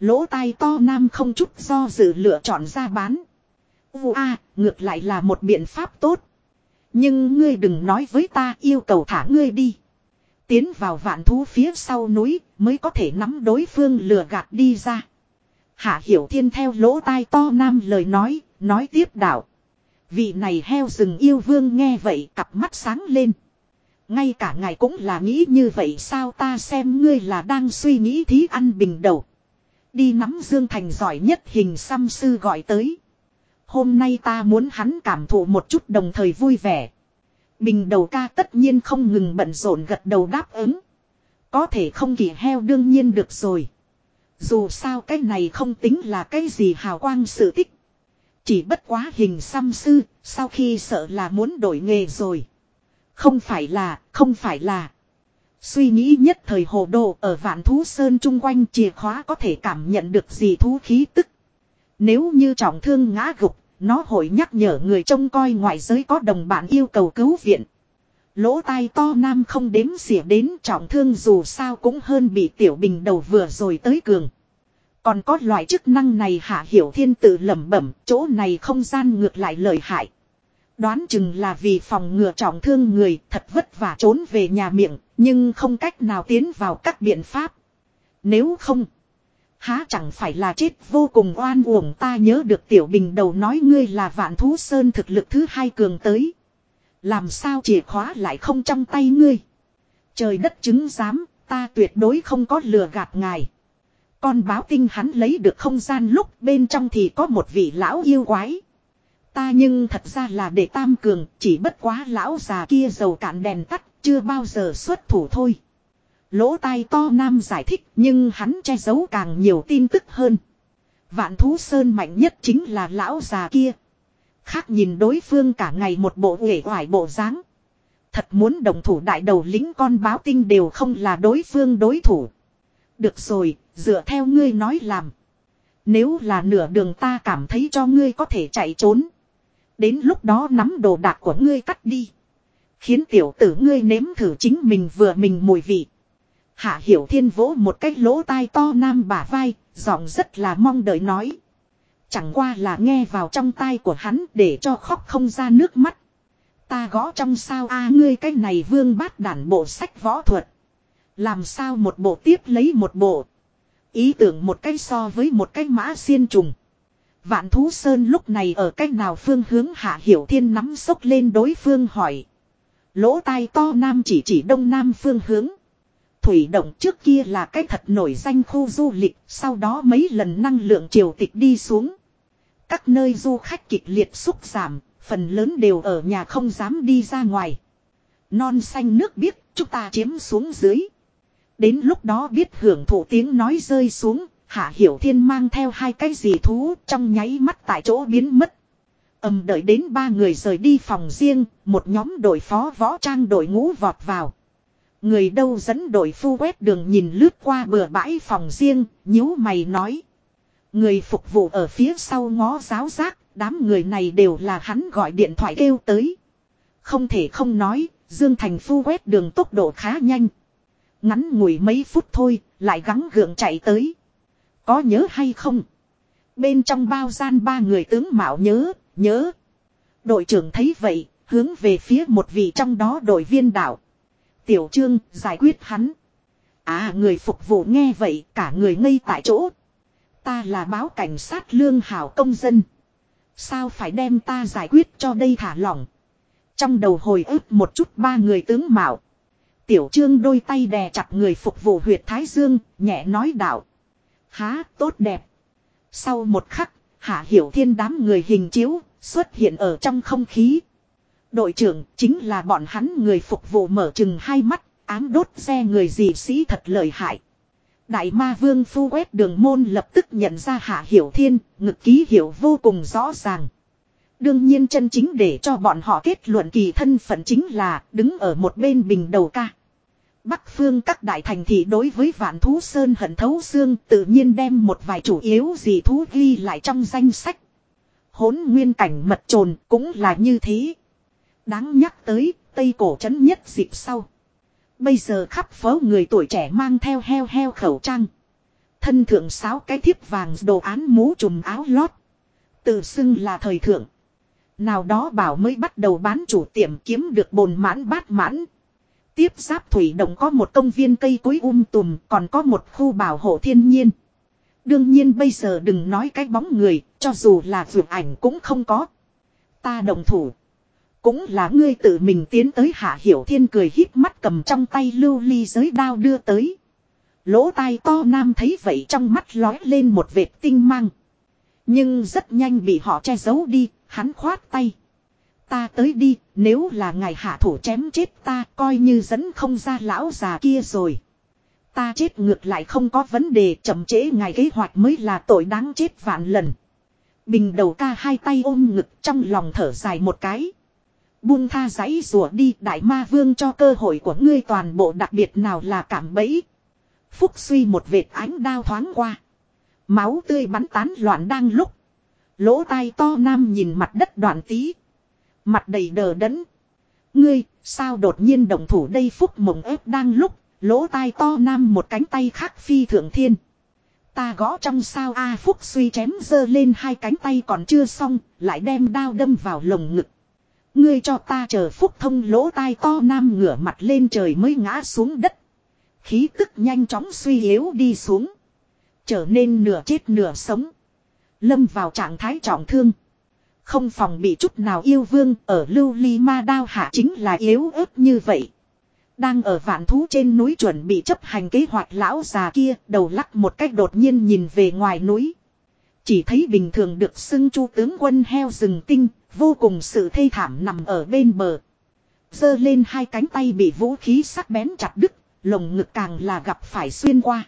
Lỗ tai to nam không chút do dự lựa chọn ra bán. Ua, ngược lại là một biện pháp tốt. Nhưng ngươi đừng nói với ta yêu cầu thả ngươi đi. Tiến vào vạn thú phía sau núi mới có thể nắm đối phương lừa gạt đi ra. Hạ Hiểu Thiên theo lỗ tai to nam lời nói, nói tiếp đạo. Vị này heo rừng yêu vương nghe vậy cặp mắt sáng lên. Ngay cả ngài cũng là nghĩ như vậy sao ta xem ngươi là đang suy nghĩ thí ăn bình đầu. Đi nắm Dương Thành giỏi nhất hình xăm sư gọi tới. Hôm nay ta muốn hắn cảm thụ một chút đồng thời vui vẻ. Bình đầu ca tất nhiên không ngừng bận rộn gật đầu đáp ứng. Có thể không kỳ heo đương nhiên được rồi. Dù sao cái này không tính là cái gì hào quang sự tích. Chỉ bất quá hình xăm sư, sau khi sợ là muốn đổi nghề rồi. Không phải là, không phải là. Suy nghĩ nhất thời hồ đồ ở vạn thú sơn chung quanh chìa khóa có thể cảm nhận được gì thú khí tức. Nếu như trọng thương ngã gục, nó hội nhắc nhở người trông coi ngoại giới có đồng bạn yêu cầu cứu viện. Lỗ tai to nam không đếm xỉa đến trọng thương dù sao cũng hơn bị tiểu bình đầu vừa rồi tới cường. Còn có loại chức năng này hạ hiểu thiên tự lẩm bẩm, chỗ này không gian ngược lại lợi hại. Đoán chừng là vì phòng ngừa trọng thương người thật vất vả trốn về nhà miệng, nhưng không cách nào tiến vào các biện pháp. Nếu không, há chẳng phải là chết vô cùng oan uổng ta nhớ được tiểu bình đầu nói ngươi là vạn thú sơn thực lực thứ hai cường tới. Làm sao chìa khóa lại không trong tay ngươi. Trời đất chứng giám, ta tuyệt đối không có lừa gạt ngài. Con báo tinh hắn lấy được không gian lúc bên trong thì có một vị lão yêu quái. Ta nhưng thật ra là để tam cường, chỉ bất quá lão già kia dầu cạn đèn tắt, chưa bao giờ xuất thủ thôi. Lỗ tai to nam giải thích nhưng hắn che giấu càng nhiều tin tức hơn. Vạn thú sơn mạnh nhất chính là lão già kia. Khác nhìn đối phương cả ngày một bộ uể oải bộ dáng. Thật muốn đồng thủ đại đầu lính con báo tinh đều không là đối phương đối thủ. Được rồi, dựa theo ngươi nói làm. Nếu là nửa đường ta cảm thấy cho ngươi có thể chạy trốn. Đến lúc đó nắm đồ đạc của ngươi cắt đi. Khiến tiểu tử ngươi nếm thử chính mình vừa mình mùi vị. Hạ hiểu thiên vỗ một cái lỗ tai to nam bả vai, giọng rất là mong đợi nói. Chẳng qua là nghe vào trong tai của hắn để cho khóc không ra nước mắt. Ta gõ trong sao a ngươi cái này vương bát đản bộ sách võ thuật. Làm sao một bộ tiếp lấy một bộ. Ý tưởng một cái so với một cái mã xiên trùng. Vạn thú sơn lúc này ở cách nào phương hướng hạ hiểu thiên nắm sốc lên đối phương hỏi. Lỗ tai to nam chỉ chỉ đông nam phương hướng. Thủy động trước kia là cái thật nổi danh khu du lịch, sau đó mấy lần năng lượng triều tịch đi xuống. Các nơi du khách kịch liệt xúc giảm, phần lớn đều ở nhà không dám đi ra ngoài. Non xanh nước biếc, chúng ta chiếm xuống dưới. Đến lúc đó biết hưởng thụ tiếng nói rơi xuống, Hạ Hiểu Thiên mang theo hai cái gì thú trong nháy mắt tại chỗ biến mất. ầm đợi đến ba người rời đi phòng riêng, một nhóm đội phó võ trang đội ngũ vọt vào. Người đâu dẫn đội phu quét đường nhìn lướt qua bừa bãi phòng riêng, nhíu mày nói. Người phục vụ ở phía sau ngó giáo giác, đám người này đều là hắn gọi điện thoại kêu tới. Không thể không nói, Dương Thành phu quét đường tốc độ khá nhanh. Ngắn ngủi mấy phút thôi, lại gắng gượng chạy tới. Có nhớ hay không? Bên trong bao gian ba người tướng mạo nhớ, nhớ. Đội trưởng thấy vậy, hướng về phía một vị trong đó đội viên đảo. Tiểu trương, giải quyết hắn. À người phục vụ nghe vậy, cả người ngây tại chỗ. Ta là báo cảnh sát lương hảo công dân. Sao phải đem ta giải quyết cho đây thả lỏng. Trong đầu hồi ức một chút ba người tướng mạo. Tiểu trương đôi tay đè chặt người phục vụ huyệt thái dương, nhẹ nói đạo. Há, tốt đẹp. Sau một khắc, hạ hiểu thiên đám người hình chiếu, xuất hiện ở trong không khí. Đội trưởng chính là bọn hắn người phục vụ mở chừng hai mắt, ám đốt xe người gì sĩ thật lợi hại. Đại ma vương phu quét đường môn lập tức nhận ra hạ hiểu thiên, ngực ký hiểu vô cùng rõ ràng. Đương nhiên chân chính để cho bọn họ kết luận kỳ thân phận chính là đứng ở một bên bình đầu ca. Bắc phương các đại thành thị đối với vạn thú sơn hận thấu xương tự nhiên đem một vài chủ yếu gì thú ghi lại trong danh sách. Hốn nguyên cảnh mật trồn cũng là như thế. Đáng nhắc tới, Tây Cổ trấn nhất dịp sau. Bây giờ khắp phố người tuổi trẻ mang theo heo heo khẩu trang. Thân thượng sáu cái thiếp vàng đồ án mũ trùm áo lót. Tự xưng là thời thượng. Nào đó bảo mới bắt đầu bán chủ tiệm kiếm được bồn mãn bát mãn. Tiếp giáp thủy động có một công viên cây cối um tùm còn có một khu bảo hộ thiên nhiên. Đương nhiên bây giờ đừng nói cái bóng người, cho dù là vượt ảnh cũng không có. Ta đồng thủ. Cũng là ngươi tự mình tiến tới hạ hiểu thiên cười híp mắt cầm trong tay lưu ly giới đao đưa tới. Lỗ tai to nam thấy vậy trong mắt lói lên một vệt tinh mang. Nhưng rất nhanh bị họ che giấu đi, hắn khoát tay. Ta tới đi, nếu là ngài hạ thủ chém chết ta coi như dẫn không ra lão già kia rồi. Ta chết ngược lại không có vấn đề chậm trễ ngài kế hoạch mới là tội đáng chết vạn lần. Bình đầu ca hai tay ôm ngực trong lòng thở dài một cái. Buông tha giấy rùa đi đại ma vương cho cơ hội của ngươi toàn bộ đặc biệt nào là cảm bẫy. Phúc suy một vệt ánh đao thoáng qua. Máu tươi bắn tán loạn đang lúc. Lỗ tai to nam nhìn mặt đất đoạn tí. Mặt đầy đờ đẫn. Ngươi, sao đột nhiên đồng thủ đây phúc mộng ép đang lúc, lỗ tai to nam một cánh tay khác phi thượng thiên. Ta gõ trong sao A phúc suy chém dơ lên hai cánh tay còn chưa xong, lại đem đao đâm vào lồng ngực. Ngươi cho ta chờ phúc thông lỗ tai to nam ngửa mặt lên trời mới ngã xuống đất. Khí tức nhanh chóng suy yếu đi xuống. Trở nên nửa chết nửa sống. Lâm vào trạng thái trọng thương. Không phòng bị chút nào yêu vương ở lưu ly ma đao hạ chính là yếu ớt như vậy. Đang ở vạn thú trên núi chuẩn bị chấp hành kế hoạch lão già kia đầu lắc một cách đột nhiên nhìn về ngoài núi. Chỉ thấy bình thường được xưng chu tướng quân heo rừng tinh, vô cùng sự thê thảm nằm ở bên bờ. giơ lên hai cánh tay bị vũ khí sắc bén chặt đứt, lồng ngực càng là gặp phải xuyên qua.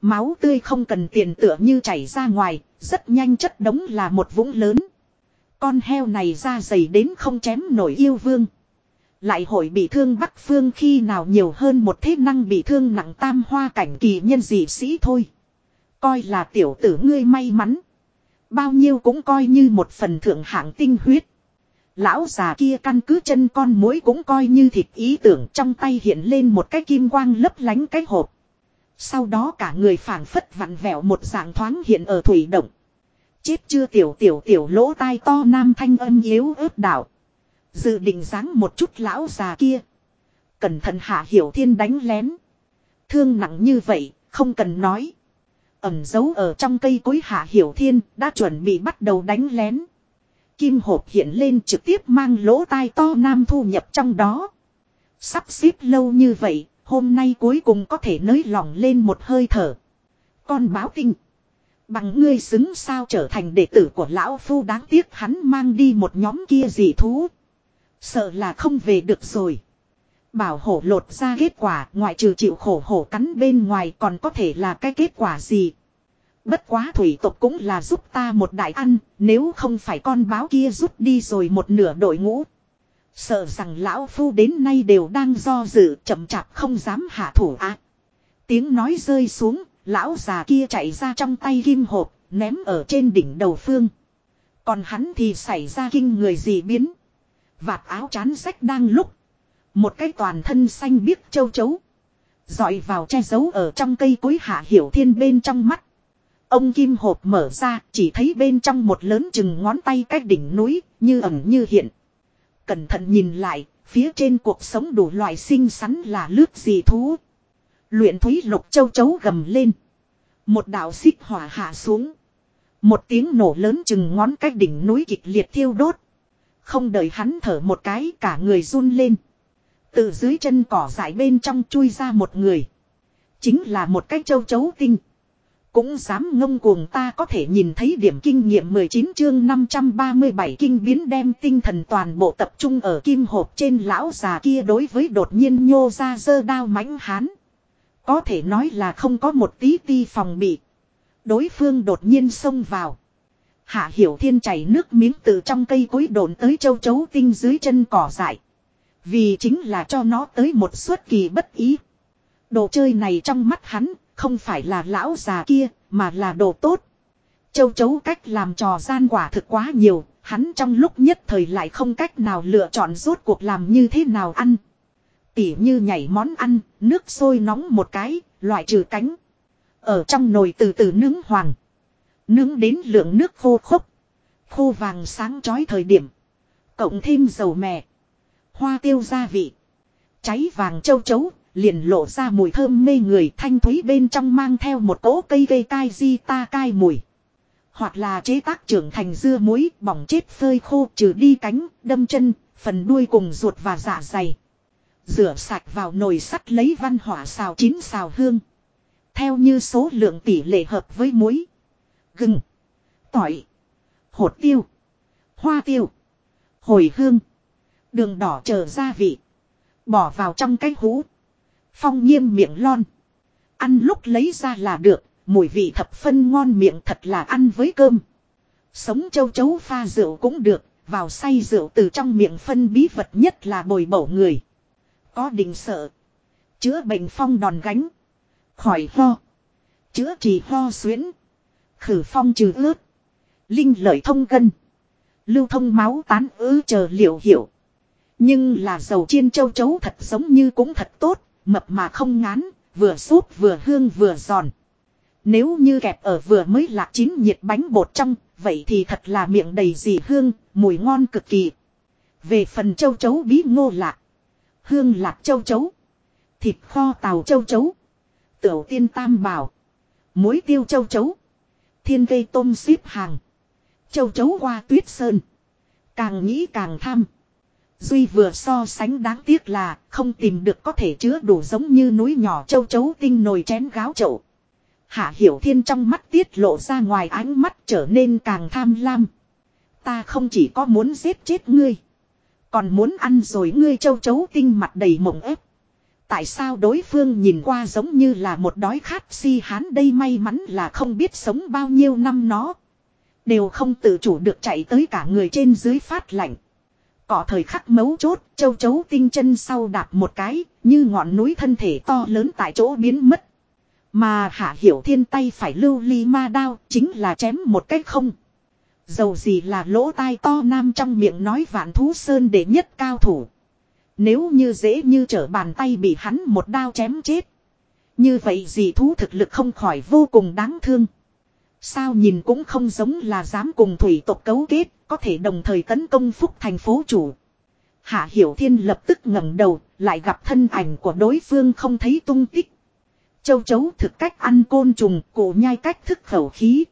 Máu tươi không cần tiền tựa như chảy ra ngoài, rất nhanh chất đống là một vũng lớn. Con heo này ra dày đến không chém nổi yêu vương. Lại hội bị thương Bắc Phương khi nào nhiều hơn một thế năng bị thương nặng tam hoa cảnh kỳ nhân dị sĩ thôi. Coi là tiểu tử ngươi may mắn. Bao nhiêu cũng coi như một phần thượng hạng tinh huyết. Lão già kia căn cứ chân con mối cũng coi như thịt ý tưởng trong tay hiện lên một cái kim quang lấp lánh cái hộp. Sau đó cả người phảng phất vặn vẹo một dạng thoáng hiện ở thủy động. Chết chưa tiểu tiểu tiểu lỗ tai to nam thanh âm yếu ớt đảo. Dự định dáng một chút lão già kia. Cẩn thận hạ hiểu thiên đánh lén. Thương nặng như vậy, không cần nói ẩn giấu ở trong cây cối hạ hiểu thiên, đã chuẩn bị bắt đầu đánh lén. Kim hộp hiện lên trực tiếp mang lỗ tai to nam thu nhập trong đó. Sắp xếp lâu như vậy, hôm nay cuối cùng có thể nới lỏng lên một hơi thở. Con báo tinh. Bằng ngươi xứng sao trở thành đệ tử của lão phu đáng tiếc hắn mang đi một nhóm kia gì thú. Sợ là không về được rồi. Bảo hổ lột ra kết quả ngoại trừ chịu khổ hổ cắn bên ngoài còn có thể là cái kết quả gì. Bất quá thủy tộc cũng là giúp ta một đại ăn, nếu không phải con báo kia rút đi rồi một nửa đội ngũ. Sợ rằng lão phu đến nay đều đang do dự chậm chạp không dám hạ thủ á. Tiếng nói rơi xuống, lão già kia chạy ra trong tay kim hộp, ném ở trên đỉnh đầu phương. Còn hắn thì xảy ra kinh người gì biến. Vạt áo chán sách đang lúc. Một cái toàn thân xanh biếc châu chấu. Dọi vào che giấu ở trong cây cối hạ hiểu thiên bên trong mắt. Ông kim hộp mở ra chỉ thấy bên trong một lớn chừng ngón tay cách đỉnh núi như ẩn như hiện. Cẩn thận nhìn lại, phía trên cuộc sống đủ loại xinh xắn là lướt gì thú. Luyện thúy lục châu chấu gầm lên. Một đạo xích hỏa hạ xuống. Một tiếng nổ lớn chừng ngón cách đỉnh núi kịch liệt thiêu đốt. Không đợi hắn thở một cái cả người run lên. Từ dưới chân cỏ dại bên trong chui ra một người. Chính là một cái châu chấu tinh. Cũng dám ngông cuồng ta có thể nhìn thấy điểm kinh nghiệm 19 chương 537 kinh biến đem tinh thần toàn bộ tập trung ở kim hộp trên lão già kia đối với đột nhiên nhô ra dơ đao mãnh hán. Có thể nói là không có một tí ti phòng bị. Đối phương đột nhiên xông vào. Hạ Hiểu Thiên chảy nước miếng từ trong cây cối đồn tới châu chấu tinh dưới chân cỏ dại. Vì chính là cho nó tới một suất kỳ bất ý. Đồ chơi này trong mắt hắn, không phải là lão già kia, mà là đồ tốt. Châu chấu cách làm trò gian quả thực quá nhiều, hắn trong lúc nhất thời lại không cách nào lựa chọn rốt cuộc làm như thế nào ăn. Tỉ như nhảy món ăn, nước sôi nóng một cái, loại trừ cánh. Ở trong nồi từ từ nướng hoàng. Nướng đến lượng nước khô khốc. Khô vàng sáng chói thời điểm. Cộng thêm dầu mè. Hoa tiêu gia vị. Cháy vàng châu chấu, liền lộ ra mùi thơm mê người thanh thúy bên trong mang theo một cỗ cây gây cai di ta cai mùi. Hoặc là chế tác trưởng thành dưa muối bỏng chết phơi khô trừ đi cánh, đâm chân, phần đuôi cùng ruột và dạ dày. Rửa sạch vào nồi sắt lấy văn hỏa xào chín xào hương. Theo như số lượng tỷ lệ hợp với muối. Gừng. Tỏi. Hột tiêu. Hoa tiêu. Hồi hương. Đường đỏ chờ gia vị. Bỏ vào trong cái hũ. Phong nghiêm miệng lon. Ăn lúc lấy ra là được. Mùi vị thập phân ngon miệng thật là ăn với cơm. Sống châu chấu pha rượu cũng được. Vào say rượu từ trong miệng phân bí vật nhất là bồi bổ người. Có định sợ. Chữa bệnh phong đòn gánh. Khỏi ho. Chữa trị ho xuyến. Khử phong trừ ướt. Linh lợi thông gân. Lưu thông máu tán ứ chờ liệu hiểu. Nhưng là dầu chiên châu chấu thật giống như cũng thật tốt. Mập mà không ngán. Vừa súp vừa hương vừa giòn. Nếu như kẹp ở vừa mới lạc chín nhiệt bánh bột trong. Vậy thì thật là miệng đầy dị hương. Mùi ngon cực kỳ. Về phần châu chấu bí ngô lạc. Hương lạc châu chấu. Thịt kho tàu châu chấu. Tiểu tiên tam bảo. Muối tiêu châu chấu. Thiên cây tôm xếp hàng. Châu chấu qua tuyết sơn. Càng nghĩ càng tham. Duy vừa so sánh đáng tiếc là, không tìm được có thể chứa đủ giống như núi nhỏ châu chấu tinh nồi chén gáo chậu. Hạ Hiểu Thiên trong mắt tiết lộ ra ngoài ánh mắt trở nên càng tham lam. Ta không chỉ có muốn giết chết ngươi. Còn muốn ăn rồi ngươi châu chấu tinh mặt đầy mộng ép. Tại sao đối phương nhìn qua giống như là một đói khát si hán đây may mắn là không biết sống bao nhiêu năm nó. Đều không tự chủ được chạy tới cả người trên dưới phát lạnh. Cỏ thời khắc mấu chốt, châu chấu tinh chân sau đạp một cái, như ngọn núi thân thể to lớn tại chỗ biến mất. Mà hạ hiểu thiên tay phải lưu ly ma đao, chính là chém một cách không. Dầu gì là lỗ tai to nam trong miệng nói vạn thú sơn để nhất cao thủ. Nếu như dễ như trở bàn tay bị hắn một đao chém chết. Như vậy gì thú thực lực không khỏi vô cùng đáng thương. Sao nhìn cũng không giống là dám cùng thủy tộc cấu kết, có thể đồng thời tấn công phúc thành phố chủ. Hạ Hiểu Thiên lập tức ngẩng đầu, lại gặp thân ảnh của đối phương không thấy tung tích. Châu chấu thực cách ăn côn trùng, cổ nhai cách thức khẩu khí.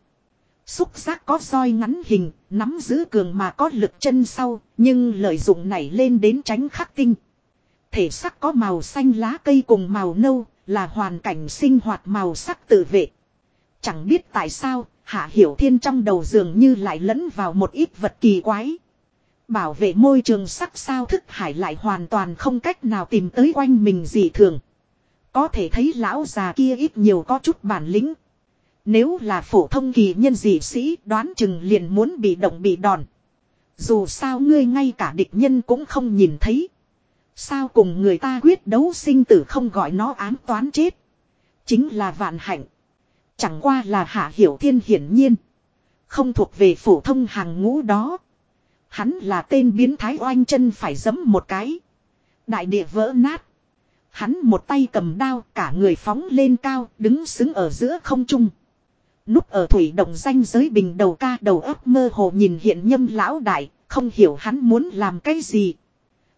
Xúc giác có roi ngắn hình, nắm giữ cường mà có lực chân sau, nhưng lợi dụng này lên đến tránh khắc tinh. Thể sắc có màu xanh lá cây cùng màu nâu, là hoàn cảnh sinh hoạt màu sắc tự vệ. Chẳng biết tại sao, Hạ Hiểu Thiên trong đầu dường như lại lẫn vào một ít vật kỳ quái. Bảo vệ môi trường sắc sao thức hải lại hoàn toàn không cách nào tìm tới quanh mình gì thường. Có thể thấy lão già kia ít nhiều có chút bản lĩnh. Nếu là phổ thông kỳ nhân dị sĩ đoán chừng liền muốn bị động bị đòn. Dù sao ngươi ngay cả địch nhân cũng không nhìn thấy. Sao cùng người ta quyết đấu sinh tử không gọi nó ám toán chết. Chính là vạn hạnh. Chẳng qua là hạ hiểu thiên hiển nhiên. Không thuộc về phổ thông hàng ngũ đó. Hắn là tên biến thái oanh chân phải giấm một cái. Đại địa vỡ nát. Hắn một tay cầm đao cả người phóng lên cao đứng xứng ở giữa không trung. Núp ở thủy động danh giới bình đầu ca đầu ấp mơ hồ nhìn hiện nhâm lão đại, không hiểu hắn muốn làm cái gì.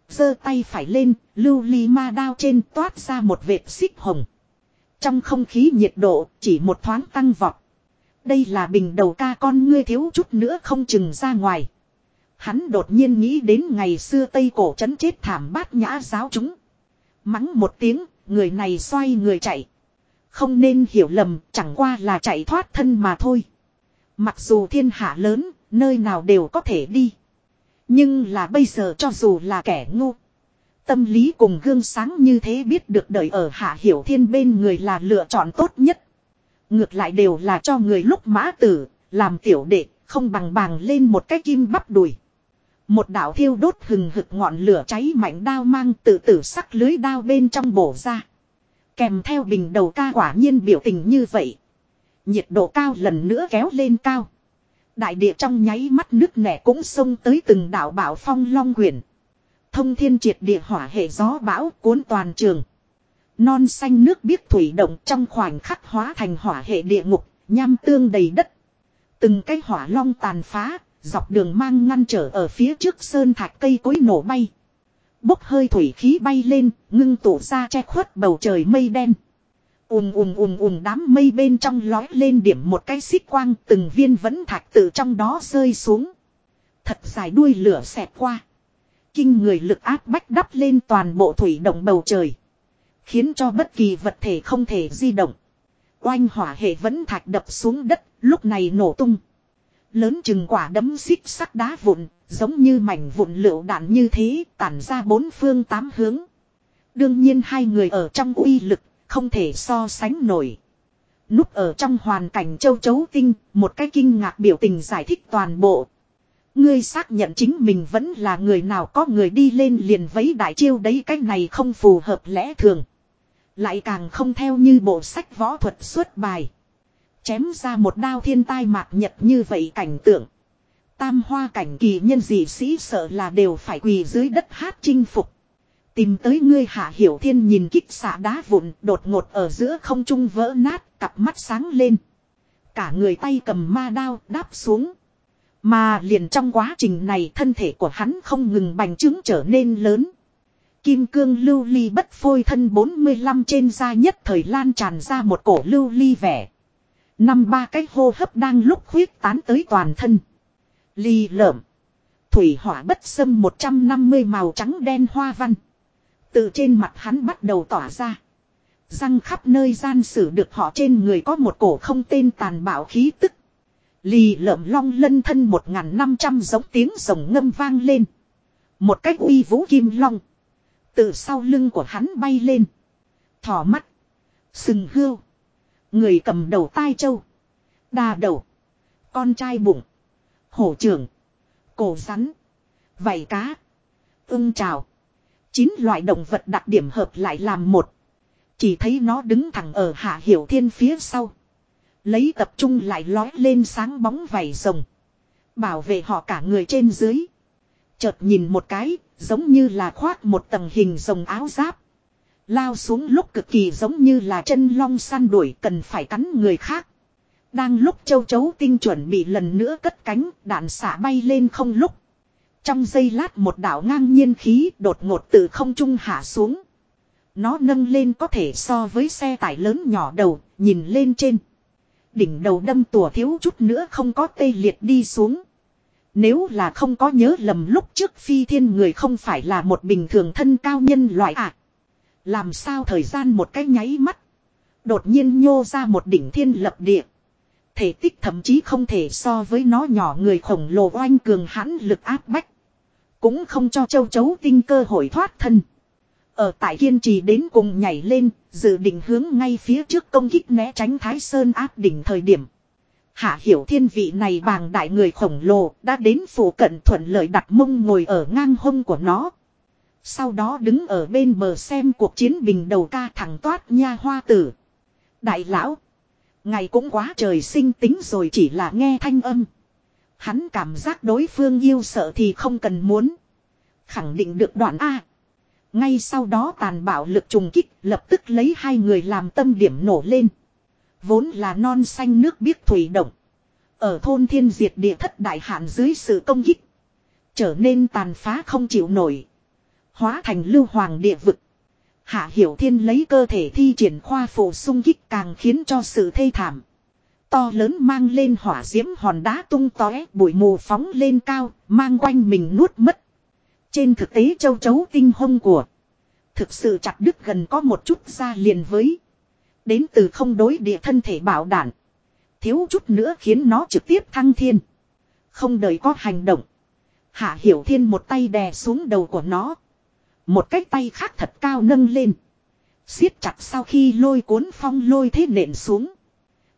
giơ tay phải lên, lưu ly ma đao trên toát ra một vệt xích hồng. Trong không khí nhiệt độ, chỉ một thoáng tăng vọt. Đây là bình đầu ca con ngươi thiếu chút nữa không chừng ra ngoài. Hắn đột nhiên nghĩ đến ngày xưa Tây Cổ chấn chết thảm bát nhã giáo chúng. Mắng một tiếng, người này xoay người chạy. Không nên hiểu lầm, chẳng qua là chạy thoát thân mà thôi. Mặc dù thiên hạ lớn, nơi nào đều có thể đi. Nhưng là bây giờ cho dù là kẻ ngu. Tâm lý cùng gương sáng như thế biết được đợi ở Hạ Hiểu Thiên bên người là lựa chọn tốt nhất. Ngược lại đều là cho người lúc mã tử, làm tiểu đệ, không bằng bàng lên một cái kim bắp đùi. Một đạo thiêu đốt hừng hực ngọn lửa cháy mạnh đao mang tự tử sắc lưới đao bên trong bổ ra. Kèm theo bình đầu ca quả nhiên biểu tình như vậy. Nhiệt độ cao lần nữa kéo lên cao. Đại địa trong nháy mắt nước nẻ cũng xông tới từng đảo bảo phong long quyển. Thông thiên triệt địa hỏa hệ gió bão cuốn toàn trường. Non xanh nước biết thủy động trong khoảnh khắc hóa thành hỏa hệ địa ngục, nham tương đầy đất. Từng cái hỏa long tàn phá, dọc đường mang ngăn trở ở phía trước sơn thạch cây cối nổ bay. Bốc hơi thủy khí bay lên, ngưng tụ ra che khuất bầu trời mây đen. Ùm ùm ùm ùm đám mây bên trong lói lên điểm một cái xích quang từng viên vẫn thạch từ trong đó rơi xuống. Thật dài đuôi lửa xẹt qua. Kinh người lực áp bách đắp lên toàn bộ thủy động bầu trời. Khiến cho bất kỳ vật thể không thể di động. Oanh hỏa hệ vẫn thạch đập xuống đất, lúc này nổ tung. Lớn chừng quả đấm xích sắc đá vụn, giống như mảnh vụn lựu đạn như thế, tản ra bốn phương tám hướng. Đương nhiên hai người ở trong uy lực, không thể so sánh nổi. Núp ở trong hoàn cảnh châu chấu tinh, một cái kinh ngạc biểu tình giải thích toàn bộ. Ngươi xác nhận chính mình vẫn là người nào có người đi lên liền vấy đại chiêu đấy, cái này không phù hợp lẽ thường. Lại càng không theo như bộ sách võ thuật xuất bài. Chém ra một đao thiên tai mạc nhật như vậy cảnh tượng. Tam hoa cảnh kỳ nhân dị sĩ sợ là đều phải quỳ dưới đất hát chinh phục. Tìm tới ngươi hạ hiểu thiên nhìn kích xạ đá vụn đột ngột ở giữa không trung vỡ nát, cặp mắt sáng lên. Cả người tay cầm ma đao đáp xuống. Mà liền trong quá trình này thân thể của hắn không ngừng bành trướng trở nên lớn. Kim cương lưu ly bất phôi thân 45 trên da nhất thời lan tràn ra một cổ lưu ly vẻ. Năm ba cái hô hấp đang lúc huyết tán tới toàn thân. Ly lợm. Thủy hỏa bất xâm 150 màu trắng đen hoa văn. Từ trên mặt hắn bắt đầu tỏa ra. Răng khắp nơi gian sử được họ trên người có một cổ không tên tàn bạo khí tức. Lì lợm long lân thân 1.500 giống tiếng rồng ngâm vang lên. Một cách uy vũ kim long. Từ sau lưng của hắn bay lên. Thỏ mắt. Sừng hươu. Người cầm đầu tai châu. Đà đầu. Con trai bụng. Hổ trưởng. Cổ rắn. Vảy cá. Ưng trào. Chín loại động vật đặc điểm hợp lại làm một. Chỉ thấy nó đứng thẳng ở hạ hiểu thiên phía sau. Lấy tập trung lại lói lên sáng bóng vảy rồng. Bảo vệ họ cả người trên dưới. Chợt nhìn một cái, giống như là khoác một tầng hình rồng áo giáp. Lao xuống lúc cực kỳ giống như là chân long săn đuổi cần phải cắn người khác. Đang lúc châu chấu tinh chuẩn bị lần nữa cất cánh, đạn xả bay lên không lúc. Trong giây lát một đảo ngang nhiên khí đột ngột từ không trung hạ xuống. Nó nâng lên có thể so với xe tải lớn nhỏ đầu, nhìn lên trên. Đỉnh đầu đâm tùa thiếu chút nữa không có tê liệt đi xuống. Nếu là không có nhớ lầm lúc trước phi thiên người không phải là một bình thường thân cao nhân loại ạ. À. Làm sao thời gian một cái nháy mắt. Đột nhiên nhô ra một đỉnh thiên lập địa. Thể tích thậm chí không thể so với nó nhỏ người khổng lồ oanh cường hãn lực áp bách. Cũng không cho châu chấu tinh cơ hội thoát thân. Ở tại kiên trì đến cùng nhảy lên, dự định hướng ngay phía trước công kích né tránh Thái Sơn áp đỉnh thời điểm. Hạ hiểu thiên vị này bàng đại người khổng lồ đã đến phủ cận thuận lợi đặt mông ngồi ở ngang hông của nó. Sau đó đứng ở bên bờ xem cuộc chiến bình đầu ca thẳng toát nha hoa tử. Đại lão. Ngày cũng quá trời sinh tính rồi chỉ là nghe thanh âm. Hắn cảm giác đối phương yêu sợ thì không cần muốn. Khẳng định được đoạn A. Ngay sau đó tàn bạo lực trùng kích lập tức lấy hai người làm tâm điểm nổ lên. Vốn là non xanh nước biết thủy động. Ở thôn thiên diệt địa thất đại hạn dưới sự công kích. Trở nên tàn phá không chịu nổi. Hóa thành lưu hoàng địa vực. Hạ Hiểu Thiên lấy cơ thể thi triển khoa phổ sung kích càng khiến cho sự thê thảm. To lớn mang lên hỏa diễm hòn đá tung tóe bụi mù phóng lên cao, mang quanh mình nuốt mất. Trên thực tế châu chấu tinh hông của. Thực sự chặt đứt gần có một chút ra liền với. Đến từ không đối địa thân thể bảo đảm Thiếu chút nữa khiến nó trực tiếp thăng thiên. Không đợi có hành động. Hạ Hiểu Thiên một tay đè xuống đầu của nó. Một cái tay khác thật cao nâng lên. siết chặt sau khi lôi cuốn phong lôi thế nện xuống.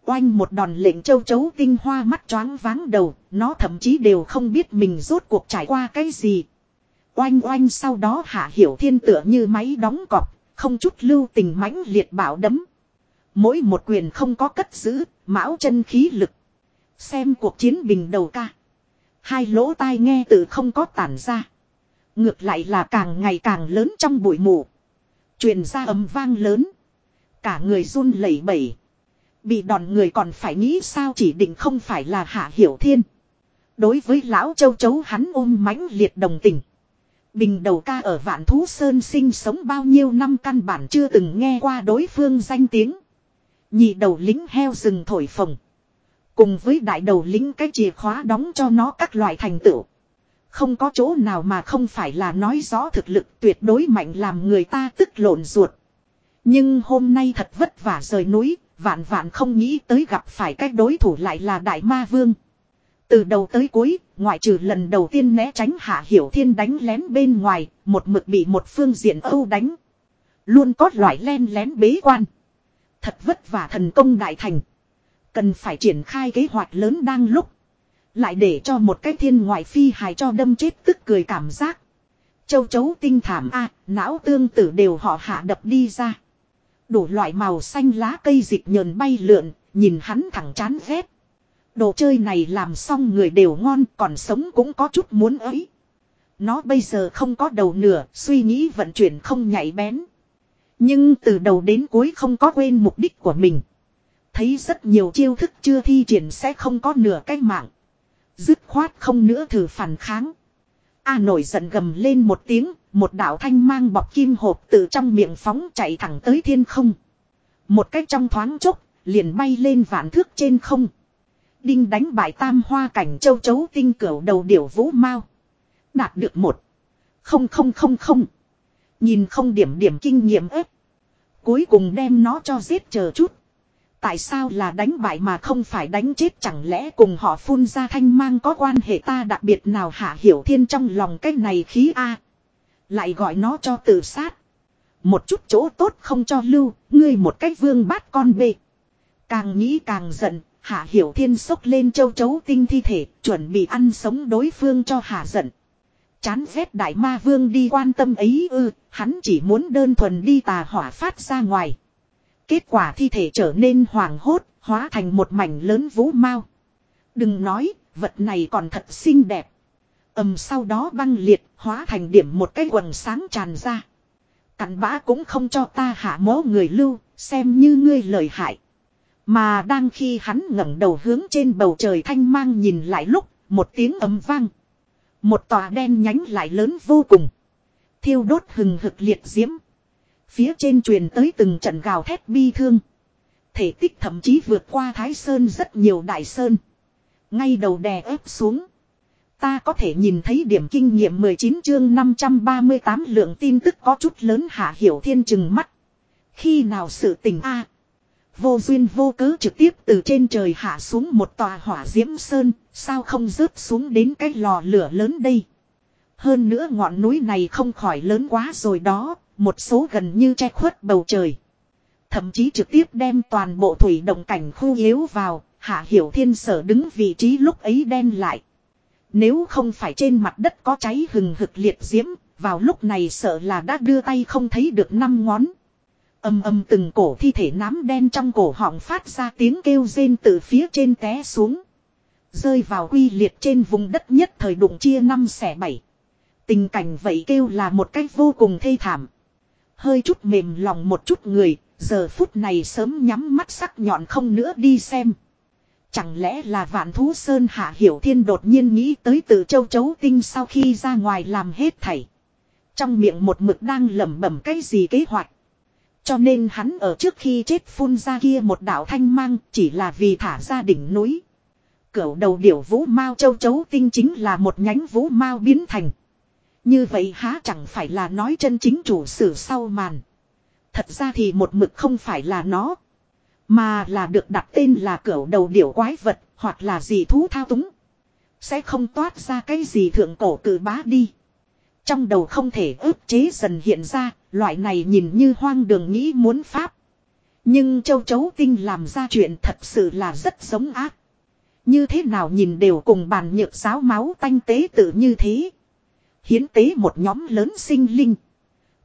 Oanh một đòn lệnh châu chấu tinh hoa mắt choáng váng đầu, nó thậm chí đều không biết mình rốt cuộc trải qua cái gì. Oanh oanh sau đó hạ hiểu thiên tựa như máy đóng cọp, không chút lưu tình mãnh liệt bảo đấm. Mỗi một quyền không có cất giữ, mão chân khí lực. Xem cuộc chiến bình đầu ca. Hai lỗ tai nghe tự không có tản ra. Ngược lại là càng ngày càng lớn trong bụi mù. Truyền ra âm vang lớn. Cả người run lẩy bẩy. Bị đòn người còn phải nghĩ sao chỉ định không phải là hạ hiểu thiên. Đối với lão châu chấu hắn ôm mãnh liệt đồng tình. Bình đầu ca ở vạn thú sơn sinh sống bao nhiêu năm căn bản chưa từng nghe qua đối phương danh tiếng. Nhị đầu lính heo rừng thổi phồng. Cùng với đại đầu lính cái chìa khóa đóng cho nó các loại thành tựu. Không có chỗ nào mà không phải là nói rõ thực lực tuyệt đối mạnh làm người ta tức lộn ruột. Nhưng hôm nay thật vất vả rời núi, vạn vạn không nghĩ tới gặp phải cách đối thủ lại là đại ma vương. Từ đầu tới cuối, ngoại trừ lần đầu tiên né tránh hạ hiểu thiên đánh lén bên ngoài, một mực bị một phương diện âu đánh. Luôn có loại len lén bế quan. Thật vất vả thần công đại thành. Cần phải triển khai kế hoạch lớn đang lúc. Lại để cho một cái thiên ngoại phi hài cho đâm chết tức cười cảm giác. Châu chấu tinh thảm a não tương tử đều họ hạ đập đi ra. Đủ loại màu xanh lá cây dịch nhờn bay lượn, nhìn hắn thẳng chán ghét. Đồ chơi này làm xong người đều ngon còn sống cũng có chút muốn ấy. Nó bây giờ không có đầu nửa, suy nghĩ vận chuyển không nhạy bén. Nhưng từ đầu đến cuối không có quên mục đích của mình. Thấy rất nhiều chiêu thức chưa thi triển sẽ không có nửa cái mạng. Dứt khoát không nữa thử phản kháng. A nổi giận gầm lên một tiếng, một đạo thanh mang bọc kim hộp từ trong miệng phóng chạy thẳng tới thiên không. Một cách trong thoáng chốc, liền bay lên vạn thước trên không. Đinh đánh bại tam hoa cảnh châu chấu tinh cửu đầu điểu vũ mau. Đạt được một. Không không không không. Nhìn không điểm điểm kinh nghiệm ếp. Cuối cùng đem nó cho giết chờ chút. Tại sao là đánh bại mà không phải đánh chết chẳng lẽ cùng họ phun ra thanh mang có quan hệ ta đặc biệt nào hạ hiểu thiên trong lòng cái này khí A. Lại gọi nó cho tự sát. Một chút chỗ tốt không cho lưu, ngươi một cách vương bát con bê. Càng nghĩ càng giận, hạ hiểu thiên sốc lên châu chấu tinh thi thể, chuẩn bị ăn sống đối phương cho hạ giận. Chán ghét đại ma vương đi quan tâm ấy ư, hắn chỉ muốn đơn thuần đi tà hỏa phát ra ngoài. Kết quả thi thể trở nên hoàng hốt, hóa thành một mảnh lớn vũ mau. Đừng nói, vật này còn thật xinh đẹp. ầm sau đó băng liệt, hóa thành điểm một cái quần sáng tràn ra. Cặn bã cũng không cho ta hạ mố người lưu, xem như ngươi lời hại. Mà đang khi hắn ngẩng đầu hướng trên bầu trời thanh mang nhìn lại lúc, một tiếng ấm vang. Một tòa đen nhánh lại lớn vô cùng. Thiêu đốt hừng hực liệt diễm. Phía trên truyền tới từng trận gào thét bi thương. Thể tích thậm chí vượt qua Thái Sơn rất nhiều đại sơn. Ngay đầu đè ép xuống. Ta có thể nhìn thấy điểm kinh nghiệm 19 chương 538 lượng tin tức có chút lớn hạ hiểu thiên chừng mắt. Khi nào sự tình a Vô duyên vô cớ trực tiếp từ trên trời hạ xuống một tòa hỏa diễm sơn, sao không rớt xuống đến cái lò lửa lớn đây. Hơn nữa ngọn núi này không khỏi lớn quá rồi đó, một số gần như che khuất bầu trời. Thậm chí trực tiếp đem toàn bộ thủy động cảnh khu yếu vào, hạ hiểu thiên sở đứng vị trí lúc ấy đen lại. Nếu không phải trên mặt đất có cháy hừng hực liệt diễm, vào lúc này sợ là đã đưa tay không thấy được năm ngón. Âm âm từng cổ thi thể nám đen trong cổ họng phát ra tiếng kêu rên từ phía trên té xuống. Rơi vào quy liệt trên vùng đất nhất thời đụng chia năm xẻ bảy. Tình cảnh vậy kêu là một cách vô cùng thê thảm. Hơi chút mềm lòng một chút người, giờ phút này sớm nhắm mắt sắc nhọn không nữa đi xem. Chẳng lẽ là vạn thú sơn hạ hiểu thiên đột nhiên nghĩ tới từ châu chấu tinh sau khi ra ngoài làm hết thảy. Trong miệng một mực đang lẩm bẩm cái gì kế hoạch. Cho nên hắn ở trước khi chết phun ra kia một đạo thanh mang chỉ là vì thả ra đỉnh núi. Cửu đầu điểu vũ mao châu chấu tinh chính là một nhánh vũ mao biến thành. Như vậy há chẳng phải là nói chân chính chủ sử sau màn. Thật ra thì một mực không phải là nó. Mà là được đặt tên là cửu đầu điểu quái vật hoặc là gì thú thao túng. Sẽ không toát ra cái gì thượng cổ cử bá đi. Trong đầu không thể ức chế dần hiện ra, loại này nhìn như hoang đường nghĩ muốn pháp. Nhưng châu chấu tinh làm ra chuyện thật sự là rất giống ác. Như thế nào nhìn đều cùng bàn nhược giáo máu tanh tế tự như thế. Hiến tế một nhóm lớn sinh linh.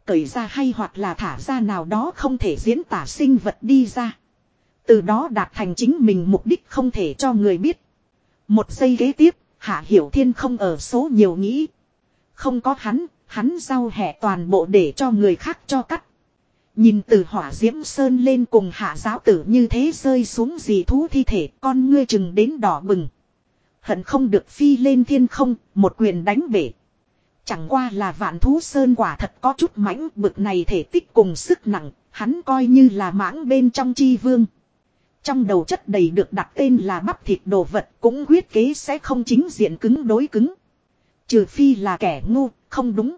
Cởi ra hay hoặc là thả ra nào đó không thể diễn tả sinh vật đi ra. Từ đó đạt thành chính mình mục đích không thể cho người biết. Một giây kế tiếp, Hạ Hiểu Thiên không ở số nhiều nghĩ. Không có hắn, hắn giao hẹ toàn bộ để cho người khác cho cắt. Nhìn từ hỏa diễm sơn lên cùng hạ giáo tử như thế rơi xuống gì thú thi thể con ngươi chừng đến đỏ bừng. Hận không được phi lên thiên không, một quyền đánh bể. Chẳng qua là vạn thú sơn quả thật có chút mãnh bực này thể tích cùng sức nặng, hắn coi như là mãng bên trong chi vương. Trong đầu chất đầy được đặt tên là bắp thịt đồ vật cũng quyết kế sẽ không chính diện cứng đối cứng. Trừ phi là kẻ ngu, không đúng.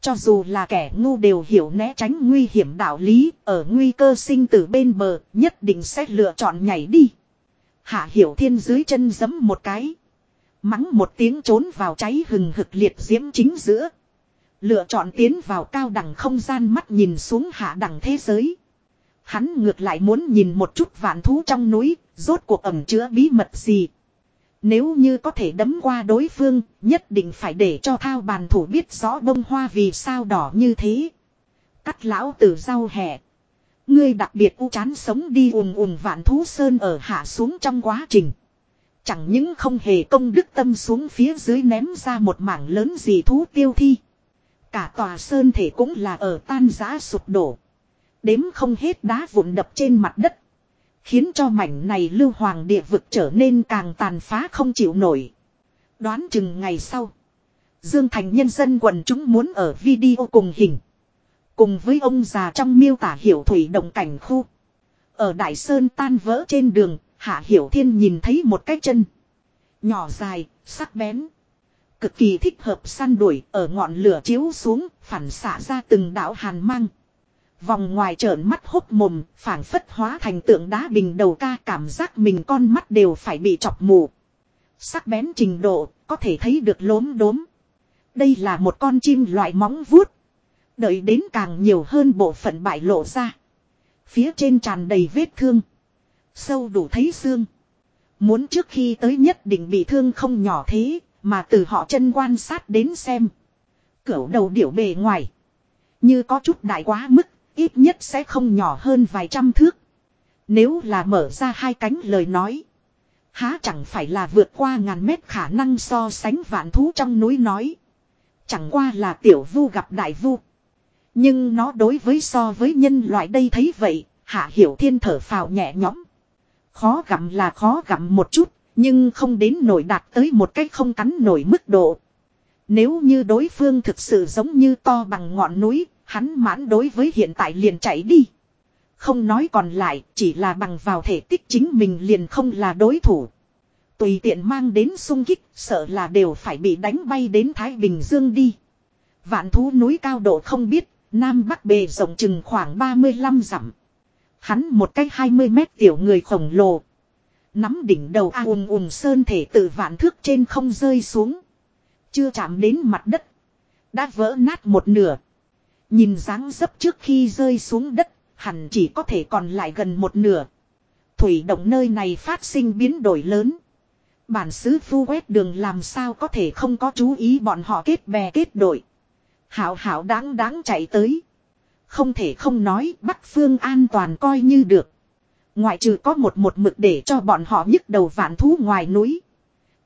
Cho dù là kẻ ngu đều hiểu né tránh nguy hiểm đạo lý, ở nguy cơ sinh tử bên bờ, nhất định sẽ lựa chọn nhảy đi. Hạ hiểu thiên dưới chân giấm một cái. Mắng một tiếng trốn vào cháy hừng hực liệt diễm chính giữa. Lựa chọn tiến vào cao đẳng không gian mắt nhìn xuống hạ đẳng thế giới. Hắn ngược lại muốn nhìn một chút vạn thú trong núi, rốt cuộc ẩm chứa bí mật gì. Nếu như có thể đấm qua đối phương, nhất định phải để cho thao bàn thủ biết rõ bông hoa vì sao đỏ như thế. Cắt lão từ rau hẹ. Ngươi đặc biệt u chán sống đi ùm ùm vạn thú sơn ở hạ xuống trong quá trình. Chẳng những không hề công đức tâm xuống phía dưới ném ra một mảng lớn gì thú tiêu thi. Cả tòa sơn thể cũng là ở tan giá sụp đổ. Đếm không hết đá vụn đập trên mặt đất. Khiến cho mảnh này lưu hoàng địa vực trở nên càng tàn phá không chịu nổi. Đoán chừng ngày sau. Dương Thành nhân dân quần chúng muốn ở video cùng hình. Cùng với ông già trong miêu tả hiểu thủy động cảnh khu. Ở Đại Sơn tan vỡ trên đường, Hạ Hiểu Thiên nhìn thấy một cái chân. Nhỏ dài, sắc bén. Cực kỳ thích hợp săn đuổi ở ngọn lửa chiếu xuống, phản xạ ra từng đạo hàn mang. Vòng ngoài trợn mắt hốc mồm, phảng phất hóa thành tượng đá bình đầu ca cảm giác mình con mắt đều phải bị chọc mù. Sắc bén trình độ, có thể thấy được lốm đốm. Đây là một con chim loại móng vuốt. Đợi đến càng nhiều hơn bộ phận bại lộ ra. Phía trên tràn đầy vết thương. Sâu đủ thấy xương. Muốn trước khi tới nhất định bị thương không nhỏ thế, mà từ họ chân quan sát đến xem. Cửu đầu điểu bề ngoài. Như có chút đại quá mức ít nhất sẽ không nhỏ hơn vài trăm thước. Nếu là mở ra hai cánh lời nói. Há chẳng phải là vượt qua ngàn mét khả năng so sánh vạn thú trong núi nói. Chẳng qua là tiểu vu gặp đại vu. Nhưng nó đối với so với nhân loại đây thấy vậy, hạ hiểu thiên thở phào nhẹ nhõm. Khó gặm là khó gặm một chút, nhưng không đến nổi đạt tới một cách không cắn nổi mức độ. Nếu như đối phương thực sự giống như to bằng ngọn núi, Hắn mãn đối với hiện tại liền chạy đi. Không nói còn lại, chỉ là bằng vào thể tích chính mình liền không là đối thủ. Tùy tiện mang đến sung kích, sợ là đều phải bị đánh bay đến Thái Bình Dương đi. Vạn thú núi cao độ không biết, Nam Bắc bề rộng chừng khoảng 35 dặm. Hắn một cách 20 mét tiểu người khổng lồ. Nắm đỉnh đầu a ùm ùm sơn thể từ vạn thước trên không rơi xuống. Chưa chạm đến mặt đất. Đã vỡ nát một nửa. Nhìn dáng dấp trước khi rơi xuống đất, hẳn chỉ có thể còn lại gần một nửa. Thủy động nơi này phát sinh biến đổi lớn. Bản xứ phu quét đường làm sao có thể không có chú ý bọn họ kết bè kết đội. Hảo hảo đáng đáng chạy tới. Không thể không nói Bắc Phương an toàn coi như được. Ngoại trừ có một một mực để cho bọn họ nhức đầu vạn thú ngoài núi.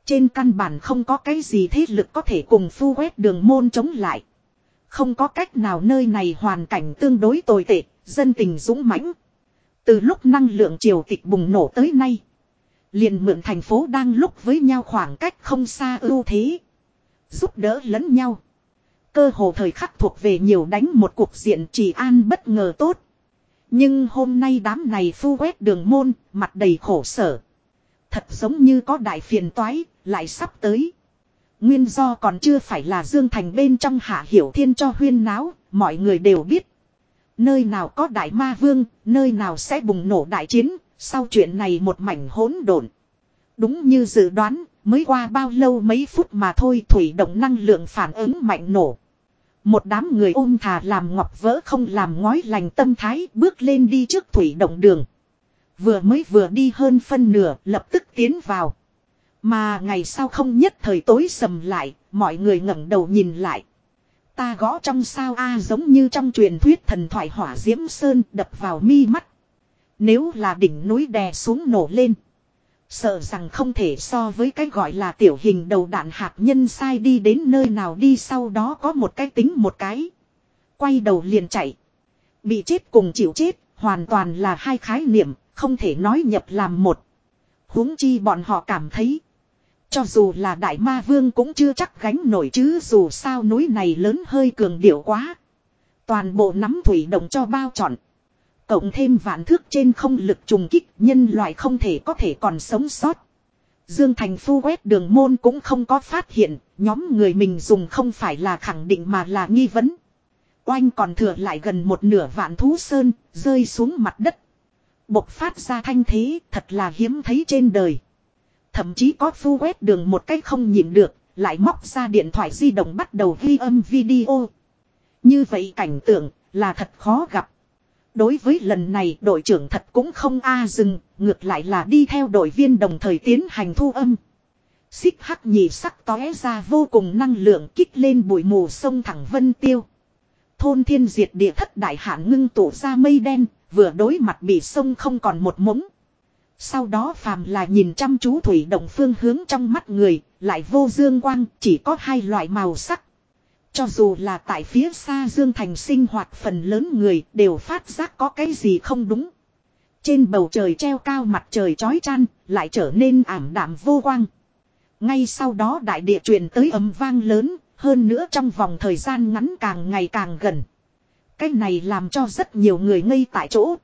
Trên căn bản không có cái gì thế lực có thể cùng phu quét đường môn chống lại. Không có cách nào nơi này hoàn cảnh tương đối tồi tệ, dân tình dũng mãnh. Từ lúc năng lượng triều tịch bùng nổ tới nay. liền mượn thành phố đang lúc với nhau khoảng cách không xa ưu thế. Giúp đỡ lẫn nhau. Cơ hồ thời khắc thuộc về nhiều đánh một cuộc diện chỉ an bất ngờ tốt. Nhưng hôm nay đám này phu quét đường môn, mặt đầy khổ sở. Thật giống như có đại phiền toái, lại sắp tới. Nguyên do còn chưa phải là Dương Thành bên trong hạ hiểu thiên cho huyên náo, mọi người đều biết. Nơi nào có đại ma vương, nơi nào sẽ bùng nổ đại chiến, sau chuyện này một mảnh hỗn độn. Đúng như dự đoán, mới qua bao lâu mấy phút mà thôi thủy động năng lượng phản ứng mạnh nổ. Một đám người ôm thà làm ngọc vỡ không làm ngói lành tâm thái bước lên đi trước thủy động đường. Vừa mới vừa đi hơn phân nửa lập tức tiến vào. Mà ngày sau không nhất thời tối sầm lại, mọi người ngẩng đầu nhìn lại. Ta gõ trong sao A giống như trong truyền thuyết thần thoại hỏa diễm sơn đập vào mi mắt. Nếu là đỉnh núi đè xuống nổ lên. Sợ rằng không thể so với cái gọi là tiểu hình đầu đạn hạt nhân sai đi đến nơi nào đi sau đó có một cái tính một cái. Quay đầu liền chạy. Bị chết cùng chịu chết, hoàn toàn là hai khái niệm, không thể nói nhập làm một. huống chi bọn họ cảm thấy. Cho dù là đại ma vương cũng chưa chắc gánh nổi chứ dù sao núi này lớn hơi cường điệu quá. Toàn bộ nắm thủy động cho bao trọn. Cộng thêm vạn thước trên không lực trùng kích nhân loại không thể có thể còn sống sót. Dương Thành Phu quét đường môn cũng không có phát hiện, nhóm người mình dùng không phải là khẳng định mà là nghi vấn. Oanh còn thừa lại gần một nửa vạn thú sơn, rơi xuống mặt đất. Bộc phát ra thanh thế thật là hiếm thấy trên đời. Thậm chí có phu quét đường một cách không nhìn được, lại móc ra điện thoại di động bắt đầu ghi âm video. Như vậy cảnh tượng là thật khó gặp. Đối với lần này đội trưởng thật cũng không a dừng, ngược lại là đi theo đội viên đồng thời tiến hành thu âm. Xích hắc nhị sắc tóe ra vô cùng năng lượng kích lên bụi mù sông thẳng vân tiêu. Thôn thiên diệt địa thất đại hạn ngưng tụ ra mây đen, vừa đối mặt bị sông không còn một mống. Sau đó phàm là nhìn chăm chú thủy động phương hướng trong mắt người, lại vô dương quang, chỉ có hai loại màu sắc. Cho dù là tại phía xa Dương Thành sinh hoạt phần lớn người đều phát giác có cái gì không đúng. Trên bầu trời treo cao mặt trời chói chan lại trở nên ảm đạm vô quang. Ngay sau đó đại địa truyền tới ấm vang lớn, hơn nữa trong vòng thời gian ngắn càng ngày càng gần. Cái này làm cho rất nhiều người ngây tại chỗ.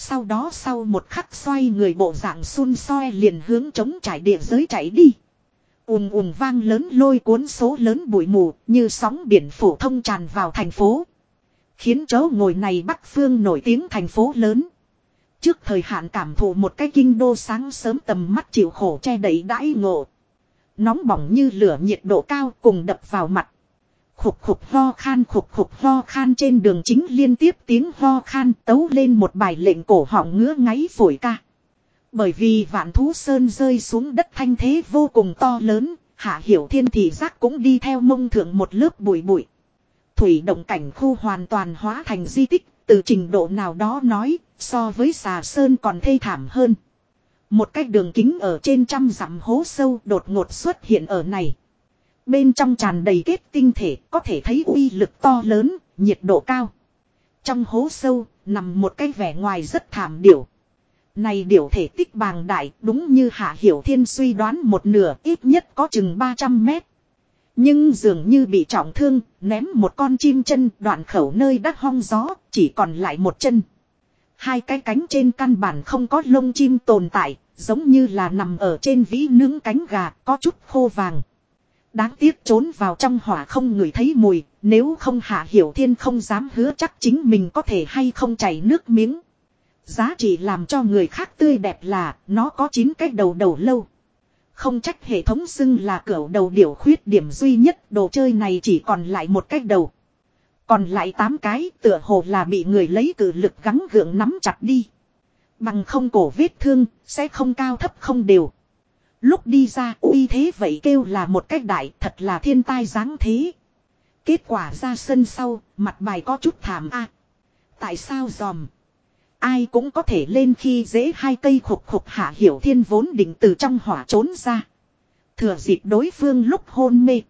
Sau đó sau một khắc xoay người bộ dạng xun soi liền hướng chống trải địa giới chạy đi ùm ùm vang lớn lôi cuốn số lớn bụi mù như sóng biển phổ thông tràn vào thành phố. Khiến chỗ ngồi này Bắc Phương nổi tiếng thành phố lớn. Trước thời hạn cảm thụ một cái kinh đô sáng sớm tầm mắt chịu khổ che đẩy đãi ngộ. Nóng bỏng như lửa nhiệt độ cao cùng đập vào mặt. Khục khục ho khan khục khục ho khan trên đường chính liên tiếp tiếng ho khan tấu lên một bài lệnh cổ họng ngứa ngáy phổi ca. Bởi vì vạn thú sơn rơi xuống đất thanh thế vô cùng to lớn, hạ hiểu thiên thị giác cũng đi theo mông thượng một lớp bụi bụi. Thủy động cảnh khu hoàn toàn hóa thành di tích, từ trình độ nào đó nói, so với xà sơn còn thê thảm hơn. Một cái đường kính ở trên trăm dặm hố sâu đột ngột xuất hiện ở này. Bên trong tràn đầy kết tinh thể có thể thấy uy lực to lớn, nhiệt độ cao. Trong hố sâu, nằm một cái vẻ ngoài rất thảm điểu. Này điểu thể tích bàng đại đúng như Hạ Hiểu Thiên suy đoán một nửa ít nhất có chừng 300 mét. Nhưng dường như bị trọng thương, ném một con chim chân đoạn khẩu nơi đất hong gió, chỉ còn lại một chân. Hai cái cánh trên căn bản không có lông chim tồn tại, giống như là nằm ở trên vĩ nướng cánh gà, có chút khô vàng. Đáng tiếc trốn vào trong hỏa không người thấy mùi, nếu không Hạ Hiểu Thiên không dám hứa chắc chính mình có thể hay không chảy nước miếng. Giá trị làm cho người khác tươi đẹp là nó có 9 cái đầu đầu lâu. Không trách hệ thống xưng là cửa đầu điểu khuyết điểm duy nhất đồ chơi này chỉ còn lại một cái đầu. Còn lại 8 cái tựa hồ là bị người lấy cử lực gắng gượng nắm chặt đi. Bằng không cổ vết thương sẽ không cao thấp không đều. Lúc đi ra uy thế vậy kêu là một cách đại thật là thiên tai dáng thế. Kết quả ra sân sau mặt bài có chút thảm a Tại sao dòm? Ai cũng có thể lên khi dễ hai cây khục khục hạ hiểu thiên vốn định từ trong hỏa trốn ra. Thừa dịp đối phương lúc hôn mê.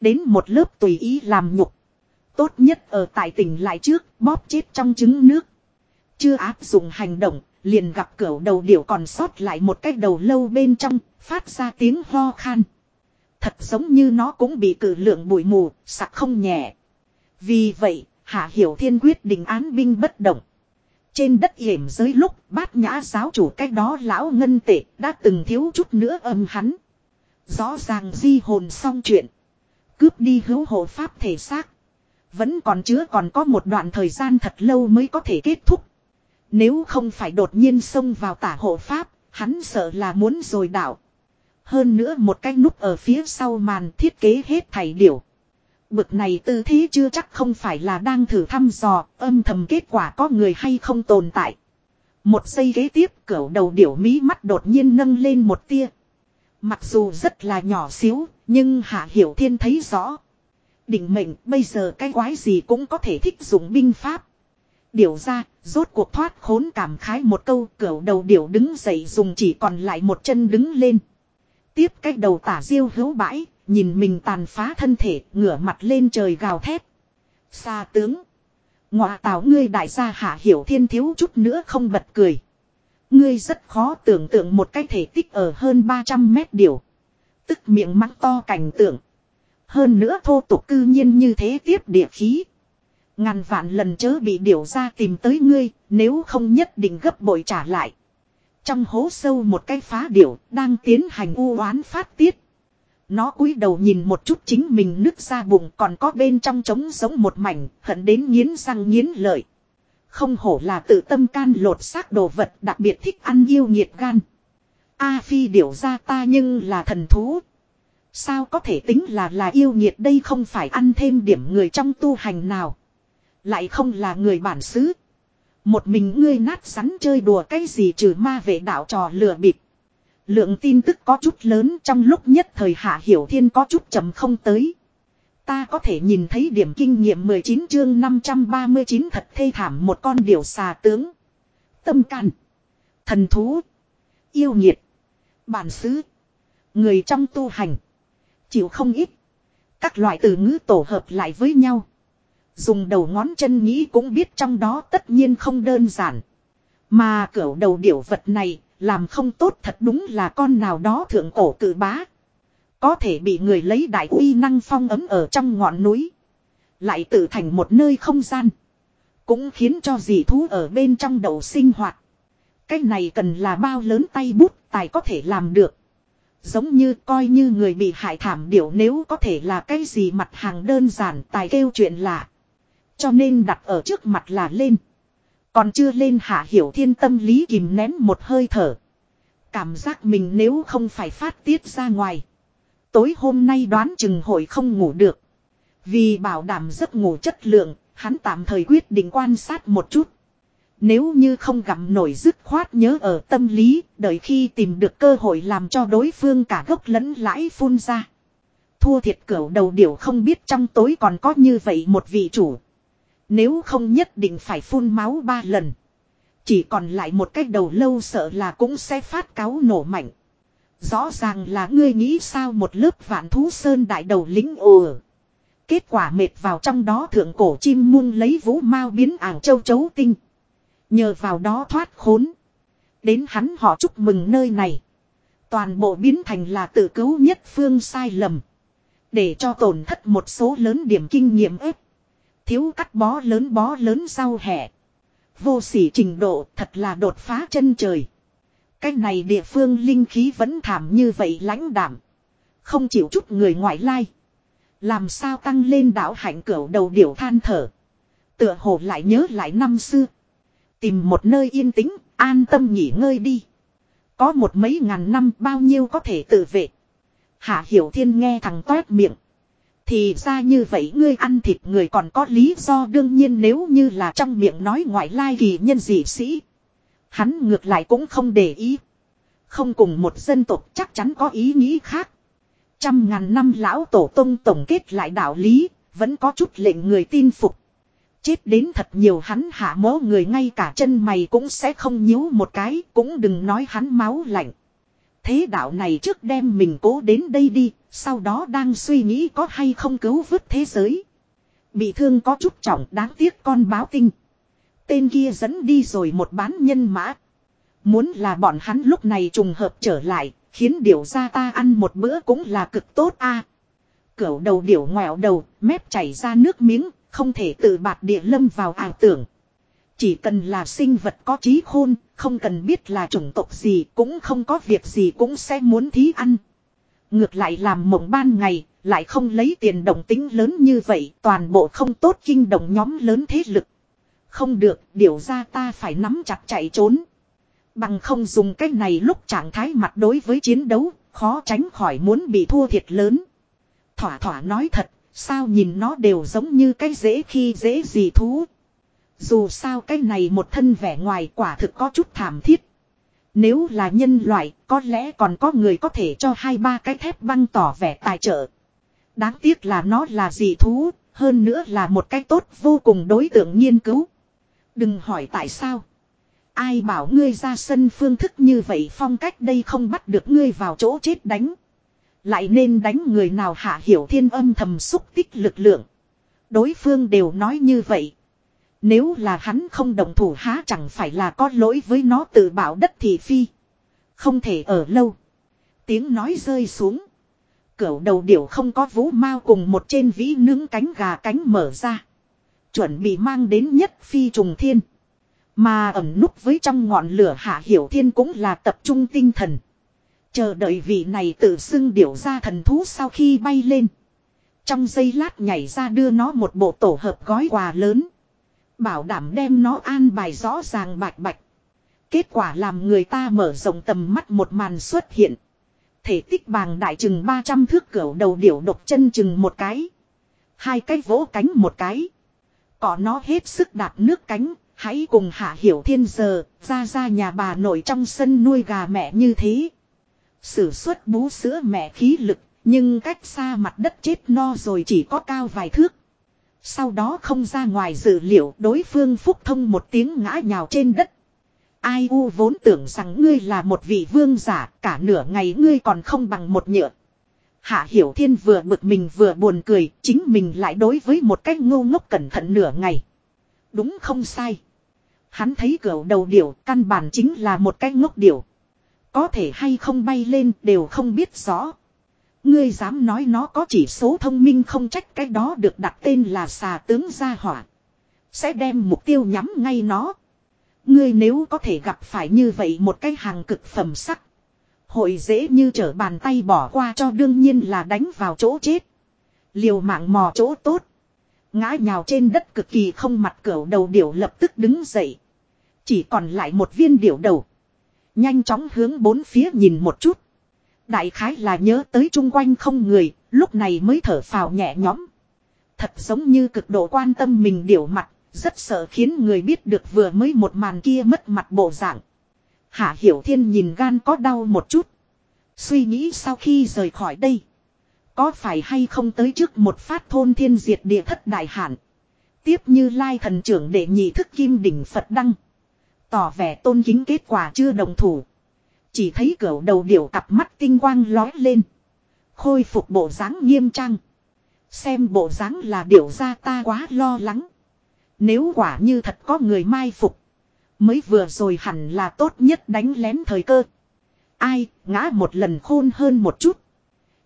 Đến một lớp tùy ý làm nhục. Tốt nhất ở tại tỉnh lại trước bóp chết trong trứng nước. Chưa áp dụng hành động, liền gặp cửa đầu điểu còn sót lại một cái đầu lâu bên trong, phát ra tiếng ho khan. Thật giống như nó cũng bị cử lượng bụi mù, sặc không nhẹ. Vì vậy, Hạ Hiểu Thiên quyết định án binh bất động. Trên đất hiểm giới lúc bát nhã giáo chủ cách đó lão ngân tệ đã từng thiếu chút nữa âm hắn. Rõ ràng di hồn xong chuyện. Cướp đi hữu hộ pháp thể xác. Vẫn còn chứa còn có một đoạn thời gian thật lâu mới có thể kết thúc. Nếu không phải đột nhiên xông vào tả hộ pháp, hắn sợ là muốn rồi đảo. Hơn nữa một cái nút ở phía sau màn thiết kế hết thảy điểu. Bực này tư thế chưa chắc không phải là đang thử thăm dò, âm thầm kết quả có người hay không tồn tại. Một giây kế tiếp cửu đầu điểu mí mắt đột nhiên nâng lên một tia. Mặc dù rất là nhỏ xíu, nhưng Hạ Hiểu Thiên thấy rõ. Định mệnh bây giờ cái quái gì cũng có thể thích dụng binh pháp. Điều ra, rốt cuộc thoát khốn cảm khái một câu cửu đầu điểu đứng dậy dùng chỉ còn lại một chân đứng lên. Tiếp cách đầu tả diêu hữu bãi, nhìn mình tàn phá thân thể, ngửa mặt lên trời gào thét. Xa tướng. Ngọa tào ngươi đại gia hạ hiểu thiên thiếu chút nữa không bật cười. Ngươi rất khó tưởng tượng một cái thể tích ở hơn 300 mét điều. Tức miệng mắng to cảnh tượng. Hơn nữa thô tục cư nhiên như thế tiếp địa khí. Ngàn vạn lần chớ bị điều ra tìm tới ngươi, nếu không nhất định gấp bội trả lại. Trong hố sâu một cái phá điểu, đang tiến hành u oán phát tiết. Nó cúi đầu nhìn một chút chính mình nứt ra bụng còn có bên trong trống giống một mảnh, hận đến nghiến răng nghiến lợi. Không hổ là tự tâm can lột xác đồ vật đặc biệt thích ăn yêu nhiệt gan. A phi điểu ra ta nhưng là thần thú. Sao có thể tính là là yêu nhiệt đây không phải ăn thêm điểm người trong tu hành nào. Lại không là người bản xứ. Một mình ngươi nát sắn chơi đùa cái gì trừ ma vệ đạo trò lừa bịp. Lượng tin tức có chút lớn trong lúc nhất thời Hạ Hiểu Thiên có chút chậm không tới. Ta có thể nhìn thấy điểm kinh nghiệm 19 chương 539 thật thê thảm một con điểu xà tướng. Tâm can. Thần thú. Yêu nhiệt. Bản xứ. Người trong tu hành. Chịu không ít. Các loại từ ngữ tổ hợp lại với nhau. Dùng đầu ngón chân nghĩ cũng biết trong đó tất nhiên không đơn giản. Mà cửa đầu điểu vật này làm không tốt thật đúng là con nào đó thượng cổ cử bá. Có thể bị người lấy đại uy năng phong ấm ở trong ngọn núi. Lại tự thành một nơi không gian. Cũng khiến cho dị thú ở bên trong đầu sinh hoạt. Cái này cần là bao lớn tay bút tài có thể làm được. Giống như coi như người bị hại thảm điểu nếu có thể là cái gì mặt hàng đơn giản tài kêu chuyện lạ. Cho nên đặt ở trước mặt là lên. Còn chưa lên hạ hiểu thiên tâm lý kìm nén một hơi thở. Cảm giác mình nếu không phải phát tiết ra ngoài. Tối hôm nay đoán chừng hội không ngủ được. Vì bảo đảm giấc ngủ chất lượng, hắn tạm thời quyết định quan sát một chút. Nếu như không gặm nổi dứt khoát nhớ ở tâm lý, đợi khi tìm được cơ hội làm cho đối phương cả gốc lẫn lãi phun ra. Thua thiệt cửu đầu điểu không biết trong tối còn có như vậy một vị chủ. Nếu không nhất định phải phun máu ba lần. Chỉ còn lại một cách đầu lâu sợ là cũng sẽ phát cáo nổ mạnh. Rõ ràng là ngươi nghĩ sao một lớp vạn thú sơn đại đầu lính ồ. Kết quả mệt vào trong đó thượng cổ chim muôn lấy vũ mau biến ảng châu chấu tinh. Nhờ vào đó thoát khốn. Đến hắn họ chúc mừng nơi này. Toàn bộ biến thành là tự cứu nhất phương sai lầm. Để cho tổn thất một số lớn điểm kinh nghiệm ếp. Thiếu cắt bó lớn bó lớn sau hẻ. Vô sỉ trình độ thật là đột phá chân trời. Cái này địa phương linh khí vẫn thảm như vậy lãnh đảm. Không chịu chút người ngoại lai. Làm sao tăng lên đảo hạnh cửa đầu điểu than thở. Tựa hồ lại nhớ lại năm xưa. Tìm một nơi yên tĩnh, an tâm nghỉ ngơi đi. Có một mấy ngàn năm bao nhiêu có thể tự vệ. Hạ Hiểu Thiên nghe thằng toét miệng. Thì ra như vậy ngươi ăn thịt người còn có lý do đương nhiên nếu như là trong miệng nói ngoại lai kỳ nhân dị sĩ. Hắn ngược lại cũng không để ý. Không cùng một dân tộc chắc chắn có ý nghĩ khác. Trăm ngàn năm lão tổ tông tổng kết lại đạo lý, vẫn có chút lệnh người tin phục. Chết đến thật nhiều hắn hạ mố người ngay cả chân mày cũng sẽ không nhíu một cái, cũng đừng nói hắn máu lạnh. Thế đạo này trước đem mình cố đến đây đi, sau đó đang suy nghĩ có hay không cứu vớt thế giới. Bị thương có chút trọng đáng tiếc con báo tinh. Tên kia dẫn đi rồi một bán nhân mã. Muốn là bọn hắn lúc này trùng hợp trở lại, khiến điểu ra ta ăn một bữa cũng là cực tốt a. Cửu đầu điểu ngoẹo đầu, mép chảy ra nước miếng, không thể tự bạt địa lâm vào ảo tưởng. Chỉ cần là sinh vật có trí khôn, không cần biết là chủng tộc gì, cũng không có việc gì cũng sẽ muốn thí ăn. Ngược lại làm mộng ban ngày, lại không lấy tiền đồng tính lớn như vậy, toàn bộ không tốt kinh đồng nhóm lớn thế lực. Không được, điều ra ta phải nắm chặt chạy trốn. Bằng không dùng cách này lúc trạng thái mặt đối với chiến đấu, khó tránh khỏi muốn bị thua thiệt lớn. Thỏa thỏa nói thật, Sao nhìn nó đều giống như cái dễ khi dễ gì thú. Dù sao cái này một thân vẻ ngoài quả thực có chút thảm thiết. Nếu là nhân loại, có lẽ còn có người có thể cho hai ba cái thép băng tỏ vẻ tài trợ. Đáng tiếc là nó là gì thú, hơn nữa là một cái tốt vô cùng đối tượng nghiên cứu. Đừng hỏi tại sao. Ai bảo ngươi ra sân phương thức như vậy phong cách đây không bắt được ngươi vào chỗ chết đánh. Lại nên đánh người nào hạ hiểu thiên âm thầm xúc tích lực lượng. Đối phương đều nói như vậy. Nếu là hắn không đồng thủ há chẳng phải là có lỗi với nó tự bảo đất thị phi. Không thể ở lâu. Tiếng nói rơi xuống. Cửu đầu điểu không có vũ mau cùng một trên vĩ nướng cánh gà cánh mở ra. Chuẩn bị mang đến nhất phi trùng thiên. Mà ẩm núp với trong ngọn lửa hạ hiểu thiên cũng là tập trung tinh thần. Chờ đợi vị này tự xưng điểu ra thần thú sau khi bay lên. Trong giây lát nhảy ra đưa nó một bộ tổ hợp gói quà lớn. Bảo đảm đem nó an bài rõ ràng bạch bạch. Kết quả làm người ta mở rộng tầm mắt một màn xuất hiện. Thể tích bàng đại chừng 300 thước cửu đầu điểu độc chân chừng một cái. Hai cái vỗ cánh một cái. Có nó hết sức đạp nước cánh, hãy cùng hạ hiểu thiên giờ, ra ra nhà bà nội trong sân nuôi gà mẹ như thế. Sử xuất bú sữa mẹ khí lực, nhưng cách xa mặt đất chết no rồi chỉ có cao vài thước. Sau đó không ra ngoài dự liệu đối phương phúc thông một tiếng ngã nhào trên đất. Ai u vốn tưởng rằng ngươi là một vị vương giả, cả nửa ngày ngươi còn không bằng một nhựa. Hạ Hiểu Thiên vừa bực mình vừa buồn cười, chính mình lại đối với một cách ngu ngốc cẩn thận nửa ngày. Đúng không sai. Hắn thấy cửa đầu điểu, căn bản chính là một cái ngốc điểu. Có thể hay không bay lên đều không biết rõ. Ngươi dám nói nó có chỉ số thông minh không trách cái đó được đặt tên là xà tướng gia hỏa. Sẽ đem mục tiêu nhắm ngay nó. Ngươi nếu có thể gặp phải như vậy một cái hàng cực phẩm sắc. Hội dễ như trở bàn tay bỏ qua cho đương nhiên là đánh vào chỗ chết. Liều mạng mò chỗ tốt. Ngã nhào trên đất cực kỳ không mặt cửa đầu điểu lập tức đứng dậy. Chỉ còn lại một viên điểu đầu. Nhanh chóng hướng bốn phía nhìn một chút. Đại khái là nhớ tới chung quanh không người, lúc này mới thở phào nhẹ nhõm. Thật giống như cực độ quan tâm mình điểu mặt, rất sợ khiến người biết được vừa mới một màn kia mất mặt bộ dạng. Hạ Hiểu Thiên nhìn gan có đau một chút. Suy nghĩ sau khi rời khỏi đây. Có phải hay không tới trước một phát thôn thiên diệt địa thất đại hạn. Tiếp như lai thần trưởng để nhị thức kim đỉnh Phật đăng. Tỏ vẻ tôn kính kết quả chưa đồng thủ. Chỉ thấy cửa đầu điểu cặp mắt tinh quang lói lên. Khôi phục bộ dáng nghiêm trang. Xem bộ dáng là điểu ra ta quá lo lắng. Nếu quả như thật có người mai phục. Mới vừa rồi hẳn là tốt nhất đánh lén thời cơ. Ai, ngã một lần khôn hơn một chút.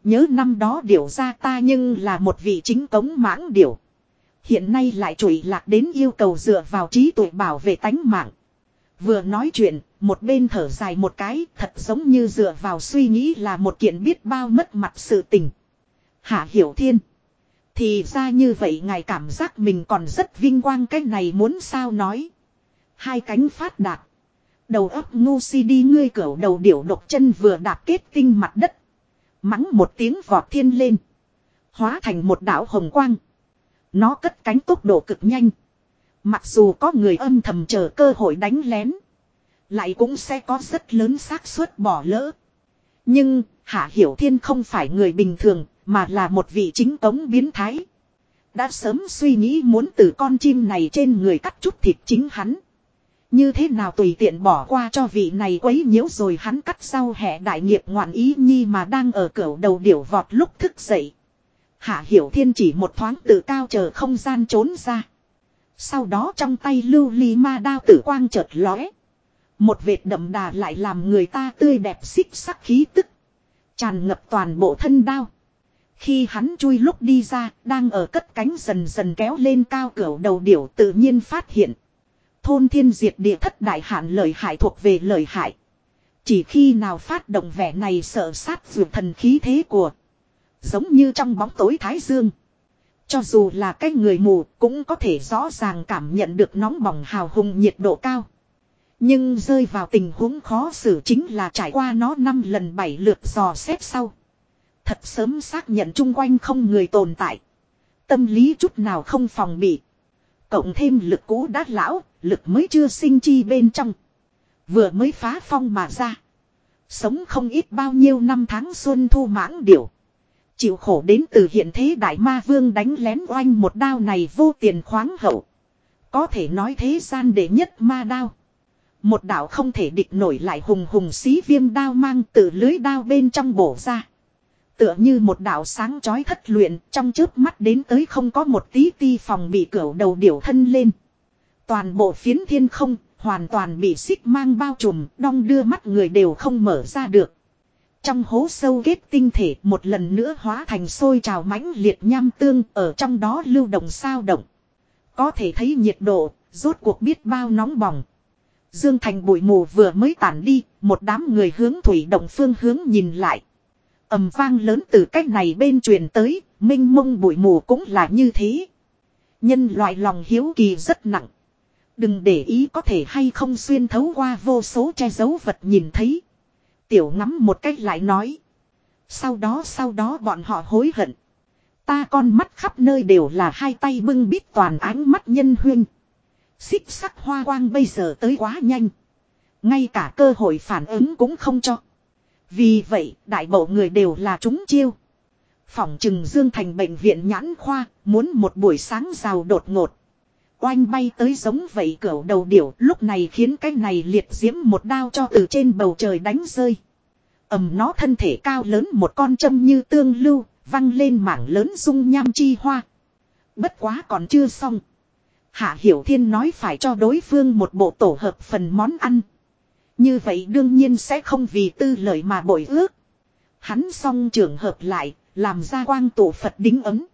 Nhớ năm đó điểu ra ta nhưng là một vị chính cống mãng điểu. Hiện nay lại trụi lạc đến yêu cầu dựa vào trí tuệ bảo vệ tánh mạng. Vừa nói chuyện, một bên thở dài một cái, thật giống như dựa vào suy nghĩ là một kiện biết bao mất mặt sự tình. Hạ Hiểu Thiên. Thì ra như vậy ngài cảm giác mình còn rất vinh quang cái này muốn sao nói. Hai cánh phát đạt. Đầu óc ngu si đi ngươi cẩu đầu điểu độc chân vừa đạp kết tinh mặt đất. Mắng một tiếng vọt thiên lên. Hóa thành một đảo hồng quang. Nó cất cánh tốc độ cực nhanh. Mặc dù có người âm thầm chờ cơ hội đánh lén. Lại cũng sẽ có rất lớn xác suất bỏ lỡ. Nhưng, Hạ Hiểu Thiên không phải người bình thường, mà là một vị chính tống biến thái. Đã sớm suy nghĩ muốn từ con chim này trên người cắt chút thịt chính hắn. Như thế nào tùy tiện bỏ qua cho vị này quấy nhiễu rồi hắn cắt sau hẻ đại nghiệp ngoạn ý nhi mà đang ở cửa đầu điểu vọt lúc thức dậy. Hạ Hiểu Thiên chỉ một thoáng tự cao chờ không gian trốn ra. Sau đó trong tay lưu ly ma đao tử quang chợt lóe. Một vệt đậm đà lại làm người ta tươi đẹp xích sắc khí tức. Tràn ngập toàn bộ thân đao. Khi hắn chui lúc đi ra, đang ở cất cánh dần dần kéo lên cao cửa đầu điểu tự nhiên phát hiện. Thôn thiên diệt địa thất đại hạn lời hại thuộc về lời hại. Chỉ khi nào phát động vẻ này sợ sát dù thần khí thế của. Giống như trong bóng tối thái dương. Cho dù là cái người mù cũng có thể rõ ràng cảm nhận được nóng bỏng hào hùng nhiệt độ cao. Nhưng rơi vào tình huống khó xử chính là trải qua nó năm lần bảy lượt dò xét sau. Thật sớm xác nhận chung quanh không người tồn tại. tâm lý chút nào không phòng bị. Cộng thêm lực cũ đã lão, lực mới chưa sinh chi bên trong. Vừa mới phá phong mà ra. Sống không ít bao nhiêu năm tháng xuân thu mãng điểu. Chịu khổ đến từ hiện thế đại ma vương đánh lén oanh một đao này vô tiền khoáng hậu. Có thể nói thế gian đệ nhất ma đao. Một đạo không thể địch nổi lại hùng hùng xí viêm đao mang từ lưới đao bên trong bổ ra. Tựa như một đạo sáng chói thất luyện, trong chớp mắt đến tới không có một tí ti phòng bị cửa đầu điểu thân lên. Toàn bộ phiến thiên không, hoàn toàn bị xích mang bao trùm, đong đưa mắt người đều không mở ra được. Trong hố sâu ghét tinh thể một lần nữa hóa thành sôi trào mãnh liệt nham tương ở trong đó lưu động sao động. Có thể thấy nhiệt độ, rốt cuộc biết bao nóng bỏng. Dương Thành bụi mù vừa mới tản đi, một đám người hướng thủy động phương hướng nhìn lại. ầm vang lớn từ cách này bên truyền tới, minh mông bụi mù cũng là như thế. Nhân loại lòng hiếu kỳ rất nặng. Đừng để ý có thể hay không xuyên thấu qua vô số che giấu vật nhìn thấy. Tiểu ngắm một cách lại nói. Sau đó sau đó bọn họ hối hận. Ta con mắt khắp nơi đều là hai tay bưng bít toàn ánh mắt nhân huyên. Xích sắc hoa quang bây giờ tới quá nhanh. Ngay cả cơ hội phản ứng cũng không cho. Vì vậy, đại bộ người đều là chúng chiêu. Phỏng trừng Dương Thành bệnh viện nhãn khoa, muốn một buổi sáng rào đột ngột. Oanh bay tới giống vậy cửa đầu điểu lúc này khiến cái này liệt diễm một đao cho từ trên bầu trời đánh rơi. ầm nó thân thể cao lớn một con châm như tương lưu, văng lên mảng lớn dung nham chi hoa. Bất quá còn chưa xong. Hạ Hiểu Thiên nói phải cho đối phương một bộ tổ hợp phần món ăn. Như vậy đương nhiên sẽ không vì tư lợi mà bội ước. Hắn xong trường hợp lại, làm ra quang tổ Phật đính ấm.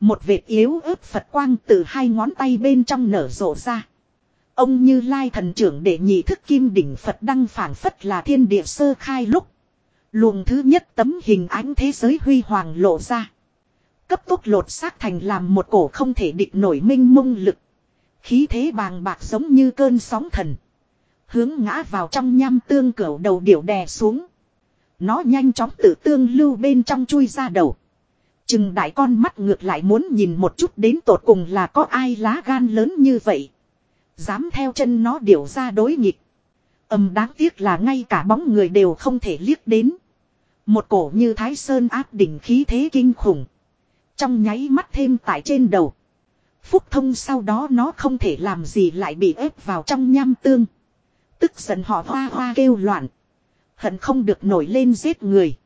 Một vệt yếu ớt Phật quang từ hai ngón tay bên trong nở rộ ra. Ông như lai thần trưởng để nhị thức kim đỉnh Phật đăng phản phất là thiên địa sơ khai lúc. Luồng thứ nhất tấm hình ánh thế giới huy hoàng lộ ra. Cấp tốc lột xác thành làm một cổ không thể địch nổi minh mông lực. Khí thế bàng bạc giống như cơn sóng thần. Hướng ngã vào trong nham tương cửu đầu điểu đè xuống. Nó nhanh chóng tự tương lưu bên trong chui ra đầu. Chừng đại con mắt ngược lại muốn nhìn một chút đến tột cùng là có ai lá gan lớn như vậy. Dám theo chân nó điều ra đối nghịch. Âm đáng tiếc là ngay cả bóng người đều không thể liếc đến. Một cổ như thái sơn áp đỉnh khí thế kinh khủng. Trong nháy mắt thêm tại trên đầu. Phúc thông sau đó nó không thể làm gì lại bị ép vào trong nham tương. Tức giận họ hoa hoa kêu loạn. Hận không được nổi lên giết người.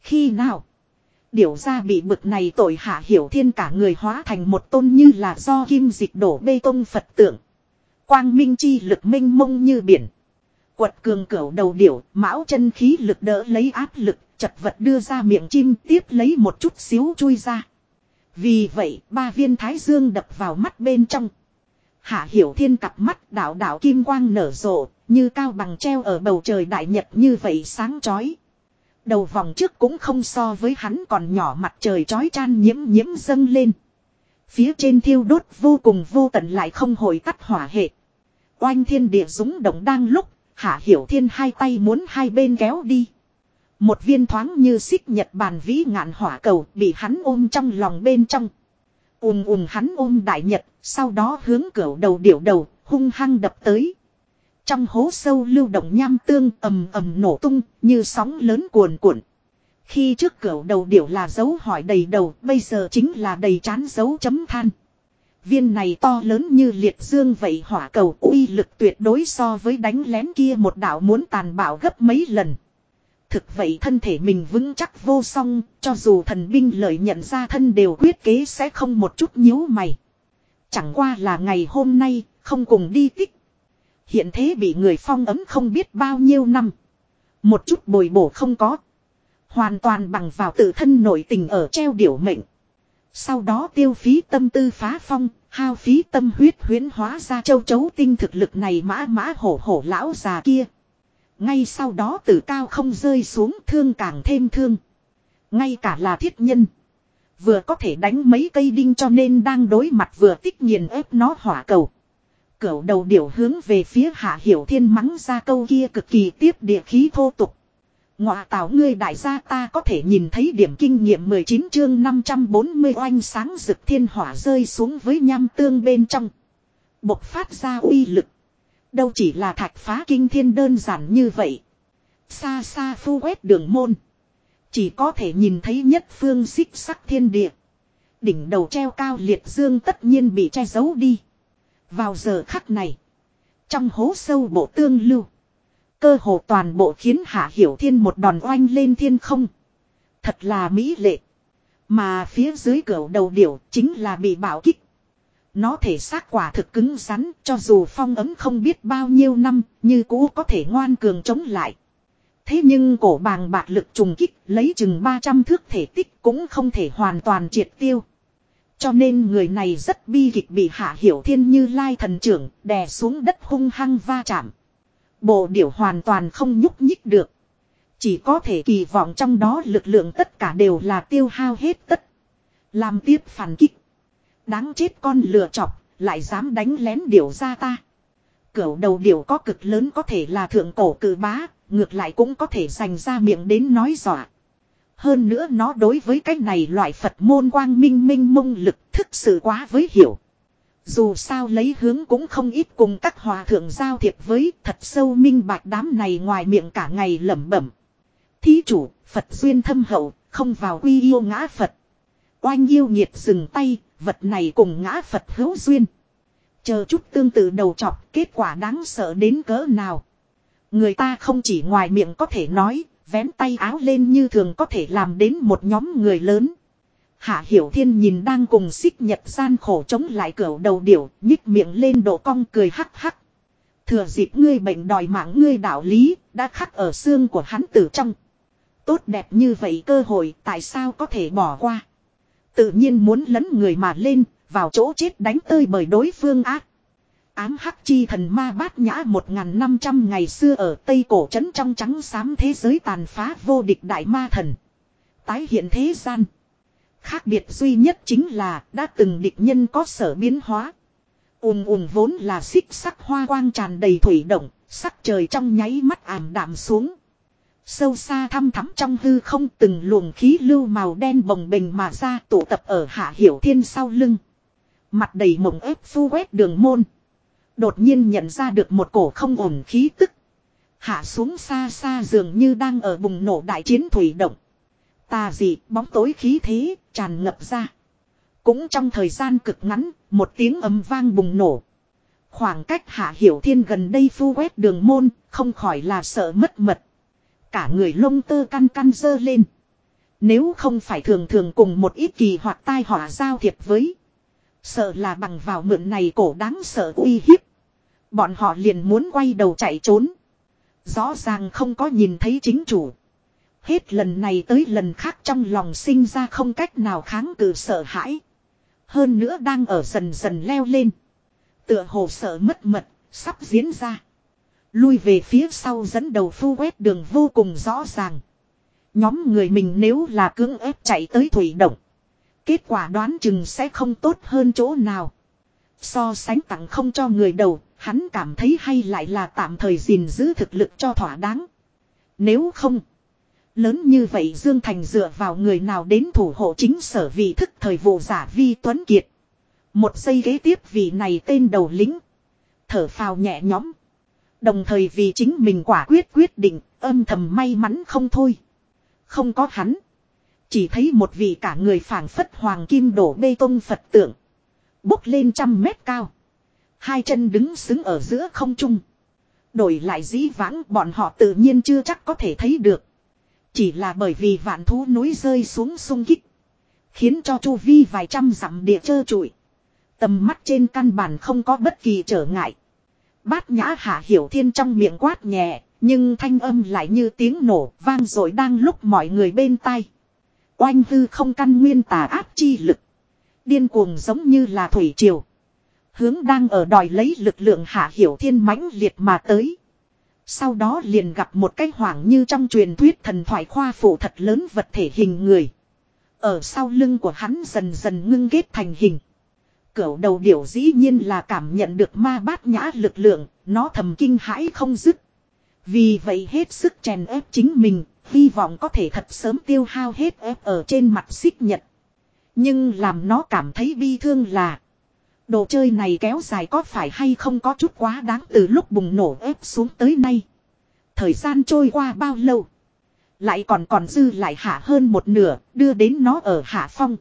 Khi nào? Điều ra bị bực này tội hạ hiểu thiên cả người hóa thành một tôn như là do kim dịch đổ bê tông Phật tượng. Quang minh chi lực minh mông như biển. Quật cường cửu đầu điểu, mão chân khí lực đỡ lấy áp lực, chật vật đưa ra miệng chim tiếp lấy một chút xíu chui ra. Vì vậy, ba viên thái dương đập vào mắt bên trong. Hạ hiểu thiên cặp mắt đảo đảo kim quang nở rộ, như cao bằng treo ở bầu trời đại nhật như vậy sáng chói. Đầu vòng trước cũng không so với hắn còn nhỏ mặt trời chói chan nhiễm nhiễm dâng lên. Phía trên thiêu đốt vô cùng vô tận lại không hồi tắt hỏa hệ. Oanh thiên địa dũng động đang lúc, hạ hiểu thiên hai tay muốn hai bên kéo đi. Một viên thoáng như xích nhật bàn vĩ ngạn hỏa cầu bị hắn ôm trong lòng bên trong. Ùm ùm hắn ôm đại nhật, sau đó hướng cửa đầu điểu đầu, hung hăng đập tới. Trong hố sâu lưu động nham tương ầm ầm nổ tung, như sóng lớn cuồn cuộn. Khi trước cửa đầu điểu là dấu hỏi đầy đầu, bây giờ chính là đầy chán dấu chấm than. Viên này to lớn như liệt dương vậy hỏa cầu uy lực tuyệt đối so với đánh lén kia một đạo muốn tàn bạo gấp mấy lần. Thực vậy thân thể mình vững chắc vô song, cho dù thần binh lợi nhận ra thân đều quyết kế sẽ không một chút nhíu mày. Chẳng qua là ngày hôm nay, không cùng đi tích. Hiện thế bị người phong ấm không biết bao nhiêu năm. Một chút bồi bổ không có. Hoàn toàn bằng vào tự thân nội tình ở treo điểu mệnh. Sau đó tiêu phí tâm tư phá phong, hao phí tâm huyết huyến hóa ra châu chấu tinh thực lực này mã mã hổ hổ lão già kia. Ngay sau đó từ cao không rơi xuống thương càng thêm thương. Ngay cả là thiết nhân. Vừa có thể đánh mấy cây đinh cho nên đang đối mặt vừa tích nghiền ép nó hỏa cầu. Cửu đầu điểu hướng về phía hạ hiểu thiên mắng ra câu kia cực kỳ tiếp địa khí thô tục. Ngọa tạo ngươi đại gia ta có thể nhìn thấy điểm kinh nghiệm 19 chương 540 oanh sáng rực thiên hỏa rơi xuống với nham tương bên trong. Bộc phát ra uy lực. Đâu chỉ là thạch phá kinh thiên đơn giản như vậy. Xa xa phu quét đường môn. Chỉ có thể nhìn thấy nhất phương xích sắc thiên địa. Đỉnh đầu treo cao liệt dương tất nhiên bị che giấu đi. Vào giờ khắc này. Trong hố sâu bộ tương lưu. Cơ hồ toàn bộ khiến Hạ Hiểu Thiên một đòn oanh lên thiên không. Thật là mỹ lệ. Mà phía dưới cửa đầu điểu chính là bị bảo kích. Nó thể xác quả thực cứng rắn, cho dù phong ấm không biết bao nhiêu năm, như cũ có thể ngoan cường chống lại. Thế nhưng cổ bàng bạc lực trùng kích, lấy chừng 300 thước thể tích cũng không thể hoàn toàn triệt tiêu. Cho nên người này rất bi kịch bị hạ hiểu thiên như lai thần trưởng đè xuống đất hung hăng va chạm. Bộ điểu hoàn toàn không nhúc nhích được. Chỉ có thể kỳ vọng trong đó lực lượng tất cả đều là tiêu hao hết tất. Làm tiếp phản kích. Đáng chết con lừa chọc, lại dám đánh lén điểu ra ta. Cửu đầu điểu có cực lớn có thể là thượng cổ cử bá, ngược lại cũng có thể dành ra miệng đến nói dọa. Hơn nữa nó đối với cái này loại Phật môn quang minh minh mông lực thức sự quá với hiểu. Dù sao lấy hướng cũng không ít cùng các hòa thượng giao thiệp với thật sâu minh bạch đám này ngoài miệng cả ngày lẩm bẩm. Thí chủ, Phật duyên thâm hậu, không vào quy yêu ngã Phật. Oanh yêu nhiệt dừng tay, vật này cùng ngã Phật hữu duyên. Chờ chút tương tự đầu chọc, kết quả đáng sợ đến cỡ nào. Người ta không chỉ ngoài miệng có thể nói, vén tay áo lên như thường có thể làm đến một nhóm người lớn. Hạ Hiểu Thiên nhìn đang cùng xích nhật gian khổ chống lại cửa đầu điểu, nhích miệng lên độ cong cười hắc hắc. Thừa dịp ngươi bệnh đòi mạng ngươi đạo lý, đã khắc ở xương của hắn tử trong. Tốt đẹp như vậy cơ hội tại sao có thể bỏ qua. Tự nhiên muốn lấn người mà lên, vào chỗ chết đánh tơi bởi đối phương ác. Ám hắc chi thần ma bát nhã 1.500 ngày xưa ở Tây Cổ trấn trong trắng xám thế giới tàn phá vô địch đại ma thần. Tái hiện thế gian. Khác biệt duy nhất chính là đã từng địch nhân có sở biến hóa. ùm ùm vốn là xích sắc hoa quang tràn đầy thủy động, sắc trời trong nháy mắt ảm đạm xuống. Sâu xa thăm thắm trong hư không từng luồng khí lưu màu đen bồng bềnh mà ra tụ tập ở hạ hiểu thiên sau lưng. Mặt đầy mộng ép phu quét đường môn. Đột nhiên nhận ra được một cổ không ổn khí tức. Hạ xuống xa xa dường như đang ở bùng nổ đại chiến thủy động. Tà dị bóng tối khí thế tràn ngập ra. Cũng trong thời gian cực ngắn, một tiếng ấm vang bùng nổ. Khoảng cách hạ hiểu thiên gần đây phu quét đường môn, không khỏi là sợ mất mật. Cả người lông tơ căn căn dơ lên. Nếu không phải thường thường cùng một ít kỳ hoặc tai họa giao thiệp với. Sợ là bằng vào mượn này cổ đáng sợ uy hiếp. Bọn họ liền muốn quay đầu chạy trốn. Rõ ràng không có nhìn thấy chính chủ. Hết lần này tới lần khác trong lòng sinh ra không cách nào kháng cự sợ hãi. Hơn nữa đang ở dần dần leo lên. Tựa hồ sợ mất mật, sắp diễn ra. Lui về phía sau dẫn đầu phu quét đường vô cùng rõ ràng. Nhóm người mình nếu là cưỡng ép chạy tới thủy động. Kết quả đoán chừng sẽ không tốt hơn chỗ nào. So sánh tặng không cho người đầu, hắn cảm thấy hay lại là tạm thời gìn giữ thực lực cho thỏa đáng. Nếu không, lớn như vậy Dương Thành dựa vào người nào đến thủ hộ chính sở vị thức thời vụ giả vi tuấn kiệt. Một giây ghế tiếp vị này tên đầu lính. Thở phào nhẹ nhõm. Đồng thời vì chính mình quả quyết quyết định, âm thầm may mắn không thôi. Không có hắn. Chỉ thấy một vị cả người phảng phất hoàng kim đổ bê tông Phật tượng. Bốc lên trăm mét cao. Hai chân đứng xứng ở giữa không trung. Đổi lại dĩ vãng bọn họ tự nhiên chưa chắc có thể thấy được. Chỉ là bởi vì vạn thú núi rơi xuống sung kích. Khiến cho chu vi vài trăm dặm địa trơ trụi. Tầm mắt trên căn bản không có bất kỳ trở ngại. Bát nhã hạ hiểu thiên trong miệng quát nhẹ. Nhưng thanh âm lại như tiếng nổ vang rồi đang lúc mọi người bên tai. Oanh hư không căn nguyên tà áp chi lực. Điên cuồng giống như là thủy triều. Hướng đang ở đòi lấy lực lượng hạ hiểu thiên mãnh liệt mà tới. Sau đó liền gặp một cái hoảng như trong truyền thuyết thần thoại khoa phụ thật lớn vật thể hình người. Ở sau lưng của hắn dần dần ngưng ghét thành hình. Cửu đầu điểu dĩ nhiên là cảm nhận được ma bát nhã lực lượng, nó thầm kinh hãi không dứt. Vì vậy hết sức chèn ép chính mình, Hy vọng có thể thật sớm tiêu hao hết ép ở trên mặt xích nhật. Nhưng làm nó cảm thấy bi thương là. Đồ chơi này kéo dài có phải hay không có chút quá đáng từ lúc bùng nổ ép xuống tới nay. Thời gian trôi qua bao lâu. Lại còn còn dư lại hạ hơn một nửa, đưa đến nó ở hạ phong.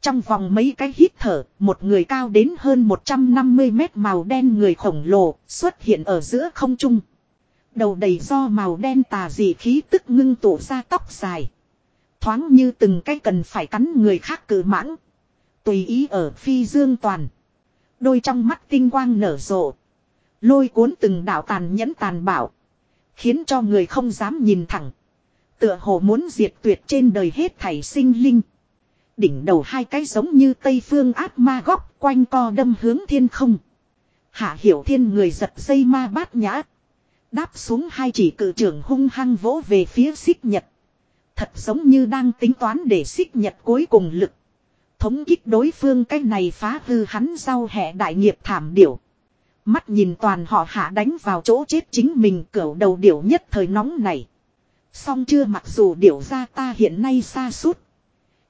Trong vòng mấy cái hít thở, một người cao đến hơn 150 mét màu đen người khổng lồ xuất hiện ở giữa không trung. Đầu đầy do màu đen tà dị khí tức ngưng tụ ra tóc dài. Thoáng như từng cái cần phải cắn người khác cử mãng. Tùy ý ở phi dương toàn. Đôi trong mắt tinh quang nở rộ. Lôi cuốn từng đạo tàn nhẫn tàn bạo. Khiến cho người không dám nhìn thẳng. Tựa hồ muốn diệt tuyệt trên đời hết thảy sinh linh. Đỉnh đầu hai cái giống như tây phương ác ma góc quanh co đâm hướng thiên không. Hạ hiểu thiên người giật dây ma bát nhã. Đáp xuống hai chỉ cự trưởng hung hăng vỗ về phía xích nhật. Thật giống như đang tính toán để xích nhật cuối cùng lực. Thống kích đối phương cái này phá hư hắn sau hệ đại nghiệp thảm điểu. Mắt nhìn toàn họ hạ đánh vào chỗ chết chính mình cỡ đầu điểu nhất thời nóng này. Song chưa mặc dù điểu ra ta hiện nay xa suốt.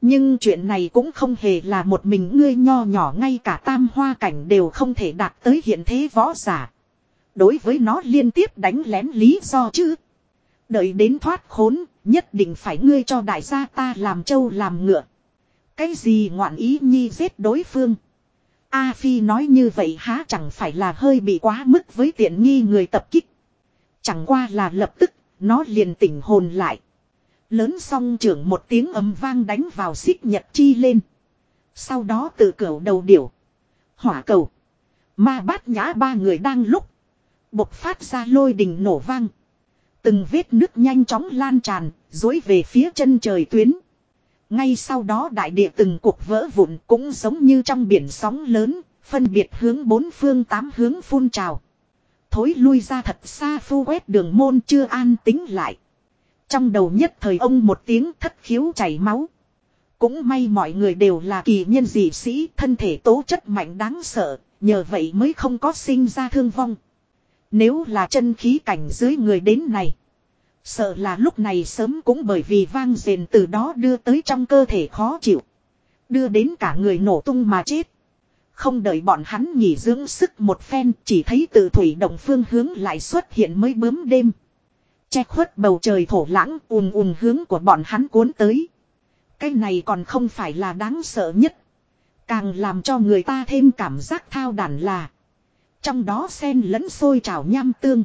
Nhưng chuyện này cũng không hề là một mình ngươi nho nhỏ ngay cả tam hoa cảnh đều không thể đạt tới hiện thế võ giả. Đối với nó liên tiếp đánh lén lý do chứ. Đợi đến thoát khốn, nhất định phải ngươi cho đại gia ta làm trâu làm ngựa. Cái gì ngoạn ý nhi giết đối phương. A Phi nói như vậy há chẳng phải là hơi bị quá mức với tiện nghi người tập kích. Chẳng qua là lập tức, nó liền tỉnh hồn lại. Lớn song trưởng một tiếng ấm vang đánh vào xích nhật chi lên. Sau đó tự cửa đầu điểu. Hỏa cầu. Ma bát nhã ba người đang lúc. Bộc phát ra lôi đình nổ vang. Từng vết nước nhanh chóng lan tràn, dối về phía chân trời tuyến. Ngay sau đó đại địa từng cuộc vỡ vụn cũng giống như trong biển sóng lớn, phân biệt hướng bốn phương tám hướng phun trào. Thối lui ra thật xa phu quét đường môn chưa an tính lại. Trong đầu nhất thời ông một tiếng thất khiếu chảy máu. Cũng may mọi người đều là kỳ nhân dị sĩ, thân thể tố chất mạnh đáng sợ, nhờ vậy mới không có sinh ra thương vong. Nếu là chân khí cảnh dưới người đến này. Sợ là lúc này sớm cũng bởi vì vang rền từ đó đưa tới trong cơ thể khó chịu. Đưa đến cả người nổ tung mà chết. Không đợi bọn hắn nghỉ dưỡng sức một phen, chỉ thấy từ thủy động phương hướng lại xuất hiện mới bướm đêm. Che khuất bầu trời thổ lãng, ùn ùn hướng của bọn hắn cuốn tới. Cái này còn không phải là đáng sợ nhất. Càng làm cho người ta thêm cảm giác thao đản là. Trong đó sen lẫn sôi trào nham tương.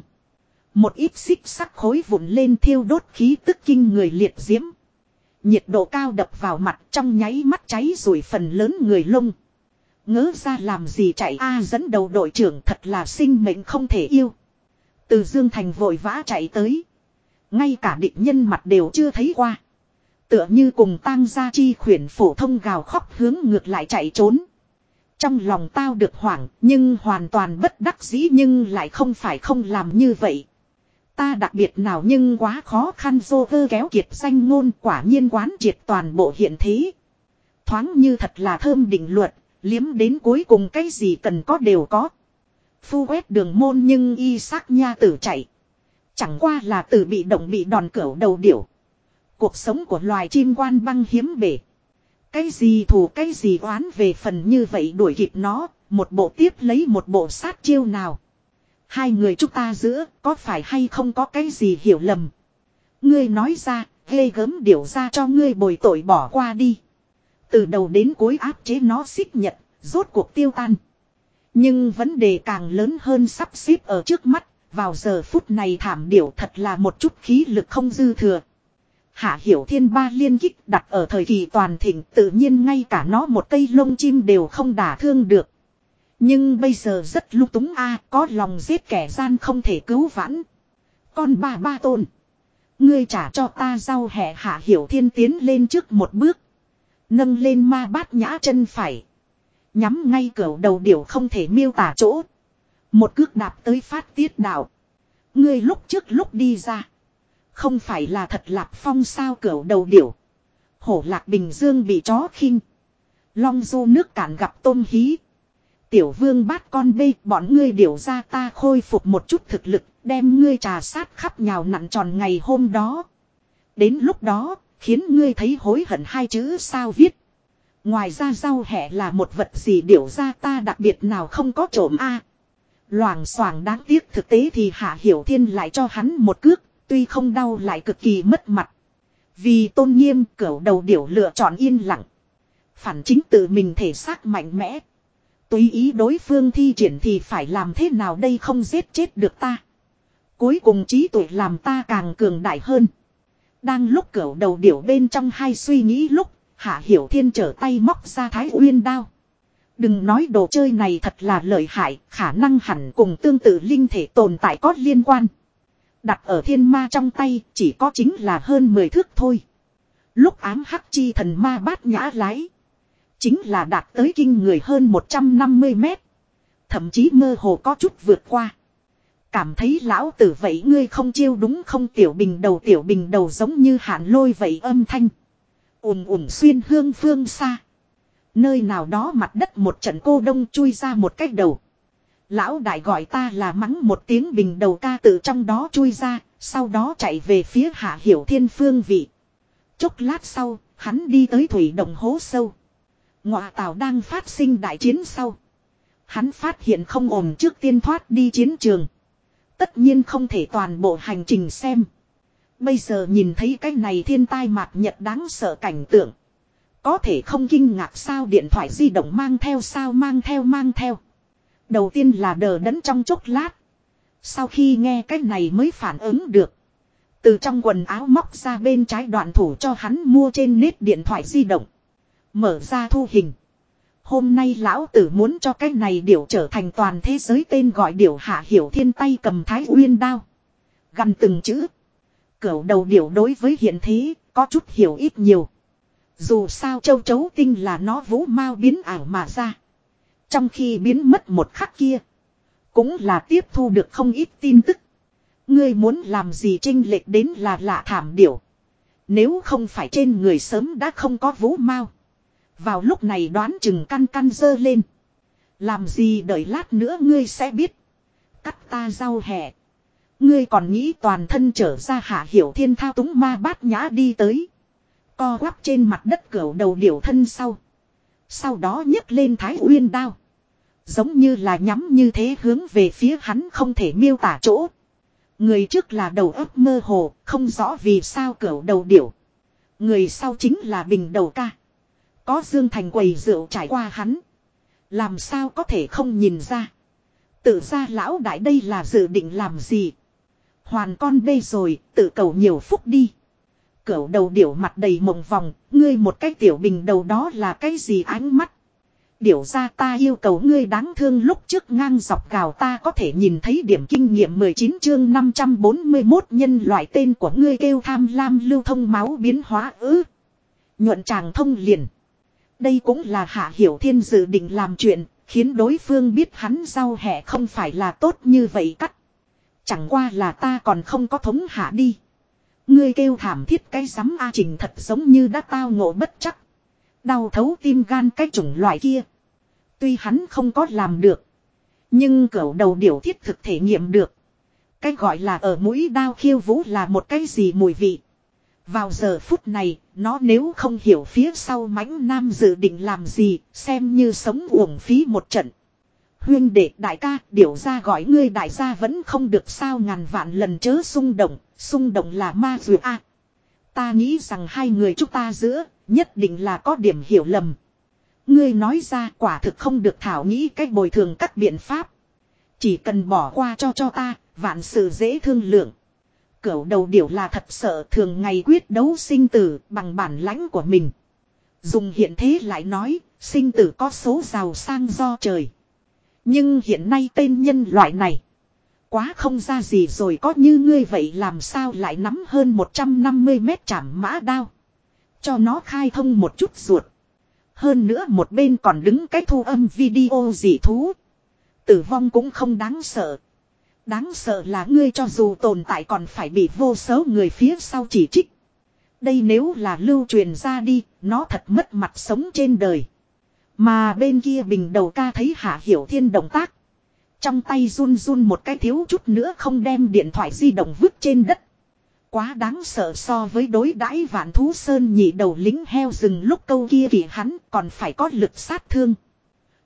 Một ít xích sắc khối vụn lên thiêu đốt khí tức kinh người liệt diễm. Nhiệt độ cao đập vào mặt trong nháy mắt cháy rồi phần lớn người lông. Ngỡ ra làm gì chạy a dẫn đầu đội trưởng thật là sinh mệnh không thể yêu. Từ Dương Thành vội vã chạy tới. Ngay cả định nhân mặt đều chưa thấy qua. Tựa như cùng tang gia chi khuyển phổ thông gào khóc hướng ngược lại chạy trốn. Trong lòng tao được hoảng nhưng hoàn toàn bất đắc dĩ nhưng lại không phải không làm như vậy. Ta đặc biệt nào nhưng quá khó khăn dô vơ kéo kiệt danh ngôn quả nhiên quán triệt toàn bộ hiện thế. Thoáng như thật là thơm định luật, liếm đến cuối cùng cái gì cần có đều có. Phu quét đường môn nhưng y xác nha tử chạy. Chẳng qua là tử bị động bị đòn cẩu đầu điểu. Cuộc sống của loài chim quan băng hiếm bể. Cái gì thù cái gì oán về phần như vậy đuổi kịp nó, một bộ tiếp lấy một bộ sát chiêu nào. Hai người chúng ta giữa có phải hay không có cái gì hiểu lầm. Ngươi nói ra, ghê gớm điều ra cho ngươi bồi tội bỏ qua đi. Từ đầu đến cuối áp chế nó xích nhật, rốt cuộc tiêu tan. Nhưng vấn đề càng lớn hơn sắp xếp ở trước mắt, vào giờ phút này thảm điểu thật là một chút khí lực không dư thừa. Hạ hiểu thiên ba liên kích đặt ở thời kỳ toàn thịnh tự nhiên ngay cả nó một cây lông chim đều không đả thương được. Nhưng bây giờ rất lúc túng a, có lòng giết kẻ gian không thể cứu vãn. Con bà ba tôn. Ngươi trả cho ta rau hẹ hạ hiểu thiên tiến lên trước một bước. Nâng lên ma bát nhã chân phải. Nhắm ngay cửa đầu điểu không thể miêu tả chỗ. Một cước đạp tới phát tiết đạo. Ngươi lúc trước lúc đi ra. Không phải là thật lạp phong sao cửa đầu điểu. Hổ lạc bình dương bị chó khinh. Long du nước cạn gặp tôm hí. Tiểu vương bát con bê bọn ngươi điều ra ta khôi phục một chút thực lực đem ngươi trà sát khắp nhào nặn tròn ngày hôm đó. Đến lúc đó, khiến ngươi thấy hối hận hai chữ sao viết. Ngoài ra rau hẹ là một vật gì điều ra ta đặc biệt nào không có trộm a Loảng xoảng đáng tiếc thực tế thì Hạ Hiểu Thiên lại cho hắn một cước, tuy không đau lại cực kỳ mất mặt. Vì tôn nghiêm cửu đầu điểu lựa chọn yên lặng. Phản chính tự mình thể xác mạnh mẽ. Tùy ý đối phương thi triển thì phải làm thế nào đây không giết chết được ta. Cuối cùng trí tuệ làm ta càng cường đại hơn. Đang lúc cửa đầu điểu bên trong hai suy nghĩ lúc, Hạ Hiểu Thiên trở tay móc ra thái uyên đao. Đừng nói đồ chơi này thật là lợi hại, khả năng hẳn cùng tương tự linh thể tồn tại có liên quan. Đặt ở thiên ma trong tay chỉ có chính là hơn 10 thước thôi. Lúc ám hắc chi thần ma bát nhã lái. Chính là đạt tới kinh người hơn 150 mét. Thậm chí mơ hồ có chút vượt qua. Cảm thấy lão tử vậy ngươi không chiêu đúng không tiểu bình đầu tiểu bình đầu giống như hạn lôi vậy âm thanh. ùm ùm xuyên hương phương xa. Nơi nào đó mặt đất một trận cô đông chui ra một cách đầu. Lão đại gọi ta là mắng một tiếng bình đầu ca từ trong đó chui ra, sau đó chạy về phía hạ hiểu thiên phương vị. Chốc lát sau, hắn đi tới thủy đồng hố sâu. Ngọa tào đang phát sinh đại chiến sau. Hắn phát hiện không ổn trước tiên thoát đi chiến trường. Tất nhiên không thể toàn bộ hành trình xem. Bây giờ nhìn thấy cái này thiên tai mạt nhật đáng sợ cảnh tượng. Có thể không kinh ngạc sao điện thoại di động mang theo sao mang theo mang theo. Đầu tiên là đờ đẫn trong chốc lát. Sau khi nghe cái này mới phản ứng được. Từ trong quần áo móc ra bên trái đoạn thủ cho hắn mua trên nét điện thoại di động. Mở ra thu hình. Hôm nay lão tử muốn cho cái này điểu trở thành toàn thế giới tên gọi điểu hạ hiểu thiên tay cầm thái uyên đao. Gần từng chữ. Cửu đầu điểu đối với hiện thế, có chút hiểu ít nhiều. Dù sao châu chấu tinh là nó vũ mau biến ảo mà ra. Trong khi biến mất một khắc kia. Cũng là tiếp thu được không ít tin tức. Ngươi muốn làm gì trinh lệch đến là lạ thảm điểu. Nếu không phải trên người sớm đã không có vũ mau. Vào lúc này đoán chừng căn căn dơ lên. Làm gì đợi lát nữa ngươi sẽ biết. Cắt ta rau hẹ. Ngươi còn nghĩ toàn thân trở ra hạ hiểu thiên thao túng ma bát nhã đi tới. Co quắp trên mặt đất cửa đầu điểu thân sau. Sau đó nhấc lên thái uyên đao. Giống như là nhắm như thế hướng về phía hắn không thể miêu tả chỗ. Người trước là đầu ấp mơ hồ, không rõ vì sao cửa đầu điểu. Người sau chính là bình đầu ca. Có Dương Thành quầy rượu trải qua hắn. Làm sao có thể không nhìn ra. Tự ra lão đại đây là dự định làm gì. Hoàn con bê rồi, tự cầu nhiều phúc đi. Cửu đầu điểu mặt đầy mộng vòng, ngươi một cái tiểu bình đầu đó là cái gì ánh mắt. Điểu ra ta yêu cầu ngươi đáng thương lúc trước ngang dọc gào ta có thể nhìn thấy điểm kinh nghiệm 19 chương 541 nhân loại tên của ngươi kêu tham lam lưu thông máu biến hóa ư. Nhuận tràng thông liền. Đây cũng là hạ hiểu thiên dự định làm chuyện, khiến đối phương biết hắn giao hẹ không phải là tốt như vậy cắt. Chẳng qua là ta còn không có thống hạ đi. Ngươi kêu thảm thiết cái rắm A trình thật giống như đã tao ngộ bất chắc. Đau thấu tim gan cái chủng loại kia. Tuy hắn không có làm được. Nhưng cẩu đầu điều thiết thực thể nghiệm được. Cái gọi là ở mũi đao khiêu vũ là một cái gì mùi vị. Vào giờ phút này, nó nếu không hiểu phía sau mãnh nam dự định làm gì, xem như sống uổng phí một trận. Huyên đệ đại ca, điều ra gọi ngươi đại gia vẫn không được sao ngàn vạn lần chớ xung động, xung động là ma dù a. ta nghĩ rằng hai người chúng ta giữa, nhất định là có điểm hiểu lầm. Ngươi nói ra quả thực không được thảo nghĩ cách bồi thường các biện pháp. Chỉ cần bỏ qua cho cho ta, vạn sự dễ thương lượng cẩu đầu điểu là thật sợ thường ngày quyết đấu sinh tử bằng bản lãnh của mình. Dùng hiện thế lại nói, sinh tử có số giàu sang do trời. Nhưng hiện nay tên nhân loại này. Quá không ra gì rồi có như ngươi vậy làm sao lại nắm hơn 150 mét chảm mã đao. Cho nó khai thông một chút ruột. Hơn nữa một bên còn đứng cái thu âm video dị thú. Tử vong cũng không đáng sợ. Đáng sợ là ngươi cho dù tồn tại còn phải bị vô số người phía sau chỉ trích. Đây nếu là lưu truyền ra đi, nó thật mất mặt sống trên đời. Mà bên kia bình đầu ca thấy Hạ Hiểu Thiên động tác. Trong tay run run một cái thiếu chút nữa không đem điện thoại di động vứt trên đất. Quá đáng sợ so với đối đãi vạn thú sơn nhị đầu lính heo rừng lúc câu kia kỳ hắn còn phải có lực sát thương.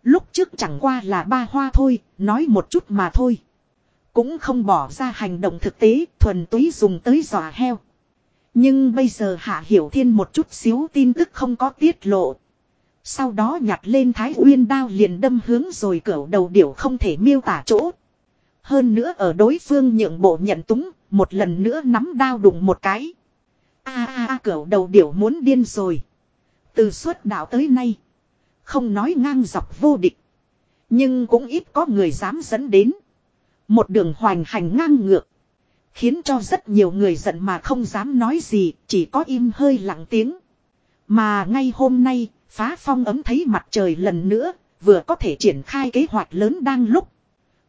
Lúc trước chẳng qua là ba hoa thôi, nói một chút mà thôi. Cũng không bỏ ra hành động thực tế, thuần túy dùng tới dọa heo. Nhưng bây giờ Hạ Hiểu Thiên một chút xíu tin tức không có tiết lộ. Sau đó nhặt lên Thái Uyên đao liền đâm hướng rồi cẩu đầu điểu không thể miêu tả chỗ. Hơn nữa ở đối phương nhượng bộ nhận túng, một lần nữa nắm đao đụng một cái. A a a cẩu đầu điểu muốn điên rồi. Từ suốt đạo tới nay. Không nói ngang dọc vô địch. Nhưng cũng ít có người dám dẫn đến. Một đường hoành hành ngang ngược. Khiến cho rất nhiều người giận mà không dám nói gì, chỉ có im hơi lặng tiếng. Mà ngay hôm nay, phá phong ấm thấy mặt trời lần nữa, vừa có thể triển khai kế hoạch lớn đang lúc.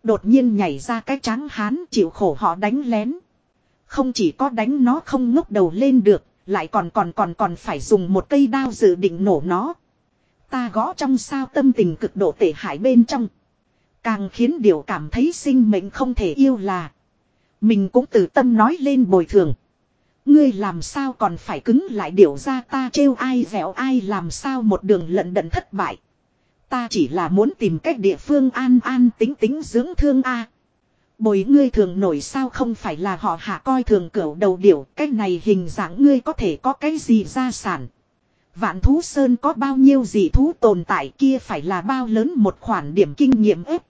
Đột nhiên nhảy ra cái tráng hán chịu khổ họ đánh lén. Không chỉ có đánh nó không ngốc đầu lên được, lại còn còn còn còn phải dùng một cây đao dự định nổ nó. Ta gõ trong sao tâm tình cực độ tệ hại bên trong. Càng khiến điều cảm thấy sinh mệnh không thể yêu là. Mình cũng từ tâm nói lên bồi thường. Ngươi làm sao còn phải cứng lại điều ra ta trêu ai dẻo ai làm sao một đường lận đận thất bại. Ta chỉ là muốn tìm cách địa phương an an tính tính dưỡng thương a. Bồi ngươi thường nổi sao không phải là họ hạ coi thường cửu đầu điểu, cái này hình dạng ngươi có thể có cái gì ra sản. Vạn thú sơn có bao nhiêu gì thú tồn tại kia phải là bao lớn một khoản điểm kinh nghiệm ếp.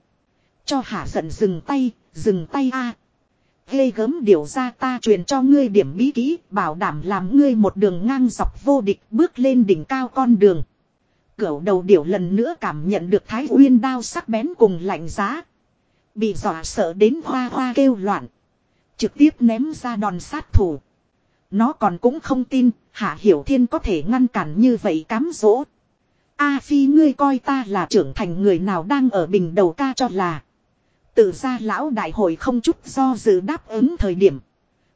Cho hạ giận dừng tay, dừng tay a. Ghê gớm điều ra ta truyền cho ngươi điểm bí kỹ, bảo đảm làm ngươi một đường ngang dọc vô địch bước lên đỉnh cao con đường. Cửu đầu điểu lần nữa cảm nhận được thái uyên đao sắc bén cùng lạnh giá. Bị dọa sợ đến hoa hoa kêu loạn. Trực tiếp ném ra đòn sát thủ. Nó còn cũng không tin, Hạ Hiểu Thiên có thể ngăn cản như vậy cám dỗ. A Phi ngươi coi ta là trưởng thành người nào đang ở bình đầu ca cho là. Tự ra lão đại hội không chút do dự đáp ứng thời điểm.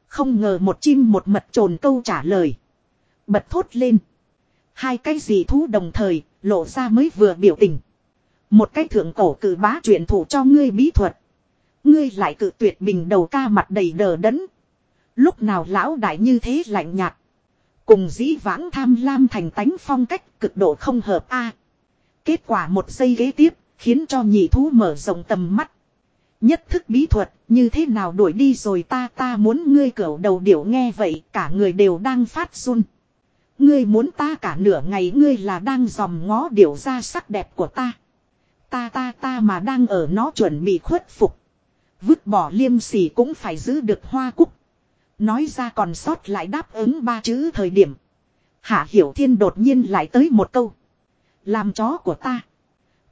Không ngờ một chim một mật trồn câu trả lời. Bật thốt lên. Hai cái gì thú đồng thời, lộ ra mới vừa biểu tình. Một cái thượng cổ cử bá truyền thủ cho ngươi bí thuật. Ngươi lại cự tuyệt bình đầu ca mặt đầy đờ đẫn. Lúc nào lão đại như thế lạnh nhạt. Cùng dĩ vãng tham lam thành tánh phong cách cực độ không hợp a. kết quả một giây ghế tiếp, khiến cho nhị thú mở rộng tầm mắt. Nhất thức bí thuật, như thế nào đuổi đi rồi ta ta muốn ngươi cẩu đầu điểu nghe vậy, cả người đều đang phát run. Ngươi muốn ta cả nửa ngày ngươi là đang dòm ngó điểu ra sắc đẹp của ta. Ta ta ta mà đang ở nó chuẩn bị khuất phục. Vứt bỏ liêm sỉ cũng phải giữ được hoa cúc. Nói ra còn sót lại đáp ứng ba chữ thời điểm. Hạ Hiểu Thiên đột nhiên lại tới một câu. Làm chó của ta.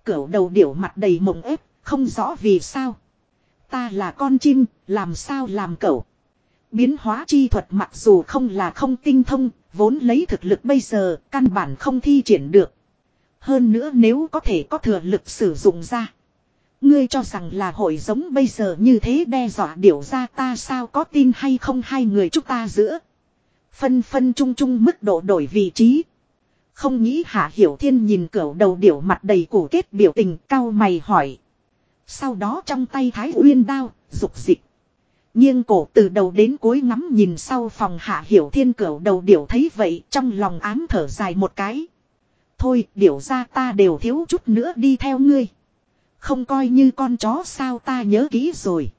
Cửu đầu điểu mặt đầy mộng ép, không rõ vì sao. Ta là con chim, làm sao làm cậu. Biến hóa chi thuật mặc dù không là không tinh thông, vốn lấy thực lực bây giờ, căn bản không thi triển được. Hơn nữa nếu có thể có thừa lực sử dụng ra. Ngươi cho rằng là hội giống bây giờ như thế đe dọa điểu ra ta sao có tin hay không hai người chúng ta giữa. Phân phân chung chung mức độ đổi vị trí. Không nghĩ hạ hiểu thiên nhìn cửa đầu điểu mặt đầy củ kết biểu tình cao mày hỏi. Sau đó trong tay thái uyên đao, dục dịch. nghiêng cổ từ đầu đến cuối ngắm nhìn sau phòng hạ hiểu thiên cửu đầu điểu thấy vậy trong lòng ám thở dài một cái. Thôi điểu ra ta đều thiếu chút nữa đi theo ngươi. Không coi như con chó sao ta nhớ kỹ rồi.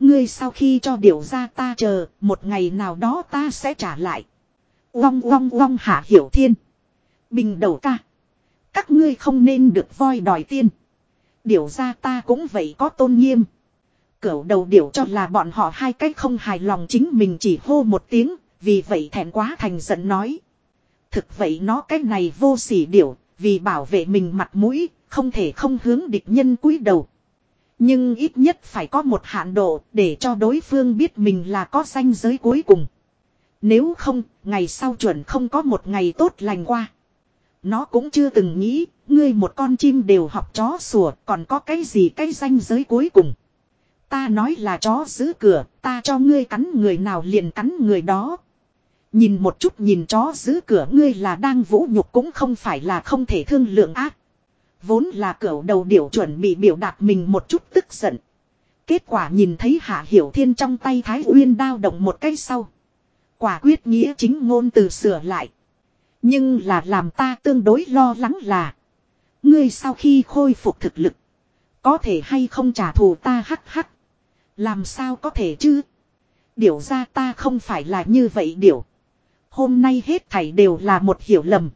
Ngươi sau khi cho điểu ra ta chờ, một ngày nào đó ta sẽ trả lại. Uong uong uong hạ hiểu thiên. Bình đầu ca. Các ngươi không nên được voi đòi tiên. Điều ra ta cũng vậy có tôn nghiêm. Cửu đầu điểu cho là bọn họ hai cách không hài lòng chính mình chỉ hô một tiếng, vì vậy thẹn quá thành giận nói. Thực vậy nó cách này vô sỉ điểu, vì bảo vệ mình mặt mũi, không thể không hướng địch nhân cúi đầu. Nhưng ít nhất phải có một hạn độ để cho đối phương biết mình là có danh giới cuối cùng. Nếu không, ngày sau chuẩn không có một ngày tốt lành qua. Nó cũng chưa từng nghĩ, ngươi một con chim đều học chó sủa, còn có cái gì cái danh giới cuối cùng. Ta nói là chó giữ cửa, ta cho ngươi cắn người nào liền cắn người đó. Nhìn một chút nhìn chó giữ cửa ngươi là đang vũ nhục cũng không phải là không thể thương lượng ác. Vốn là cửa đầu điểu chuẩn bị biểu đạt mình một chút tức giận. Kết quả nhìn thấy Hạ Hiểu Thiên trong tay Thái Uyên đao động một cái sau. Quả quyết nghĩa chính ngôn từ sửa lại. Nhưng là làm ta tương đối lo lắng là. Ngươi sau khi khôi phục thực lực. Có thể hay không trả thù ta hắc hắc. Làm sao có thể chứ? Điều ra ta không phải là như vậy điều. Hôm nay hết thảy đều là một hiểu lầm.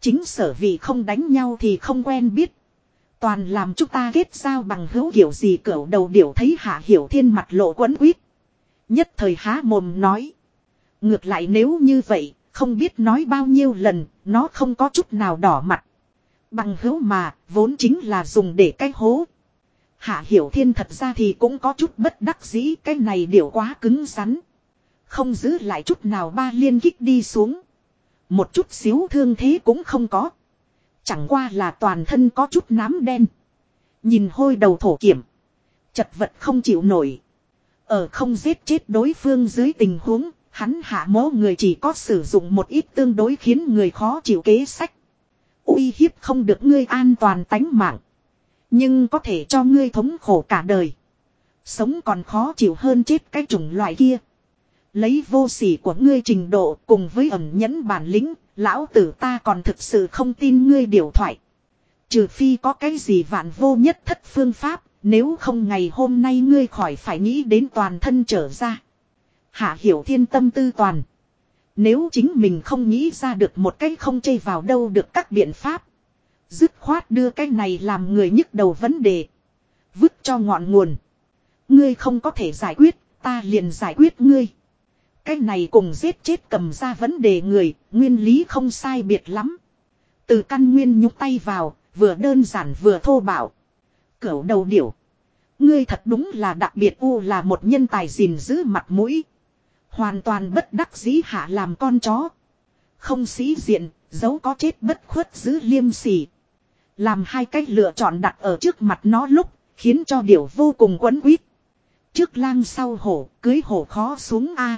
Chính sở vì không đánh nhau thì không quen biết. Toàn làm chúng ta kết giao bằng hữu kiểu gì cỡ đầu điểu thấy hạ hiểu thiên mặt lộ quấn quýt. Nhất thời há mồm nói. Ngược lại nếu như vậy, không biết nói bao nhiêu lần, nó không có chút nào đỏ mặt. Bằng hữu mà, vốn chính là dùng để cái hố. Hạ hiểu thiên thật ra thì cũng có chút bất đắc dĩ, cái này điều quá cứng rắn. Không giữ lại chút nào ba liên kích đi xuống. Một chút xíu thương thế cũng không có. Chẳng qua là toàn thân có chút nám đen. Nhìn hôi đầu thổ kiểm. Chật vật không chịu nổi. Ở không giết chết đối phương dưới tình huống, hắn hạ mố người chỉ có sử dụng một ít tương đối khiến người khó chịu kế sách. uy hiếp không được ngươi an toàn tánh mạng. Nhưng có thể cho ngươi thống khổ cả đời. Sống còn khó chịu hơn chết cái chủng loại kia. Lấy vô sỉ của ngươi trình độ cùng với ẩn nhẫn bản lĩnh, lão tử ta còn thực sự không tin ngươi điều thoại. Trừ phi có cái gì vạn vô nhất thất phương pháp, nếu không ngày hôm nay ngươi khỏi phải nghĩ đến toàn thân trở ra. Hạ hiểu thiên tâm tư toàn. Nếu chính mình không nghĩ ra được một cái không chây vào đâu được các biện pháp. Dứt khoát đưa cái này làm người nhức đầu vấn đề. Vứt cho ngọn nguồn. Ngươi không có thể giải quyết, ta liền giải quyết ngươi. Cái này cùng giết chết cầm ra vấn đề người, nguyên lý không sai biệt lắm. Từ căn nguyên nhúc tay vào, vừa đơn giản vừa thô bạo. Cửu đầu điểu. Ngươi thật đúng là đặc biệt u là một nhân tài gìn giữ mặt mũi. Hoàn toàn bất đắc dĩ hạ làm con chó. Không sĩ diện, dấu có chết bất khuất giữ liêm sỉ. Làm hai cách lựa chọn đặt ở trước mặt nó lúc, khiến cho điều vô cùng quấn quýt. Trước lang sau hổ, cưới hổ khó xuống A.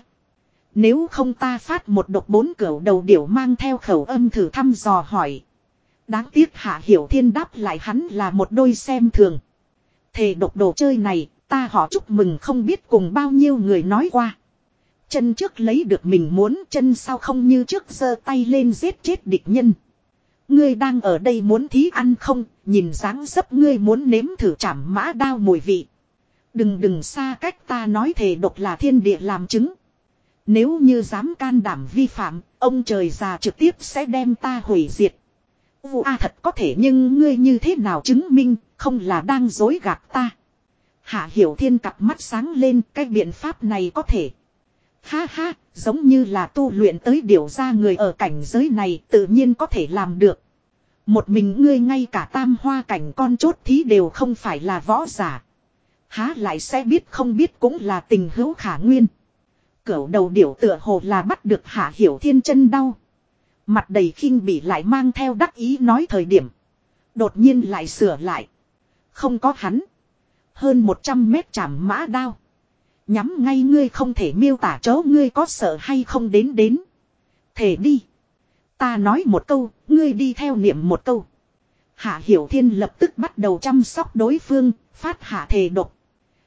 Nếu không ta phát một độc bốn cửa đầu điểu mang theo khẩu âm thử thăm dò hỏi. Đáng tiếc hạ hiểu thiên đáp lại hắn là một đôi xem thường. Thề độc đồ chơi này, ta họ chúc mừng không biết cùng bao nhiêu người nói qua. Chân trước lấy được mình muốn chân sau không như trước giơ tay lên giết chết địch nhân. Ngươi đang ở đây muốn thí ăn không, nhìn dáng dấp ngươi muốn nếm thử chảm mã đao mùi vị. Đừng đừng xa cách ta nói thề độc là thiên địa làm chứng. Nếu như dám can đảm vi phạm, ông trời già trực tiếp sẽ đem ta hủy diệt. Vụ A thật có thể nhưng ngươi như thế nào chứng minh, không là đang dối gạt ta. Hạ Hiểu Thiên cặp mắt sáng lên, cái biện pháp này có thể. Ha ha, giống như là tu luyện tới điều ra người ở cảnh giới này tự nhiên có thể làm được. Một mình ngươi ngay cả tam hoa cảnh con chốt thí đều không phải là võ giả. Há lại sẽ biết không biết cũng là tình hữu khả nguyên. Cửu đầu điểu tựa hồ là bắt được hạ hiểu thiên chân đau. Mặt đầy khinh bị lại mang theo đắc ý nói thời điểm. Đột nhiên lại sửa lại. Không có hắn. Hơn 100 mét chạm mã đao. Nhắm ngay ngươi không thể miêu tả chó ngươi có sợ hay không đến đến. Thể đi. Ta nói một câu, ngươi đi theo niệm một câu. Hạ Hiểu Thiên lập tức bắt đầu chăm sóc đối phương, phát hạ thề độc.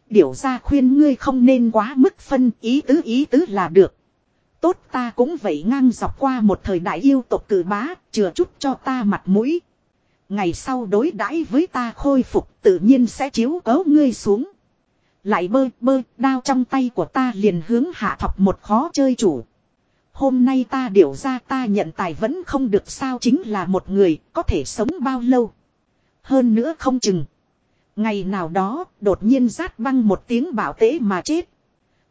Điểu ra khuyên ngươi không nên quá mức phân ý tứ ý tứ là được. Tốt ta cũng vậy ngang dọc qua một thời đại yêu tộc cử bá, chừa chút cho ta mặt mũi. Ngày sau đối đãi với ta khôi phục tự nhiên sẽ chiếu cấu ngươi xuống. Lại bơ bơ, đao trong tay của ta liền hướng hạ thọc một khó chơi chủ. Hôm nay ta điều ra ta nhận tài vẫn không được sao chính là một người có thể sống bao lâu. Hơn nữa không chừng. Ngày nào đó đột nhiên rát băng một tiếng bảo tế mà chết.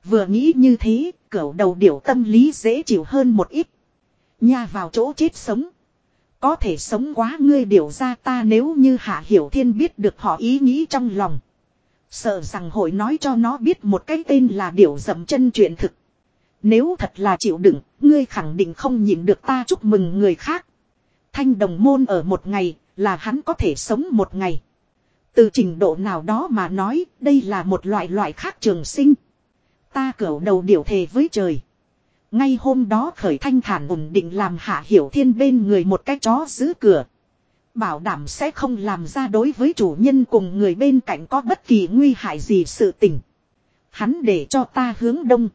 Vừa nghĩ như thế, cẩu đầu điểu tâm lý dễ chịu hơn một ít. Nha vào chỗ chết sống. Có thể sống quá ngươi điều ra ta nếu như Hạ Hiểu Thiên biết được họ ý nghĩ trong lòng. Sợ rằng hội nói cho nó biết một cái tên là điểu dầm chân chuyện thực. Nếu thật là chịu đựng, ngươi khẳng định không nhịn được ta chúc mừng người khác. Thanh đồng môn ở một ngày, là hắn có thể sống một ngày. Từ trình độ nào đó mà nói, đây là một loại loại khác trường sinh. Ta cẩu đầu điểu thề với trời. Ngay hôm đó khởi thanh thản ổn định làm hạ hiểu thiên bên người một cái chó giữ cửa. Bảo đảm sẽ không làm ra đối với chủ nhân cùng người bên cạnh có bất kỳ nguy hại gì sự tình. Hắn để cho ta hướng đông.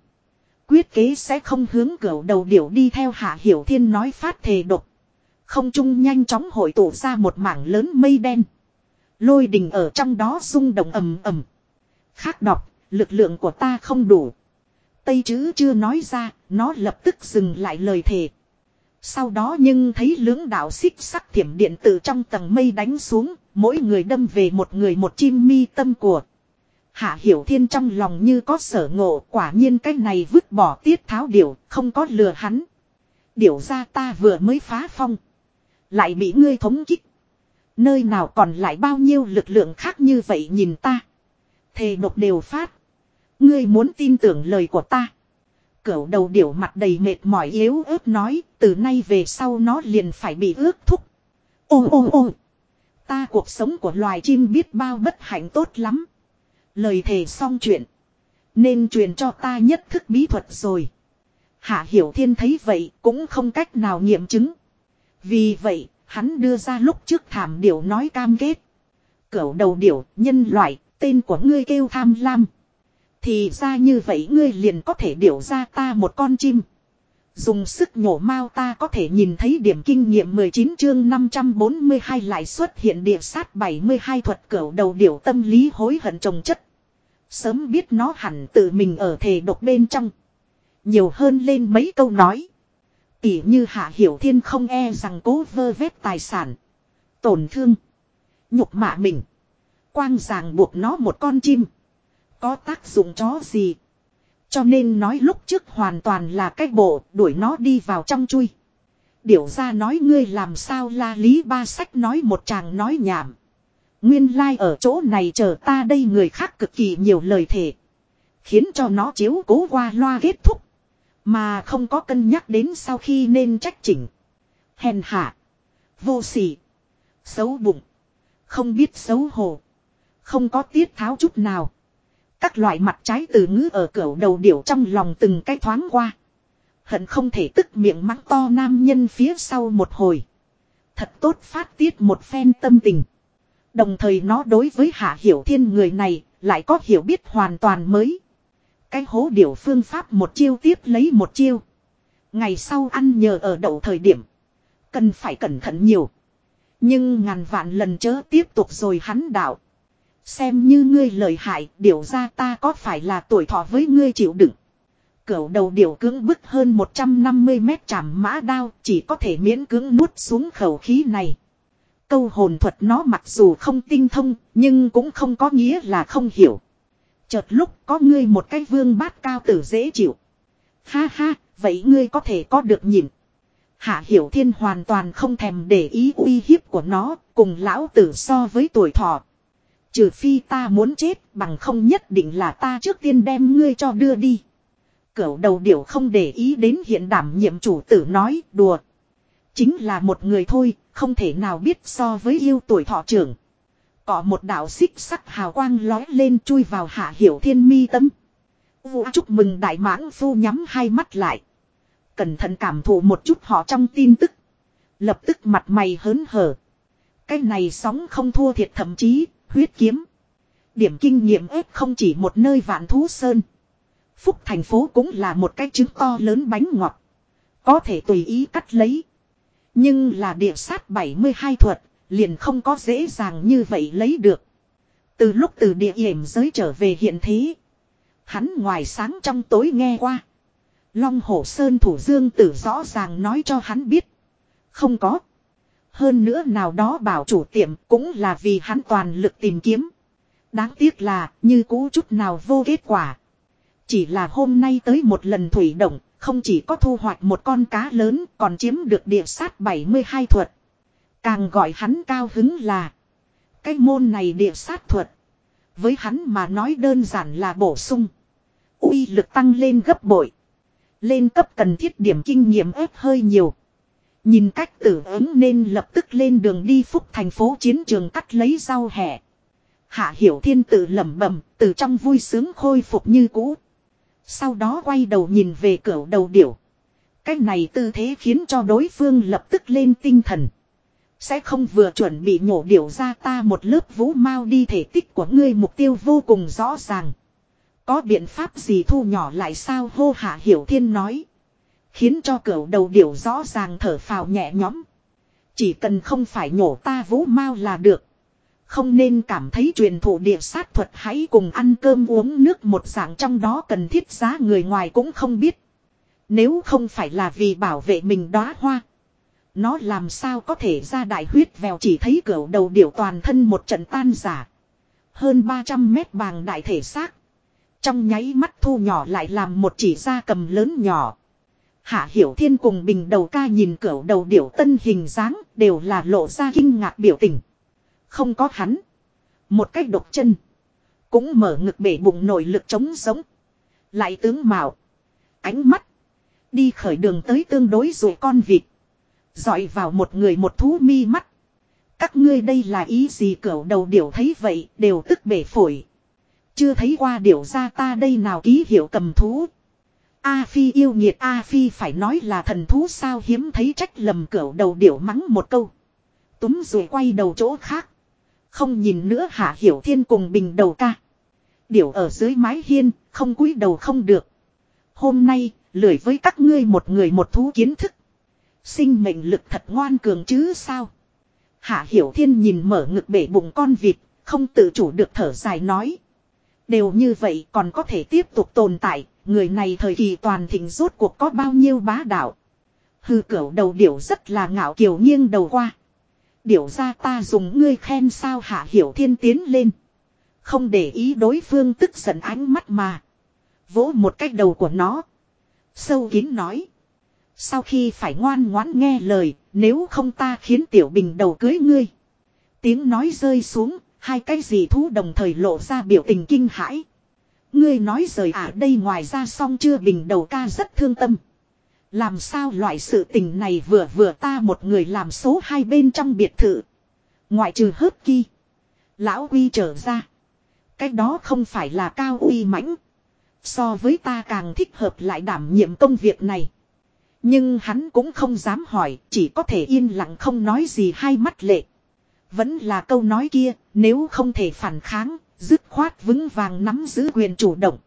Quyết kế sẽ không hướng cửa đầu điểu đi theo Hạ Hiểu Thiên nói phát thề độc. Không trung nhanh chóng hội tụ ra một mảng lớn mây đen. Lôi đình ở trong đó rung động ầm ầm. Khác đọc, lực lượng của ta không đủ. Tây chữ chưa nói ra, nó lập tức dừng lại lời thề. Sau đó nhưng thấy lưỡng đạo xích sắc thiểm điện từ trong tầng mây đánh xuống, mỗi người đâm về một người một chim mi tâm của. Hạ Hiểu Thiên trong lòng như có sở ngộ, quả nhiên cái này vứt bỏ tiết tháo điểu, không có lừa hắn. Điểu ra ta vừa mới phá phong. Lại bị ngươi thống kích. Nơi nào còn lại bao nhiêu lực lượng khác như vậy nhìn ta. Thề độc đều phát. Ngươi muốn tin tưởng lời của ta. Cửu đầu điểu mặt đầy mệt mỏi yếu ớt nói, từ nay về sau nó liền phải bị ước thúc. Ô ô ô. Ta cuộc sống của loài chim biết bao bất hạnh tốt lắm. Lời thề xong chuyện. Nên truyền cho ta nhất thức bí thuật rồi. Hạ Hiểu Thiên thấy vậy cũng không cách nào nghiệm chứng. Vì vậy, hắn đưa ra lúc trước thảm điểu nói cam kết. Cửu đầu điểu, nhân loại, tên của ngươi kêu tham lam. Thì ra như vậy ngươi liền có thể điều ra ta một con chim. Dùng sức nhổ mau ta có thể nhìn thấy điểm kinh nghiệm 19 chương 542 lại xuất hiện địa sát 72 thuật cửu đầu điểu tâm lý hối hận trồng chất. Sớm biết nó hẳn tự mình ở thể độc bên trong. Nhiều hơn lên mấy câu nói. Tỉ như hạ hiểu thiên không e rằng cố vơ vét tài sản. Tổn thương. Nhục mạ mình. Quang ràng buộc nó một con chim. Có tác dụng chó gì. Cho nên nói lúc trước hoàn toàn là cách bộ, đuổi nó đi vào trong chui. Điểu ra nói ngươi làm sao la lý ba sách nói một chàng nói nhảm. Nguyên lai like ở chỗ này chờ ta đây người khác cực kỳ nhiều lời thể. Khiến cho nó chiếu cố qua loa kết thúc. Mà không có cân nhắc đến sau khi nên trách chỉnh. Hèn hạ. Vô sỉ. Xấu bụng. Không biết xấu hổ. Không có tiết tháo chút nào. Các loại mặt trái từ ngữ ở cửa đầu điểu trong lòng từng cái thoáng qua. Hận không thể tức miệng mắng to nam nhân phía sau một hồi. Thật tốt phát tiết một phen tâm tình. Đồng thời nó đối với hạ hiểu thiên người này lại có hiểu biết hoàn toàn mới. Cái hố điểu phương pháp một chiêu tiếp lấy một chiêu. Ngày sau ăn nhờ ở đậu thời điểm. Cần phải cẩn thận nhiều. Nhưng ngàn vạn lần chớ tiếp tục rồi hắn đạo. Xem như ngươi lời hại, điều ra ta có phải là tuổi thọ với ngươi chịu đựng. Cửu đầu điều cưỡng bức hơn 150 mét chạm mã đao, chỉ có thể miễn cưỡng nuốt xuống khẩu khí này. Câu hồn thuật nó mặc dù không tinh thông, nhưng cũng không có nghĩa là không hiểu. Chợt lúc có ngươi một cái vương bát cao tử dễ chịu. Ha ha, vậy ngươi có thể có được nhìn. Hạ Hiểu Thiên hoàn toàn không thèm để ý uy hiếp của nó, cùng lão tử so với tuổi thọ. Trừ phi ta muốn chết, bằng không nhất định là ta trước tiên đem ngươi cho đưa đi. Cửu đầu điểu không để ý đến hiện đảm nhiệm chủ tử nói, đùa. Chính là một người thôi, không thể nào biết so với yêu tuổi thọ trưởng. Có một đạo xích sắc hào quang lói lên chui vào hạ hiểu thiên mi tâm. Vũ chúc mừng đại mãng phu nhắm hai mắt lại. Cẩn thận cảm thụ một chút họ trong tin tức. Lập tức mặt mày hớn hở. Cái này sóng không thua thiệt thậm chí, huyết kiếm. Điểm kinh nghiệm ếp không chỉ một nơi vạn thú sơn. Phúc thành phố cũng là một cái trứng to lớn bánh ngọt. Có thể tùy ý cắt lấy. Nhưng là địa sát 72 thuật, liền không có dễ dàng như vậy lấy được. Từ lúc từ địa hiểm giới trở về hiện thế. Hắn ngoài sáng trong tối nghe qua. Long hổ sơn thủ dương tử rõ ràng nói cho hắn biết. Không có. Hơn nữa nào đó bảo chủ tiệm cũng là vì hắn toàn lực tìm kiếm. Đáng tiếc là như cũ chút nào vô kết quả. Chỉ là hôm nay tới một lần thủy động, không chỉ có thu hoạch một con cá lớn còn chiếm được địa sát 72 thuật. Càng gọi hắn cao hứng là cái môn này địa sát thuật. Với hắn mà nói đơn giản là bổ sung. uy lực tăng lên gấp bội. Lên cấp cần thiết điểm kinh nghiệm ép hơi nhiều. Nhìn cách tử ứng nên lập tức lên đường đi phúc thành phố chiến trường cắt lấy rau hẻ. Hạ hiểu thiên tự lẩm bẩm, từ trong vui sướng khôi phục như cũ. Sau đó quay đầu nhìn về cửa đầu điểu. cách này tư thế khiến cho đối phương lập tức lên tinh thần. Sẽ không vừa chuẩn bị nhổ điểu ra ta một lớp vũ mau đi thể tích của ngươi mục tiêu vô cùng rõ ràng. Có biện pháp gì thu nhỏ lại sao hô hạ hiểu thiên nói. Khiến cho cửa đầu điểu rõ ràng thở phào nhẹ nhõm. Chỉ cần không phải nhổ ta vũ mau là được. Không nên cảm thấy truyền thụ địa sát thuật hãy cùng ăn cơm uống nước một dạng trong đó cần thiết giá người ngoài cũng không biết. Nếu không phải là vì bảo vệ mình đóa hoa. Nó làm sao có thể ra đại huyết vèo chỉ thấy cửa đầu điểu toàn thân một trận tan giả. Hơn 300 mét bàng đại thể xác. Trong nháy mắt thu nhỏ lại làm một chỉ da cầm lớn nhỏ. Hạ Hiểu Thiên cùng bình đầu ca nhìn cửa đầu điểu tân hình dáng đều là lộ ra kinh ngạc biểu tình. Không có hắn. Một cách độc chân. Cũng mở ngực bể bụng nội lực chống sống. Lại tướng mạo. Ánh mắt. Đi khởi đường tới tương đối rồi con vịt. Dọi vào một người một thú mi mắt. Các ngươi đây là ý gì cẩu đầu điểu thấy vậy đều tức bể phổi. Chưa thấy qua điểu ra ta đây nào ký hiệu cầm thú. A Phi yêu nghiệt A Phi phải nói là thần thú sao hiếm thấy trách lầm cẩu đầu điểu mắng một câu. Túm rồi quay đầu chỗ khác. Không nhìn nữa hạ hiểu thiên cùng bình đầu ca. Điểu ở dưới mái hiên, không cúi đầu không được. Hôm nay, lười với các ngươi một người một thú kiến thức. Sinh mệnh lực thật ngoan cường chứ sao. Hạ hiểu thiên nhìn mở ngực bể bụng con vịt, không tự chủ được thở dài nói. Đều như vậy còn có thể tiếp tục tồn tại, người này thời kỳ toàn thịnh rốt cuộc có bao nhiêu bá đạo. Hư cửu đầu điểu rất là ngạo kiều nghiêng đầu qua. Điểu ra ta dùng ngươi khen sao hạ hiểu thiên tiến lên. Không để ý đối phương tức giận ánh mắt mà. Vỗ một cách đầu của nó. Sâu kín nói. Sau khi phải ngoan ngoãn nghe lời, nếu không ta khiến tiểu bình đầu cưới ngươi. Tiếng nói rơi xuống, hai cái gì thú đồng thời lộ ra biểu tình kinh hãi. Ngươi nói rời à đây ngoài ra xong chưa bình đầu ca rất thương tâm. Làm sao loại sự tình này vừa vừa ta một người làm số hai bên trong biệt thự. Ngoại trừ hớt ki. Lão uy trở ra. Cái đó không phải là cao uy mãnh. So với ta càng thích hợp lại đảm nhiệm công việc này. Nhưng hắn cũng không dám hỏi, chỉ có thể yên lặng không nói gì hai mắt lệ. Vẫn là câu nói kia, nếu không thể phản kháng, dứt khoát vững vàng nắm giữ quyền chủ động.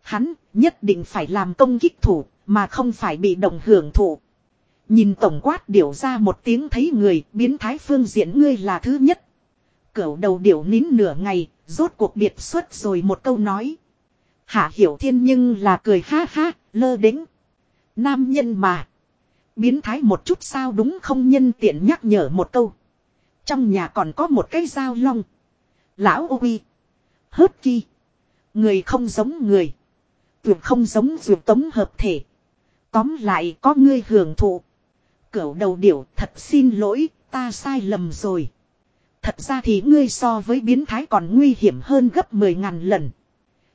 Hắn nhất định phải làm công kích thủ, mà không phải bị động hưởng thụ. Nhìn tổng quát điểu ra một tiếng thấy người, biến thái phương diện ngươi là thứ nhất. Cửu đầu điểu nín nửa ngày, rốt cuộc biệt xuất rồi một câu nói. Hạ hiểu thiên nhưng là cười ha ha, lơ đính. Nam nhân mà. Biến thái một chút sao đúng không nhân tiện nhắc nhở một câu. Trong nhà còn có một cái dao long. Lão uy. Hớt chi. Người không giống người. Tuyệt không giống dược tống hợp thể. Tóm lại có ngươi hưởng thụ. Cửu đầu điểu thật xin lỗi, ta sai lầm rồi. Thật ra thì ngươi so với biến thái còn nguy hiểm hơn gấp 10 ngàn lần.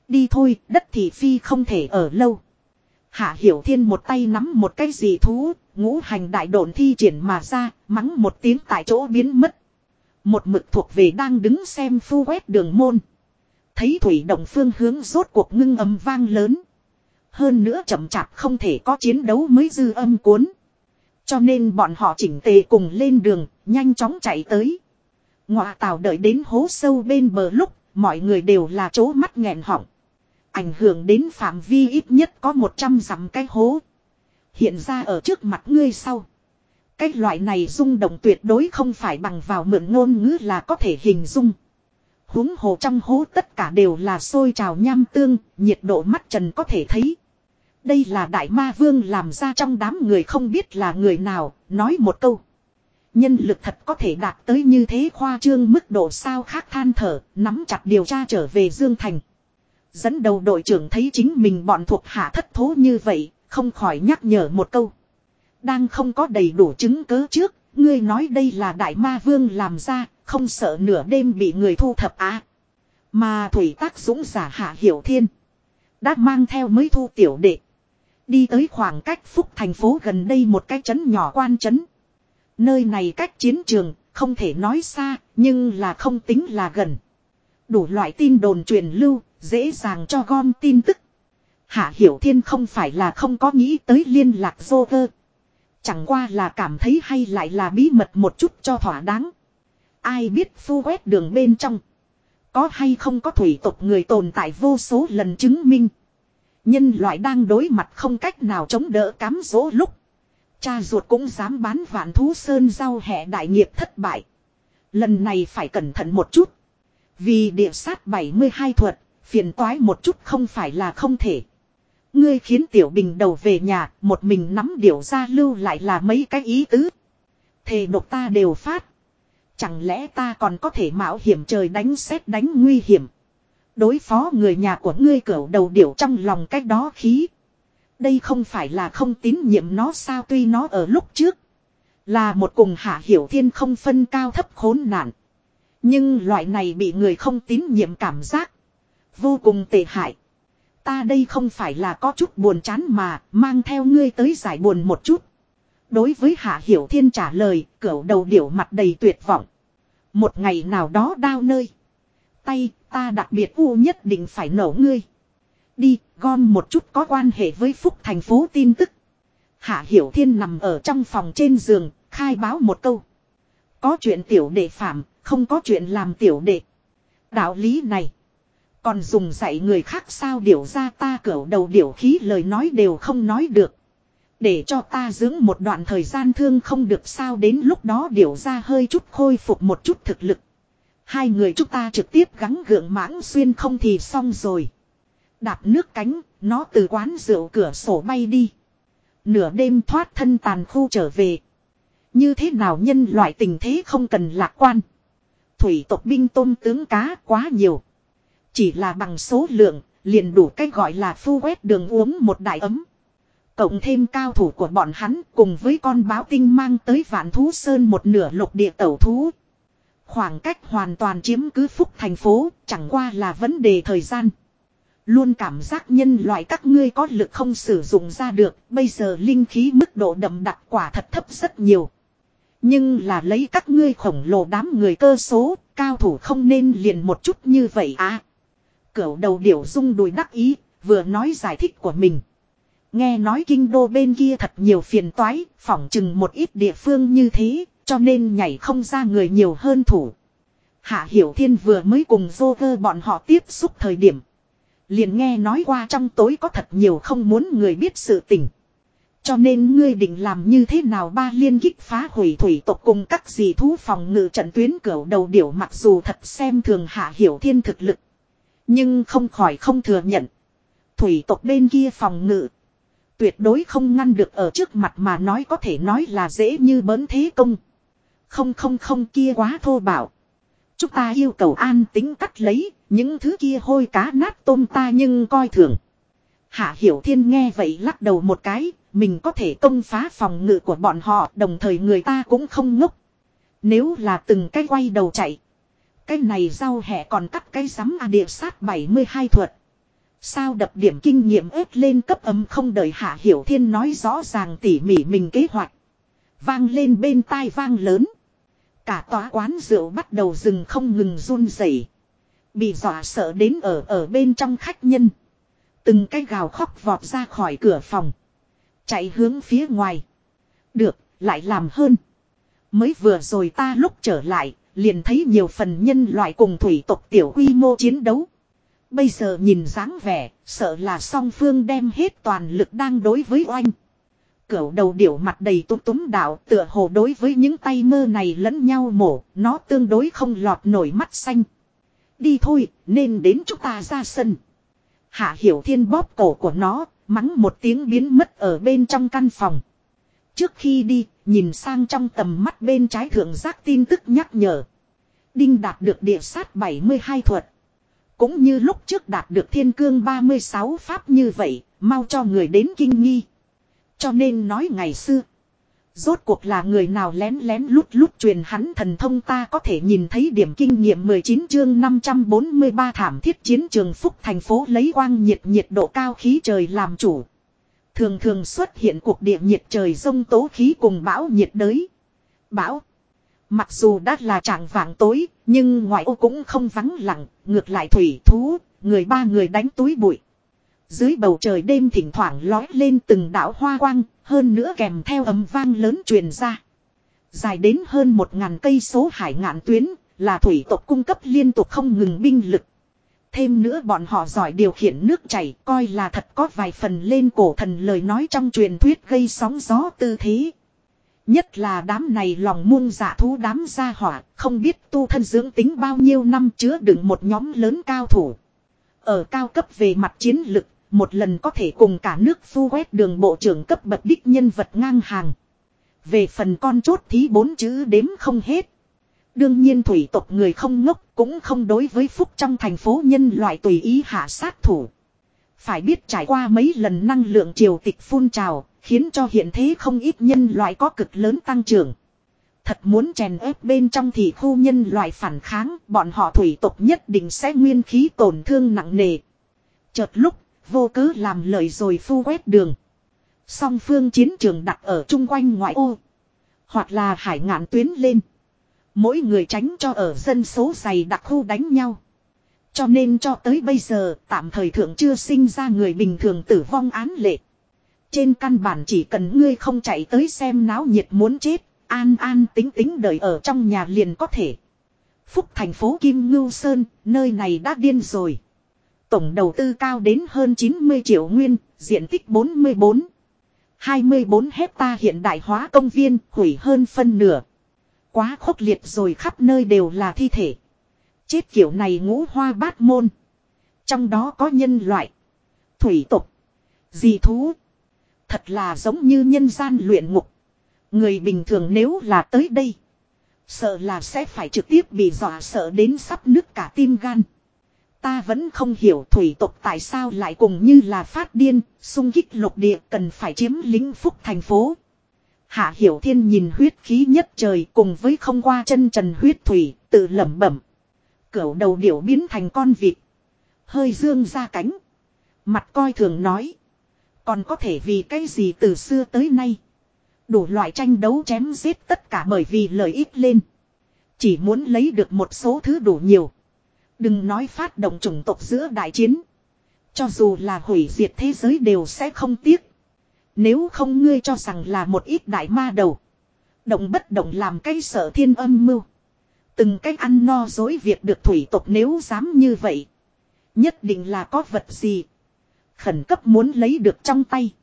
Đi thôi, đất thị phi không thể ở lâu. Hạ Hiểu Thiên một tay nắm một cái gì thú, ngũ hành đại độn thi triển mà ra, mắng một tiếng tại chỗ biến mất. Một mực thuộc về đang đứng xem phu quét đường môn. Thấy thủy động phương hướng rốt cuộc ngưng âm vang lớn. Hơn nữa chậm chạp không thể có chiến đấu mới dư âm cuốn. Cho nên bọn họ chỉnh tề cùng lên đường, nhanh chóng chạy tới. Ngọa tàu đợi đến hố sâu bên bờ lúc, mọi người đều là chỗ mắt nghẹn họng. Ảnh hưởng đến phạm vi ít nhất có 100 dặm cái hố. Hiện ra ở trước mặt ngươi sau. Cái loại này rung động tuyệt đối không phải bằng vào mượn ngôn ngữ là có thể hình dung huống hồ trong hố tất cả đều là sôi trào nham tương, nhiệt độ mắt trần có thể thấy. Đây là đại ma vương làm ra trong đám người không biết là người nào, nói một câu. Nhân lực thật có thể đạt tới như thế khoa trương mức độ sao khác than thở, nắm chặt điều tra trở về Dương Thành. Dẫn đầu đội trưởng thấy chính mình bọn thuộc hạ thất thố như vậy, không khỏi nhắc nhở một câu. Đang không có đầy đủ chứng cứ trước, ngươi nói đây là đại ma vương làm ra, không sợ nửa đêm bị người thu thập á. Mà thủy tác dũng giả hạ hiểu thiên. Đã mang theo mới thu tiểu đệ. Đi tới khoảng cách phúc thành phố gần đây một cái trấn nhỏ quan trấn. Nơi này cách chiến trường, không thể nói xa, nhưng là không tính là gần. Đủ loại tin đồn truyền lưu, dễ dàng cho gom tin tức. Hạ Hiểu Thiên không phải là không có nghĩ tới liên lạc vô cơ. Chẳng qua là cảm thấy hay lại là bí mật một chút cho thỏa đáng. Ai biết phu quét đường bên trong. Có hay không có thủy tộc người tồn tại vô số lần chứng minh. Nhân loại đang đối mặt không cách nào chống đỡ cám dỗ lúc. Cha ruột cũng dám bán vạn thú sơn rau hẹ đại nghiệp thất bại. Lần này phải cẩn thận một chút. Vì địa sát 72 thuật, phiền toái một chút không phải là không thể. Ngươi khiến tiểu bình đầu về nhà, một mình nắm điều ra lưu lại là mấy cái ý tứ. Thề độc ta đều phát. Chẳng lẽ ta còn có thể mạo hiểm trời đánh xét đánh nguy hiểm. Đối phó người nhà của ngươi cẩu đầu điểu trong lòng cách đó khí. Đây không phải là không tín nhiệm nó sao tuy nó ở lúc trước. Là một cùng hạ hiểu thiên không phân cao thấp khốn nạn. Nhưng loại này bị người không tín nhiệm cảm giác. Vô cùng tệ hại. Ta đây không phải là có chút buồn chán mà, mang theo ngươi tới giải buồn một chút. Đối với Hạ Hiểu Thiên trả lời, cẩu đầu điểu mặt đầy tuyệt vọng. Một ngày nào đó đau nơi. Tay, ta đặc biệt u nhất định phải nổ ngươi. Đi, gom một chút có quan hệ với Phúc thành phố tin tức. Hạ Hiểu Thiên nằm ở trong phòng trên giường, khai báo một câu. Có chuyện tiểu đệ phạm, không có chuyện làm tiểu đệ. Đạo lý này. Còn dùng dạy người khác sao điều ra ta cỡ đầu điều khí lời nói đều không nói được. Để cho ta dưỡng một đoạn thời gian thương không được sao đến lúc đó điều ra hơi chút khôi phục một chút thực lực. Hai người chúng ta trực tiếp gắng gượng mãng xuyên không thì xong rồi. Đạp nước cánh, nó từ quán rượu cửa sổ bay đi. Nửa đêm thoát thân tàn khu trở về. Như thế nào nhân loại tình thế không cần lạc quan. Thủy tộc binh tôm tướng cá quá nhiều. Chỉ là bằng số lượng, liền đủ cách gọi là phu quét đường uống một đại ấm. Cộng thêm cao thủ của bọn hắn cùng với con báo tinh mang tới vạn thú sơn một nửa lục địa tẩu thú. Khoảng cách hoàn toàn chiếm cứ phúc thành phố, chẳng qua là vấn đề thời gian. Luôn cảm giác nhân loại các ngươi có lực không sử dụng ra được, bây giờ linh khí mức độ đậm đặc quả thật thấp rất nhiều. Nhưng là lấy các ngươi khổng lồ đám người cơ số, cao thủ không nên liền một chút như vậy à. Cửu đầu điểu rung đùi đắc ý, vừa nói giải thích của mình. Nghe nói kinh đô bên kia thật nhiều phiền toái, phỏng chừng một ít địa phương như thế, cho nên nhảy không ra người nhiều hơn thủ. Hạ Hiểu Thiên vừa mới cùng Joker bọn họ tiếp xúc thời điểm. Liền nghe nói qua trong tối có thật nhiều không muốn người biết sự tình. Cho nên ngươi định làm như thế nào ba liên kích phá hủy thủy tộc cùng các dì thú phòng ngự trận tuyến cửa đầu điểu mặc dù thật xem thường Hạ Hiểu Thiên thực lực. Nhưng không khỏi không thừa nhận. Thủy tộc bên kia phòng ngự. Tuyệt đối không ngăn được ở trước mặt mà nói có thể nói là dễ như bớn thế công. Không không không kia quá thô bạo. Chúng ta yêu cầu an tính cắt lấy, những thứ kia hôi cá nát tôm ta nhưng coi thường. Hạ Hiểu Thiên nghe vậy lắc đầu một cái, mình có thể công phá phòng ngự của bọn họ đồng thời người ta cũng không ngốc. Nếu là từng cái quay đầu chạy. Cái này rau hẹ còn cắt cái sắm à địa sát 72 thuật. Sao đập điểm kinh nghiệm ếp lên cấp âm không đợi Hạ Hiểu Thiên nói rõ ràng tỉ mỉ mình kế hoạch. Vang lên bên tai vang lớn. Cả tòa quán rượu bắt đầu dừng không ngừng run rẩy, Bị dọa sợ đến ở ở bên trong khách nhân. Từng cái gào khóc vọt ra khỏi cửa phòng. Chạy hướng phía ngoài. Được, lại làm hơn. Mới vừa rồi ta lúc trở lại, liền thấy nhiều phần nhân loại cùng thủy tộc tiểu quy mô chiến đấu. Bây giờ nhìn dáng vẻ, sợ là song phương đem hết toàn lực đang đối với oanh. Cửu đầu điểu mặt đầy túm túm đạo tựa hồ đối với những tay mơ này lẫn nhau mổ, nó tương đối không lọt nổi mắt xanh. Đi thôi, nên đến chúng ta ra sân. Hạ hiểu thiên bóp cổ của nó, mắng một tiếng biến mất ở bên trong căn phòng. Trước khi đi, nhìn sang trong tầm mắt bên trái thượng giác tin tức nhắc nhở. Đinh đạt được địa sát 72 thuật. Cũng như lúc trước đạt được thiên cương 36 pháp như vậy, mau cho người đến kinh nghi. Cho nên nói ngày xưa. Rốt cuộc là người nào lén lén lút lút truyền hắn thần thông ta có thể nhìn thấy điểm kinh nghiệm 19 chương 543 thảm thiết chiến trường phúc thành phố lấy quang nhiệt nhiệt độ cao khí trời làm chủ. Thường thường xuất hiện cuộc địa nhiệt trời rông tố khí cùng bão nhiệt đới. Bão. Mặc dù đã là trạng vạng tối, nhưng ngoại ô cũng không vắng lặng, ngược lại thủy thú, người ba người đánh túi bụi. Dưới bầu trời đêm thỉnh thoảng lói lên từng đảo hoa quang, hơn nữa kèm theo âm vang lớn truyền ra. Dài đến hơn một ngàn cây số hải ngạn tuyến, là thủy tộc cung cấp liên tục không ngừng binh lực. Thêm nữa bọn họ giỏi điều khiển nước chảy coi là thật có vài phần lên cổ thần lời nói trong truyền thuyết gây sóng gió tư thế. Nhất là đám này lòng muôn giả thú đám gia hỏa, không biết tu thân dưỡng tính bao nhiêu năm chứa đựng một nhóm lớn cao thủ. Ở cao cấp về mặt chiến lực, một lần có thể cùng cả nước phu quét đường bộ trưởng cấp bậc đích nhân vật ngang hàng. Về phần con chốt thí bốn chữ đếm không hết. Đương nhiên thủy tộc người không ngốc cũng không đối với phúc trong thành phố nhân loại tùy ý hạ sát thủ. Phải biết trải qua mấy lần năng lượng triều tịch phun trào, khiến cho hiện thế không ít nhân loại có cực lớn tăng trưởng. Thật muốn chèn ép bên trong thì khu nhân loại phản kháng, bọn họ thủy tộc nhất định sẽ nguyên khí tổn thương nặng nề. Chợt lúc, vô cứ làm lời rồi phu quét đường. Song phương chiến trường đặt ở chung quanh ngoại ô. Hoặc là hải ngạn tuyến lên. Mỗi người tránh cho ở dân số dày đặc khu đánh nhau. Cho nên cho tới bây giờ tạm thời thượng chưa sinh ra người bình thường tử vong án lệ. Trên căn bản chỉ cần ngươi không chạy tới xem náo nhiệt muốn chết, an an tính tính đợi ở trong nhà liền có thể. Phúc thành phố Kim Ngưu Sơn, nơi này đã điên rồi. Tổng đầu tư cao đến hơn 90 triệu nguyên, diện tích 44. 24 hecta hiện đại hóa công viên, hủy hơn phân nửa. Quá khốc liệt rồi khắp nơi đều là thi thể. Chết kiểu này ngũ hoa bát môn. Trong đó có nhân loại. Thủy tục. Dị thú. Thật là giống như nhân gian luyện ngục. Người bình thường nếu là tới đây. Sợ là sẽ phải trực tiếp bị dọa sợ đến sắp nứt cả tim gan. Ta vẫn không hiểu thủy tộc tại sao lại cùng như là phát điên, xung kích lục địa cần phải chiếm lính phúc thành phố. Hạ Hiểu Thiên nhìn huyết khí nhất trời cùng với không qua chân trần huyết thủy, tự lẩm bẩm. Cửu đầu điểu biến thành con vịt. Hơi dương ra cánh. Mặt coi thường nói. Còn có thể vì cái gì từ xưa tới nay. Đủ loại tranh đấu chém giết tất cả bởi vì lợi ích lên. Chỉ muốn lấy được một số thứ đủ nhiều. Đừng nói phát động chủng tộc giữa đại chiến. Cho dù là hủy diệt thế giới đều sẽ không tiếc. Nếu không ngươi cho rằng là một ít đại ma đầu. Động bất động làm cái sở thiên âm mưu. Từng cách ăn no dối việc được thủy tộc nếu dám như vậy. Nhất định là có vật gì. Khẩn cấp muốn lấy được trong tay.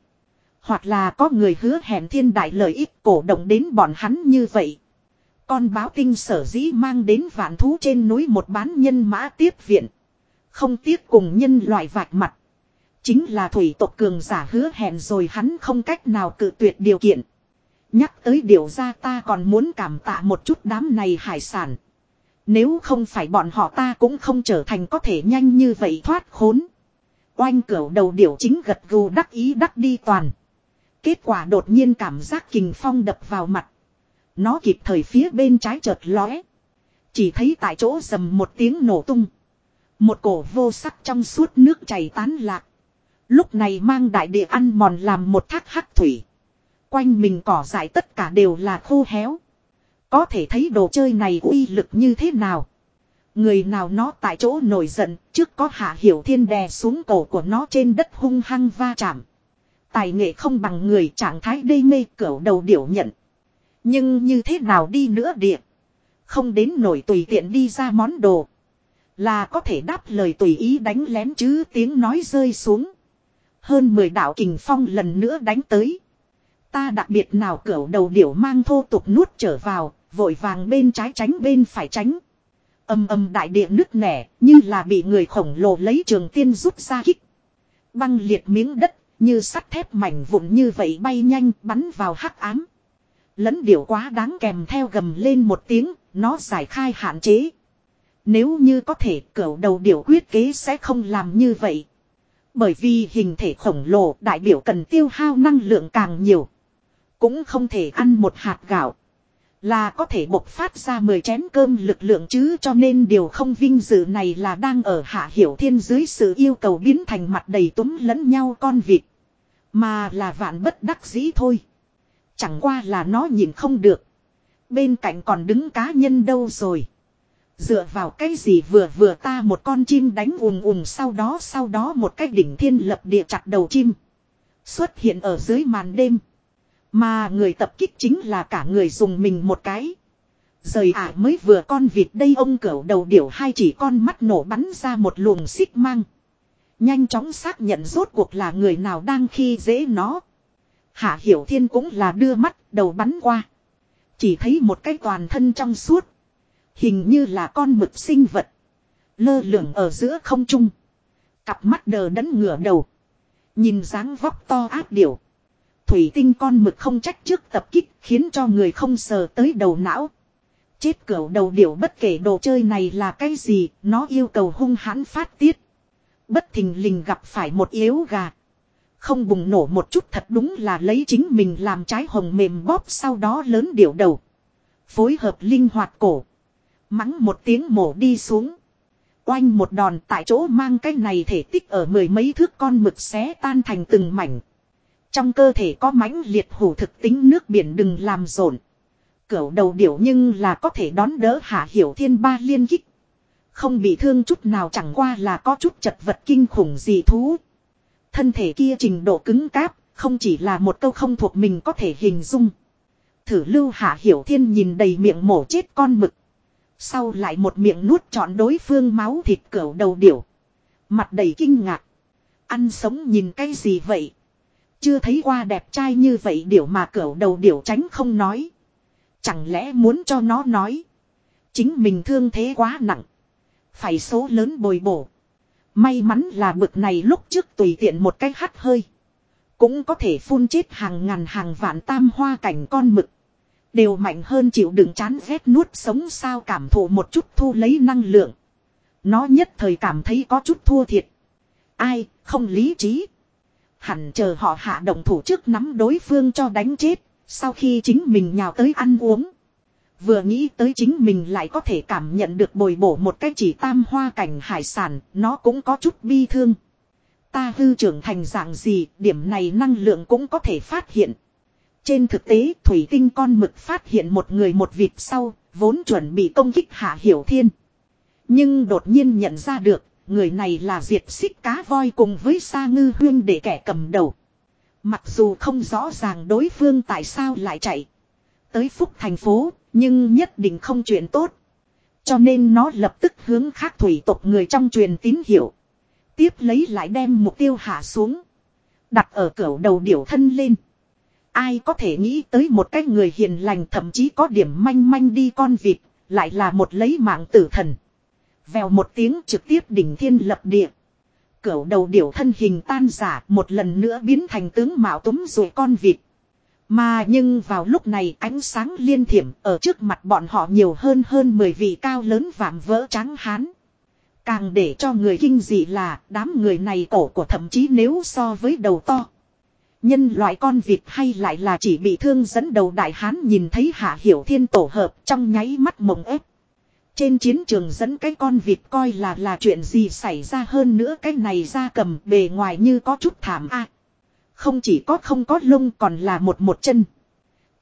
Hoặc là có người hứa hẹn thiên đại lợi ích cổ động đến bọn hắn như vậy. Con báo tinh sở dĩ mang đến vạn thú trên núi một bán nhân mã tiếp viện. Không tiếc cùng nhân loại vạch mặt. Chính là thủy tộc cường giả hứa hẹn rồi hắn không cách nào cự tuyệt điều kiện. Nhắc tới điều ra ta còn muốn cảm tạ một chút đám này hải sản. Nếu không phải bọn họ ta cũng không trở thành có thể nhanh như vậy thoát khốn. Oanh cửu đầu điểu chính gật gù đắc ý đắc đi toàn. Kết quả đột nhiên cảm giác kình phong đập vào mặt. Nó kịp thời phía bên trái chợt lóe. Chỉ thấy tại chỗ rầm một tiếng nổ tung. Một cổ vô sắc trong suốt nước chảy tán lạc. Lúc này mang đại địa ăn mòn làm một thác hắc thủy. Quanh mình cỏ dại tất cả đều là khô héo. Có thể thấy đồ chơi này uy lực như thế nào. Người nào nó tại chỗ nổi giận, trước có hạ hiểu thiên đè xuống cổ của nó trên đất hung hăng va chạm. Tài nghệ không bằng người trạng thái đê mê cỡ đầu điểu nhận. Nhưng như thế nào đi nữa địa. Không đến nổi tùy tiện đi ra món đồ. Là có thể đáp lời tùy ý đánh lén chứ tiếng nói rơi xuống. Hơn 10 đạo kình phong lần nữa đánh tới. Ta đặc biệt nào cỡ đầu điểu mang thô tục nuốt trở vào, vội vàng bên trái tránh bên phải tránh. Âm âm đại địa nứt nẻ, như là bị người khổng lồ lấy trường tiên rút ra kích. Băng liệt miếng đất, như sắt thép mảnh vụn như vậy bay nhanh bắn vào hắc ám. Lẫn điệu quá đáng kèm theo gầm lên một tiếng, nó giải khai hạn chế. Nếu như có thể cửu đầu điểu quyết kế sẽ không làm như vậy. Bởi vì hình thể khổng lồ đại biểu cần tiêu hao năng lượng càng nhiều. Cũng không thể ăn một hạt gạo. Là có thể bộc phát ra 10 chén cơm lực lượng chứ cho nên điều không vinh dự này là đang ở hạ hiểu thiên dưới sự yêu cầu biến thành mặt đầy túm lẫn nhau con vịt. Mà là vạn bất đắc dĩ thôi. Chẳng qua là nó nhìn không được. Bên cạnh còn đứng cá nhân đâu rồi. Dựa vào cái gì vừa vừa ta một con chim đánh ùm ùm sau đó sau đó một cái đỉnh thiên lập địa chặt đầu chim. Xuất hiện ở dưới màn đêm. Mà người tập kích chính là cả người dùng mình một cái. Rời ả mới vừa con vịt đây ông cẩu đầu điểu hai chỉ con mắt nổ bắn ra một luồng xích mang. Nhanh chóng xác nhận rốt cuộc là người nào đang khi dễ nó. Hạ Hiểu Thiên cũng là đưa mắt, đầu bắn qua. Chỉ thấy một cái toàn thân trong suốt. Hình như là con mực sinh vật. Lơ lửng ở giữa không trung. Cặp mắt đờ đẫn ngửa đầu. Nhìn dáng vóc to ác điểu. Thủy tinh con mực không trách trước tập kích khiến cho người không sờ tới đầu não. Chết cẩu đầu điểu bất kể đồ chơi này là cái gì, nó yêu cầu hung hãn phát tiết. Bất thình lình gặp phải một yếu gà. Không bùng nổ một chút thật đúng là lấy chính mình làm trái hồng mềm bóp sau đó lớn điểu đầu. Phối hợp linh hoạt cổ. Mắng một tiếng mổ đi xuống. Oanh một đòn tại chỗ mang cái này thể tích ở mười mấy thước con mực xé tan thành từng mảnh. Trong cơ thể có mãnh liệt hủ thực tính nước biển đừng làm rộn. Cửu đầu điểu nhưng là có thể đón đỡ hạ hiểu thiên ba liên kích. Không bị thương chút nào chẳng qua là có chút chật vật kinh khủng gì thú. Thân thể kia trình độ cứng cáp, không chỉ là một câu không thuộc mình có thể hình dung. Thử lưu hạ hiểu thiên nhìn đầy miệng mổ chết con mực. Sau lại một miệng nuốt trọn đối phương máu thịt cẩu đầu điểu. Mặt đầy kinh ngạc. Ăn sống nhìn cái gì vậy? Chưa thấy qua đẹp trai như vậy điều mà cẩu đầu điều tránh không nói. Chẳng lẽ muốn cho nó nói. Chính mình thương thế quá nặng. Phải số lớn bồi bổ. May mắn là bực này lúc trước tùy tiện một cái hắt hơi. Cũng có thể phun chết hàng ngàn hàng vạn tam hoa cảnh con mực. Đều mạnh hơn chịu đựng chán ghét nuốt sống sao cảm thụ một chút thu lấy năng lượng. Nó nhất thời cảm thấy có chút thua thiệt. Ai, không lý trí. Hẳn chờ họ hạ động thủ trước nắm đối phương cho đánh chết. Sau khi chính mình nhào tới ăn uống. Vừa nghĩ tới chính mình lại có thể cảm nhận được bồi bổ một cái chỉ tam hoa cảnh hải sản, nó cũng có chút bi thương. Ta hư trưởng thành dạng gì, điểm này năng lượng cũng có thể phát hiện. Trên thực tế, thủy tinh con mực phát hiện một người một vịt sau, vốn chuẩn bị công kích hạ hiểu thiên. Nhưng đột nhiên nhận ra được, người này là diệt xích cá voi cùng với sa ngư huyên để kẻ cầm đầu. Mặc dù không rõ ràng đối phương tại sao lại chạy. Tới phúc thành phố, nhưng nhất định không chuyện tốt. Cho nên nó lập tức hướng khác thủy tộc người trong truyền tín hiệu. Tiếp lấy lại đem mục tiêu hạ xuống. Đặt ở cửa đầu điểu thân lên. Ai có thể nghĩ tới một cái người hiền lành thậm chí có điểm manh manh đi con vịt, lại là một lấy mạng tử thần. Vèo một tiếng trực tiếp đỉnh thiên lập địa. Cửu đầu điểu thân hình tan giả, một lần nữa biến thành tướng mạo túm rồi con vịt. Mà nhưng vào lúc này ánh sáng liên thiểm ở trước mặt bọn họ nhiều hơn hơn 10 vị cao lớn vạm vỡ trắng hán. Càng để cho người kinh dị là đám người này cổ của thậm chí nếu so với đầu to. Nhân loại con vịt hay lại là chỉ bị thương dẫn đầu đại hán nhìn thấy hạ hiểu thiên tổ hợp trong nháy mắt mộng ép. Trên chiến trường dẫn cái con vịt coi là là chuyện gì xảy ra hơn nữa cái này ra cầm bề ngoài như có chút thảm a Không chỉ có không có lông còn là một một chân.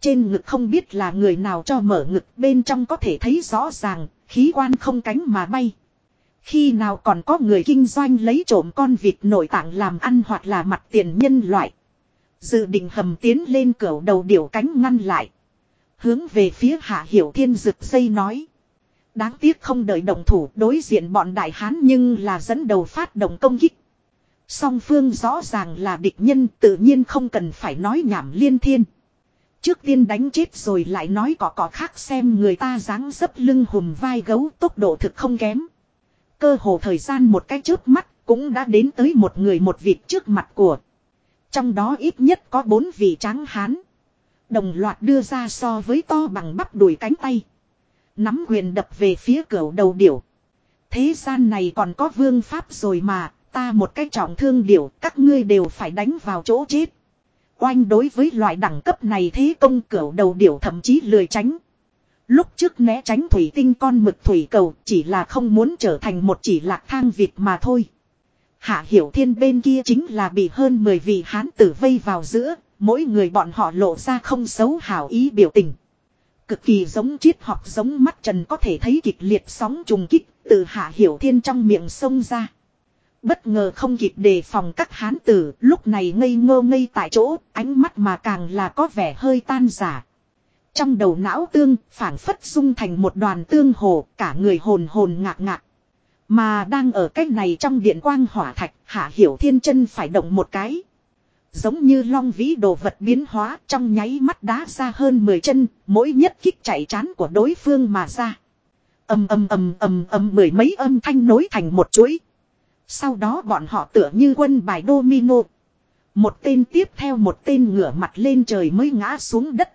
Trên ngực không biết là người nào cho mở ngực bên trong có thể thấy rõ ràng, khí quan không cánh mà bay. Khi nào còn có người kinh doanh lấy trộm con vịt nội tạng làm ăn hoặc là mặt tiền nhân loại. Dự định hầm tiến lên cửa đầu điểu cánh ngăn lại. Hướng về phía hạ hiểu thiên rực dây nói. Đáng tiếc không đợi động thủ, đối diện bọn đại hán nhưng là dẫn đầu phát động công kích. Song phương rõ ràng là địch nhân, tự nhiên không cần phải nói nhảm liên thiên. Trước tiên đánh chết rồi lại nói có có khác xem người ta dáng dấp lưng hùm vai gấu, tốc độ thực không kém. Cơ hồ thời gian một cái chớp mắt, cũng đã đến tới một người một vịt trước mặt của. Trong đó ít nhất có bốn vị tráng hán. Đồng loạt đưa ra so với to bằng bắp đùi cánh tay. Nắm quyền đập về phía cửa đầu điểu. Thế gian này còn có vương pháp rồi mà, ta một cái trọng thương điểu, các ngươi đều phải đánh vào chỗ chết. Oanh đối với loại đẳng cấp này thế công cửa đầu điểu thậm chí lười tránh. Lúc trước né tránh thủy tinh con mực thủy cầu chỉ là không muốn trở thành một chỉ lạc thang vịt mà thôi. Hạ hiểu thiên bên kia chính là bị hơn 10 vị hán tử vây vào giữa, mỗi người bọn họ lộ ra không xấu hảo ý biểu tình. Cực kỳ giống triết học giống mắt trần có thể thấy kịch liệt sóng trùng kích từ hạ hiểu thiên trong miệng sông ra. Bất ngờ không kịp đề phòng các hán tử lúc này ngây ngô ngây tại chỗ, ánh mắt mà càng là có vẻ hơi tan giả. Trong đầu não tương phản phất dung thành một đoàn tương hồ cả người hồn hồn ngạc ngạc. Mà đang ở cách này trong điện quang hỏa thạch hạ hiểu thiên chân phải động một cái. Giống như long vĩ đồ vật biến hóa trong nháy mắt đá ra hơn 10 chân, mỗi nhất kích chạy chán của đối phương mà ra. Âm âm âm âm âm mười mấy âm thanh nối thành một chuỗi. Sau đó bọn họ tựa như quân bài domino. Một tên tiếp theo một tên ngửa mặt lên trời mới ngã xuống đất.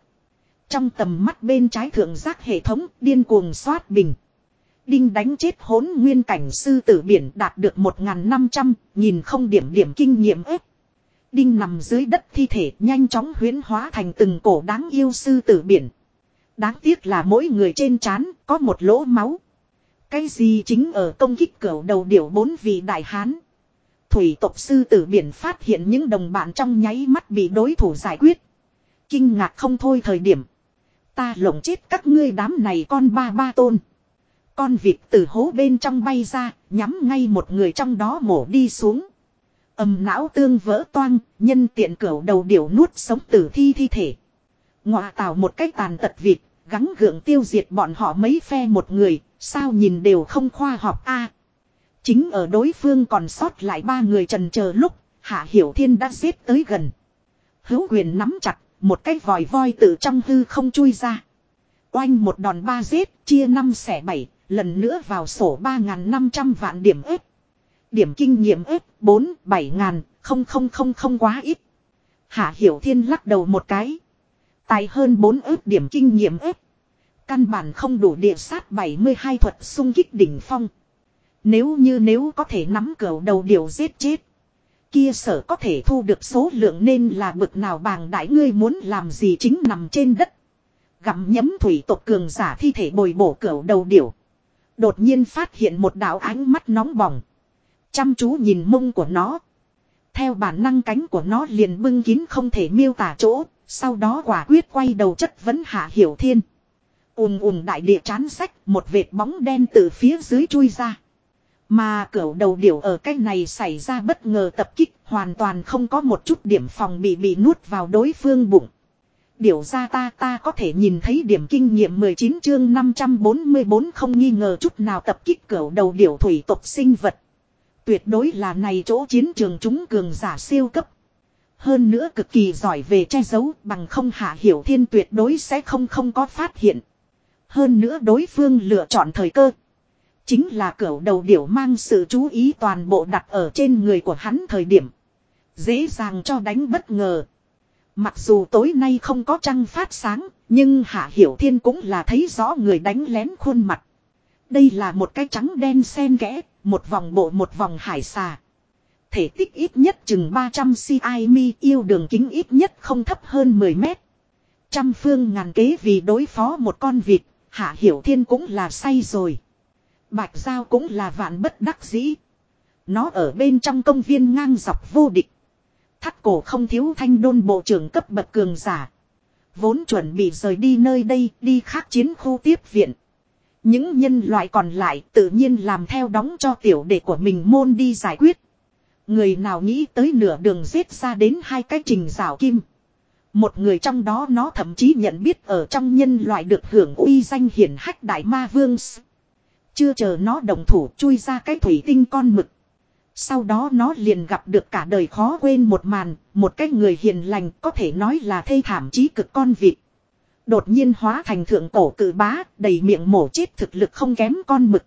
Trong tầm mắt bên trái thượng giác hệ thống điên cuồng xoát bình. Đinh đánh chết hốn nguyên cảnh sư tử biển đạt được 1.500, nhìn không điểm điểm kinh nghiệm ếp. Đinh nằm dưới đất thi thể nhanh chóng huyến hóa thành từng cổ đáng yêu sư tử biển. Đáng tiếc là mỗi người trên trán có một lỗ máu. Cái gì chính ở công kích cửa đầu điểu bốn vị đại hán. Thủy tộc sư tử biển phát hiện những đồng bạn trong nháy mắt bị đối thủ giải quyết. Kinh ngạc không thôi thời điểm. Ta lộng chết các ngươi đám này con ba ba tôn. Con vịt từ hố bên trong bay ra, nhắm ngay một người trong đó mổ đi xuống ầm não tương vỡ toang, nhân tiện cửu đầu điểu nuốt sống tử thi thi thể. Ngọa tạo một cách tàn tật vịt, gắng gượng tiêu diệt bọn họ mấy phe một người, sao nhìn đều không khoa học a. chính ở đối phương còn sót lại ba người trần chờ lúc, Hạ Hiểu Thiên đã xếp tới gần. Hữu quyền nắm chặt, một cái vòi voi từ trong hư không chui ra. Oanh một đòn ba giết, chia năm xẻ bảy, lần nữa vào sổ 3.500 vạn điểm ếp. Điểm kinh nghiệm ếp 4, 7 ngàn, không không không không quá ít. Hạ Hiểu Thiên lắc đầu một cái. Tài hơn 4 ếp điểm kinh nghiệm ếp. Căn bản không đủ địa sát 72 thuật sung kích đỉnh phong. Nếu như nếu có thể nắm cửa đầu điều giết chết. Kia sở có thể thu được số lượng nên là bực nào bàng đại ngươi muốn làm gì chính nằm trên đất. Gặm nhấm thủy tộc cường giả thi thể bồi bổ cửa đầu điểu. Đột nhiên phát hiện một đạo ánh mắt nóng bỏng. Chăm chú nhìn mông của nó. Theo bản năng cánh của nó liền bưng kín không thể miêu tả chỗ. Sau đó quả quyết quay đầu chất vấn hạ hiểu thiên. ùm ùm đại địa chán sách, một vệt bóng đen từ phía dưới chui ra. Mà cửa đầu điểu ở cái này xảy ra bất ngờ tập kích, hoàn toàn không có một chút điểm phòng bị bị nuốt vào đối phương bụng. Điều ra ta ta có thể nhìn thấy điểm kinh nghiệm 19 chương 544 không nghi ngờ chút nào tập kích cửa đầu điểu thủy tộc sinh vật. Tuyệt đối là này chỗ chiến trường chúng cường giả siêu cấp. Hơn nữa cực kỳ giỏi về che giấu bằng không hạ hiểu thiên tuyệt đối sẽ không không có phát hiện. Hơn nữa đối phương lựa chọn thời cơ. Chính là cửa đầu điểu mang sự chú ý toàn bộ đặt ở trên người của hắn thời điểm. Dễ dàng cho đánh bất ngờ. Mặc dù tối nay không có trăng phát sáng, nhưng Hạ Hiểu Thiên cũng là thấy rõ người đánh lén khuôn mặt. Đây là một cái trắng đen xen kẽ, một vòng bộ một vòng hải xà. Thể tích ít nhất chừng 300 cm yêu đường kính ít nhất không thấp hơn 10 mét. Trăm phương ngàn kế vì đối phó một con vịt, Hạ Hiểu Thiên cũng là say rồi. Bạch Giao cũng là vạn bất đắc dĩ. Nó ở bên trong công viên ngang dọc vô địch. Thắt cổ không thiếu thanh đôn bộ trưởng cấp bậc cường giả. Vốn chuẩn bị rời đi nơi đây đi khác chiến khu tiếp viện. Những nhân loại còn lại tự nhiên làm theo đóng cho tiểu đệ của mình môn đi giải quyết. Người nào nghĩ tới nửa đường giết ra đến hai cái trình rào kim. Một người trong đó nó thậm chí nhận biết ở trong nhân loại được hưởng uy danh hiển hách đại ma vương. Chưa chờ nó đồng thủ chui ra cái thủy tinh con mực. Sau đó nó liền gặp được cả đời khó quên một màn, một cái người hiền lành có thể nói là thê thảm chí cực con vịt. Đột nhiên hóa thành thượng cổ cử bá, đầy miệng mổ chết thực lực không kém con mực.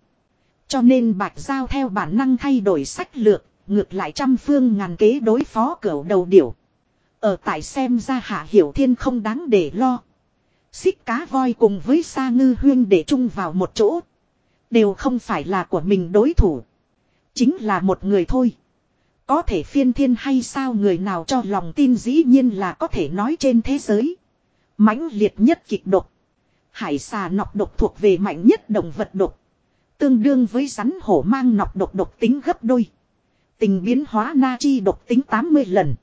Cho nên bạch giao theo bản năng thay đổi sách lược, ngược lại trăm phương ngàn kế đối phó cửa đầu điểu. Ở tại xem ra hạ hiểu thiên không đáng để lo. Xích cá voi cùng với sa ngư huyên để chung vào một chỗ. Đều không phải là của mình đối thủ. Chính là một người thôi. Có thể phiên thiên hay sao người nào cho lòng tin dĩ nhiên là có thể nói trên thế giới mãnh liệt nhất kịch độc. Hải xà nọc độc thuộc về mạnh nhất động vật độc. Tương đương với rắn hổ mang nọc độc độc tính gấp đôi. Tình biến hóa na chi độc tính 80 lần.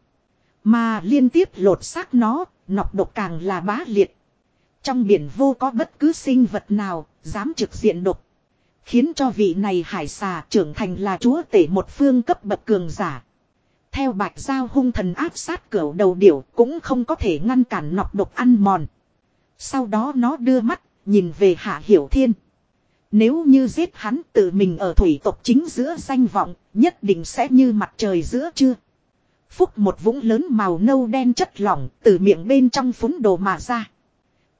Mà liên tiếp lột xác nó, nọc độc càng là bá liệt. Trong biển vô có bất cứ sinh vật nào, dám trực diện độc. Khiến cho vị này hải xà trưởng thành là chúa tể một phương cấp bậc cường giả. Theo bạch giao hung thần áp sát cửa đầu điểu cũng không có thể ngăn cản nọc độc ăn mòn. Sau đó nó đưa mắt, nhìn về Hạ Hiểu Thiên. Nếu như giết hắn tự mình ở thủy tộc chính giữa danh vọng, nhất định sẽ như mặt trời giữa trưa. Phúc một vũng lớn màu nâu đen chất lỏng từ miệng bên trong phúng đồ mà ra.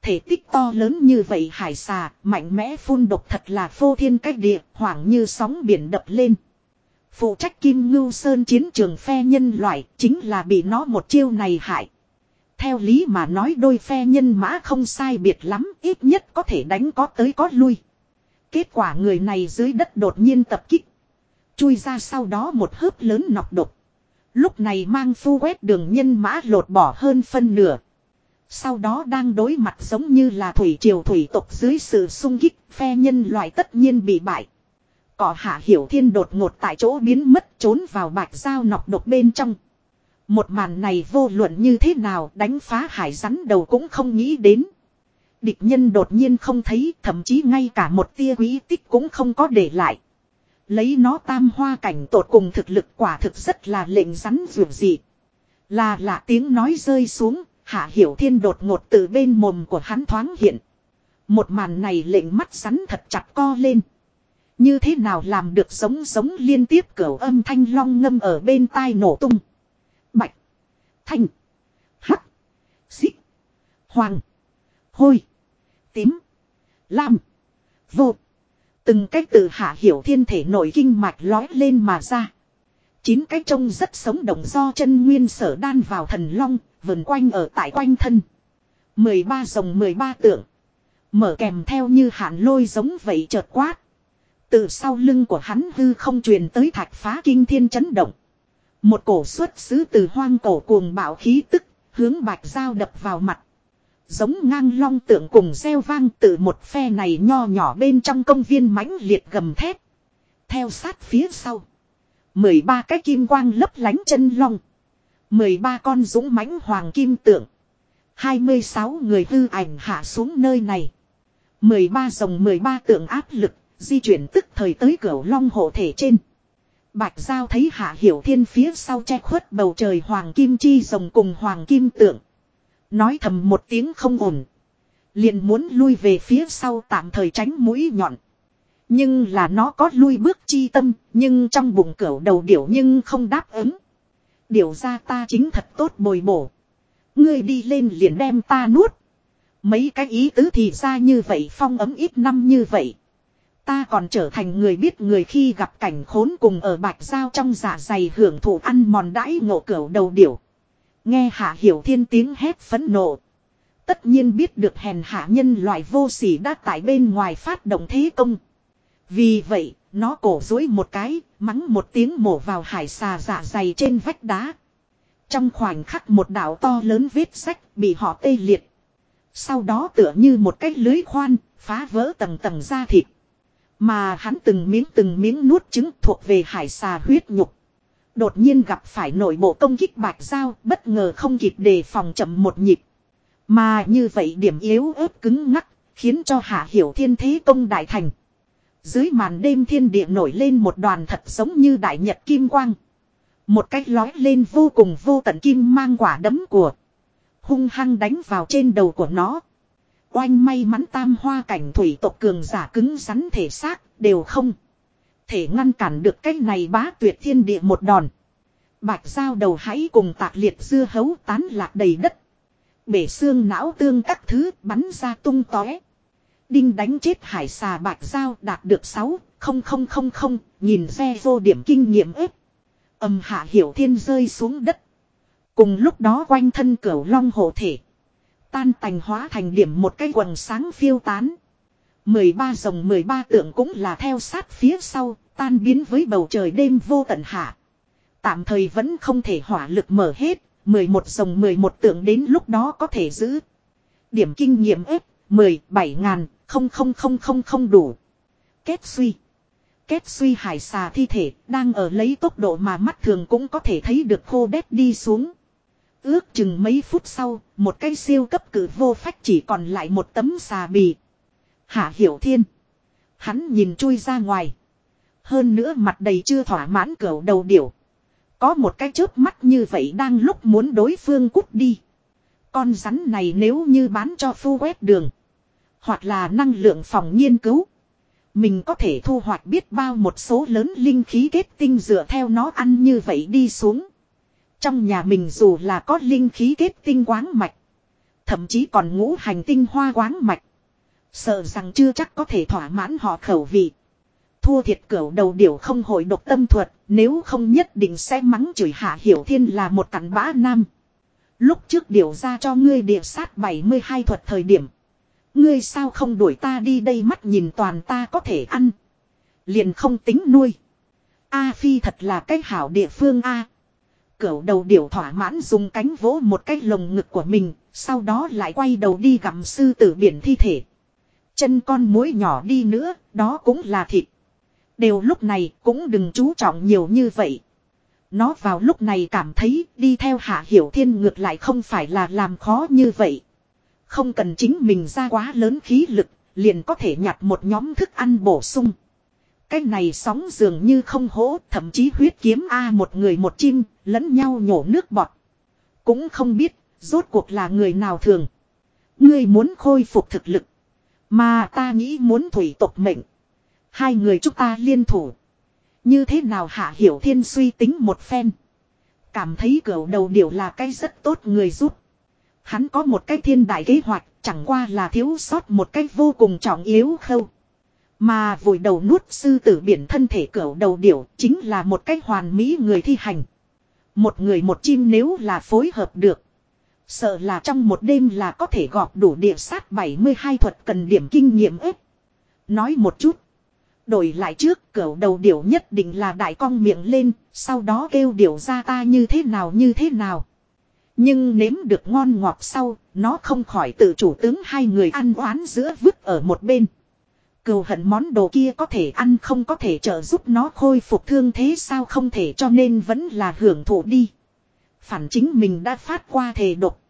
Thể tích to lớn như vậy hải xà, mạnh mẽ phun độc thật là phô thiên cách địa, hoảng như sóng biển đập lên. Phụ trách Kim Ngưu Sơn chiến trường phe nhân loại, chính là bị nó một chiêu này hại. Theo lý mà nói đôi phe nhân mã không sai biệt lắm, ít nhất có thể đánh có tới có lui. Kết quả người này dưới đất đột nhiên tập kích. Chui ra sau đó một hớp lớn nọc độc. Lúc này mang phu quét đường nhân mã lột bỏ hơn phân nửa. Sau đó đang đối mặt giống như là thủy triều thủy tộc dưới sự sung kích, phe nhân loại tất nhiên bị bại. Cỏ hạ hiểu thiên đột ngột tại chỗ biến mất trốn vào bạch dao nọc độc bên trong. Một màn này vô luận như thế nào đánh phá hải rắn đầu cũng không nghĩ đến. Địch nhân đột nhiên không thấy thậm chí ngay cả một tia quý tích cũng không có để lại. Lấy nó tam hoa cảnh tột cùng thực lực quả thực rất là lệnh rắn rượu dị. Là lạ tiếng nói rơi xuống, hạ hiểu thiên đột ngột từ bên mồm của hắn thoáng hiện. Một màn này lệnh mắt rắn thật chặt co lên. Như thế nào làm được giống giống liên tiếp cửa âm thanh long ngâm ở bên tai nổ tung. Bạch. Thanh. Hắc. Xích. Hoàng. Hôi. Tím. Lam. Vô. Từng cách từ hạ hiểu thiên thể nổi kinh mạch lói lên mà ra. Chín cái trông rất sống động do chân nguyên sở đan vào thần long, vần quanh ở tại quanh thân. 13 dòng 13 tượng. Mở kèm theo như hạn lôi giống vậy chợt quát. Từ sau lưng của hắn hư không truyền tới thạch phá kinh thiên chấn động. Một cổ xuất xứ từ hoang cổ cuồng bạo khí tức, hướng bạch dao đập vào mặt. Giống ngang long tượng cùng gieo vang từ một phe này nho nhỏ bên trong công viên mãnh liệt gầm thép. Theo sát phía sau. 13 cái kim quang lấp lánh chân long. 13 con dũng mãnh hoàng kim tượng. 26 người hư ảnh hạ xuống nơi này. 13 dòng 13 tượng áp lực, di chuyển tức thời tới cửa long hộ thể trên. Bạch Giao thấy hạ hiểu thiên phía sau che khuất bầu trời hoàng kim chi rồng cùng hoàng kim tượng. Nói thầm một tiếng không ổn. Liền muốn lui về phía sau tạm thời tránh mũi nhọn. Nhưng là nó có lui bước chi tâm, nhưng trong bụng cửa đầu điểu nhưng không đáp ứng. Điều ra ta chính thật tốt bồi bổ. Ngươi đi lên liền đem ta nuốt. Mấy cái ý tứ thì ra như vậy phong ấm ít năm như vậy. Ta còn trở thành người biết người khi gặp cảnh khốn cùng ở bạch giao trong dạ dày hưởng thụ ăn mòn đãi ngộ cửu đầu điểu. Nghe hạ hiểu thiên tiếng hét phấn nộ. Tất nhiên biết được hèn hạ nhân loại vô sỉ đã tại bên ngoài phát động thế công. Vì vậy, nó cổ dối một cái, mắng một tiếng mổ vào hải xà dạ dày trên vách đá. Trong khoảnh khắc một đảo to lớn vết sách bị họ tê liệt. Sau đó tựa như một cái lưới khoan, phá vỡ tầng tầng da thịt. Mà hắn từng miếng từng miếng nuốt trứng thuộc về hải xà huyết nhục. Đột nhiên gặp phải nội bộ công kích bạch giao bất ngờ không kịp đề phòng chậm một nhịp. Mà như vậy điểm yếu ớt cứng ngắc, khiến cho hạ hiểu thiên thế công đại thành. Dưới màn đêm thiên địa nổi lên một đoàn thật giống như đại nhật kim quang. Một cách lói lên vô cùng vô tận kim mang quả đấm của. Hung hăng đánh vào trên đầu của nó. Oanh may mắn tam hoa cảnh thủy tộc cường giả cứng rắn thể xác, đều không. Thể ngăn cản được cái này bá tuyệt thiên địa một đòn. Bạch dao đầu hãy cùng tạc liệt dưa hấu tán lạc đầy đất. Bể xương não tương các thứ bắn ra tung tóe. Đinh đánh chết hải xà bạch dao đạt được 6, không không không không, nhìn xe vô điểm kinh nghiệm ếp. Âm hạ hiểu thiên rơi xuống đất. Cùng lúc đó quanh thân cửu long hộ thể. Tan tành hóa thành điểm một cái quần sáng phiêu tán. 13 dòng 13 tượng cũng là theo sát phía sau, tan biến với bầu trời đêm vô tận hạ. Tạm thời vẫn không thể hỏa lực mở hết, 11 dòng 11 tượng đến lúc đó có thể giữ. Điểm kinh nghiệm ếp, 17 ngàn, không không không không không đủ. Kết suy. Kết suy hải xà thi thể đang ở lấy tốc độ mà mắt thường cũng có thể thấy được khô đét đi xuống. Ước chừng mấy phút sau, một cây siêu cấp cử vô phách chỉ còn lại một tấm xà bì. Hạ hiểu thiên. Hắn nhìn chui ra ngoài. Hơn nữa mặt đầy chưa thỏa mãn cửu đầu điểu. Có một cái chớp mắt như vậy đang lúc muốn đối phương cút đi. Con rắn này nếu như bán cho phu quét đường. Hoặc là năng lượng phòng nghiên cứu. Mình có thể thu hoạch biết bao một số lớn linh khí kết tinh dựa theo nó ăn như vậy đi xuống. Trong nhà mình dù là có linh khí kết tinh quáng mạch. Thậm chí còn ngũ hành tinh hoa quáng mạch. Sợ rằng chưa chắc có thể thỏa mãn họ khẩu vị. Thua thiệt cửu đầu điểu không hội độc tâm thuật, nếu không nhất định sẽ mắng chửi hạ hiểu thiên là một cặn bã nam. Lúc trước điều ra cho ngươi địa sát 72 thuật thời điểm. Ngươi sao không đuổi ta đi đây mắt nhìn toàn ta có thể ăn. Liền không tính nuôi. A Phi thật là cái hảo địa phương A cẩu đầu điểu thỏa mãn dùng cánh vỗ một cái lồng ngực của mình, sau đó lại quay đầu đi gặm sư tử biển thi thể. Chân con muối nhỏ đi nữa, đó cũng là thịt. Đều lúc này cũng đừng chú trọng nhiều như vậy. Nó vào lúc này cảm thấy đi theo hạ hiểu thiên ngược lại không phải là làm khó như vậy. Không cần chính mình ra quá lớn khí lực, liền có thể nhặt một nhóm thức ăn bổ sung. Cái này sóng dường như không hố, thậm chí huyết kiếm A một người một chim, lẫn nhau nhổ nước bọt. Cũng không biết, rốt cuộc là người nào thường. Ngươi muốn khôi phục thực lực. Mà ta nghĩ muốn thủy tộc mệnh. Hai người chúng ta liên thủ. Như thế nào hạ hiểu thiên suy tính một phen. Cảm thấy cửa đầu điều là cái rất tốt người giúp. Hắn có một cái thiên đại kế hoạch, chẳng qua là thiếu sót một cái vô cùng trọng yếu khâu. Mà vùi đầu nuốt sư tử biển thân thể cỡ đầu điểu chính là một cách hoàn mỹ người thi hành. Một người một chim nếu là phối hợp được. Sợ là trong một đêm là có thể gọp đủ địa sát 72 thuật cần điểm kinh nghiệm ếp. Nói một chút. Đổi lại trước cỡ đầu điểu nhất định là đại cong miệng lên, sau đó kêu điểu ra ta như thế nào như thế nào. Nhưng nếm được ngon ngọt sau, nó không khỏi tự chủ tướng hai người ăn oán giữa vứt ở một bên. Cừu hận món đồ kia có thể ăn không có thể trợ giúp nó khôi phục thương thế sao không thể cho nên vẫn là hưởng thụ đi. Phản chính mình đã phát qua thể độc.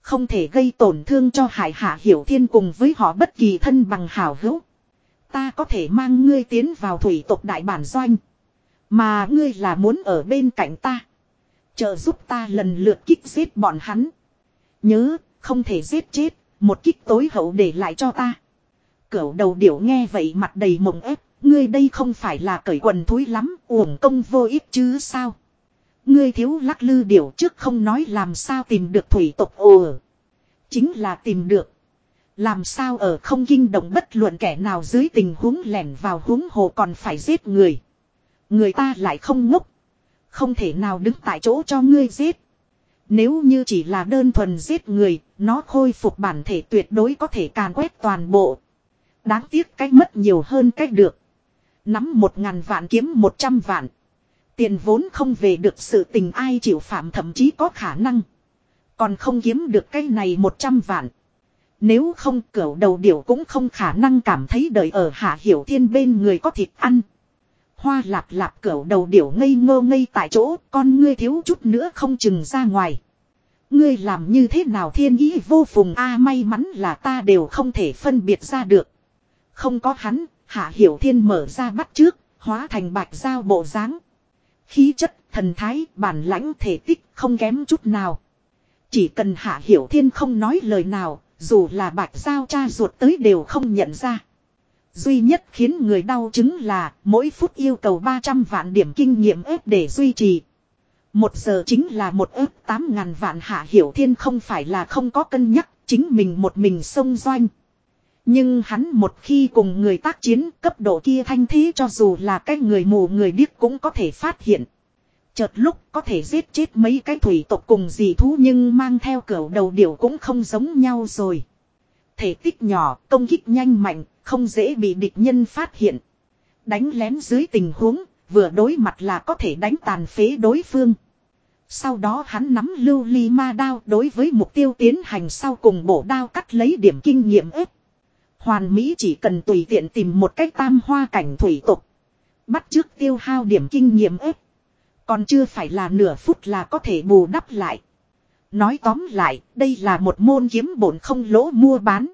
Không thể gây tổn thương cho hải hạ hiểu thiên cùng với họ bất kỳ thân bằng hảo hữu. Ta có thể mang ngươi tiến vào thủy tộc đại bản doanh. Mà ngươi là muốn ở bên cạnh ta. Trợ giúp ta lần lượt kích giết bọn hắn. Nhớ, không thể giết chết, một kích tối hậu để lại cho ta. Cửu đầu điểu nghe vậy mặt đầy mộng ép, ngươi đây không phải là cởi quần thúi lắm, uổng công vô ích chứ sao. Ngươi thiếu lắc lư điểu trước không nói làm sao tìm được thủy tộc ồ. Chính là tìm được. Làm sao ở không kinh động bất luận kẻ nào dưới tình huống lẻn vào huống hồ còn phải giết người. Người ta lại không ngốc. Không thể nào đứng tại chỗ cho ngươi giết. Nếu như chỉ là đơn thuần giết người, nó khôi phục bản thể tuyệt đối có thể càn quét toàn bộ. Đáng tiếc cách mất nhiều hơn cách được. Nắm một ngàn vạn kiếm một trăm vạn. Tiền vốn không về được sự tình ai chịu phạm thậm chí có khả năng. Còn không kiếm được cái này một trăm vạn. Nếu không cỡ đầu điểu cũng không khả năng cảm thấy đời ở hạ hiểu thiên bên người có thịt ăn. Hoa lạp lạp cỡ đầu điểu ngây ngô ngây tại chỗ, con ngươi thiếu chút nữa không chừng ra ngoài. Ngươi làm như thế nào thiên ý vô phùng a may mắn là ta đều không thể phân biệt ra được. Không có hắn, hạ hiểu thiên mở ra bắt trước, hóa thành bạch dao bộ dáng Khí chất, thần thái, bản lãnh thể tích không kém chút nào. Chỉ cần hạ hiểu thiên không nói lời nào, dù là bạch giao cha ruột tới đều không nhận ra. Duy nhất khiến người đau chứng là mỗi phút yêu cầu 300 vạn điểm kinh nghiệm ếp để duy trì. Một giờ chính là một ếp 8 ngàn vạn hạ hiểu thiên không phải là không có cân nhắc, chính mình một mình sông doanh. Nhưng hắn một khi cùng người tác chiến cấp độ kia thanh thế cho dù là cái người mù người điếc cũng có thể phát hiện. Chợt lúc có thể giết chết mấy cái thủy tộc cùng dị thú nhưng mang theo cửa đầu điểu cũng không giống nhau rồi. Thể tích nhỏ, công kích nhanh mạnh, không dễ bị địch nhân phát hiện. Đánh lén dưới tình huống, vừa đối mặt là có thể đánh tàn phế đối phương. Sau đó hắn nắm lưu ly ma đao đối với mục tiêu tiến hành sau cùng bổ đao cắt lấy điểm kinh nghiệm ếp. Hoàn Mỹ chỉ cần tùy tiện tìm một cách tam hoa cảnh thủy tục. Bắt trước tiêu hao điểm kinh nghiệm ếp. Còn chưa phải là nửa phút là có thể bù đắp lại. Nói tóm lại, đây là một môn kiếm bổn không lỗ mua bán.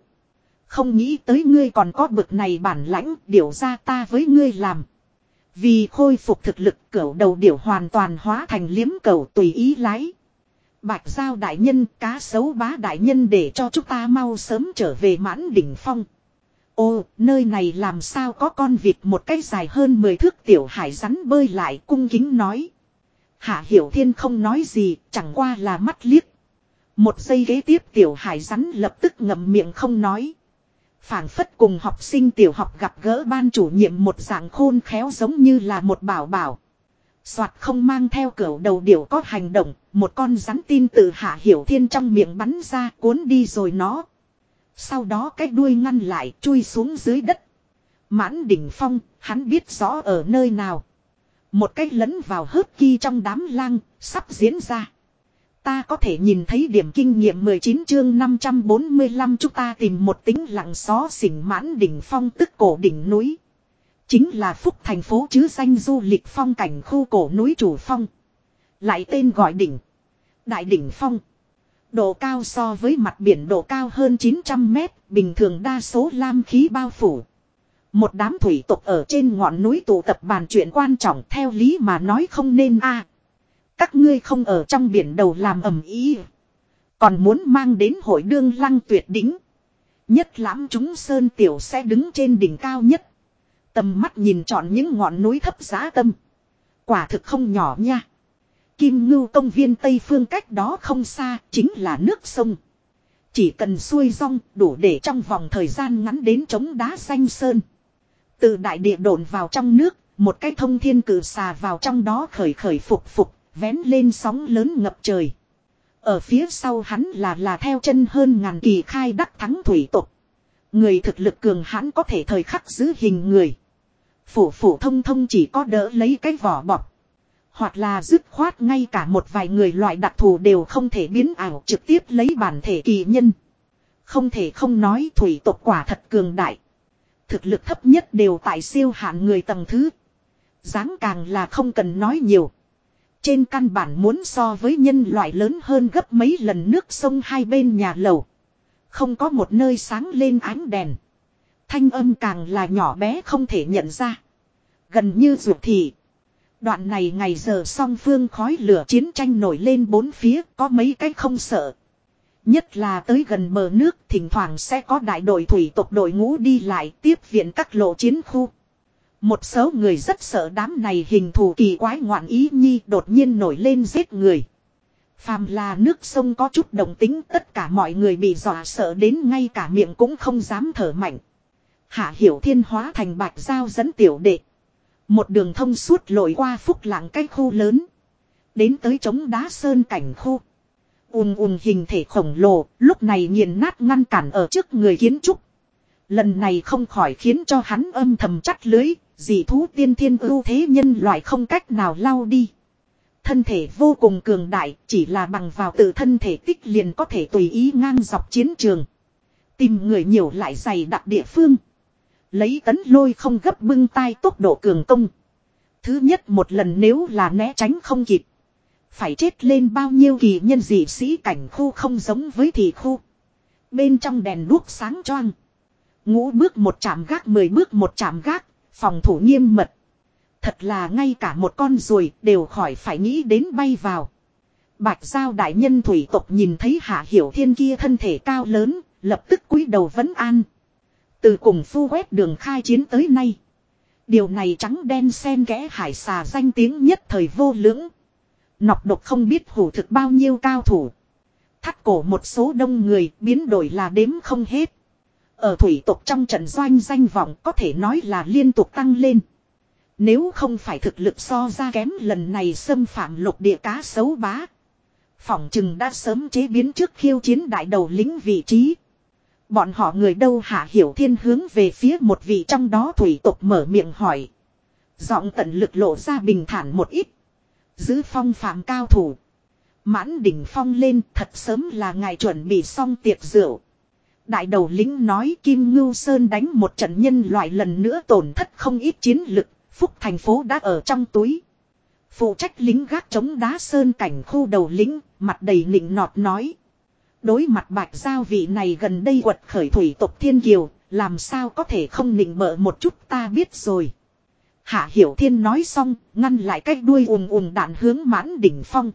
Không nghĩ tới ngươi còn có bực này bản lãnh, điều ra ta với ngươi làm. Vì khôi phục thực lực cẩu đầu điểu hoàn toàn hóa thành liếm cầu tùy ý lái. Bạch giao đại nhân cá sấu bá đại nhân để cho chúng ta mau sớm trở về mãn đỉnh phong. Ô, nơi này làm sao có con vịt một cái dài hơn 10 thước tiểu hải rắn bơi lại cung kính nói. Hạ Hiểu Thiên không nói gì, chẳng qua là mắt liếc. Một giây ghế tiếp tiểu hải rắn lập tức ngậm miệng không nói. phảng phất cùng học sinh tiểu học gặp gỡ ban chủ nhiệm một dạng khôn khéo giống như là một bảo bảo. Soạt không mang theo cửa đầu điểu có hành động, một con rắn tin từ Hạ Hiểu Thiên trong miệng bắn ra cuốn đi rồi nó. Sau đó cái đuôi ngăn lại chui xuống dưới đất. Mãn đỉnh phong, hắn biết rõ ở nơi nào. Một cách lấn vào hớp kỳ trong đám lang, sắp diễn ra. Ta có thể nhìn thấy điểm kinh nghiệm 19 chương 545 chúng ta tìm một tính lặng xó xỉnh mãn đỉnh phong tức cổ đỉnh núi. Chính là phúc thành phố chứ danh du lịch phong cảnh khu cổ núi chủ phong. Lại tên gọi đỉnh. Đại đỉnh phong. Độ cao so với mặt biển độ cao hơn 900 mét, bình thường đa số lam khí bao phủ. Một đám thủy tộc ở trên ngọn núi tụ tập bàn chuyện quan trọng theo lý mà nói không nên a. các ngươi không ở trong biển đầu làm ầm ý. Còn muốn mang đến hội đương lăng tuyệt đỉnh. Nhất lãm chúng sơn tiểu sẽ đứng trên đỉnh cao nhất. Tầm mắt nhìn trọn những ngọn núi thấp giá tâm. Quả thực không nhỏ nha. Kim ngưu công viên Tây Phương cách đó không xa chính là nước sông. Chỉ cần xuôi rong đủ để trong vòng thời gian ngắn đến chống đá xanh sơn. Từ đại địa đồn vào trong nước, một cái thông thiên cử xà vào trong đó khởi khởi phục phục, vén lên sóng lớn ngập trời. Ở phía sau hắn là là theo chân hơn ngàn kỳ khai đắc thắng thủy tục. Người thực lực cường hãn có thể thời khắc giữ hình người. Phủ phủ thông thông chỉ có đỡ lấy cái vỏ bọc. Hoặc là dứt khoát ngay cả một vài người loại đặc thù đều không thể biến ảo trực tiếp lấy bản thể kỳ nhân. Không thể không nói thủy tộc quả thật cường đại. Thực lực thấp nhất đều tại siêu hạn người tầng thứ. dáng càng là không cần nói nhiều. Trên căn bản muốn so với nhân loại lớn hơn gấp mấy lần nước sông hai bên nhà lầu. Không có một nơi sáng lên ánh đèn. Thanh âm càng là nhỏ bé không thể nhận ra. Gần như ruột thịt Đoạn này ngày giờ song phương khói lửa chiến tranh nổi lên bốn phía, có mấy cái không sợ. Nhất là tới gần bờ nước, thỉnh thoảng sẽ có đại đội thủy tộc đội ngũ đi lại tiếp viện các lộ chiến khu. Một số người rất sợ đám này hình thù kỳ quái ngoạn ý nhi đột nhiên nổi lên giết người. Phàm là nước sông có chút đồng tính, tất cả mọi người bị dọa sợ đến ngay cả miệng cũng không dám thở mạnh. Hạ hiểu thiên hóa thành bạch giao dẫn tiểu đệ. Một đường thông suốt lội qua phúc lạng cái khu lớn. Đến tới chống đá sơn cảnh khu. Ùm ùm hình thể khổng lồ, lúc này nghiền nát ngăn cản ở trước người kiến trúc. Lần này không khỏi khiến cho hắn âm thầm chắt lưới, dị thú tiên thiên ưu thế nhân loại không cách nào lao đi. Thân thể vô cùng cường đại, chỉ là bằng vào tự thân thể tích liền có thể tùy ý ngang dọc chiến trường. Tìm người nhiều lại dày đặc địa phương. Lấy tấn lôi không gấp bưng tay tốc độ cường công. Thứ nhất một lần nếu là né tránh không kịp. Phải chết lên bao nhiêu kỳ nhân dị sĩ cảnh khu không giống với thị khu. Bên trong đèn đuốc sáng choang. Ngũ bước một chạm gác mười bước một chạm gác. Phòng thủ nghiêm mật. Thật là ngay cả một con ruồi đều khỏi phải nghĩ đến bay vào. Bạch giao đại nhân thủy tộc nhìn thấy hạ hiểu thiên kia thân thể cao lớn, lập tức cúi đầu vấn an. Từ cùng phu quét đường khai chiến tới nay. Điều này trắng đen xen kẽ hải xà danh tiếng nhất thời vô lưỡng. Nọc độc không biết hủ thực bao nhiêu cao thủ. Thắt cổ một số đông người, biến đổi là đếm không hết. Ở thủy tộc trong trận doanh danh vọng có thể nói là liên tục tăng lên. Nếu không phải thực lực so ra kém lần này xâm phạm lục địa cá xấu bá. Phỏng chừng đã sớm chế biến trước khiêu chiến đại đầu lính vị trí. Bọn họ người đâu hạ hiểu thiên hướng về phía một vị trong đó thủy tộc mở miệng hỏi. Giọng tận lực lộ ra bình thản một ít. Giữ phong phạm cao thủ. Mãn đỉnh phong lên thật sớm là ngài chuẩn bị xong tiệc rượu. Đại đầu lính nói Kim Ngưu Sơn đánh một trận nhân loại lần nữa tổn thất không ít chiến lực, phúc thành phố đã ở trong túi. Phụ trách lính gác chống đá sơn cảnh khu đầu lính, mặt đầy nịnh nọt nói. Đối mặt bạch giao vị này gần đây quật khởi thủy tộc thiên kiều, làm sao có thể không nịnh bợ một chút ta biết rồi. Hạ Hiểu Thiên nói xong, ngăn lại cách đuôi ùm ùm đạn hướng mãn đỉnh phong.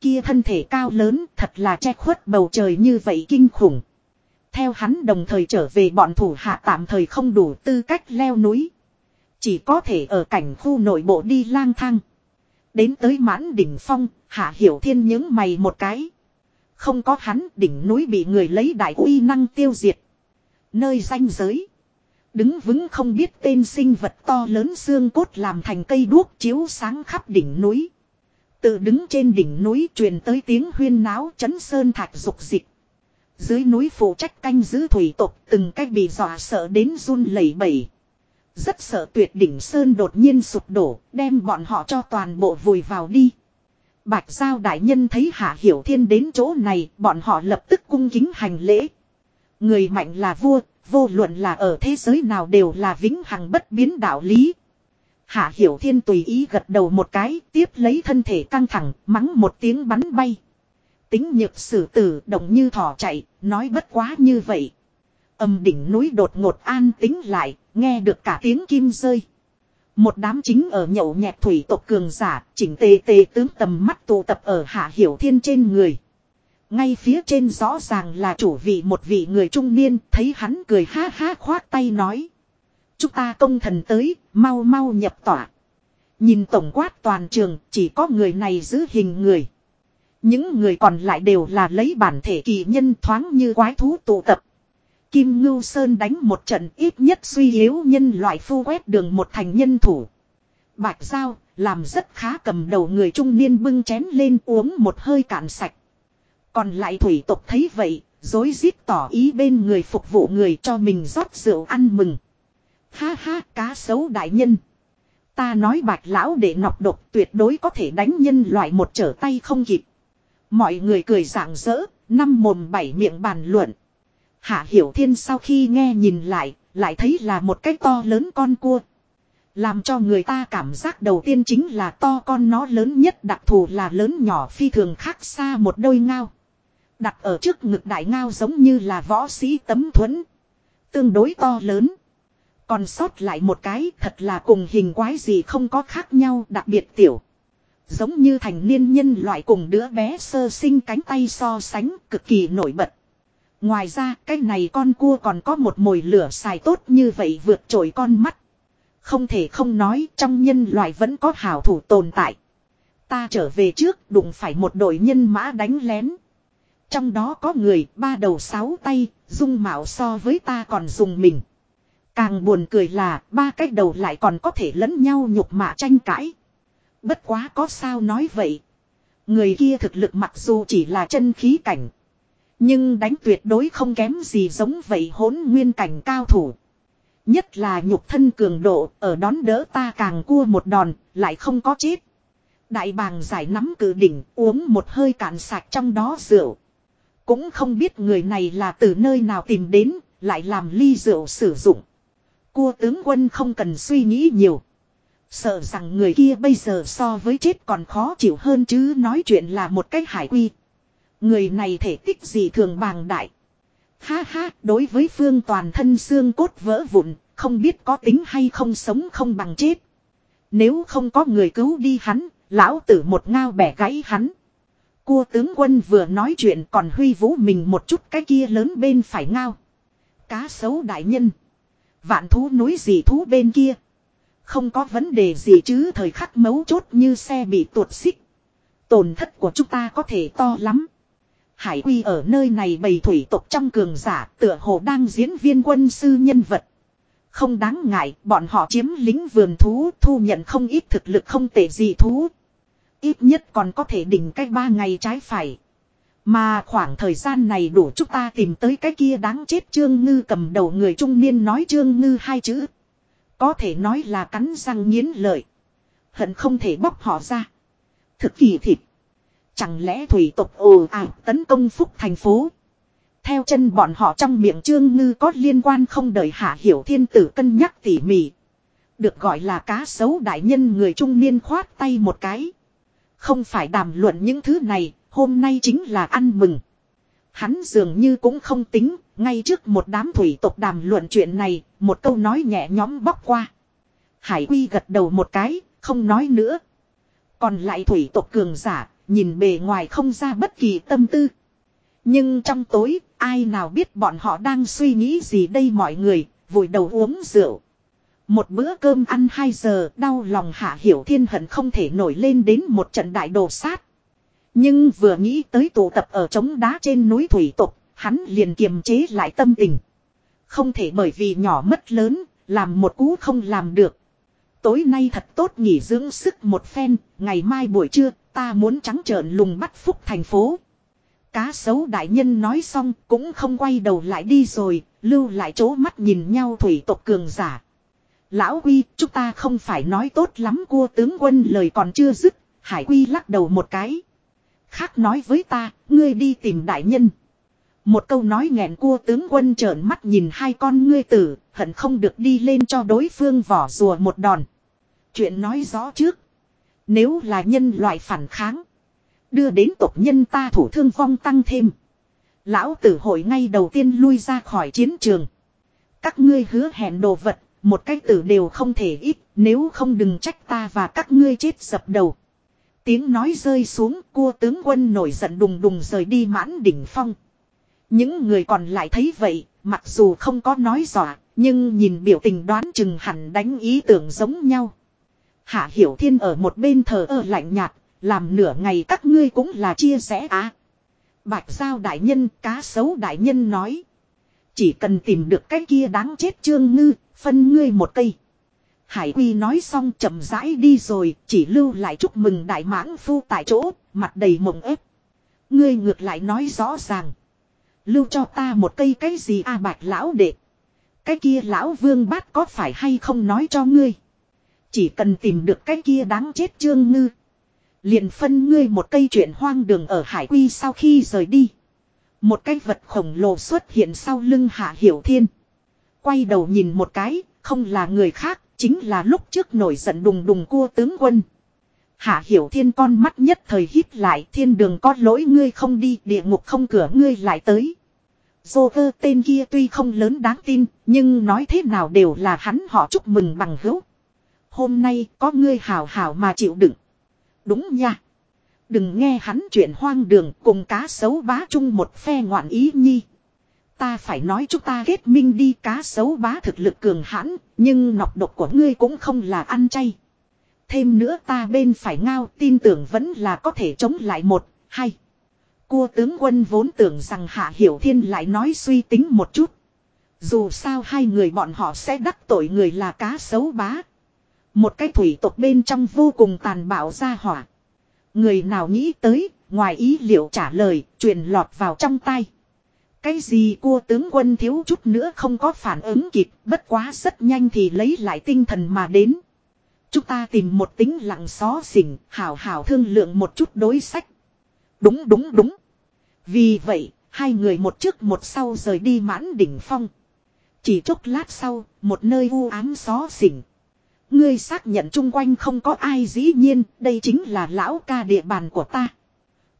Kia thân thể cao lớn thật là che khuất bầu trời như vậy kinh khủng. Theo hắn đồng thời trở về bọn thủ hạ tạm thời không đủ tư cách leo núi. Chỉ có thể ở cảnh khu nội bộ đi lang thang. Đến tới mãn đỉnh phong, hạ hiểu thiên những mày một cái. Không có hắn đỉnh núi bị người lấy đại uy năng tiêu diệt. Nơi danh giới. Đứng vững không biết tên sinh vật to lớn xương cốt làm thành cây đuốc chiếu sáng khắp đỉnh núi. Tự đứng trên đỉnh núi truyền tới tiếng huyên náo chấn sơn thạch dục dịch. Dưới núi phụ trách canh giữ thủy tộc từng cách bị dọa sợ đến run lẩy bẩy. Rất sợ tuyệt đỉnh sơn đột nhiên sụp đổ, đem bọn họ cho toàn bộ vùi vào đi. Bạch Giao đại nhân thấy Hạ Hiểu Thiên đến chỗ này, bọn họ lập tức cung kính hành lễ. Người mạnh là vua, vô luận là ở thế giới nào đều là vĩnh hằng bất biến đạo lý. Hạ Hiểu Thiên tùy ý gật đầu một cái, tiếp lấy thân thể căng thẳng, mắng một tiếng bắn bay. Tính nhược sử tử động như thỏ chạy, nói bất quá như vậy. Âm đỉnh núi đột ngột an tính lại, nghe được cả tiếng kim rơi. Một đám chính ở nhậu nhẹt thủy tộc cường giả, chỉnh tề tề tướng tầm mắt tụ tập ở hạ hiểu thiên trên người. Ngay phía trên rõ ràng là chủ vị một vị người trung niên, thấy hắn cười ha ha khoát tay nói. Chúng ta công thần tới, mau mau nhập tỏa. Nhìn tổng quát toàn trường, chỉ có người này giữ hình người. Những người còn lại đều là lấy bản thể kỳ nhân thoáng như quái thú tụ tập. Kim Ngưu Sơn đánh một trận ít nhất suy yếu nhân loại phu quét đường một thành nhân thủ. Bạch Giao, làm rất khá cầm đầu người trung niên bưng chén lên uống một hơi cạn sạch. Còn lại thủy tộc thấy vậy, dối rít tỏ ý bên người phục vụ người cho mình rót rượu ăn mừng. Ha ha, cá sấu đại nhân. Ta nói bạch lão để nọc độc tuyệt đối có thể đánh nhân loại một trở tay không kịp. Mọi người cười rạng rỡ, năm mồm bảy miệng bàn luận. Hạ Hiểu Thiên sau khi nghe nhìn lại, lại thấy là một cái to lớn con cua. Làm cho người ta cảm giác đầu tiên chính là to con nó lớn nhất đặc thù là lớn nhỏ phi thường khác xa một đôi ngao. Đặt ở trước ngực đại ngao giống như là võ sĩ tấm thuẫn. Tương đối to lớn. Còn sót lại một cái thật là cùng hình quái gì không có khác nhau đặc biệt tiểu. Giống như thành niên nhân loại cùng đứa bé sơ sinh cánh tay so sánh cực kỳ nổi bật. Ngoài ra cái này con cua còn có một mồi lửa xài tốt như vậy vượt trội con mắt. Không thể không nói trong nhân loại vẫn có hảo thủ tồn tại. Ta trở về trước đụng phải một đội nhân mã đánh lén. Trong đó có người ba đầu sáu tay, dung mạo so với ta còn dùng mình. Càng buồn cười là ba cái đầu lại còn có thể lẫn nhau nhục mạ tranh cãi. Bất quá có sao nói vậy. Người kia thực lực mặc dù chỉ là chân khí cảnh. Nhưng đánh tuyệt đối không kém gì giống vậy hỗn nguyên cảnh cao thủ. Nhất là nhục thân cường độ ở đón đỡ ta càng cua một đòn, lại không có chết. Đại bàng giải nắm cử đỉnh uống một hơi cạn sạch trong đó rượu. Cũng không biết người này là từ nơi nào tìm đến, lại làm ly rượu sử dụng. Cua tướng quân không cần suy nghĩ nhiều. Sợ rằng người kia bây giờ so với chết còn khó chịu hơn chứ nói chuyện là một cách hải quy. Người này thể tích gì thường bàng đại. Ha ha, đối với phương toàn thân xương cốt vỡ vụn, không biết có tính hay không sống không bằng chết. Nếu không có người cứu đi hắn, lão tử một ngao bẻ gãy hắn. Cua tướng quân vừa nói chuyện còn huy vũ mình một chút cái kia lớn bên phải ngao. Cá sấu đại nhân. Vạn thú núi gì thú bên kia. Không có vấn đề gì chứ thời khắc mấu chốt như xe bị tuột xích. Tổn thất của chúng ta có thể to lắm. Hải Quy ở nơi này bầy thủy tộc trong cường giả tựa hồ đang diễn viên quân sư nhân vật. Không đáng ngại, bọn họ chiếm lính vườn thú thu nhận không ít thực lực không tệ gì thú. Ít nhất còn có thể đỉnh cách ba ngày trái phải. Mà khoảng thời gian này đủ chúng ta tìm tới cái kia đáng chết Trương Ngư cầm đầu người trung niên nói Trương Ngư hai chữ. Có thể nói là cắn răng nghiến lợi. Hận không thể bóc họ ra. Thực kỳ thịt. Chẳng lẽ thủy tộc ồ ạt tấn công phúc thành phố. Theo chân bọn họ trong miệng trương ngư có liên quan không đợi hạ hiểu thiên tử cân nhắc tỉ mỉ. Được gọi là cá sấu đại nhân người trung niên khoát tay một cái. Không phải đàm luận những thứ này, hôm nay chính là ăn mừng. Hắn dường như cũng không tính, ngay trước một đám thủy tộc đàm luận chuyện này, một câu nói nhẹ nhõm bóc qua. Hải Quy gật đầu một cái, không nói nữa. Còn lại thủy tộc cường giả, nhìn bề ngoài không ra bất kỳ tâm tư. Nhưng trong tối, ai nào biết bọn họ đang suy nghĩ gì đây mọi người, vùi đầu uống rượu. Một bữa cơm ăn 2 giờ, đau lòng hạ hiểu thiên hận không thể nổi lên đến một trận đại đồ sát. Nhưng vừa nghĩ tới tụ tập ở trống đá trên núi thủy tục, hắn liền kiềm chế lại tâm tình. Không thể bởi vì nhỏ mất lớn, làm một cú không làm được. Tối nay thật tốt nghỉ dưỡng sức một phen, ngày mai buổi trưa, ta muốn trắng trợn lùng bắt phúc thành phố. Cá sấu đại nhân nói xong cũng không quay đầu lại đi rồi, lưu lại chỗ mắt nhìn nhau thủy tộc cường giả. Lão Quy, chúng ta không phải nói tốt lắm cua tướng quân lời còn chưa dứt, Hải Quy lắc đầu một cái. Khác nói với ta, ngươi đi tìm đại nhân. Một câu nói nghẹn cua tướng quân trợn mắt nhìn hai con ngươi tử, hận không được đi lên cho đối phương vỏ rùa một đòn. Chuyện nói rõ trước. Nếu là nhân loại phản kháng. Đưa đến tộc nhân ta thủ thương vong tăng thêm. Lão tử hội ngay đầu tiên lui ra khỏi chiến trường. Các ngươi hứa hẹn đồ vật, một cái tử đều không thể ít, nếu không đừng trách ta và các ngươi chết sập đầu. Tiếng nói rơi xuống, cua tướng quân nổi giận đùng đùng rời đi mãn đỉnh phong. Những người còn lại thấy vậy, mặc dù không có nói dọa, nhưng nhìn biểu tình đoán chừng hẳn đánh ý tưởng giống nhau. Hạ Hiểu Thiên ở một bên thờ ơ lạnh nhạt, làm nửa ngày các ngươi cũng là chia sẻ á. Bạch Giao Đại Nhân, cá sấu Đại Nhân nói. Chỉ cần tìm được cái kia đáng chết trương ngư, phân ngươi một cây. Hải Quy nói xong chậm rãi đi rồi, chỉ lưu lại chúc mừng đại mãng phu tại chỗ, mặt đầy mộng ép. Ngươi ngược lại nói rõ ràng. Lưu cho ta một cây cái gì a à, bạch lão đệ. Cái kia lão vương bát có phải hay không nói cho ngươi. Chỉ cần tìm được cái kia đáng chết trương ngư. Liền phân ngươi một cây chuyện hoang đường ở hải quy sau khi rời đi. Một cái vật khổng lồ xuất hiện sau lưng hạ hiểu thiên. Quay đầu nhìn một cái, không là người khác, chính là lúc trước nổi giận đùng đùng cua tướng quân. Hạ hiểu thiên con mắt nhất thời hít lại thiên đường có lỗi ngươi không đi địa ngục không cửa ngươi lại tới. Dô vơ tên kia tuy không lớn đáng tin nhưng nói thế nào đều là hắn họ chúc mừng bằng hữu. Hôm nay có ngươi hào hào mà chịu đựng. Đúng nha. Đừng nghe hắn chuyện hoang đường cùng cá sấu bá chung một phe ngoạn ý nhi. Ta phải nói chúng ta kết minh đi cá sấu bá thực lực cường hãn, nhưng nọc độc của ngươi cũng không là ăn chay. Thêm nữa ta bên phải ngao tin tưởng vẫn là có thể chống lại một, hai. Cua tướng quân vốn tưởng rằng Hạ Hiểu Thiên lại nói suy tính một chút. Dù sao hai người bọn họ sẽ đắc tội người là cá sấu bá. Một cái thủy tộc bên trong vô cùng tàn bạo ra hỏa. Người nào nghĩ tới, ngoài ý liệu trả lời, truyền lọt vào trong tay. Cái gì cua tướng quân thiếu chút nữa không có phản ứng kịp, bất quá rất nhanh thì lấy lại tinh thần mà đến. Chúng ta tìm một tính lặng xó xỉnh, hảo hảo thương lượng một chút đối sách. Đúng đúng đúng. Vì vậy, hai người một trước một sau rời đi mãn đỉnh phong. Chỉ chốc lát sau, một nơi u ám xó xỉnh. Ngươi xác nhận chung quanh không có ai dĩ nhiên, đây chính là lão ca địa bàn của ta.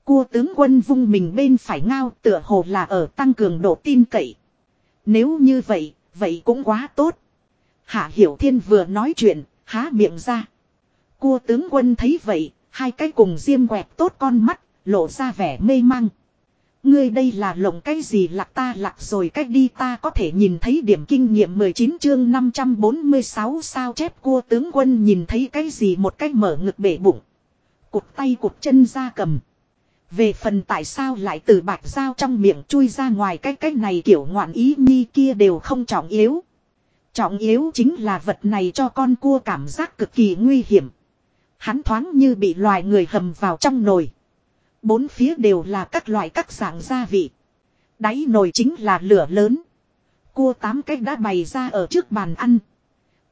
Cua tướng quân vung mình bên phải ngao tựa hồ là ở tăng cường độ tin cậy. Nếu như vậy, vậy cũng quá tốt. Hạ Hiểu Thiên vừa nói chuyện, há miệng ra. Cua tướng quân thấy vậy, hai cái cùng diêm quẹt tốt con mắt, lộ ra vẻ mê mang. Ngươi đây là lồng cái gì lạc ta lạc rồi cách đi ta có thể nhìn thấy điểm kinh nghiệm 19 chương 546 sao chép cua tướng quân nhìn thấy cái gì một cách mở ngực bể bụng. Cụt tay cụt chân ra cầm. Về phần tại sao lại từ bạch dao trong miệng chui ra ngoài cái cách này kiểu ngoạn ý nhi kia đều không trọng yếu. Trọng yếu chính là vật này cho con cua cảm giác cực kỳ nguy hiểm. Hắn thoáng như bị loài người hầm vào trong nồi. Bốn phía đều là các loại các dạng gia vị. Đáy nồi chính là lửa lớn. Cua tám cách đã bày ra ở trước bàn ăn.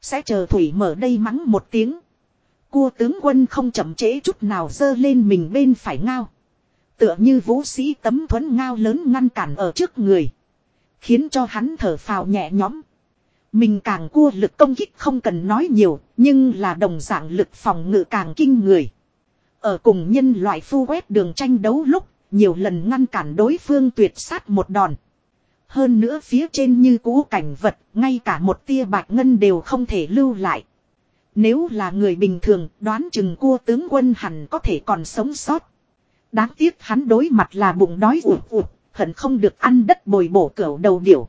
Sẽ chờ Thủy mở đây mắng một tiếng. Cua tướng quân không chậm trễ chút nào dơ lên mình bên phải ngao. Tựa như vũ sĩ tấm thuẫn ngao lớn ngăn cản ở trước người. Khiến cho hắn thở phào nhẹ nhõm. Mình càng cua lực công kích không cần nói nhiều, nhưng là đồng dạng lực phòng ngự càng kinh người. Ở cùng nhân loại phu quét đường tranh đấu lúc, nhiều lần ngăn cản đối phương tuyệt sát một đòn. Hơn nữa phía trên như cũ cảnh vật, ngay cả một tia bạch ngân đều không thể lưu lại. Nếu là người bình thường, đoán chừng cua tướng quân hẳn có thể còn sống sót. Đáng tiếc hắn đối mặt là bụng đói ụt ụt, hận không được ăn đất bồi bổ cửu đầu điểu.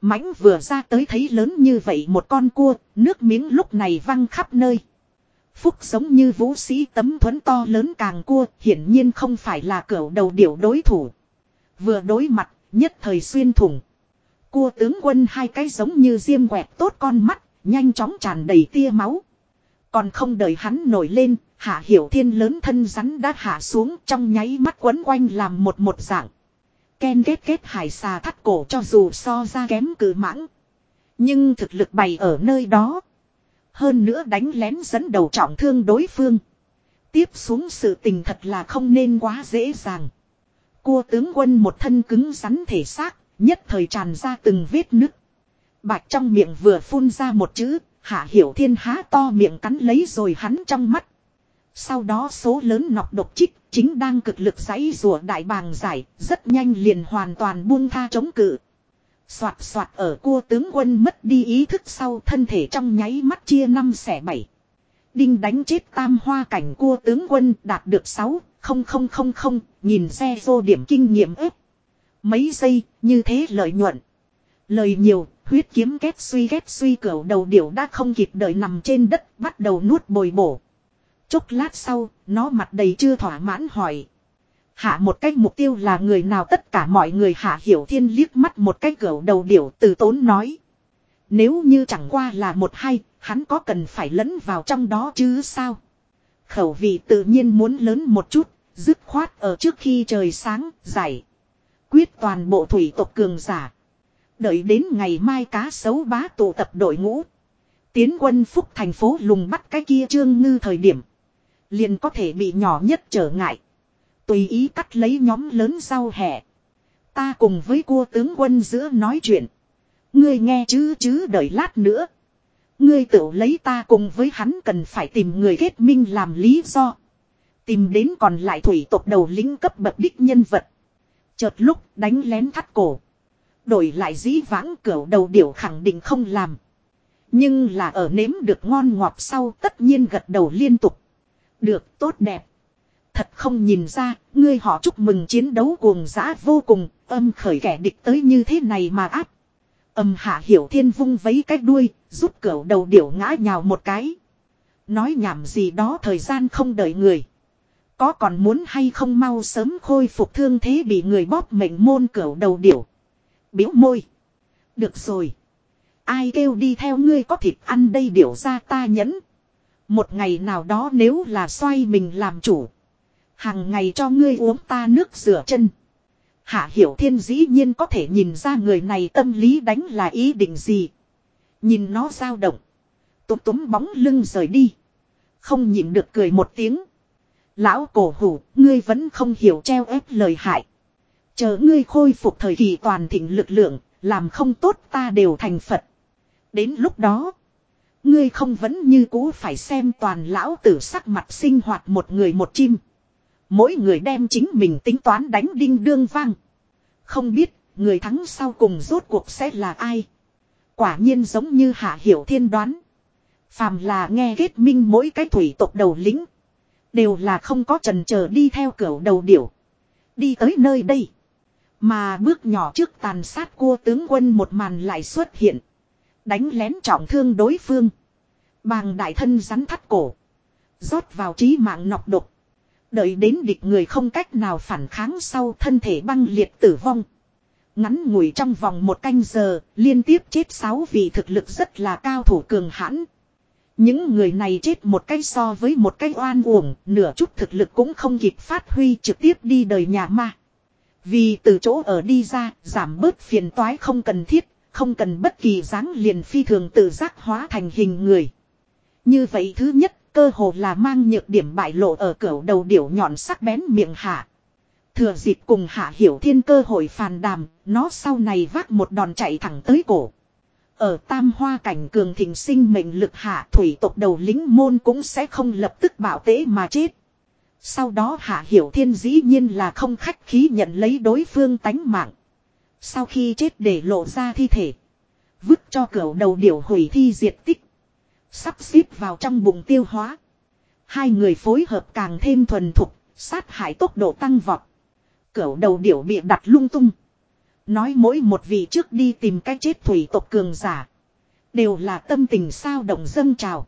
Mãnh vừa ra tới thấy lớn như vậy một con cua, nước miếng lúc này văng khắp nơi. Phúc giống như vũ sĩ tấm thuẫn to lớn càng cua, hiển nhiên không phải là cửa đầu điểu đối thủ. Vừa đối mặt, nhất thời xuyên thủng. Cua tướng quân hai cái giống như diêm quẹt tốt con mắt, nhanh chóng tràn đầy tia máu. Còn không đợi hắn nổi lên, hạ hiểu thiên lớn thân rắn đã hạ xuống trong nháy mắt quấn quanh làm một một dạng. Ken kết kết hải xà thắt cổ cho dù so ra kém cử mãng. Nhưng thực lực bày ở nơi đó. Hơn nữa đánh lén dẫn đầu trọng thương đối phương. Tiếp xuống sự tình thật là không nên quá dễ dàng. Cua tướng quân một thân cứng rắn thể xác, nhất thời tràn ra từng vết nứt. Bạch trong miệng vừa phun ra một chữ, hạ hiểu thiên há to miệng cắn lấy rồi hắn trong mắt. Sau đó số lớn nọc độc chích chính đang cực lực giấy rùa đại bàng giải, rất nhanh liền hoàn toàn buông tha chống cự. Xoạt xoạt ở cua tướng quân mất đi ý thức sau thân thể trong nháy mắt chia năm xẻ bảy. Đinh đánh chết tam hoa cảnh cua tướng quân đạt được 6, không không không không, nhìn xe vô điểm kinh nghiệm ếp. Mấy giây, như thế lợi nhuận. Lời nhiều, huyết kiếm ghét suy ghét suy cửu đầu điểu đã không kịp đợi nằm trên đất, bắt đầu nuốt bồi bổ. Chốc lát sau, nó mặt đầy chưa thỏa mãn hỏi. Hạ một cách mục tiêu là người nào tất cả mọi người hạ hiểu thiên liếc mắt một cái cửu đầu điểu từ tốn nói. Nếu như chẳng qua là một hai hắn có cần phải lẫn vào trong đó chứ sao? Khẩu vị tự nhiên muốn lớn một chút, dứt khoát ở trước khi trời sáng, giải. Quyết toàn bộ thủy tộc cường giả. Đợi đến ngày mai cá sấu bá tụ tập đội ngũ. Tiến quân phúc thành phố lùng bắt cái kia trương ngư thời điểm. Liền có thể bị nhỏ nhất trở ngại. Tùy ý cắt lấy nhóm lớn rau hẹ. Ta cùng với cua tướng quân giữa nói chuyện. Ngươi nghe chứ chứ đợi lát nữa. Ngươi tự lấy ta cùng với hắn cần phải tìm người kết minh làm lý do. Tìm đến còn lại thủy tộc đầu lính cấp bậc đích nhân vật. Chợt lúc đánh lén thắt cổ. Đổi lại dĩ vãng cửa đầu điểu khẳng định không làm. Nhưng là ở nếm được ngon ngọt sau tất nhiên gật đầu liên tục. Được, tốt đẹp. Thật không nhìn ra, ngươi họ chúc mừng chiến đấu cuồng dã vô cùng, âm khởi kẻ địch tới như thế này mà áp. Âm hạ hiểu thiên vung vấy cái đuôi, giúp cẩu đầu điểu ngã nhào một cái. Nói nhảm gì đó thời gian không đợi người. Có còn muốn hay không mau sớm khôi phục thương thế bị người bóp mệnh môn cẩu đầu điểu. Biếu môi. Được rồi. Ai kêu đi theo ngươi có thịt ăn đây điểu ra ta nhẫn. Một ngày nào đó nếu là xoay mình làm chủ. Hàng ngày cho ngươi uống ta nước rửa chân. Hạ Hiểu Thiên dĩ nhiên có thể nhìn ra người này tâm lý đánh là ý định gì. Nhìn nó dao động. tụt túm bóng lưng rời đi. Không nhìn được cười một tiếng. Lão cổ hủ, ngươi vẫn không hiểu treo ép lời hại. Chờ ngươi khôi phục thời kỳ toàn thịnh lực lượng, làm không tốt ta đều thành Phật. Đến lúc đó, ngươi không vẫn như cũ phải xem toàn lão tử sắc mặt sinh hoạt một người một chim. Mỗi người đem chính mình tính toán đánh đinh đương vang. Không biết, người thắng sau cùng rốt cuộc sẽ là ai. Quả nhiên giống như Hạ Hiểu Thiên đoán. Phàm là nghe kết minh mỗi cái thủy tộc đầu lính. Đều là không có trần chờ đi theo cửa đầu điểu. Đi tới nơi đây. Mà bước nhỏ trước tàn sát cua tướng quân một màn lại xuất hiện. Đánh lén trọng thương đối phương. Bàng đại thân rắn thắt cổ. rót vào trí mạng nọc độc. Đợi đến địch người không cách nào phản kháng sau thân thể băng liệt tử vong. Ngắn ngủi trong vòng một canh giờ, liên tiếp chết sáu vị thực lực rất là cao thủ cường hãn. Những người này chết một cách so với một cách oan uổng, nửa chút thực lực cũng không kịp phát huy trực tiếp đi đời nhà ma. Vì từ chỗ ở đi ra, giảm bớt phiền toái không cần thiết, không cần bất kỳ dáng liền phi thường tự giác hóa thành hình người. Như vậy thứ nhất, cơ hồ là mang nhược điểm bại lộ ở cửa đầu điểu nhọn sắc bén miệng hạ. Thừa dịp cùng hạ hiểu thiên cơ hội phàn đàm, nó sau này vác một đòn chạy thẳng tới cổ. Ở tam hoa cảnh cường thịnh sinh mệnh lực hạ thủy tộc đầu lính môn cũng sẽ không lập tức bảo tế mà chết. Sau đó hạ hiểu thiên dĩ nhiên là không khách khí nhận lấy đối phương tánh mạng. Sau khi chết để lộ ra thi thể. Vứt cho cửa đầu điểu hủy thi diệt tích. Sắp xếp vào trong bụng tiêu hóa. Hai người phối hợp càng thêm thuần thục, Sát hại tốc độ tăng vọt. Cửu đầu điểu bị đặt lung tung. Nói mỗi một vị trước đi tìm cái chết thủy tộc cường giả. Đều là tâm tình sao động dâng trào.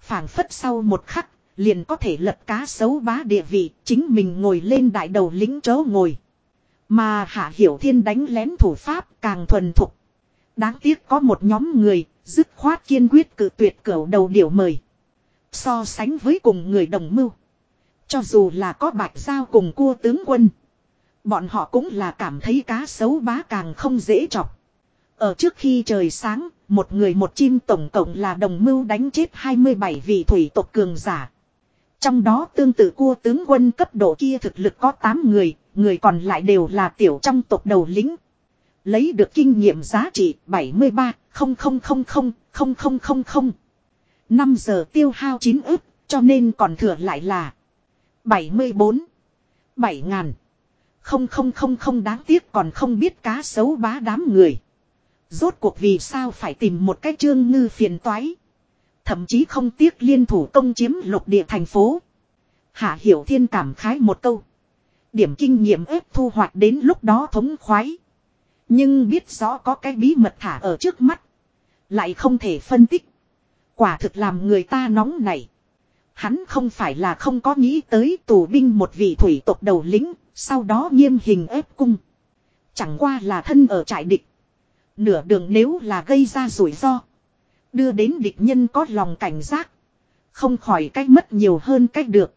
phảng phất sau một khắc, liền có thể lật cá xấu bá địa vị, chính mình ngồi lên đại đầu lính chớ ngồi. Mà Hạ Hiểu Thiên đánh lén thủ pháp càng thuần thục. Đáng tiếc có một nhóm người, dứt khoát kiên quyết cự tuyệt cẩu đầu điểu mời. So sánh với cùng người đồng mưu. Cho dù là có bạch giao cùng cua tướng quân. Bọn họ cũng là cảm thấy cá xấu bá càng không dễ chọc. Ở trước khi trời sáng, một người một chim tổng cộng là đồng mưu đánh chết 27 vị thủy tộc cường giả. Trong đó tương tự cua tướng quân cấp độ kia thực lực có 8 người, người còn lại đều là tiểu trong tộc đầu lính. Lấy được kinh nghiệm giá trị 73, 0000, 5 giờ tiêu hao 9 ức, cho nên còn thừa lại là 74, 7 ngàn. Không không không không đáng tiếc còn không biết cá xấu bá đám người. Rốt cuộc vì sao phải tìm một cái trương ngư phiền toái. Thậm chí không tiếc liên thủ công chiếm lục địa thành phố. Hạ Hiểu Thiên cảm khái một câu. Điểm kinh nghiệm ép thu hoạch đến lúc đó thống khoái. Nhưng biết rõ có cái bí mật thả ở trước mắt. Lại không thể phân tích. Quả thực làm người ta nóng nảy. Hắn không phải là không có nghĩ tới tù binh một vị thủy tộc đầu lính, sau đó nghiêm hình ép cung. Chẳng qua là thân ở trại địch. Nửa đường nếu là gây ra rủi ro. Đưa đến địch nhân có lòng cảnh giác. Không khỏi cách mất nhiều hơn cách được.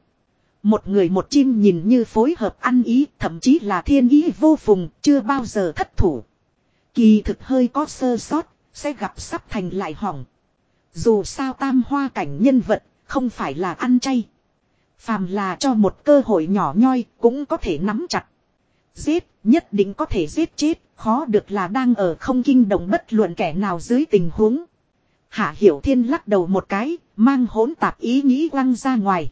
Một người một chim nhìn như phối hợp ăn ý, thậm chí là thiên ý vô phùng, chưa bao giờ thất thủ. Kỳ thực hơi có sơ sót, sẽ gặp sắp thành lại hỏng. Dù sao tam hoa cảnh nhân vật, không phải là ăn chay. Phàm là cho một cơ hội nhỏ nhoi, cũng có thể nắm chặt. Giết, nhất định có thể giết chết, khó được là đang ở không kinh động bất luận kẻ nào dưới tình huống. Hạ Hiểu Thiên lắc đầu một cái, mang hỗn tạp ý nghĩ quăng ra ngoài.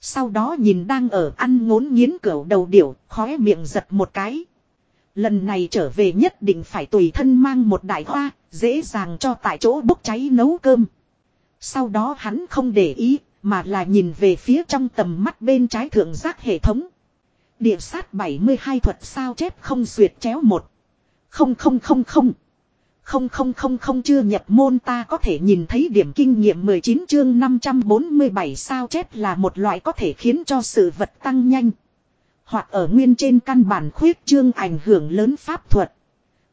Sau đó nhìn đang ở ăn ngốn nghiến cửa đầu điểu, khóe miệng giật một cái. Lần này trở về nhất định phải tùy thân mang một đại hoa, dễ dàng cho tại chỗ bốc cháy nấu cơm. Sau đó hắn không để ý, mà là nhìn về phía trong tầm mắt bên trái thượng giác hệ thống. Địa sát 72 thuật sao chép không xuyệt chéo một. Không không không không. Không không không không chưa nhập môn ta có thể nhìn thấy điểm kinh nghiệm 19 chương 547 sao chép là một loại có thể khiến cho sự vật tăng nhanh. Hoặc ở nguyên trên căn bản khuyết chương ảnh hưởng lớn pháp thuật.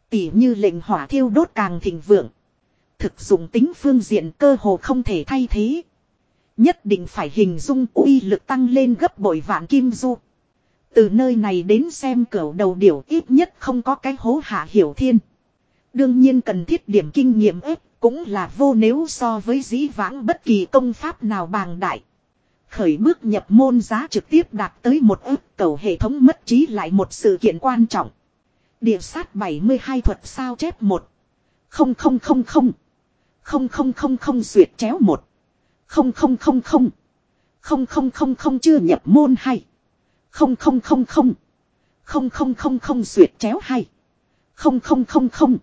Tỉ như lệnh hỏa thiêu đốt càng thịnh vượng. Thực dụng tính phương diện cơ hồ không thể thay thế. Nhất định phải hình dung uy lực tăng lên gấp bội vạn kim du. Từ nơi này đến xem cửa đầu điểu ít nhất không có cái hố hạ hiểu thiên. Đương nhiên cần thiết điểm kinh nghiệm ếp cũng là vô nếu so với dĩ vãng bất kỳ công pháp nào bàng đại. Khởi bước nhập môn giá trực tiếp đạt tới một ước cầu hệ thống mất trí lại một sự kiện quan trọng. Địa sát 72 thuật sao chép 1. 0000. 0000 duyệt chéo 1. 0000. 0000 chưa nhập môn hay. 0000. 0000 duyệt chéo hay. 0000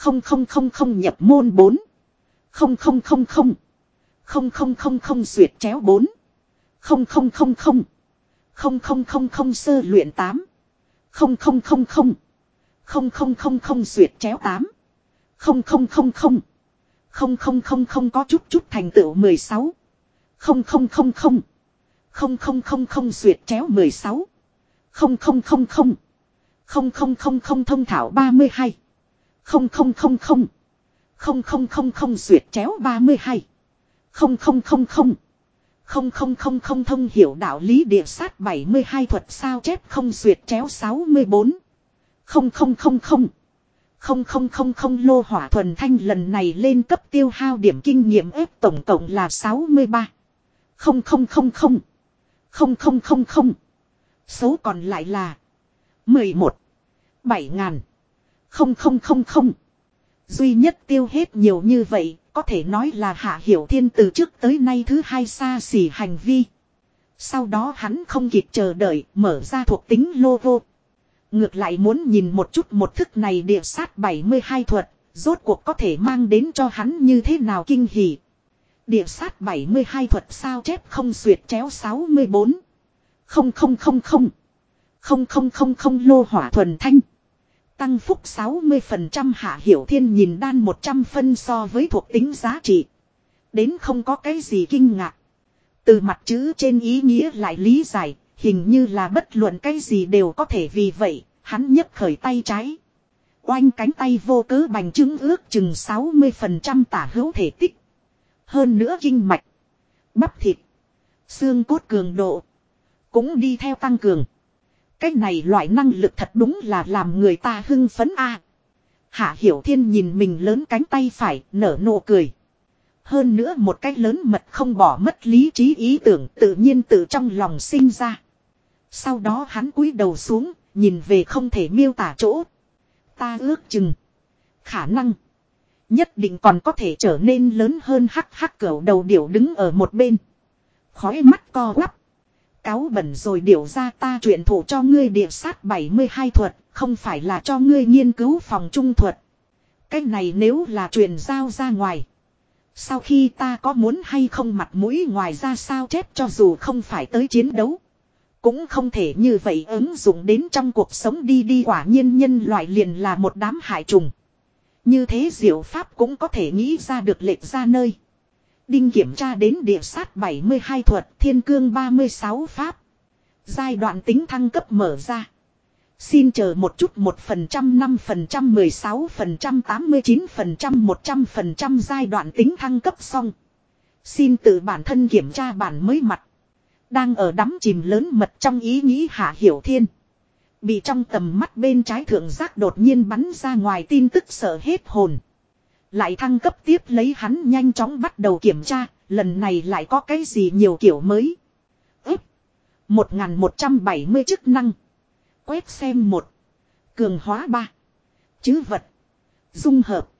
không không không không nhập môn bốn không không không không không không không không duyệt chéo bốn không không không không không không không không sơ luyện tám không không không không không không không không duyệt chéo tám không không không không không không không không có chút chút thành tựu mười sáu không không không không không không không không duyệt chéo mười sáu không không không không không không không không thông thảo ba mươi hai không không không không không không không không duyệt chéo ba mươi hai không không không không không không không không thông hiểu đạo lý địa sát bảy mươi hai thuật sao chép không duyệt chéo sáu mươi bốn không không không không không không không không lô hỏa thuần thanh lần này lên cấp tiêu hao điểm kinh nghiệm ép tổng cộng là 63. Không không không không. Không không không không. Số còn lại là 11. 7 ngàn. Không không không không. Duy nhất tiêu hết nhiều như vậy, có thể nói là hạ hiểu thiên từ trước tới nay thứ hai xa xỉ hành vi. Sau đó hắn không kịp chờ đợi, mở ra thuộc tính logo. Ngược lại muốn nhìn một chút một thức này địa sát 72 thuật, rốt cuộc có thể mang đến cho hắn như thế nào kinh hỉ. Địa sát 72 thuật sao chép không xuyệt chéo 64. Không không không không. Không không không không lô hỏa thuần thanh. Tăng phúc 60% hạ hiểu thiên nhìn đan 100 phân so với thuộc tính giá trị. Đến không có cái gì kinh ngạc. Từ mặt chữ trên ý nghĩa lại lý giải, hình như là bất luận cái gì đều có thể vì vậy, hắn nhấc khởi tay trái. Oanh cánh tay vô cớ bành trứng ước chừng 60% tả hữu thể tích. Hơn nữa kinh mạch, bắp thịt, xương cốt cường độ, cũng đi theo tăng cường. Cái này loại năng lực thật đúng là làm người ta hưng phấn a. Hạ Hiểu Thiên nhìn mình lớn cánh tay phải, nở nụ cười. Hơn nữa một cái lớn mật không bỏ mất lý trí ý tưởng tự nhiên tự trong lòng sinh ra. Sau đó hắn cúi đầu xuống, nhìn về không thể miêu tả chỗ. Ta ước chừng. Khả năng. Nhất định còn có thể trở nên lớn hơn hắc hắc cẩu đầu điểu đứng ở một bên. Khói mắt co quắp. Cáo bẩn rồi điều ra ta truyền thụ cho ngươi địa sát 72 thuật, không phải là cho ngươi nghiên cứu phòng trung thuật. cách này nếu là truyền giao ra ngoài. Sau khi ta có muốn hay không mặt mũi ngoài ra sao chết, cho dù không phải tới chiến đấu. Cũng không thể như vậy ứng dụng đến trong cuộc sống đi đi quả nhiên nhân loại liền là một đám hại trùng. Như thế diệu pháp cũng có thể nghĩ ra được lệch ra nơi. Đinh kiểm tra đến địa sát 72 thuật, thiên cương 36 pháp. Giai đoạn tính thăng cấp mở ra. Xin chờ một chút 1% 5% 16% 89% 100% giai đoạn tính thăng cấp xong. Xin tự bản thân kiểm tra bản mới mặt. Đang ở đắm chìm lớn mật trong ý nghĩ hạ hiểu thiên. Bị trong tầm mắt bên trái thượng giác đột nhiên bắn ra ngoài tin tức sợ hết hồn. Lại thăng cấp tiếp lấy hắn nhanh chóng bắt đầu kiểm tra, lần này lại có cái gì nhiều kiểu mới. Úp! 1170 chức năng. Quét xem một. Cường hóa ba. Chứ vật. Dung hợp.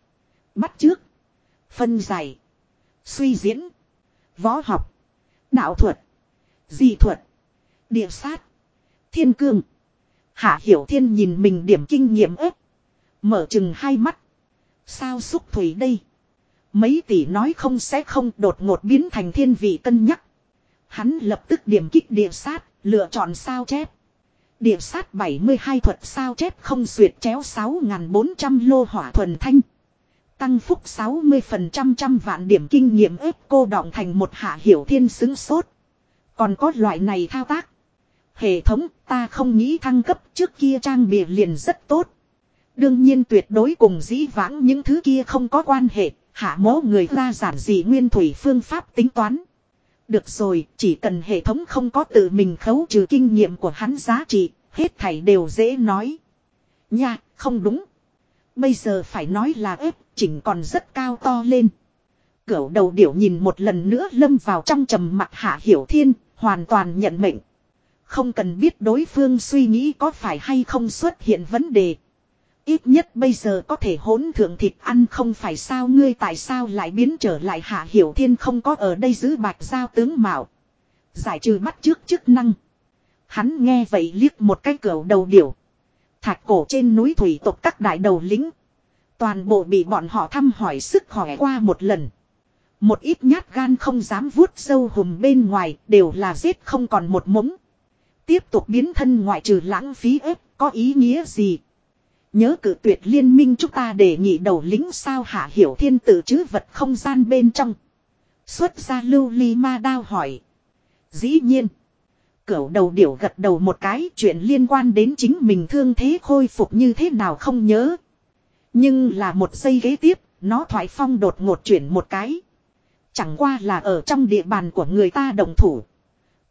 Bắt trước. Phân giải. Suy diễn. Võ học. Đạo thuật. Di thuật. Địa sát. Thiên cương. Hạ Hiểu Thiên nhìn mình điểm kinh nghiệm ếp. Mở chừng hai mắt. Sao xúc thủy đây? Mấy tỷ nói không sẽ không đột ngột biến thành thiên vị cân nhắc. Hắn lập tức điểm kích địa sát, lựa chọn sao chép. Địa sát 72 thuật sao chép không duyệt chéo 6.400 lô hỏa thuần thanh. Tăng phúc 60% trăm vạn điểm kinh nghiệm ếp cô đọng thành một hạ hiểu thiên xứng sốt. Còn có loại này thao tác. Hệ thống ta không nghĩ thăng cấp trước kia trang bìa liền rất tốt. Đương nhiên tuyệt đối cùng dĩ vãng những thứ kia không có quan hệ, hạ mố người ra giản dị nguyên thủy phương pháp tính toán. Được rồi, chỉ cần hệ thống không có tự mình khấu trừ kinh nghiệm của hắn giá trị, hết thảy đều dễ nói. Nha, không đúng. Bây giờ phải nói là ép, chỉnh còn rất cao to lên. Cửu đầu điểu nhìn một lần nữa lâm vào trong trầm mặt hạ hiểu thiên, hoàn toàn nhận mệnh. Không cần biết đối phương suy nghĩ có phải hay không xuất hiện vấn đề. Ít nhất bây giờ có thể hỗn thượng thịt ăn không phải sao, ngươi tại sao lại biến trở lại hạ hiểu thiên không có ở đây giữ bạch giao tướng mạo. Giải trừ bắt trước chức năng. Hắn nghe vậy liếc một cái cửa đầu điểu. Thạch cổ trên núi thủy tộc các đại đầu lính. Toàn bộ bị bọn họ thăm hỏi sức khỏe qua một lần. Một ít nhát gan không dám vuốt sâu hùm bên ngoài, đều là giết không còn một mống. Tiếp tục biến thân ngoại trừ lãng phí ép có ý nghĩa gì. Nhớ cử tuyệt liên minh chúng ta để nhị đầu lính sao hạ hiểu thiên tử chứ vật không gian bên trong. Xuất ra lưu ly ma đao hỏi. Dĩ nhiên. Cửu đầu điểu gật đầu một cái chuyện liên quan đến chính mình thương thế khôi phục như thế nào không nhớ. Nhưng là một giây ghế tiếp, nó thoải phong đột ngột chuyển một cái. Chẳng qua là ở trong địa bàn của người ta đồng thủ.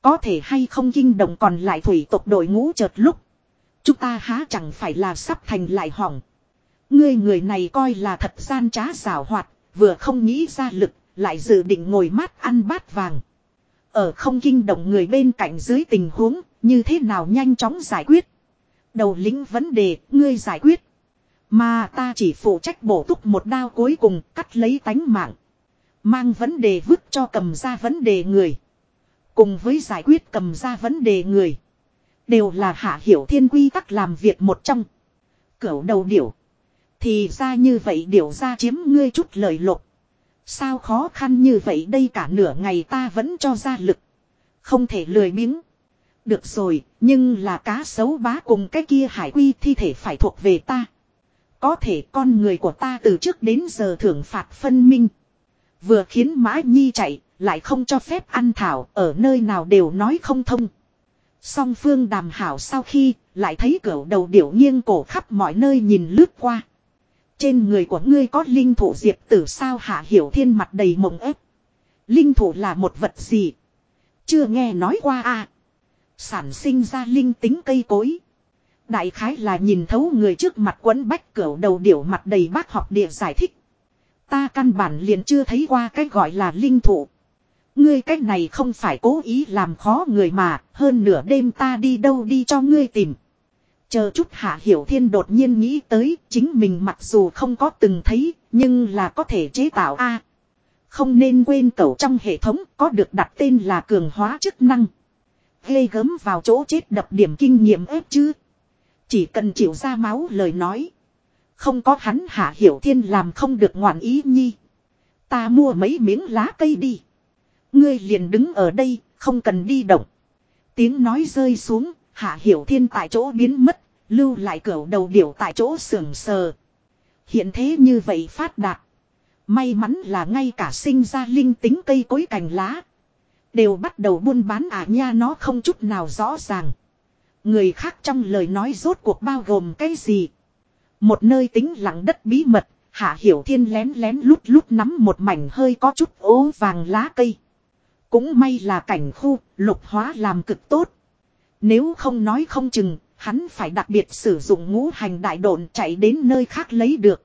Có thể hay không kinh động còn lại thủy tộc đội ngũ chợt lúc. Chúng ta há chẳng phải là sắp thành lại hỏng. Ngươi người này coi là thật gian trá xảo hoạt, vừa không nghĩ ra lực, lại dự định ngồi mát ăn bát vàng. Ở không kinh động người bên cạnh dưới tình huống, như thế nào nhanh chóng giải quyết. Đầu lính vấn đề, ngươi giải quyết. Mà ta chỉ phụ trách bổ túc một đao cuối cùng, cắt lấy tánh mạng. Mang vấn đề vứt cho cầm ra vấn đề người. Cùng với giải quyết cầm ra vấn đề người. Đều là hạ hiểu thiên quy tắc làm việc một trong. Cửu đầu điểu. Thì ra như vậy điểu ra chiếm ngươi chút lời lộc. Sao khó khăn như vậy đây cả nửa ngày ta vẫn cho ra lực. Không thể lười biếng. Được rồi, nhưng là cá sấu bá cùng cái kia hải quy thi thể phải thuộc về ta. Có thể con người của ta từ trước đến giờ thưởng phạt phân minh. Vừa khiến Mã Nhi chạy, lại không cho phép ăn thảo, ở nơi nào đều nói không thông. Song phương đàm hảo sau khi, lại thấy cửa đầu điểu nghiêng cổ khắp mọi nơi nhìn lướt qua. Trên người của ngươi có linh thủ diệp tử sao hạ hiểu thiên mặt đầy mộng ép. Linh thủ là một vật gì? Chưa nghe nói qua à. Sản sinh ra linh tính cây cối. Đại khái là nhìn thấu người trước mặt quấn bách cửa đầu điểu mặt đầy bác học địa giải thích. Ta căn bản liền chưa thấy qua cái gọi là linh thủ. Ngươi cách này không phải cố ý làm khó người mà, hơn nửa đêm ta đi đâu đi cho ngươi tìm. Chờ chút Hạ Hiểu Thiên đột nhiên nghĩ tới, chính mình mặc dù không có từng thấy, nhưng là có thể chế tạo A. không nên quên cậu trong hệ thống có được đặt tên là cường hóa chức năng. Gây gớm vào chỗ chết đập điểm kinh nghiệm ép chứ. Chỉ cần chịu ra máu lời nói. Không có hắn Hạ Hiểu Thiên làm không được ngoạn ý nhi. Ta mua mấy miếng lá cây đi. Ngươi liền đứng ở đây, không cần đi động. Tiếng nói rơi xuống, Hạ Hiểu Thiên tại chỗ biến mất, lưu lại cửa đầu điểu tại chỗ sưởng sờ. Hiện thế như vậy phát đạt. May mắn là ngay cả sinh ra linh tính cây cối cành lá. Đều bắt đầu buôn bán à nha nó không chút nào rõ ràng. Người khác trong lời nói rốt cuộc bao gồm cái gì. Một nơi tính lặng đất bí mật, Hạ Hiểu Thiên lén lén lút lút nắm một mảnh hơi có chút ố vàng lá cây. Cũng may là cảnh khu, lục hóa làm cực tốt. Nếu không nói không chừng, hắn phải đặc biệt sử dụng ngũ hành đại độn chạy đến nơi khác lấy được.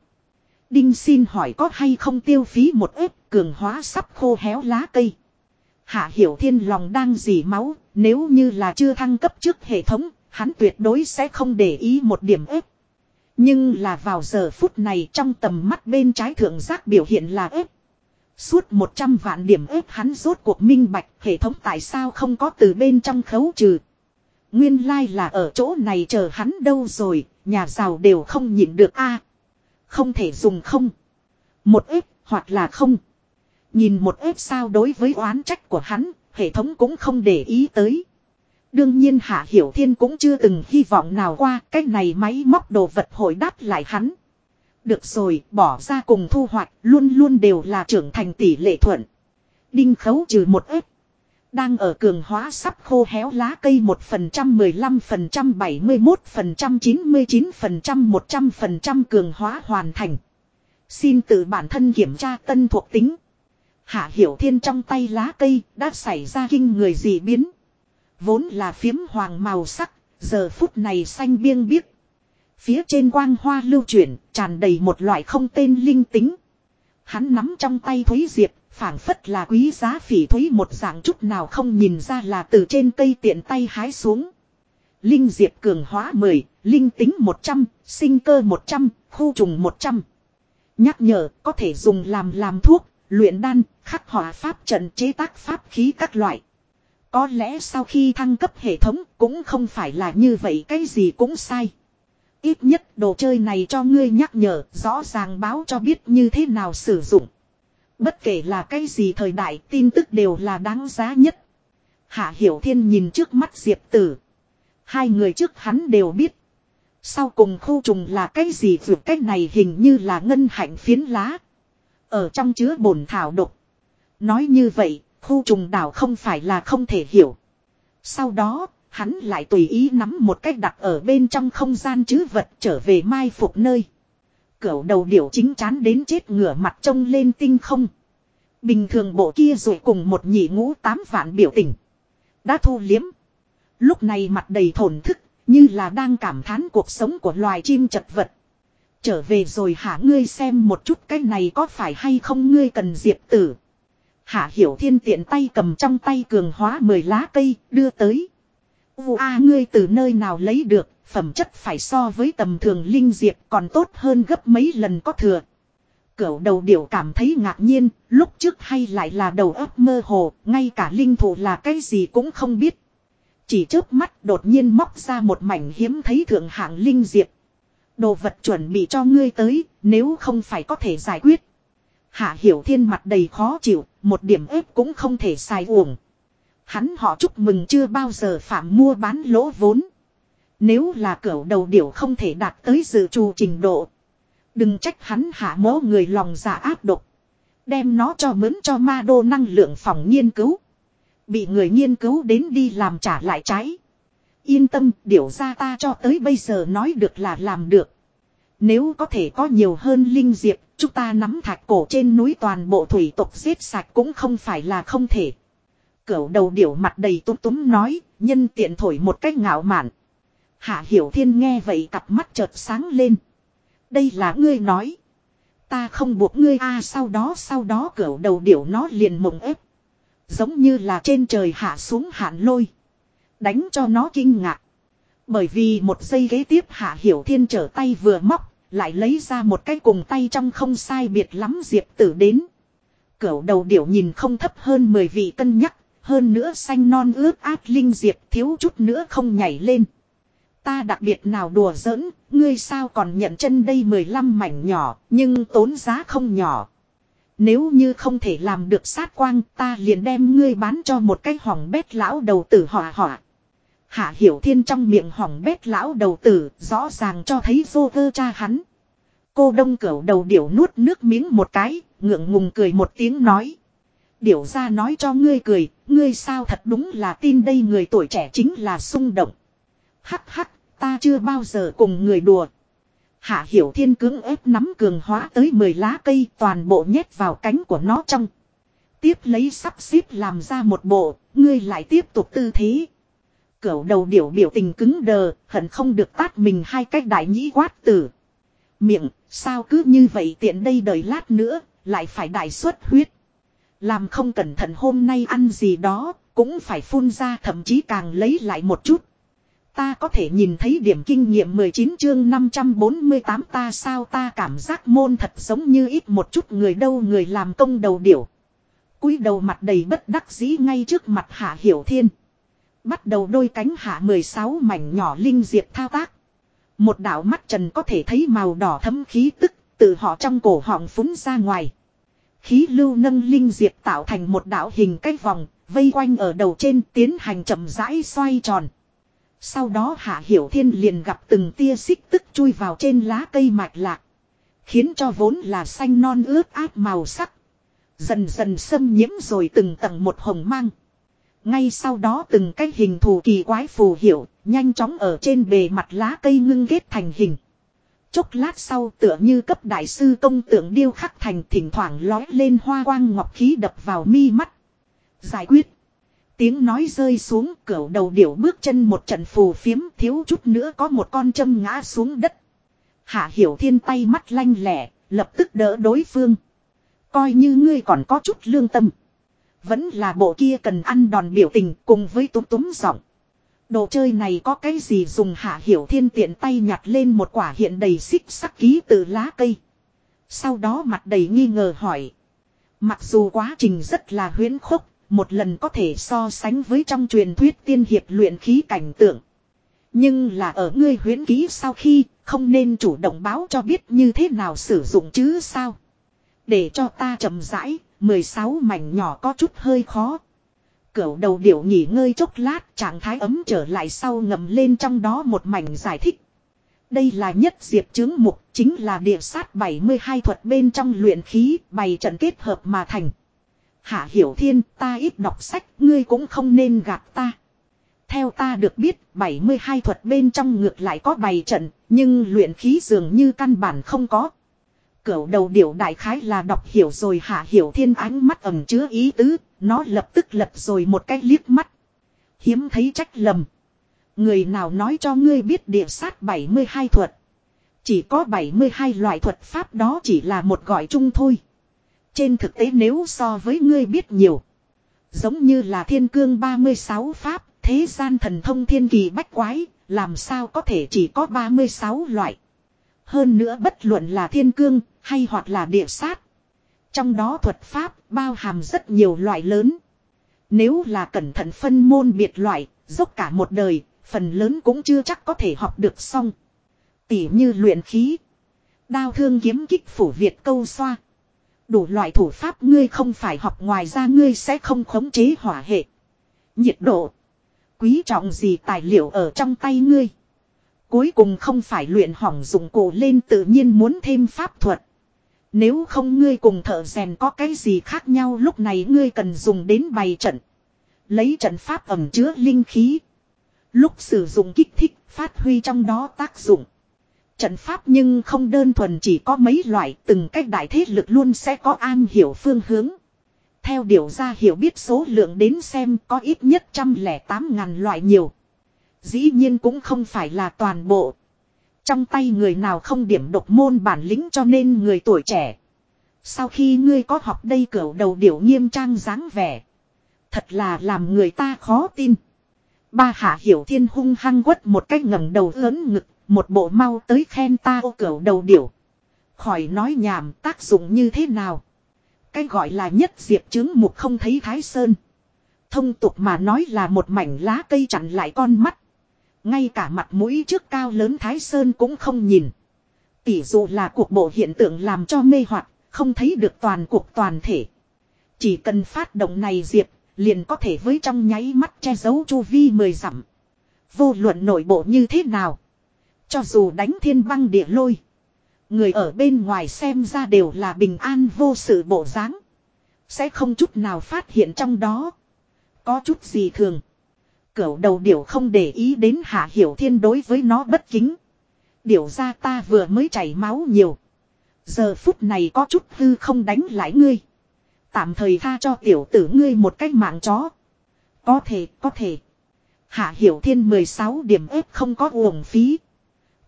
Đinh xin hỏi có hay không tiêu phí một ếp cường hóa sắp khô héo lá cây. Hạ Hiểu Thiên lòng đang dì máu, nếu như là chưa thăng cấp trước hệ thống, hắn tuyệt đối sẽ không để ý một điểm ếp. Nhưng là vào giờ phút này trong tầm mắt bên trái thượng giác biểu hiện là ếp. Suốt 100 vạn điểm ếp hắn rốt cuộc minh bạch hệ thống tại sao không có từ bên trong khấu trừ. Nguyên lai like là ở chỗ này chờ hắn đâu rồi, nhà giàu đều không nhịn được a Không thể dùng không. Một ếp hoặc là không. Nhìn một ếp sao đối với oán trách của hắn, hệ thống cũng không để ý tới. Đương nhiên Hạ Hiểu Thiên cũng chưa từng hy vọng nào qua cái này máy móc đồ vật hồi đáp lại hắn. Được rồi, bỏ ra cùng thu hoạch, luôn luôn đều là trưởng thành tỷ lệ thuận. Đinh khấu trừ một ếp. Đang ở cường hóa sắp khô héo lá cây 1%, 15%, 71%, 99%, 100% cường hóa hoàn thành. Xin tự bản thân kiểm tra tân thuộc tính. Hạ Hiểu Thiên trong tay lá cây đã xảy ra kinh người gì biến. Vốn là phiếm hoàng màu sắc, giờ phút này xanh biêng biếc. Phía trên quang hoa lưu chuyển, tràn đầy một loại không tên linh tính. Hắn nắm trong tay Thúy Diệp, phảng phất là quý giá phỉ Thúy một dạng chút nào không nhìn ra là từ trên cây tiện tay hái xuống. Linh Diệp cường hóa 10, linh tính 100, sinh cơ 100, khu trùng 100. Nhắc nhở, có thể dùng làm làm thuốc, luyện đan, khắc họa pháp trận chế tác pháp khí các loại. Có lẽ sau khi thăng cấp hệ thống cũng không phải là như vậy cái gì cũng sai. Ít nhất đồ chơi này cho ngươi nhắc nhở, rõ ràng báo cho biết như thế nào sử dụng. Bất kể là cái gì thời đại, tin tức đều là đáng giá nhất. Hạ Hiểu Thiên nhìn trước mắt Diệp Tử. Hai người trước hắn đều biết. Sau cùng khu trùng là cái gì vượt cách này hình như là ngân hạnh phiến lá. Ở trong chứa bổn thảo độc. Nói như vậy, khu trùng đảo không phải là không thể hiểu. Sau đó, Hắn lại tùy ý nắm một cách đặt ở bên trong không gian chứ vật trở về mai phục nơi. Cửu đầu điểu chính chán đến chết ngửa mặt trông lên tinh không. Bình thường bộ kia rồi cùng một nhị ngũ tám vạn biểu tình. Đã thu liếm. Lúc này mặt đầy thổn thức, như là đang cảm thán cuộc sống của loài chim chật vật. Trở về rồi hả ngươi xem một chút cái này có phải hay không ngươi cần diệp tử. Hạ hiểu thiên tiện tay cầm trong tay cường hóa mười lá cây đưa tới. U a ngươi từ nơi nào lấy được, phẩm chất phải so với tầm thường linh diệp còn tốt hơn gấp mấy lần có thừa. Cửu đầu điểu cảm thấy ngạc nhiên, lúc trước hay lại là đầu óc mơ hồ, ngay cả linh thủ là cái gì cũng không biết. Chỉ trước mắt đột nhiên móc ra một mảnh hiếm thấy thượng hạng linh diệp. Đồ vật chuẩn bị cho ngươi tới, nếu không phải có thể giải quyết. Hạ hiểu thiên mặt đầy khó chịu, một điểm ép cũng không thể xài uổng. Hắn họ chúc mừng chưa bao giờ phạm mua bán lỗ vốn. Nếu là cửa đầu điểu không thể đạt tới dự trù trình độ. Đừng trách hắn hạ mố người lòng giả áp độc. Đem nó cho mướn cho ma đô năng lượng phòng nghiên cứu. Bị người nghiên cứu đến đi làm trả lại trái. Yên tâm, điều ra ta cho tới bây giờ nói được là làm được. Nếu có thể có nhiều hơn linh diệp, chúng ta nắm thạch cổ trên núi toàn bộ thủy tộc giết sạch cũng không phải là không thể. Cửu đầu điểu mặt đầy túm túm nói, nhân tiện thổi một cách ngạo mạn. Hạ Hiểu Thiên nghe vậy cặp mắt chợt sáng lên. Đây là ngươi nói. Ta không buộc ngươi a sau đó sau đó cửu đầu điểu nó liền mộng ép. Giống như là trên trời hạ xuống hạn lôi. Đánh cho nó kinh ngạc. Bởi vì một giây ghế tiếp Hạ Hiểu Thiên trở tay vừa móc, lại lấy ra một cái cùng tay trong không sai biệt lắm diệp tử đến. Cửu đầu điểu nhìn không thấp hơn 10 vị cân nhắc, hơn nữa xanh non ướt át linh diệp thiếu chút nữa không nhảy lên. Ta đặc biệt nào đùa giỡn, ngươi sao còn nhận chân đây 15 mảnh nhỏ, nhưng tốn giá không nhỏ. Nếu như không thể làm được sát quang ta liền đem ngươi bán cho một cái hỏng bét lão đầu tử hỏa hỏa. Hạ hiểu thiên trong miệng hỏng bét lão đầu tử rõ ràng cho thấy vô vơ cha hắn. Cô đông cửu đầu điểu nuốt nước miếng một cái, ngượng ngùng cười một tiếng nói. Điểu ra nói cho ngươi cười, ngươi sao thật đúng là tin đây người tuổi trẻ chính là sung động. Hắc hắc, ta chưa bao giờ cùng người đùa. Hạ hiểu thiên cứng ép nắm cường hóa tới 10 lá cây toàn bộ nhét vào cánh của nó trong. Tiếp lấy sắp xếp làm ra một bộ, ngươi lại tiếp tục tư thế. Cửu đầu điểu biểu tình cứng đờ, hận không được tát mình hai cách đại nhĩ quát tử. Miệng, sao cứ như vậy tiện đây đợi lát nữa, lại phải đại suất huyết. Làm không cẩn thận hôm nay ăn gì đó, cũng phải phun ra thậm chí càng lấy lại một chút. Ta có thể nhìn thấy điểm kinh nghiệm 19 chương 548 ta sao ta cảm giác môn thật giống như ít một chút người đâu người làm công đầu điểu. cúi đầu mặt đầy bất đắc dĩ ngay trước mặt Hạ Hiểu Thiên. Bắt đầu đôi cánh hạ 16 mảnh nhỏ linh diệp thao tác. Một đạo mắt trần có thể thấy màu đỏ thấm khí tức, từ họ trong cổ họng phúng ra ngoài. Khí lưu nâng linh diệp tạo thành một đạo hình cách vòng, vây quanh ở đầu trên tiến hành chậm rãi xoay tròn. Sau đó Hạ Hiểu Thiên liền gặp từng tia xích tức chui vào trên lá cây mạch lạc. Khiến cho vốn là xanh non ướt át màu sắc. Dần dần xâm nhiễm rồi từng tầng một hồng mang. Ngay sau đó từng cái hình thù kỳ quái phù hiệu, nhanh chóng ở trên bề mặt lá cây ngưng kết thành hình. Chốc lát sau tựa như cấp đại sư công tượng điêu khắc thành thỉnh thoảng lói lên hoa quang ngọc khí đập vào mi mắt. Giải quyết. Tiếng nói rơi xuống cửa đầu điểu bước chân một trận phù phiếm thiếu chút nữa có một con châm ngã xuống đất. Hạ hiểu thiên tay mắt lanh lẻ, lập tức đỡ đối phương. Coi như ngươi còn có chút lương tâm. Vẫn là bộ kia cần ăn đòn biểu tình cùng với túm túm giọng. Đồ chơi này có cái gì dùng hạ hiểu thiên tiện tay nhặt lên một quả hiện đầy xích sắc ký từ lá cây. Sau đó mặt đầy nghi ngờ hỏi. Mặc dù quá trình rất là huyến khúc, một lần có thể so sánh với trong truyền thuyết tiên hiệp luyện khí cảnh tượng. Nhưng là ở ngươi huyến ký sau khi, không nên chủ động báo cho biết như thế nào sử dụng chứ sao. Để cho ta chậm rãi, 16 mảnh nhỏ có chút hơi khó. Cửu đầu điểu nghỉ ngơi chốc lát, trạng thái ấm trở lại sau ngầm lên trong đó một mảnh giải thích. Đây là nhất diệp chứng mục, chính là địa sát 72 thuật bên trong luyện khí, bày trận kết hợp mà thành. Hạ hiểu thiên, ta ít đọc sách, ngươi cũng không nên gạt ta. Theo ta được biết 72 thuật bên trong ngược lại có bày trận, nhưng luyện khí dường như căn bản không có. Cửu đầu điểu đại khái là đọc hiểu rồi hạ hiểu thiên ánh mắt ẩm chứa ý tứ, nó lập tức lật rồi một cái liếc mắt. Hiếm thấy trách lầm. Người nào nói cho ngươi biết địa sát 72 thuật. Chỉ có 72 loại thuật pháp đó chỉ là một gọi chung thôi. Trên thực tế nếu so với ngươi biết nhiều. Giống như là thiên cương 36 pháp, thế gian thần thông thiên kỳ bách quái, làm sao có thể chỉ có 36 loại. Hơn nữa bất luận là thiên cương, hay hoặc là địa sát. Trong đó thuật pháp bao hàm rất nhiều loại lớn. Nếu là cẩn thận phân môn biệt loại, dốc cả một đời, phần lớn cũng chưa chắc có thể học được xong. Tỉ như luyện khí. Đao thương kiếm kích phủ Việt câu xoa. Đủ loại thủ pháp ngươi không phải học ngoài ra ngươi sẽ không khống chế hỏa hệ. Nhiệt độ. Quý trọng gì tài liệu ở trong tay ngươi. Cuối cùng không phải luyện hỏng dụng cụ lên tự nhiên muốn thêm pháp thuật. Nếu không ngươi cùng thợ rèn có cái gì khác nhau, lúc này ngươi cần dùng đến bày trận. Lấy trận pháp ẩm chứa linh khí. Lúc sử dụng kích thích, phát huy trong đó tác dụng. Trận pháp nhưng không đơn thuần chỉ có mấy loại, từng cách đại thế lực luôn sẽ có an hiểu phương hướng. Theo điều ra hiểu biết số lượng đến xem, có ít nhất trăm lẻ tám ngàn loại nhiều. Dĩ nhiên cũng không phải là toàn bộ. Trong tay người nào không điểm độc môn bản lĩnh cho nên người tuổi trẻ. Sau khi ngươi có học đây cửa đầu điểu nghiêm trang dáng vẻ. Thật là làm người ta khó tin. Ba hạ hiểu thiên hung hăng quất một cách ngẩng đầu lớn ngực, một bộ mau tới khen ta ô cửa đầu điểu. Khỏi nói nhảm tác dụng như thế nào. Cái gọi là nhất diệp chứng mục không thấy thái sơn. Thông tục mà nói là một mảnh lá cây chặn lại con mắt. Ngay cả mặt mũi trước cao lớn thái sơn cũng không nhìn. Tỷ dụ là cuộc bộ hiện tượng làm cho mê hoặc không thấy được toàn cuộc toàn thể. Chỉ cần phát động này diệp, liền có thể với trong nháy mắt che giấu chu vi mười dặm. Vô luận nội bộ như thế nào. Cho dù đánh thiên băng địa lôi. Người ở bên ngoài xem ra đều là bình an vô sự bộ dáng Sẽ không chút nào phát hiện trong đó. Có chút gì thường. Cửu đầu điểu không để ý đến hạ hiểu thiên đối với nó bất kính. Điểu ra ta vừa mới chảy máu nhiều. Giờ phút này có chút hư không đánh lại ngươi. Tạm thời tha cho tiểu tử ngươi một cách mạng chó. Có thể, có thể. Hạ hiểu thiên 16 điểm ếp không có uổng phí.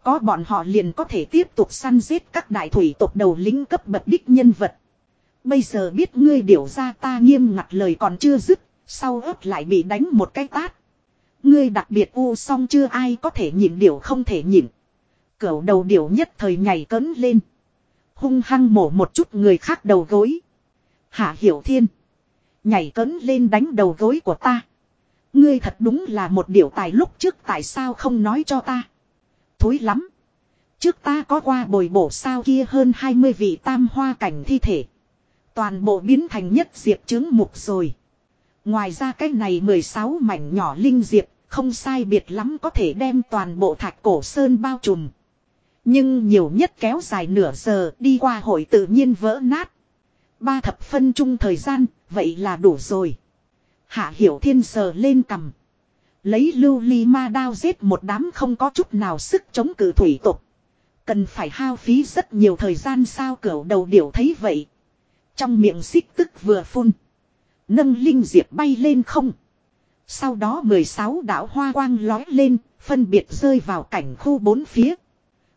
Có bọn họ liền có thể tiếp tục săn giết các đại thủy tộc đầu lính cấp bậc đích nhân vật. Bây giờ biết ngươi điểu ra ta nghiêm ngặt lời còn chưa dứt, sau ớt lại bị đánh một cái tát. Ngươi đặc biệt u song chưa ai có thể nhịn điều không thể nhịn. Cửu đầu điều nhất thời nhảy cấn lên. Hung hăng mổ một chút người khác đầu gối. Hạ hiểu thiên. Nhảy cấn lên đánh đầu gối của ta. Ngươi thật đúng là một điều tài lúc trước tại sao không nói cho ta. Thối lắm. Trước ta có qua bồi bổ sao kia hơn 20 vị tam hoa cảnh thi thể. Toàn bộ biến thành nhất diệp chứng mục rồi. Ngoài ra cái này 16 mảnh nhỏ linh diệp, không sai biệt lắm có thể đem toàn bộ thạch cổ sơn bao trùm. Nhưng nhiều nhất kéo dài nửa giờ đi qua hội tự nhiên vỡ nát. Ba thập phân chung thời gian, vậy là đủ rồi. Hạ hiểu thiên sờ lên cầm. Lấy lưu ly ma đao giết một đám không có chút nào sức chống cự thủy tục. Cần phải hao phí rất nhiều thời gian sao cửu đầu điểu thấy vậy. Trong miệng xích tức vừa phun. Nâng linh diệp bay lên không. Sau đó 16 đạo hoa quang lói lên, phân biệt rơi vào cảnh khu bốn phía.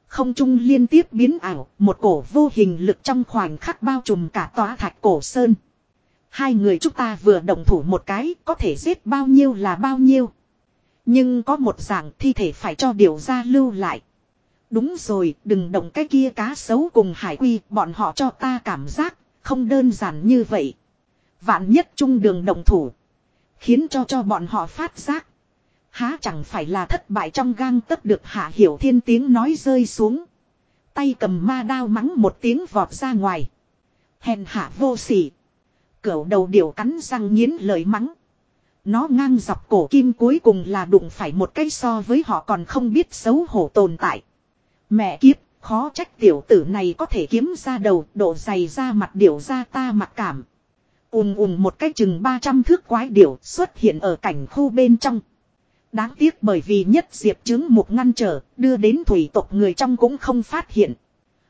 Không trung liên tiếp biến ảo, một cổ vô hình lực trong khoảnh khắc bao trùm cả tòa thạch cổ sơn. Hai người chúng ta vừa động thủ một cái, có thể giết bao nhiêu là bao nhiêu. Nhưng có một dạng thi thể phải cho điều ra lưu lại. Đúng rồi, đừng động cái kia cá xấu cùng hải quy, bọn họ cho ta cảm giác, không đơn giản như vậy. Vạn nhất trung đường động thủ. Khiến cho cho bọn họ phát giác. Há chẳng phải là thất bại trong gang tất được hạ hiểu thiên tiếng nói rơi xuống. Tay cầm ma đao mắng một tiếng vọt ra ngoài. Hèn hạ vô sỉ. Cửu đầu điểu cắn răng nghiến lời mắng. Nó ngang dọc cổ kim cuối cùng là đụng phải một cái so với họ còn không biết xấu hổ tồn tại. Mẹ kiếp, khó trách tiểu tử này có thể kiếm ra đầu, độ dày ra mặt điểu ra ta mặc cảm. Ùm ùm một cái chừng 300 thước quái điểu xuất hiện ở cảnh khu bên trong. Đáng tiếc bởi vì nhất diệp chứng một ngăn trở, đưa đến thủy tộc người trong cũng không phát hiện.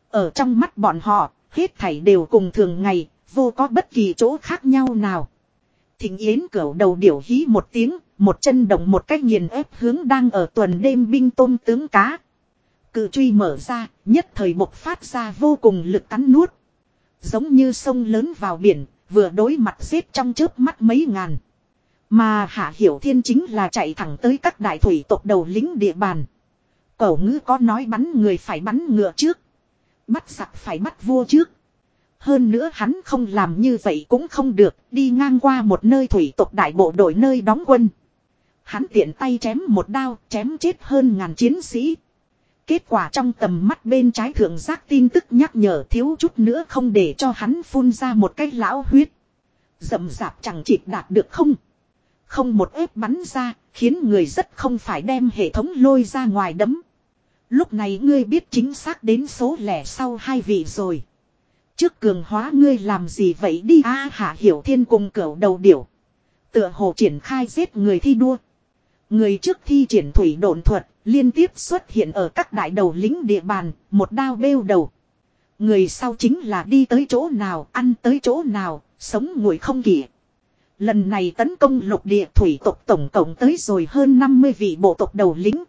Ở trong mắt bọn họ, hết thảy đều cùng thường ngày, vô có bất kỳ chỗ khác nhau nào. Thịnh Yến cẩu đầu điểu hí một tiếng, một chân động một cách nghiền ép hướng đang ở tuần đêm binh tôm tướng cá. Cự truy mở ra, nhất thời bộc phát ra vô cùng lực cắn nuốt. Giống như sông lớn vào biển, vừa đối mặt giết trong chớp mắt mấy ngàn. Mà Hạ Hiểu Thiên chính là chạy thẳng tới các đại thủy tộc đầu lính địa bàn. Cẩu ngữ có nói bắn người phải bắn ngựa trước. Bắt giặc phải bắt vua trước. Hơn nữa hắn không làm như vậy cũng không được, đi ngang qua một nơi thủy tộc đại bộ đội nơi đóng quân. Hắn tiện tay chém một đao, chém chết hơn ngàn chiến sĩ. Kết quả trong tầm mắt bên trái thượng giác tin tức nhắc nhở thiếu chút nữa không để cho hắn phun ra một cái lão huyết. Dậm dạp chẳng chịt đạt được không? không một ép bắn ra, khiến người rất không phải đem hệ thống lôi ra ngoài đấm. Lúc này ngươi biết chính xác đến số lẻ sau hai vị rồi. Trước cường hóa ngươi làm gì vậy đi a hạ hiểu thiên cùng cửu đầu điểu. Tựa hồ triển khai giết người thi đua. Người trước thi triển thủy độn thuật, liên tiếp xuất hiện ở các đại đầu lính địa bàn, một đao bêu đầu. Người sau chính là đi tới chỗ nào, ăn tới chỗ nào, sống ngồi không kỷ. Lần này tấn công lục địa thủy tộc tổng cộng tới rồi hơn 50 vị bộ tộc đầu lính.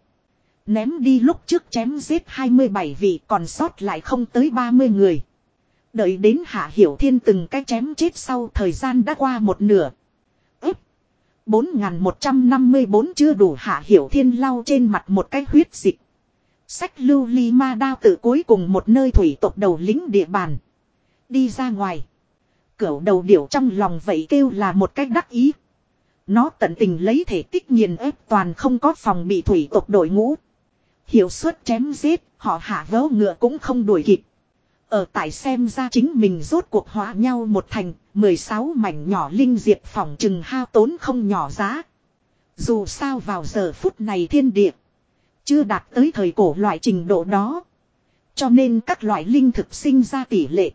Ném đi lúc trước chém giết 27 vị còn sót lại không tới 30 người. Đợi đến Hạ Hiểu Thiên từng cái chém chết sau thời gian đã qua một nửa. 4154 chưa đủ Hạ Hiểu Thiên lau trên mặt một cái huyết dịch. Sách lưu ly ma đao tự cuối cùng một nơi thủy tộc đầu lính địa bàn. Đi ra ngoài. Cửu đầu điểu trong lòng vậy kêu là một cách đắc ý. Nó tận tình lấy thể tích nghiền ép toàn không có phòng bị thủy tộc đội ngũ. Hiệu suất chém giết, họ hạ vớ ngựa cũng không đuổi kịp. Ở tại xem ra chính mình rốt cuộc hóa nhau một thành, 16 mảnh nhỏ linh diệt phòng trừng hao tốn không nhỏ giá. Dù sao vào giờ phút này thiên địa, chưa đạt tới thời cổ loại trình độ đó. Cho nên các loại linh thực sinh ra tỷ lệ.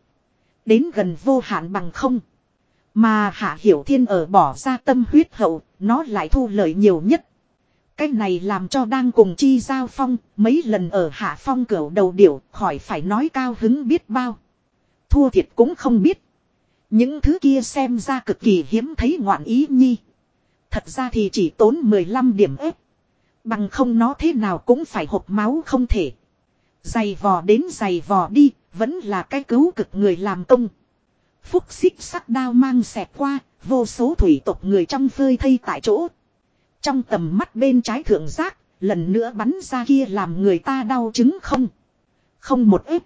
Đến gần vô hạn bằng không. Mà Hạ Hiểu Thiên ở bỏ ra tâm huyết hậu, nó lại thu lợi nhiều nhất. Cái này làm cho đang cùng chi giao phong, mấy lần ở hạ phong cửa đầu điểu, khỏi phải nói cao hứng biết bao. Thua thiệt cũng không biết. Những thứ kia xem ra cực kỳ hiếm thấy ngoạn ý nhi. Thật ra thì chỉ tốn 15 điểm ếp. Bằng không nó thế nào cũng phải hộp máu không thể. Giày vò đến giày vò đi, vẫn là cái cứu cực người làm công. Phúc xích sắc đao mang xẹt qua, vô số thủy tộc người trong phơi thây tại chỗ. Trong tầm mắt bên trái thượng giác, lần nữa bắn ra kia làm người ta đau chứng không. Không một ếp.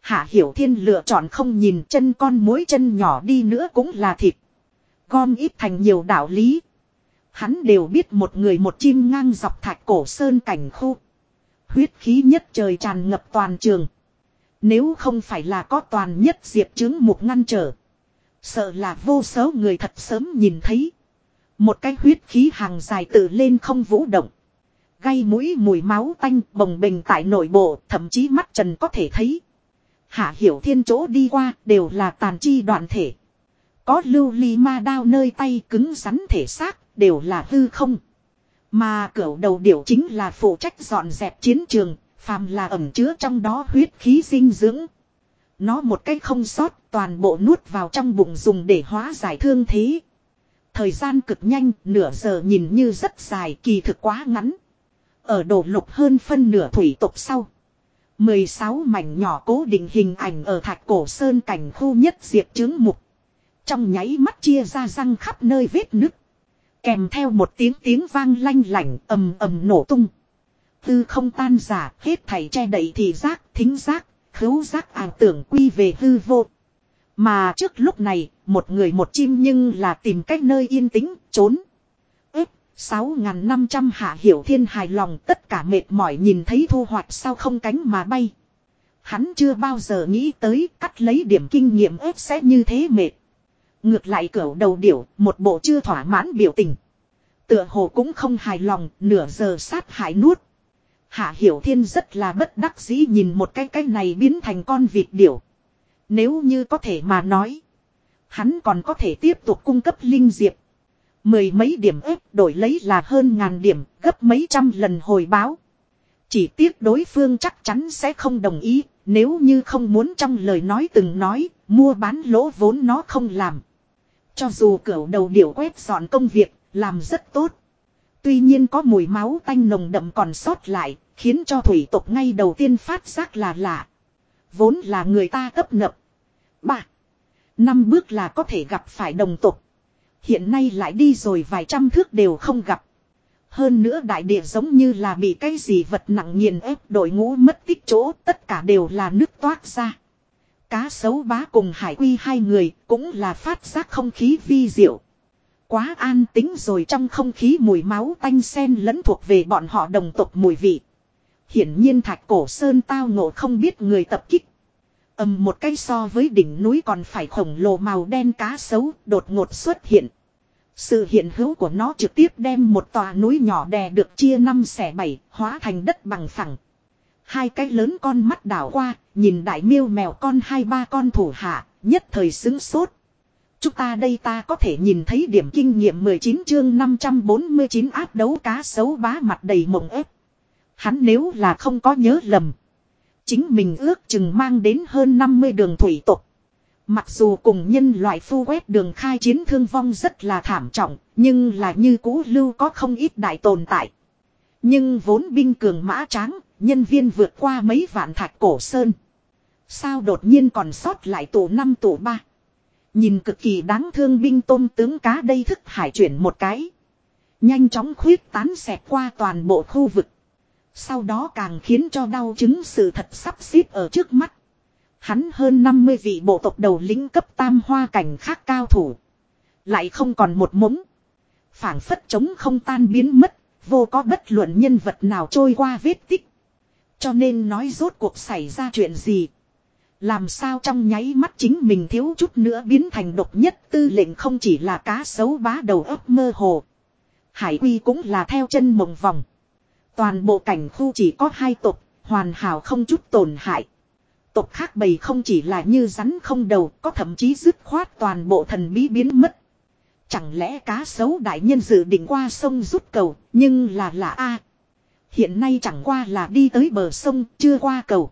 Hạ Hiểu Thiên lựa chọn không nhìn chân con mối chân nhỏ đi nữa cũng là thịt. Gom ít thành nhiều đạo lý. Hắn đều biết một người một chim ngang dọc thạch cổ sơn cảnh khu. Huyết khí nhất trời tràn ngập toàn trường. Nếu không phải là có toàn nhất diệp chứng một ngăn trở. Sợ là vô số người thật sớm nhìn thấy. Một cái huyết khí hàng dài tự lên không vũ động. Gây mũi mùi máu tanh bồng bình tại nội bộ thậm chí mắt trần có thể thấy. Hạ hiểu thiên chỗ đi qua đều là tàn chi đoạn thể. Có lưu ly ma đao nơi tay cứng rắn thể xác đều là hư không. Mà cửa đầu điểu chính là phụ trách dọn dẹp chiến trường, phàm là ẩm chứa trong đó huyết khí dinh dưỡng. Nó một cách không sót toàn bộ nuốt vào trong bụng dùng để hóa giải thương thế. Thời gian cực nhanh, nửa giờ nhìn như rất dài, kỳ thực quá ngắn. Ở đổ lục hơn phân nửa thủy tục sau. 16 mảnh nhỏ cố định hình ảnh ở thạch cổ sơn cảnh khu nhất diệt chứng mục. Trong nháy mắt chia ra răng khắp nơi vết nứt. Kèm theo một tiếng tiếng vang lanh lảnh ầm ầm nổ tung. Tư không tan giả, hết thảy che đậy thì giác, thính giác, khứu giác ảo tưởng quy về hư vô. Mà trước lúc này, một người một chim nhưng là tìm cách nơi yên tĩnh, trốn. Ếp, 6.500 hạ hiểu thiên hài lòng tất cả mệt mỏi nhìn thấy thu hoạch sao không cánh mà bay. Hắn chưa bao giờ nghĩ tới cắt lấy điểm kinh nghiệm ép sẽ như thế mệt. Ngược lại cửa đầu điểu, một bộ chưa thỏa mãn biểu tình. Tựa hồ cũng không hài lòng, nửa giờ sát hại nuốt. Hạ Hiểu Thiên rất là bất đắc dĩ nhìn một cái cái này biến thành con vịt điểu. Nếu như có thể mà nói. Hắn còn có thể tiếp tục cung cấp linh diệp. Mười mấy điểm ếp đổi lấy là hơn ngàn điểm, gấp mấy trăm lần hồi báo. Chỉ tiếc đối phương chắc chắn sẽ không đồng ý, nếu như không muốn trong lời nói từng nói, mua bán lỗ vốn nó không làm. Cho dù cửa đầu điểu quét dọn công việc, làm rất tốt. Tuy nhiên có mùi máu tanh nồng đậm còn sót lại, khiến cho thủy tộc ngay đầu tiên phát giác là lạ. Vốn là người ta cấp nập. Bạc. Năm bước là có thể gặp phải đồng tục. Hiện nay lại đi rồi vài trăm thước đều không gặp. Hơn nữa đại địa giống như là bị cái gì vật nặng nghiền ép, đội ngũ mất tích chỗ, tất cả đều là nước toát ra. Cá sấu bá cùng hải quy hai người cũng là phát giác không khí vi diệu. Quá an tính rồi trong không khí mùi máu tanh sen lẫn thuộc về bọn họ đồng tộc mùi vị. Hiển nhiên thạch cổ sơn tao ngộ không biết người tập kích ầm một cái so với đỉnh núi còn phải khổng lồ màu đen cá sấu đột ngột xuất hiện. Sự hiện hữu của nó trực tiếp đem một tòa núi nhỏ đè được chia năm xẻ bảy, hóa thành đất bằng phẳng. Hai cái lớn con mắt đảo qua, nhìn đại miêu mèo con hai ba con thủ hạ, nhất thời xứng sốt. Chúng ta đây ta có thể nhìn thấy điểm kinh nghiệm 19 chương 549 áp đấu cá sấu bá mặt đầy mộng ép. Hắn nếu là không có nhớ lầm. Chính mình ước chừng mang đến hơn 50 đường thủy tộc. Mặc dù cùng nhân loại phu quét đường khai chiến thương vong rất là thảm trọng, nhưng là như cũ lưu có không ít đại tồn tại. Nhưng vốn binh cường mã tráng, nhân viên vượt qua mấy vạn thạch cổ sơn. Sao đột nhiên còn sót lại tổ năm tổ ba Nhìn cực kỳ đáng thương binh tôm tướng cá đây thức hải chuyển một cái. Nhanh chóng khuyết tán xẹt qua toàn bộ khu vực. Sau đó càng khiến cho đau chứng sự thật sắp xếp ở trước mắt. Hắn hơn 50 vị bộ tộc đầu lính cấp tam hoa cảnh khác cao thủ. Lại không còn một mống. phảng phất chống không tan biến mất, vô có bất luận nhân vật nào trôi qua vết tích. Cho nên nói rốt cuộc xảy ra chuyện gì. Làm sao trong nháy mắt chính mình thiếu chút nữa biến thành độc nhất tư lệnh không chỉ là cá sấu bá đầu ấp mơ hồ. Hải quy cũng là theo chân mộng vòng. Toàn bộ cảnh khu chỉ có hai tộc, hoàn hảo không chút tổn hại. Tộc khác bầy không chỉ là như rắn không đầu, có thậm chí dứt khoát toàn bộ thần bí biến mất. Chẳng lẽ cá sấu đại nhân dự định qua sông rút cầu, nhưng là là A. Hiện nay chẳng qua là đi tới bờ sông, chưa qua cầu.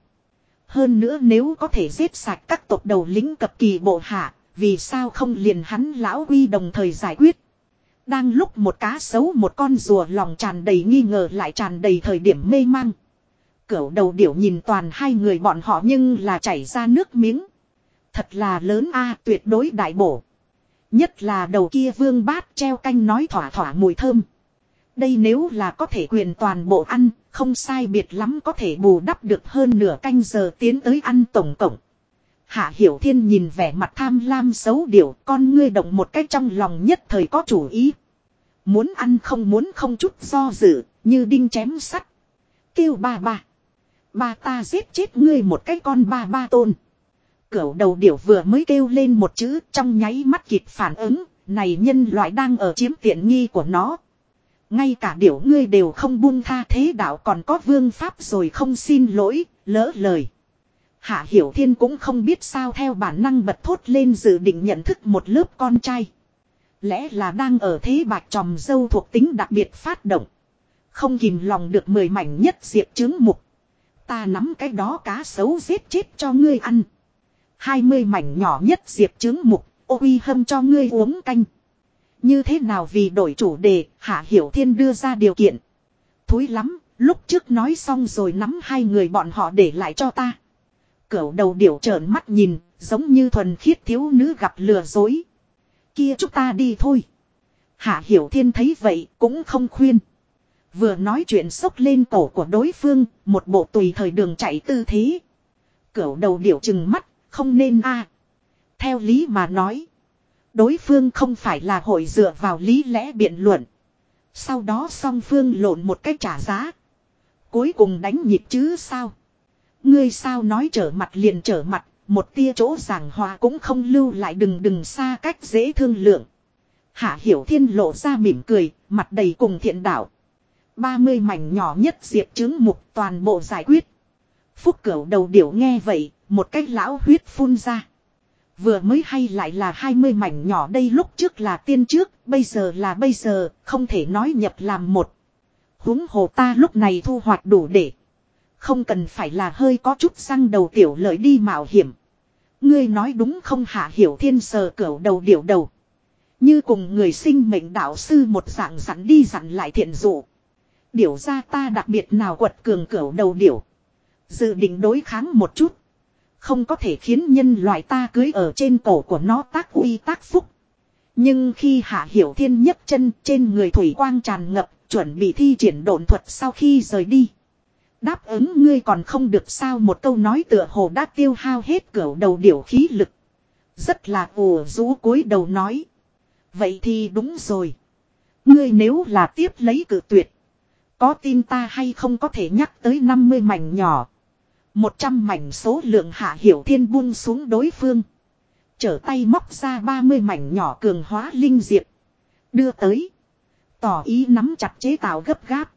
Hơn nữa nếu có thể giết sạch các tộc đầu lính cập kỳ bộ hạ, vì sao không liền hắn lão quy đồng thời giải quyết. Đang lúc một cá sấu một con rùa lòng tràn đầy nghi ngờ lại tràn đầy thời điểm mê mang. Cửu đầu điểu nhìn toàn hai người bọn họ nhưng là chảy ra nước miếng. Thật là lớn a tuyệt đối đại bổ. Nhất là đầu kia vương bát treo canh nói thỏa thỏa mùi thơm. Đây nếu là có thể quyền toàn bộ ăn, không sai biệt lắm có thể bù đắp được hơn nửa canh giờ tiến tới ăn tổng cộng. Hạ Hiểu Thiên nhìn vẻ mặt tham lam xấu điểu con ngươi động một cách trong lòng nhất thời có chủ ý. Muốn ăn không muốn không chút do dự, như đinh chém sắt. Kêu ba ba. Ba ta giết chết ngươi một cái con ba ba tôn. Cửu đầu điểu vừa mới kêu lên một chữ trong nháy mắt kịp phản ứng, này nhân loại đang ở chiếm tiện nghi của nó. Ngay cả điểu ngươi đều không buông tha thế đạo còn có vương pháp rồi không xin lỗi, lỡ lời. Hạ Hiểu Thiên cũng không biết sao theo bản năng bật thốt lên dự định nhận thức một lớp con trai. Lẽ là đang ở thế bạc tròm dâu thuộc tính đặc biệt phát động. Không kìm lòng được mười mảnh nhất diệp chứng mục. Ta nắm cái đó cá xấu giết chết cho ngươi ăn. Hai mươi mảnh nhỏ nhất diệp chứng mục, ô uy hâm cho ngươi uống canh. Như thế nào vì đổi chủ đề, Hạ Hiểu Thiên đưa ra điều kiện. Thúi lắm, lúc trước nói xong rồi nắm hai người bọn họ để lại cho ta. Cửu đầu điểu trợn mắt nhìn, giống như thuần khiết thiếu nữ gặp lừa dối. Kia chúng ta đi thôi. Hạ Hiểu Thiên thấy vậy cũng không khuyên. Vừa nói chuyện sốc lên cổ của đối phương, một bộ tùy thời đường chạy tư thế. Cửu đầu điểu chừng mắt, không nên a. Theo lý mà nói. Đối phương không phải là hội dựa vào lý lẽ biện luận. Sau đó song phương lộn một cách trả giá. Cuối cùng đánh nhịp chứ sao. Ngươi sao nói trở mặt liền trở mặt, một tia chỗ giảng hòa cũng không lưu lại đừng đừng xa cách dễ thương lượng. Hạ Hiểu Thiên lộ ra mỉm cười, mặt đầy cùng thiện đạo. ba mươi mảnh nhỏ nhất diệp chứng mục toàn bộ giải quyết. Phúc cửu đầu điểu nghe vậy, một cách lão huyết phun ra. Vừa mới hay lại là 20 mảnh nhỏ đây lúc trước là tiên trước, bây giờ là bây giờ, không thể nói nhập làm một. húng hồ ta lúc này thu hoạch đủ để. Không cần phải là hơi có chút răng đầu tiểu lợi đi mạo hiểm. Ngươi nói đúng không hạ hiểu thiên sờ cửu đầu điểu đầu. Như cùng người sinh mệnh đạo sư một dạng dặn đi dặn lại thiện dụ. Điểu ra ta đặc biệt nào quật cường cửu đầu điểu. Dự định đối kháng một chút. Không có thể khiến nhân loại ta cưới ở trên cổ của nó tác uy tác phúc. Nhưng khi hạ hiểu thiên nhấc chân trên người thủy quang tràn ngập, chuẩn bị thi triển độn thuật sau khi rời đi. Đáp ứng ngươi còn không được sao một câu nói tựa hồ đã tiêu hao hết cửa đầu điểu khí lực. Rất là ủ rũ cúi đầu nói. Vậy thì đúng rồi. Ngươi nếu là tiếp lấy cử tuyệt. Có tin ta hay không có thể nhắc tới 50 mảnh nhỏ. Một trăm mảnh số lượng hạ hiểu thiên buông xuống đối phương. Trở tay móc ra 30 mảnh nhỏ cường hóa linh diệp. Đưa tới. Tỏ ý nắm chặt chế tạo gấp gáp.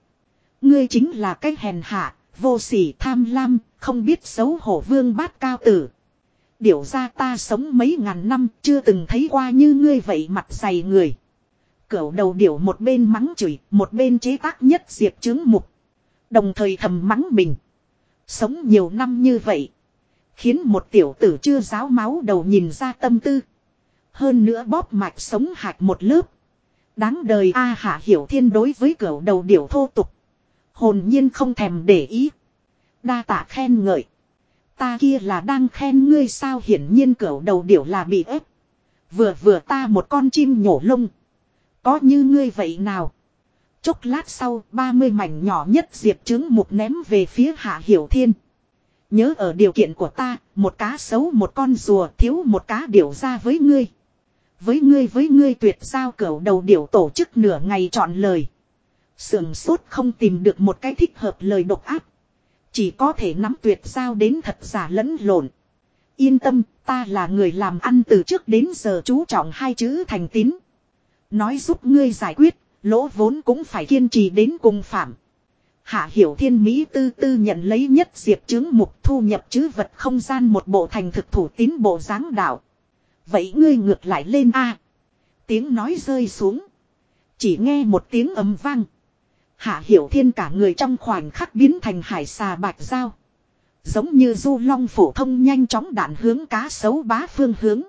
Ngươi chính là cái hèn hạ, vô sỉ tham lam, không biết xấu hổ vương bát cao tử. Điểu ra ta sống mấy ngàn năm chưa từng thấy qua như ngươi vậy mặt dày người. Cửu đầu điểu một bên mắng chửi, một bên chế tác nhất diệp chứng mục. Đồng thời thầm mắng mình. Sống nhiều năm như vậy. Khiến một tiểu tử chưa giáo máu đầu nhìn ra tâm tư. Hơn nữa bóp mạch sống hạch một lớp. Đáng đời A Hạ Hiểu Thiên đối với cửu đầu điểu thô tục. Hồn nhiên không thèm để ý. Đa tạ khen ngợi. Ta kia là đang khen ngươi sao hiển nhiên cẩu đầu điểu là bị ép. Vừa vừa ta một con chim nhổ lông. Có như ngươi vậy nào? Chốc lát sau, 30 mảnh nhỏ nhất diệp trứng mục ném về phía Hạ Hiểu Thiên. Nhớ ở điều kiện của ta, một cá xấu một con rùa thiếu một cá điểu ra với ngươi. Với ngươi với ngươi tuyệt sao cẩu đầu điểu tổ chức nửa ngày chọn lời. Sườn sốt không tìm được một cái thích hợp lời độc áp. Chỉ có thể nắm tuyệt sao đến thật giả lẫn lộn. Yên tâm, ta là người làm ăn từ trước đến giờ chú trọng hai chữ thành tín. Nói giúp ngươi giải quyết, lỗ vốn cũng phải kiên trì đến cùng phạm. Hạ hiểu thiên mỹ tư tư nhận lấy nhất diệp chứng mục thu nhập chứ vật không gian một bộ thành thực thủ tín bộ dáng đạo. Vậy ngươi ngược lại lên a Tiếng nói rơi xuống. Chỉ nghe một tiếng ấm vang. Hạ hiểu thiên cả người trong khoảnh khắc biến thành hải xà bạch dao. Giống như du long phổ thông nhanh chóng đạn hướng cá sấu bá phương hướng.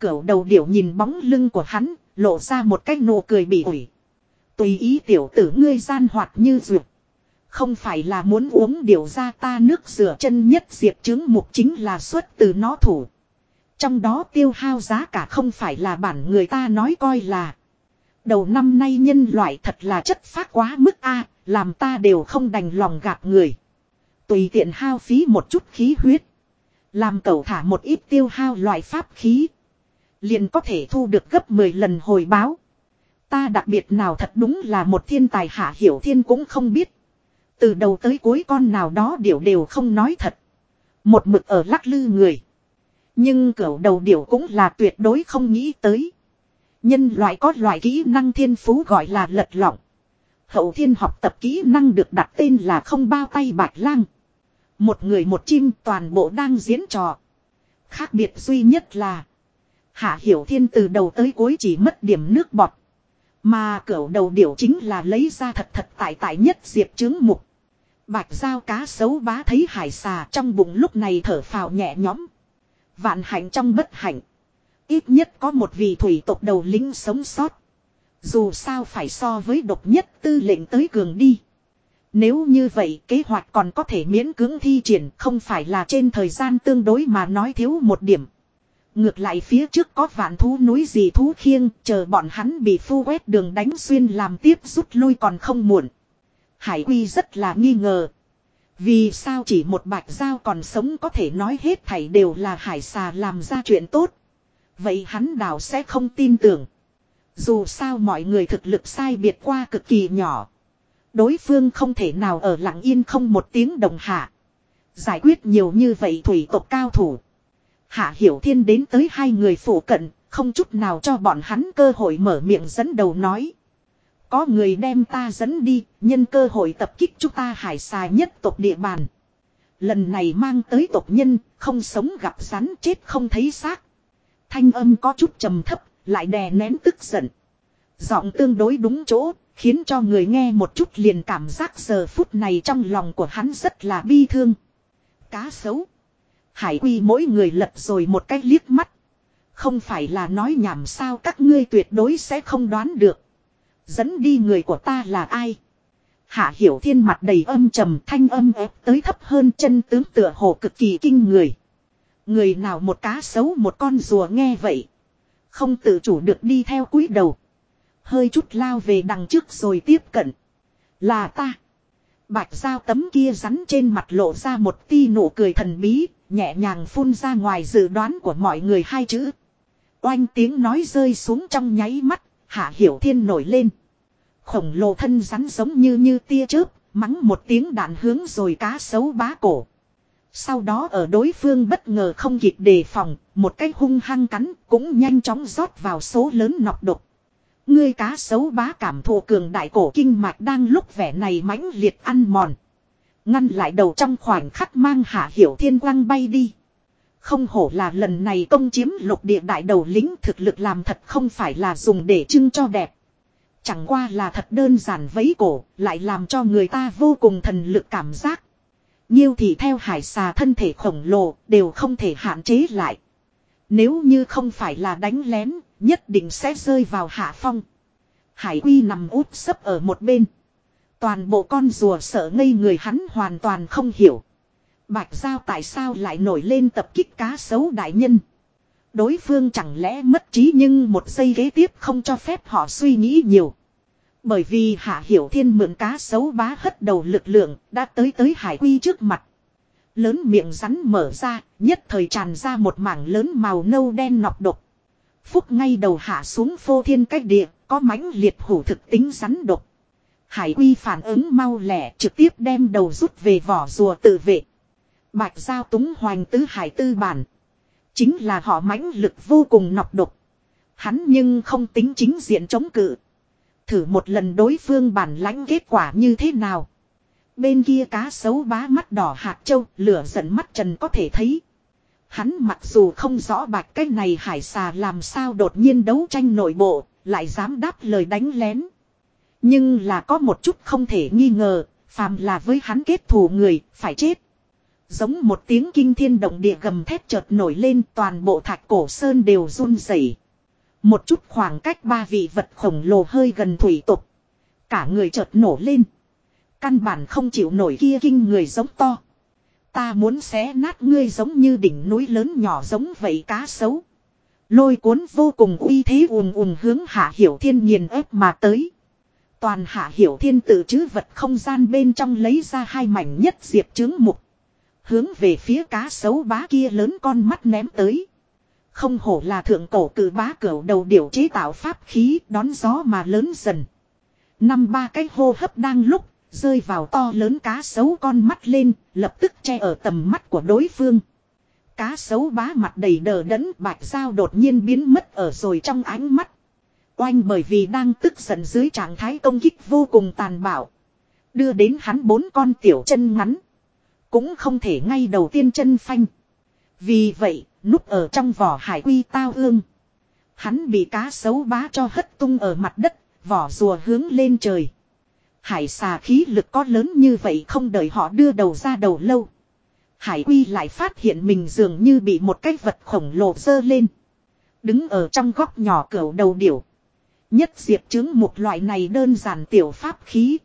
Cửu đầu điểu nhìn bóng lưng của hắn, lộ ra một cái nụ cười bị ủi. Tùy ý tiểu tử ngươi gian hoạt như duyệt. Không phải là muốn uống điều ra ta nước rửa chân nhất diệp chứng mục chính là xuất từ nó thủ. Trong đó tiêu hao giá cả không phải là bản người ta nói coi là. Đầu năm nay nhân loại thật là chất phát quá mức a, làm ta đều không đành lòng gạt người. Tùy tiện hao phí một chút khí huyết. Làm cậu thả một ít tiêu hao loại pháp khí. Liền có thể thu được gấp 10 lần hồi báo. Ta đặc biệt nào thật đúng là một thiên tài hạ hiểu thiên cũng không biết. Từ đầu tới cuối con nào đó điểu đều không nói thật. Một mực ở lắc lư người. Nhưng cẩu đầu điểu cũng là tuyệt đối không nghĩ tới. Nhân loại có loại kỹ năng thiên phú gọi là lật lọng. Hậu thiên học tập kỹ năng được đặt tên là không bao tay bạch lang. Một người một chim toàn bộ đang diễn trò. Khác biệt duy nhất là. Hạ hiểu thiên từ đầu tới cuối chỉ mất điểm nước bọt. Mà cửu đầu điểu chính là lấy ra thật thật tại tại nhất diệp chứng mục. Bạch giao cá sấu bá thấy hải xà trong bụng lúc này thở phào nhẹ nhõm. Vạn hạnh trong bất hạnh. Ít nhất có một vị thủy tộc đầu lính sống sót. Dù sao phải so với độc nhất tư lệnh tới cường đi. Nếu như vậy, kế hoạch còn có thể miễn cưỡng thi triển, không phải là trên thời gian tương đối mà nói thiếu một điểm. Ngược lại phía trước có vạn thú núi gì thú khiêng, chờ bọn hắn bị phu quét đường đánh xuyên làm tiếp rút lui còn không muộn. Hải Quy rất là nghi ngờ. Vì sao chỉ một bạch giao còn sống có thể nói hết thảy đều là hải xà làm ra chuyện tốt. Vậy hắn đào sẽ không tin tưởng. Dù sao mọi người thực lực sai biệt qua cực kỳ nhỏ. Đối phương không thể nào ở lặng yên không một tiếng đồng hạ. Giải quyết nhiều như vậy thủy tộc cao thủ. Hạ Hiểu Thiên đến tới hai người phủ cận, không chút nào cho bọn hắn cơ hội mở miệng dẫn đầu nói. Có người đem ta dẫn đi, nhân cơ hội tập kích chúng ta hải xà nhất tộc địa bàn. Lần này mang tới tộc nhân, không sống gặp rắn chết không thấy xác. Thanh âm có chút trầm thấp, lại đè nén tức giận. Giọng tương đối đúng chỗ, khiến cho người nghe một chút liền cảm giác giờ phút này trong lòng của hắn rất là bi thương. Cá xấu. Hải quy mỗi người lật rồi một cái liếc mắt. Không phải là nói nhảm sao các ngươi tuyệt đối sẽ không đoán được. Dẫn đi người của ta là ai? Hạ hiểu thiên mặt đầy âm trầm thanh âm ép tới thấp hơn chân tướng tựa hồ cực kỳ kinh người. Người nào một cá xấu một con rùa nghe vậy. Không tự chủ được đi theo cúi đầu. Hơi chút lao về đằng trước rồi tiếp cận. Là ta. Bạch dao tấm kia rắn trên mặt lộ ra một ti nụ cười thần bí, nhẹ nhàng phun ra ngoài dự đoán của mọi người hai chữ. Oanh tiếng nói rơi xuống trong nháy mắt, Hạ Hiểu Thiên nổi lên. Khổng lồ thân rắn giống như như tia chớp, mắng một tiếng đạn hướng rồi cá sấu bá cổ. Sau đó ở đối phương bất ngờ không kịp đề phòng, một cái hung hăng cắn cũng nhanh chóng rót vào số lớn nọc độc. Ngươi cá sấu bá cảm thụ cường đại cổ kinh mạch đang lúc vẻ này mãnh liệt ăn mòn. Ngăn lại đầu trong khoảnh khắc mang hạ hiểu thiên quang bay đi. Không hổ là lần này công chiếm lục địa đại đầu lính thực lực làm thật không phải là dùng để trưng cho đẹp. Chẳng qua là thật đơn giản vấy cổ, lại làm cho người ta vô cùng thần lực cảm giác. Nhiêu thì theo hải xà thân thể khổng lồ, đều không thể hạn chế lại. Nếu như không phải là đánh lén, nhất định sẽ rơi vào hạ phong. Hải quy nằm úp sấp ở một bên. Toàn bộ con rùa sợ ngây người hắn hoàn toàn không hiểu. Bạch Giao tại sao lại nổi lên tập kích cá sấu đại nhân. Đối phương chẳng lẽ mất trí nhưng một giây kế tiếp không cho phép họ suy nghĩ nhiều. Bởi vì Hạ Hiểu Thiên mượn cá sấu bá hất đầu lực lượng đã tới tới hải quy trước mặt. Lớn miệng rắn mở ra, nhất thời tràn ra một mảng lớn màu nâu đen nọc độc. Phúc ngay đầu hạ xuống phô thiên cách địa, có mãnh liệt hủ thực tính rắn độc. Hải quy phản ứng mau lẻ trực tiếp đem đầu rút về vỏ rùa tự vệ. Bạch giao túng hoành tứ hải tư bản. Chính là họ mãnh lực vô cùng nọc độc. Hắn nhưng không tính chính diện chống cự. Thử một lần đối phương bản lãnh kết quả như thế nào. Bên kia cá sấu bá mắt đỏ hạt châu, lửa giận mắt trần có thể thấy. Hắn mặc dù không rõ bạch cái này hải xà làm sao đột nhiên đấu tranh nội bộ, lại dám đáp lời đánh lén. Nhưng là có một chút không thể nghi ngờ, phàm là với hắn kết thù người, phải chết. Giống một tiếng kinh thiên động địa gầm thép chợt nổi lên toàn bộ thạch cổ sơn đều run rẩy. Một chút khoảng cách ba vị vật khổng lồ hơi gần thủy tục. Cả người chợt nổ lên. Căn bản không chịu nổi kia kinh người giống to. Ta muốn xé nát ngươi giống như đỉnh núi lớn nhỏ giống vậy cá sấu. Lôi cuốn vô cùng uy thế ùm ùm hướng hạ hiểu thiên nhiên ép mà tới. Toàn hạ hiểu thiên tự chứ vật không gian bên trong lấy ra hai mảnh nhất diệp chứng mục. Hướng về phía cá sấu bá kia lớn con mắt ném tới. Không hổ là thượng cổ cử bá cửu đầu điểu chế tạo pháp khí đón gió mà lớn dần. Năm ba cái hô hấp đang lúc rơi vào to lớn cá sấu con mắt lên lập tức che ở tầm mắt của đối phương. Cá sấu bá mặt đầy đờ đẫn bạch dao đột nhiên biến mất ở rồi trong ánh mắt. Oanh bởi vì đang tức giận dưới trạng thái công kích vô cùng tàn bạo. Đưa đến hắn bốn con tiểu chân ngắn. Cũng không thể ngay đầu tiên chân phanh. Vì vậy, núp ở trong vỏ hải quy tao ương. Hắn bị cá sấu bá cho hất tung ở mặt đất, vỏ rùa hướng lên trời. Hải xà khí lực có lớn như vậy không đợi họ đưa đầu ra đầu lâu. Hải quy lại phát hiện mình dường như bị một cái vật khổng lồ dơ lên. Đứng ở trong góc nhỏ cửa đầu điểu. Nhất diệp chứng một loại này đơn giản tiểu pháp khí.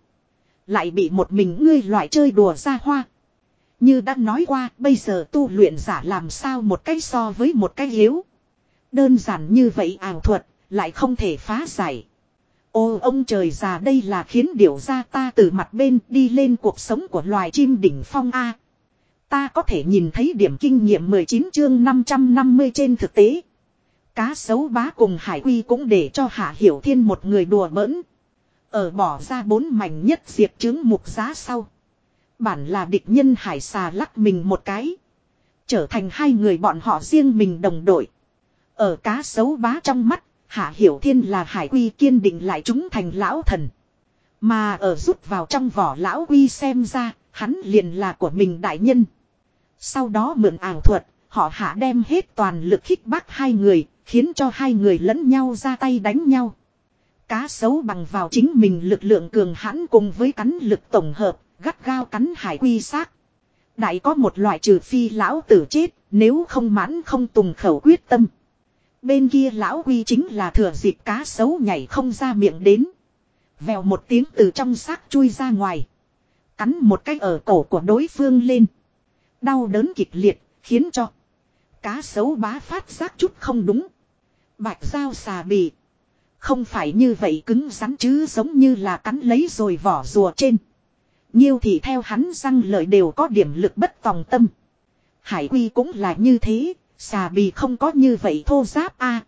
Lại bị một mình ngươi loại chơi đùa ra hoa. Như đã nói qua, bây giờ tu luyện giả làm sao một cách so với một cách yếu. Đơn giản như vậy ảo thuật, lại không thể phá giải. Ô ông trời già đây là khiến điểu ra ta từ mặt bên đi lên cuộc sống của loài chim đỉnh phong A. Ta có thể nhìn thấy điểm kinh nghiệm 19 chương 550 trên thực tế. Cá sấu bá cùng hải quy cũng để cho hạ hiểu thiên một người đùa bỡn. Ở bỏ ra bốn mảnh nhất diệt chứng mục giá sau. Bản là địch nhân hải xà lắc mình một cái. Trở thành hai người bọn họ riêng mình đồng đội. Ở cá sấu bá trong mắt, Hạ Hiểu Thiên là hải quy kiên định lại chúng thành lão thần. Mà ở rút vào trong vỏ lão quy xem ra, hắn liền là của mình đại nhân. Sau đó mượn ảo thuật, họ hạ đem hết toàn lực khích bác hai người, khiến cho hai người lẫn nhau ra tay đánh nhau. Cá sấu bằng vào chính mình lực lượng cường hãn cùng với cắn lực tổng hợp, gắt gao cắn hải quy xác. Đại có một loại trừ phi lão tử chết, nếu không mãn không tùng khẩu quyết tâm. Bên kia lão quy chính là thừa dịp cá sấu nhảy không ra miệng đến. Vèo một tiếng từ trong xác chui ra ngoài. Cắn một cái ở cổ của đối phương lên. Đau đớn kịch liệt, khiến cho cá sấu bá phát giác chút không đúng. Bạch dao xà bì. Không phải như vậy cứng rắn chứ giống như là cắn lấy rồi vỏ rùa trên. Nhiêu thì theo hắn răng lời đều có điểm lực bất tòng tâm. Hải quy cũng là như thế, xà bì không có như vậy thô giáp a.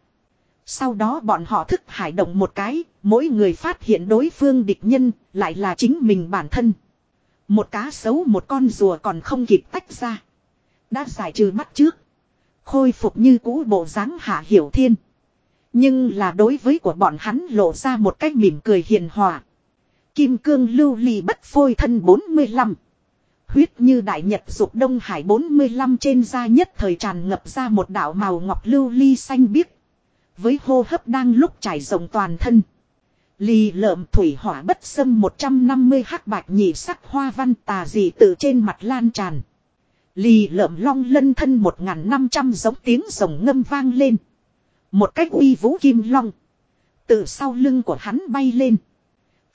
Sau đó bọn họ thức hải động một cái, mỗi người phát hiện đối phương địch nhân, lại là chính mình bản thân. Một cá sấu một con rùa còn không kịp tách ra. Đã giải trừ mắt trước. Khôi phục như cũ bộ dáng hạ hiểu thiên. Nhưng là đối với của bọn hắn lộ ra một cách mỉm cười hiền hòa. Kim cương lưu ly bất phôi thân 45. Huyết như đại nhật dục Đông Hải 45 trên da nhất thời tràn ngập ra một đảo màu ngọc lưu ly xanh biếc. Với hô hấp đang lúc trải rộng toàn thân. Lì lợm thủy hỏa bất xâm 150 hắc bạch nhị sắc hoa văn tà dị tự trên mặt lan tràn. Lì lợm long lân thân 1.500 giống tiếng rồng ngâm vang lên. Một cách uy vũ kim long. Từ sau lưng của hắn bay lên.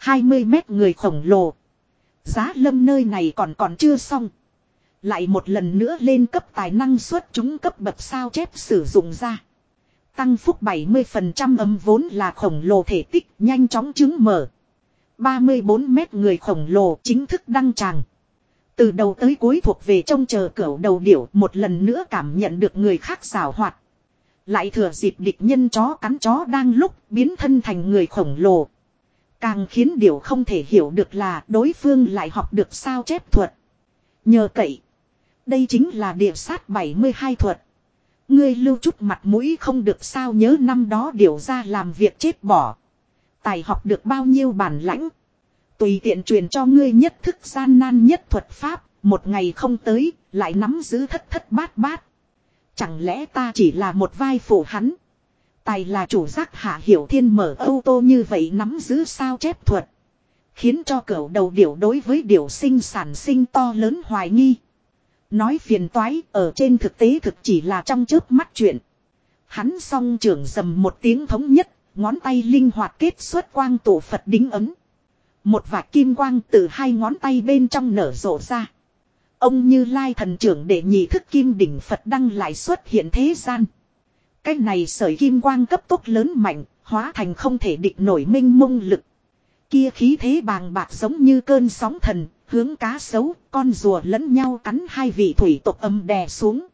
20 mét người khổng lồ. Giá lâm nơi này còn còn chưa xong. Lại một lần nữa lên cấp tài năng suất chúng cấp bậc sao chép sử dụng ra. Tăng phúc 70% âm vốn là khổng lồ thể tích, nhanh chóng chứng mở. 34 mét người khổng lồ chính thức đăng tràng. Từ đầu tới cuối thuộc về trông chờ cửa đầu điểu, một lần nữa cảm nhận được người khác xảo hoạt. Lại thừa dịp địch nhân chó cắn chó đang lúc biến thân thành người khổng lồ. Càng khiến điều không thể hiểu được là đối phương lại học được sao chép thuật. Nhờ cậy. Đây chính là địa sát 72 thuật. Ngươi lưu chút mặt mũi không được sao nhớ năm đó điều ra làm việc chết bỏ. Tài học được bao nhiêu bản lãnh. Tùy tiện truyền cho ngươi nhất thức gian nan nhất thuật pháp. Một ngày không tới, lại nắm giữ thất thất bát bát. Chẳng lẽ ta chỉ là một vai phụ hắn. Tài là chủ giác hạ hiểu thiên mở ô tô như vậy nắm giữ sao chép thuật. Khiến cho cẩu đầu điểu đối với điểu sinh sản sinh to lớn hoài nghi. Nói phiền toái ở trên thực tế thực chỉ là trong chớp mắt chuyện. Hắn song trưởng dầm một tiếng thống nhất, ngón tay linh hoạt kết xuất quang tổ Phật đính ấm. Một vạt kim quang từ hai ngón tay bên trong nở rộ ra. Ông như lai thần trưởng để nhị thức kim đỉnh Phật đăng lại xuất hiện thế gian. Cái này sởi kim quang cấp tốc lớn mạnh, hóa thành không thể địch nổi minh mông lực. Kia khí thế bàng bạc giống như cơn sóng thần, hướng cá sấu, con rùa lẫn nhau cắn hai vị thủy tộc âm đè xuống.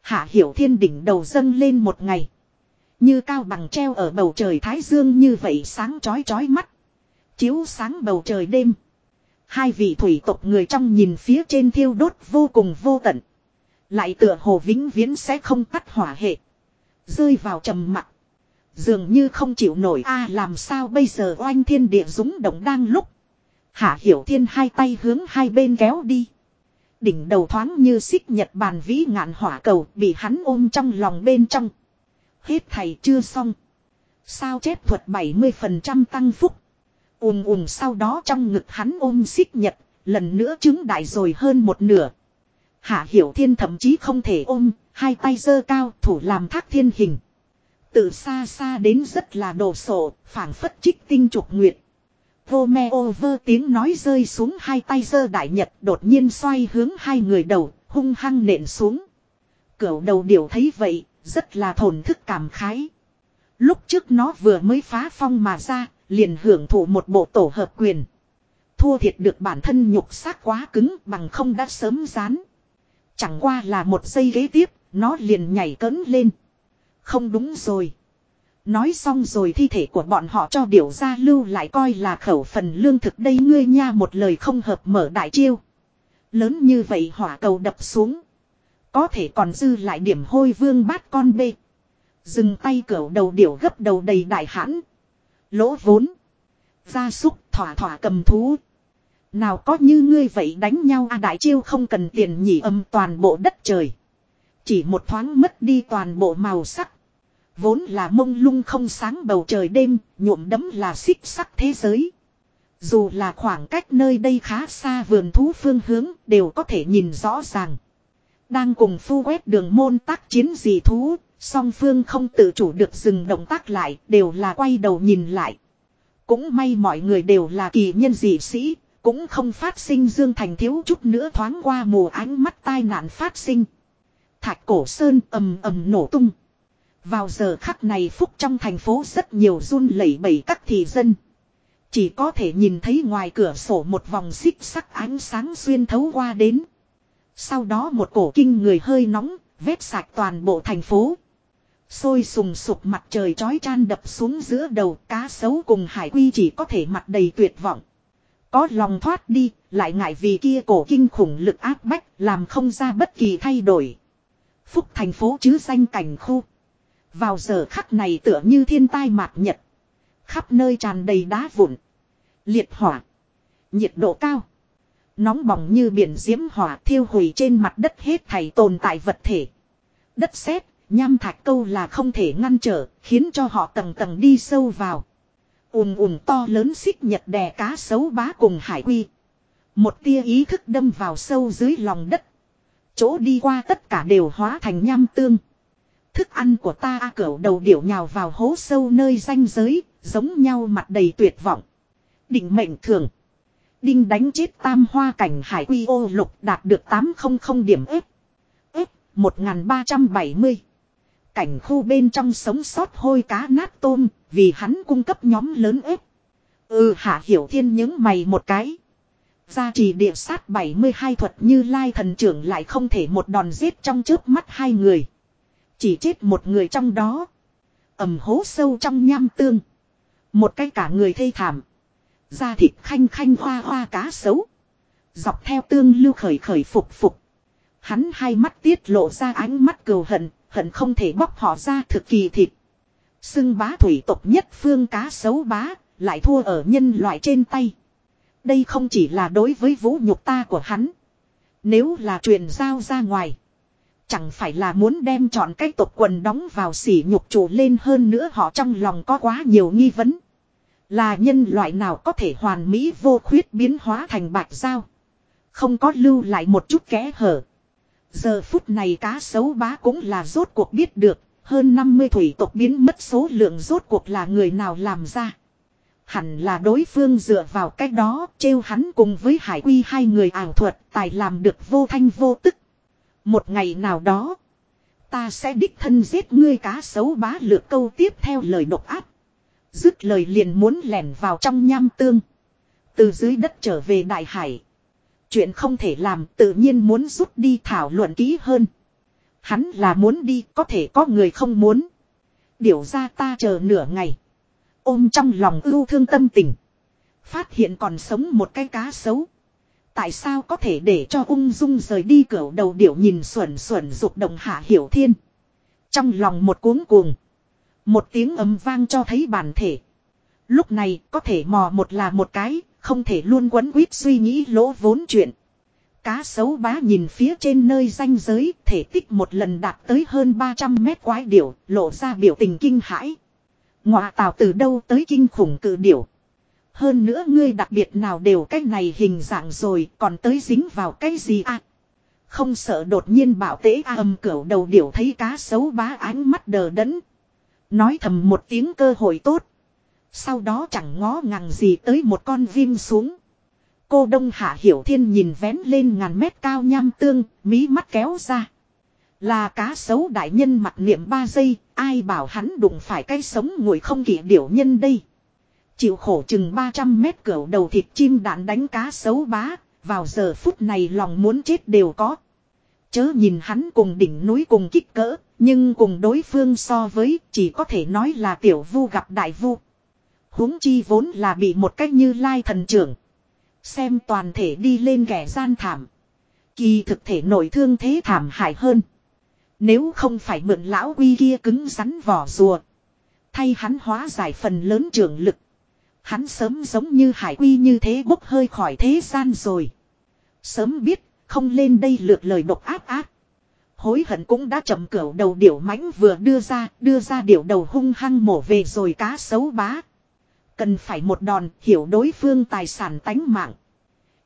Hạ hiểu thiên đỉnh đầu dâng lên một ngày. Như cao bằng treo ở bầu trời thái dương như vậy sáng chói chói mắt. Chiếu sáng bầu trời đêm. Hai vị thủy tộc người trong nhìn phía trên thiêu đốt vô cùng vô tận. Lại tựa hồ vĩnh viễn sẽ không tắt hỏa hệ. Rơi vào trầm mặc. Dường như không chịu nổi a làm sao bây giờ oanh thiên địa dũng động đang lúc. Hạ hiểu thiên hai tay hướng hai bên kéo đi. Đỉnh đầu thoáng như xích nhật bàn vĩ ngạn hỏa cầu bị hắn ôm trong lòng bên trong. Hết thầy chưa xong. Sao chép thuật 70% tăng phúc. Ùm ùm sau đó trong ngực hắn ôm xích nhật, lần nữa chứng đại rồi hơn một nửa. Hạ hiểu thiên thậm chí không thể ôm, hai tay giơ cao thủ làm thác thiên hình. Từ xa xa đến rất là đồ sộ, phảng phất trích tinh trục nguyệt. Vô me over tiếng nói rơi xuống hai tay giơ đại nhật đột nhiên xoay hướng hai người đầu, hung hăng nện xuống. Cửu đầu điều thấy vậy, rất là thổn thức cảm khái. Lúc trước nó vừa mới phá phong mà ra, liền hưởng thụ một bộ tổ hợp quyền. Thua thiệt được bản thân nhục xác quá cứng bằng không đã sớm dán. Chẳng qua là một giây ghế tiếp, nó liền nhảy cấn lên. Không đúng rồi. Nói xong rồi thi thể của bọn họ cho điều ra lưu lại coi là khẩu phần lương thực đây ngươi nha một lời không hợp mở đại chiêu. Lớn như vậy hỏa cầu đập xuống. Có thể còn dư lại điểm hôi vương bát con bê. Dừng tay cửa đầu điểu gấp đầu đầy đại hãn. Lỗ vốn. Gia súc thỏa thỏa cầm thú. Nào có như ngươi vậy đánh nhau a đại chiêu không cần tiền nhỉ âm toàn bộ đất trời. Chỉ một thoáng mất đi toàn bộ màu sắc. Vốn là mông lung không sáng bầu trời đêm, nhuộm đấm là xích sắc thế giới. Dù là khoảng cách nơi đây khá xa vườn thú phương hướng đều có thể nhìn rõ ràng. Đang cùng phu quét đường môn tác chiến gì thú, song phương không tự chủ được dừng động tác lại, đều là quay đầu nhìn lại. Cũng may mọi người đều là kỳ nhân dị sĩ, cũng không phát sinh Dương Thành thiếu chút nữa thoáng qua mùa ánh mắt tai nạn phát sinh. Thạch cổ sơn ầm ầm nổ tung. Vào giờ khắc này phúc trong thành phố rất nhiều run lẩy bẩy các thị dân. Chỉ có thể nhìn thấy ngoài cửa sổ một vòng xích sắc ánh sáng xuyên thấu qua đến. Sau đó một cổ kinh người hơi nóng, vết sạch toàn bộ thành phố. Sôi sùng sục mặt trời chói chan đập xuống giữa đầu cá sấu cùng hải quy chỉ có thể mặt đầy tuyệt vọng. Có lòng thoát đi, lại ngại vì kia cổ kinh khủng lực áp bách, làm không ra bất kỳ thay đổi. Phúc thành phố chứ danh cảnh khu. Vào giờ khắc này tựa như thiên tai mạc nhật. Khắp nơi tràn đầy đá vụn. Liệt hỏa. Nhiệt độ cao. Nóng bỏng như biển diễm hỏa thiêu hủy trên mặt đất hết thảy tồn tại vật thể. Đất sét, nham thạch câu là không thể ngăn trở, khiến cho họ tầng tầng đi sâu vào. ùm ùm to lớn xích nhật đè cá sấu bá cùng hải quy. Một tia ý thức đâm vào sâu dưới lòng đất. Chỗ đi qua tất cả đều hóa thành nham tương. Thức ăn của ta a cẩu đầu điểu nhào vào hố sâu nơi ranh giới, giống nhau mặt đầy tuyệt vọng. Định mệnh thường. Đinh đánh chết tam hoa cảnh hải quy ô lục đạt được 800 điểm ếp. Ếp 1370. Cảnh khu bên trong sống sót hôi cá nát tôm, vì hắn cung cấp nhóm lớn ếp. Ừ hạ hiểu thiên những mày một cái. Gia trì địa sát 72 thuật như lai thần trưởng lại không thể một đòn giết trong trước mắt hai người. Chỉ chết một người trong đó. ầm hố sâu trong nham tương. Một cái cả người thê thảm. Da thịt khanh khanh hoa hoa cá sấu. Dọc theo tương lưu khởi khởi phục phục. Hắn hai mắt tiết lộ ra ánh mắt cầu hận, hận không thể bóc họ ra thực kỳ thịt. Xưng bá thủy tộc nhất phương cá sấu bá, lại thua ở nhân loại trên tay. Đây không chỉ là đối với vũ nhục ta của hắn. Nếu là truyền giao ra ngoài. Chẳng phải là muốn đem chọn cái tộc quần đóng vào sỉ nhục chủ lên hơn nữa họ trong lòng có quá nhiều nghi vấn. Là nhân loại nào có thể hoàn mỹ vô khuyết biến hóa thành bạch giao. Không có lưu lại một chút kẽ hở. Giờ phút này cá sấu bá cũng là rốt cuộc biết được. Hơn 50 thủy tộc biến mất số lượng rốt cuộc là người nào làm ra. Hẳn là đối phương dựa vào cách đó trêu hắn cùng với hải quy hai người ảo thuật tài làm được vô thanh vô tức. Một ngày nào đó. Ta sẽ đích thân giết ngươi cá xấu bá lược câu tiếp theo lời độc áp. Dứt lời liền muốn lẻn vào trong nham tương. Từ dưới đất trở về đại hải. Chuyện không thể làm tự nhiên muốn rút đi thảo luận kỹ hơn. Hắn là muốn đi, có thể có người không muốn. Điều ra ta chờ nửa ngày. Ôm trong lòng ưu thương tâm tình. Phát hiện còn sống một cái cá xấu. Tại sao có thể để cho ung dung rời đi cửa đầu điểu nhìn xuẩn xuẩn rụt động hạ hiểu thiên. Trong lòng một cuống cuồng. Một tiếng ấm vang cho thấy bản thể. Lúc này có thể mò một là một cái, không thể luôn quấn quýt suy nghĩ lỗ vốn chuyện. Cá sấu bá nhìn phía trên nơi danh giới, thể tích một lần đạt tới hơn 300 mét quái điểu, lộ ra biểu tình kinh hãi. Ngọa tào từ đâu tới kinh khủng cự điểu. Hơn nữa ngươi đặc biệt nào đều cái này hình dạng rồi, còn tới dính vào cái gì à? Không sợ đột nhiên bảo tế a âm cửu đầu điểu thấy cá xấu bá ánh mắt đờ đẫn. Nói thầm một tiếng cơ hội tốt. Sau đó chẳng ngó ngàng gì tới một con viêm xuống. Cô Đông Hạ Hiểu Thiên nhìn vén lên ngàn mét cao nham tương, mí mắt kéo ra. Là cá sấu đại nhân mặt niệm ba giây, ai bảo hắn đụng phải cái sống ngồi không kỷ điểu nhân đây. Chịu khổ chừng 300 mét cửa đầu thịt chim đạn đánh cá sấu bá, vào giờ phút này lòng muốn chết đều có. Chớ nhìn hắn cùng đỉnh núi cùng kích cỡ, nhưng cùng đối phương so với chỉ có thể nói là tiểu vu gặp đại vu. huống chi vốn là bị một cách như lai thần trưởng. Xem toàn thể đi lên kẻ gian thảm. Kỳ thực thể nội thương thế thảm hại hơn. Nếu không phải mượn lão quy kia cứng rắn vỏ rùa. Thay hắn hóa giải phần lớn trường lực. Hắn sớm giống như hải quy như thế bốc hơi khỏi thế gian rồi. Sớm biết, không lên đây lượt lời độc áp áp. Hối hận cũng đã chậm cửu đầu điểu mãnh vừa đưa ra, đưa ra điểu đầu hung hăng mổ về rồi cá xấu bá. Cần phải một đòn hiểu đối phương tài sản tánh mạng.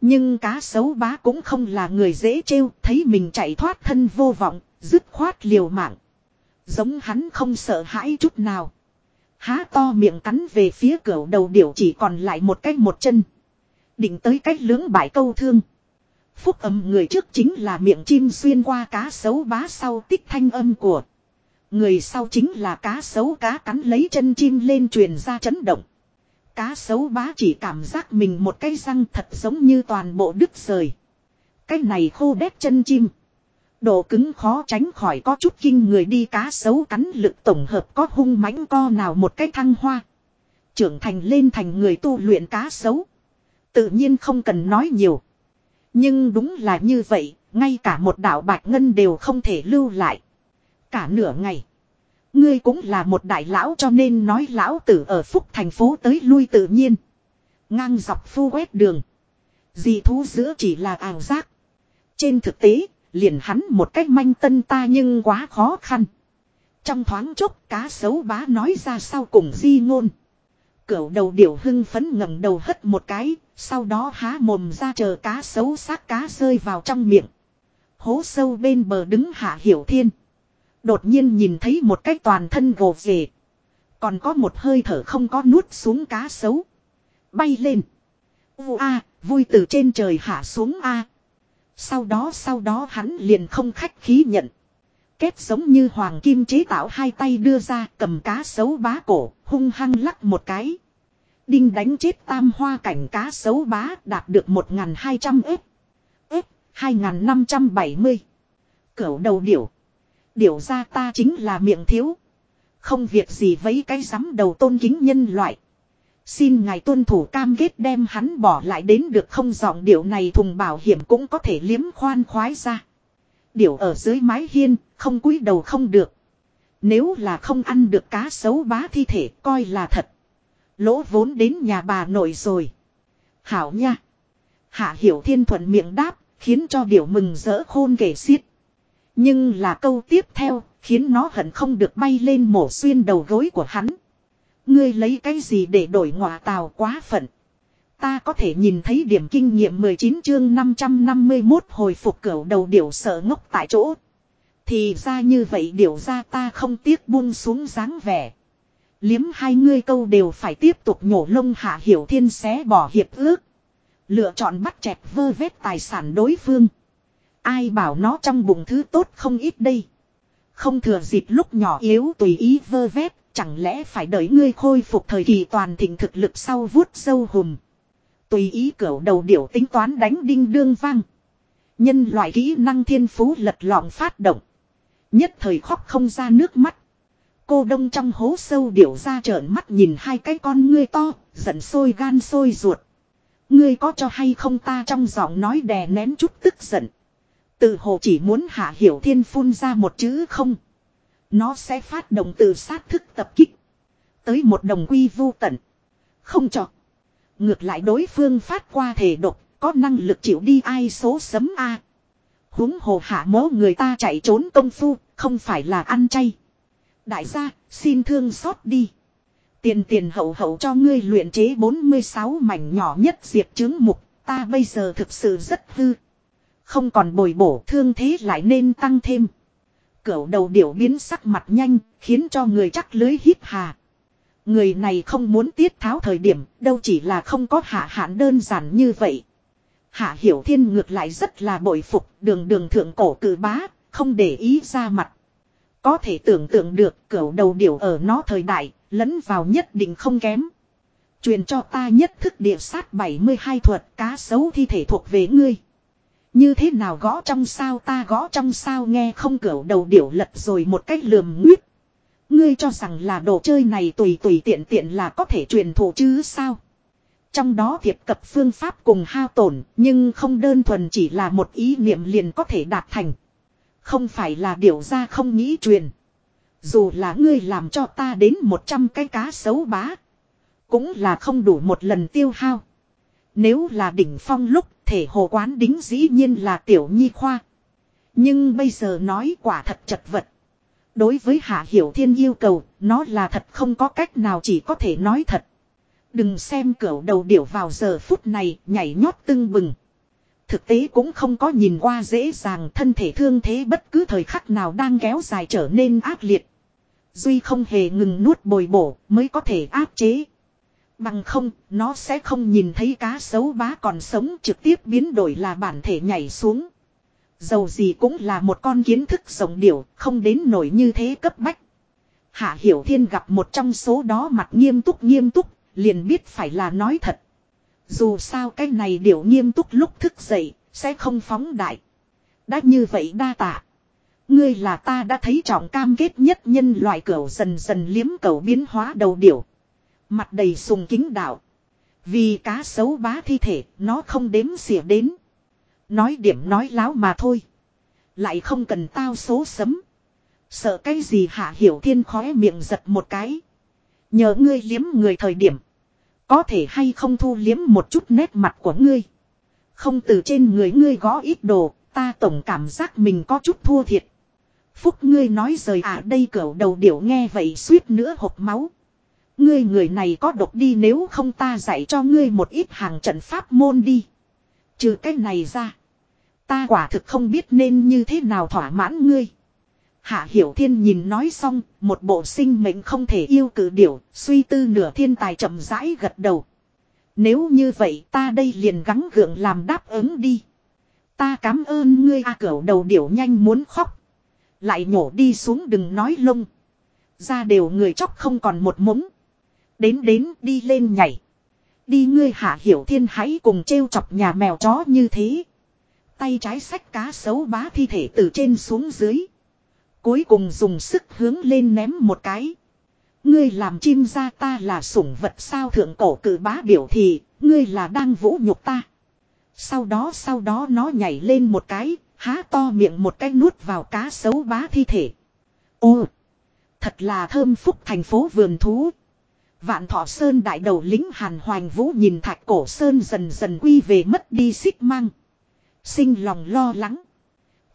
Nhưng cá xấu bá cũng không là người dễ trêu, thấy mình chạy thoát thân vô vọng, dứt khoát liều mạng. Giống hắn không sợ hãi chút nào. Há to miệng cắn về phía cửa đầu điểu chỉ còn lại một cái một chân. Định tới cách lưỡng bại câu thương. Phúc âm người trước chính là miệng chim xuyên qua cá sấu bá sau tích thanh âm của. Người sau chính là cá sấu cá cắn lấy chân chim lên truyền ra chấn động. Cá sấu bá chỉ cảm giác mình một cái răng thật giống như toàn bộ đứt rời. Cái này khô đét chân chim. Độ cứng khó tránh khỏi có chút kinh người đi cá sấu cắn lực tổng hợp có hung mãnh co nào một cái thăng hoa. Trưởng thành lên thành người tu luyện cá sấu. Tự nhiên không cần nói nhiều. Nhưng đúng là như vậy, ngay cả một đạo bạch ngân đều không thể lưu lại. Cả nửa ngày. Ngươi cũng là một đại lão cho nên nói lão tử ở phúc thành phố tới lui tự nhiên. Ngang dọc phu quét đường. Dị thú giữa chỉ là ảo giác. Trên thực tế, liền hắn một cách manh tân ta nhưng quá khó khăn. Trong thoáng chốc cá sấu bá nói ra sau cùng di ngôn. Cửu đầu điểu hưng phấn ngẩng đầu hất một cái, sau đó há mồm ra chờ cá sấu xác cá rơi vào trong miệng. Hố sâu bên bờ đứng hạ hiểu thiên. Đột nhiên nhìn thấy một cái toàn thân gồ về. Còn có một hơi thở không có nuốt xuống cá sấu. Bay lên. U a, vui từ trên trời hạ xuống a. Sau đó sau đó hắn liền không khách khí nhận. Kết giống như hoàng kim chế tạo hai tay đưa ra cầm cá sấu bá cổ, hung hăng lắc một cái. Đinh đánh chết tam hoa cảnh cá sấu bá đạt được 1.200 ếp. Ếp, 2.570. Cửu đầu điểu. Điểu ra ta chính là miệng thiếu. Không việc gì với cái rắm đầu tôn kính nhân loại. Xin ngài tuân thủ cam kết đem hắn bỏ lại đến được không giọng điệu này thùng bảo hiểm cũng có thể liếm khoan khoái ra. Điểu ở dưới mái hiên, không cúi đầu không được. Nếu là không ăn được cá sấu bá thi thể coi là thật. Lỗ vốn đến nhà bà nội rồi. Hảo nha. Hạ hiểu thiên thuận miệng đáp, khiến cho điểu mừng rỡ khôn kể xiết. Nhưng là câu tiếp theo, khiến nó hận không được bay lên mổ xuyên đầu gối của hắn. Ngươi lấy cái gì để đổi ngọa tào quá phận. Ta có thể nhìn thấy điểm kinh nghiệm 19 chương 551 hồi phục cửu đầu điểu sợ ngốc tại chỗ. Thì ra như vậy điểu ra ta không tiếc buông xuống dáng vẻ. Liếm hai ngươi câu đều phải tiếp tục nhổ lông hạ hiểu thiên xé bỏ hiệp ước. Lựa chọn bắt chẹt vơ vét tài sản đối phương. Ai bảo nó trong bụng thứ tốt không ít đây. Không thừa dịp lúc nhỏ yếu tùy ý vơ vét, chẳng lẽ phải đợi ngươi khôi phục thời kỳ toàn thịnh thực lực sau vuốt sâu hùm. Tùy ý cửu đầu điểu tính toán đánh đinh đương vang. Nhân loại kỹ năng thiên phú lật lọng phát động. Nhất thời khóc không ra nước mắt. Cô đông trong hố sâu điểu ra trợn mắt nhìn hai cái con ngươi to, giận sôi gan sôi ruột. Ngươi có cho hay không ta trong giọng nói đè nén chút tức giận. tự hồ chỉ muốn hạ hiểu thiên phun ra một chữ không. Nó sẽ phát động từ sát thức tập kích. Tới một đồng quy vô tận. Không cho. Ngược lại đối phương phát qua thể độc, có năng lực chịu đi ai số sấm A. huống hồ hạ mố người ta chạy trốn công phu, không phải là ăn chay. Đại gia, xin thương xót đi. Tiền tiền hậu hậu cho ngươi luyện chế 46 mảnh nhỏ nhất diệp chứng mục, ta bây giờ thực sự rất hư. Không còn bồi bổ thương thế lại nên tăng thêm cẩu đầu điểu biến sắc mặt nhanh, khiến cho người chắc lưới hít hà. Người này không muốn tiết tháo thời điểm, đâu chỉ là không có hạ hạn đơn giản như vậy. Hạ hiểu thiên ngược lại rất là bội phục, đường đường thượng cổ cử bá, không để ý ra mặt. Có thể tưởng tượng được cẩu đầu điểu ở nó thời đại, lẫn vào nhất định không kém. Truyền cho ta nhất thức địa sát 72 thuật cá sấu thi thể thuộc về ngươi. Như thế nào gõ trong sao ta gõ trong sao nghe không cửa đầu điểu lật rồi một cách lườm nguyết. Ngươi cho rằng là đồ chơi này tùy tùy tiện tiện là có thể truyền thụ chứ sao. Trong đó thiệp cập phương pháp cùng hao tổn, nhưng không đơn thuần chỉ là một ý niệm liền có thể đạt thành. Không phải là điều ra không nghĩ truyền. Dù là ngươi làm cho ta đến 100 cái cá xấu bá. Cũng là không đủ một lần tiêu hao. Nếu là đỉnh phong lúc thể hồ quán đính dĩ nhiên là tiểu nhi khoa. Nhưng bây giờ nói quả thật chật vật. Đối với Hạ Hiểu Thiên yêu cầu, nó là thật không có cách nào chỉ có thể nói thật. Đừng xem cửa đầu điểu vào giờ phút này nhảy nhót tưng bừng. Thực tế cũng không có nhìn qua dễ dàng thân thể thương thế bất cứ thời khắc nào đang kéo dài trở nên ác liệt. Duy không hề ngừng nuốt bồi bổ mới có thể áp chế. Bằng không, nó sẽ không nhìn thấy cá sấu bá còn sống trực tiếp biến đổi là bản thể nhảy xuống. Dầu gì cũng là một con kiến thức rồng điểu, không đến nổi như thế cấp bách. Hạ Hiểu Thiên gặp một trong số đó mặt nghiêm túc nghiêm túc, liền biết phải là nói thật. Dù sao cái này điểu nghiêm túc lúc thức dậy, sẽ không phóng đại. Đã như vậy đa tạ. Ngươi là ta đã thấy trọng cam kết nhất nhân loại cẩu dần dần liếm cẩu biến hóa đầu điểu. Mặt đầy sùng kính đạo. Vì cá xấu bá thi thể, nó không đếm xỉa đến. Nói điểm nói láo mà thôi. Lại không cần tao số sấm. Sợ cái gì hạ hiểu thiên khóe miệng giật một cái. Nhờ ngươi liếm người thời điểm. Có thể hay không thu liếm một chút nét mặt của ngươi. Không từ trên người ngươi gõ ít đồ, ta tổng cảm giác mình có chút thua thiệt. Phúc ngươi nói rời à đây cỡ đầu điểu nghe vậy suýt nữa hộp máu. Ngươi người này có độc đi nếu không ta dạy cho ngươi một ít hàng trận pháp môn đi. Trừ cái này ra. Ta quả thực không biết nên như thế nào thỏa mãn ngươi. Hạ Hiểu Thiên nhìn nói xong, một bộ sinh mệnh không thể yêu cử điểu, suy tư nửa thiên tài chậm rãi gật đầu. Nếu như vậy ta đây liền gắng gượng làm đáp ứng đi. Ta cảm ơn ngươi a à, cẩu đầu điểu nhanh muốn khóc. Lại nhổ đi xuống đừng nói lông. Ra đều người chóc không còn một mống. Đến đến đi lên nhảy. Đi ngươi hạ hiểu thiên hãy cùng trêu chọc nhà mèo chó như thế. Tay trái sách cá sấu bá thi thể từ trên xuống dưới. Cuối cùng dùng sức hướng lên ném một cái. Ngươi làm chim ra ta là sủng vật sao thượng cổ cử bá biểu thì, ngươi là đang vũ nhục ta. Sau đó sau đó nó nhảy lên một cái, há to miệng một cái nuốt vào cá sấu bá thi thể. Ô! Thật là thơm phúc thành phố vườn thú. Vạn thọ sơn đại đầu lính hàn hoành vũ nhìn thạch cổ sơn dần dần quy về mất đi xích mang. Sinh lòng lo lắng.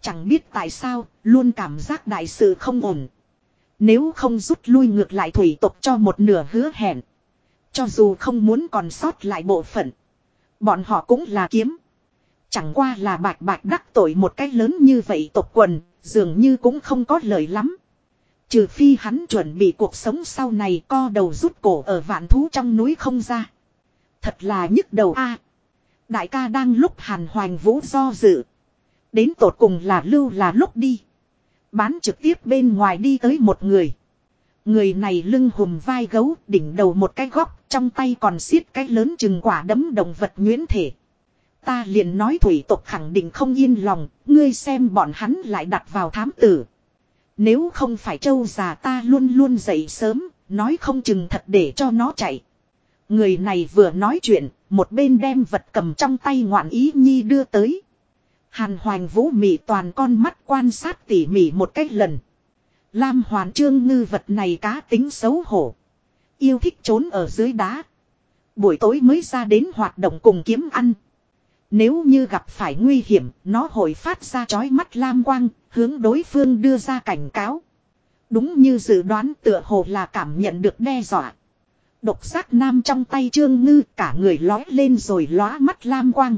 Chẳng biết tại sao, luôn cảm giác đại sự không ổn. Nếu không rút lui ngược lại thủy tục cho một nửa hứa hẹn. Cho dù không muốn còn sót lại bộ phận. Bọn họ cũng là kiếm. Chẳng qua là bạc bạc đắc tội một cách lớn như vậy tộc quần, dường như cũng không có lời lắm. Trừ phi hắn chuẩn bị cuộc sống sau này co đầu rút cổ ở vạn thú trong núi không ra. Thật là nhức đầu a. đại ca đang lúc hàn hoành vũ do dự. Đến tột cùng là lưu là lúc đi. Bán trực tiếp bên ngoài đi tới một người. Người này lưng hùm vai gấu, đỉnh đầu một cái góc, trong tay còn xiết cái lớn chừng quả đấm động vật nguyễn thể. Ta liền nói thủy tộc khẳng định không yên lòng, ngươi xem bọn hắn lại đặt vào thám tử. Nếu không phải châu già ta luôn luôn dậy sớm, nói không chừng thật để cho nó chạy. Người này vừa nói chuyện, một bên đem vật cầm trong tay ngoạn ý nhi đưa tới. Hàn hoành vũ mị toàn con mắt quan sát tỉ mỉ một cách lần. Lam hoàn trương ngư vật này cá tính xấu hổ. Yêu thích trốn ở dưới đá. Buổi tối mới ra đến hoạt động cùng kiếm ăn. Nếu như gặp phải nguy hiểm, nó hội phát ra chói mắt lam quang, hướng đối phương đưa ra cảnh cáo. Đúng như dự đoán tựa hồ là cảm nhận được đe dọa. Độc giác nam trong tay trương ngư cả người lói lên rồi lóa mắt lam quang.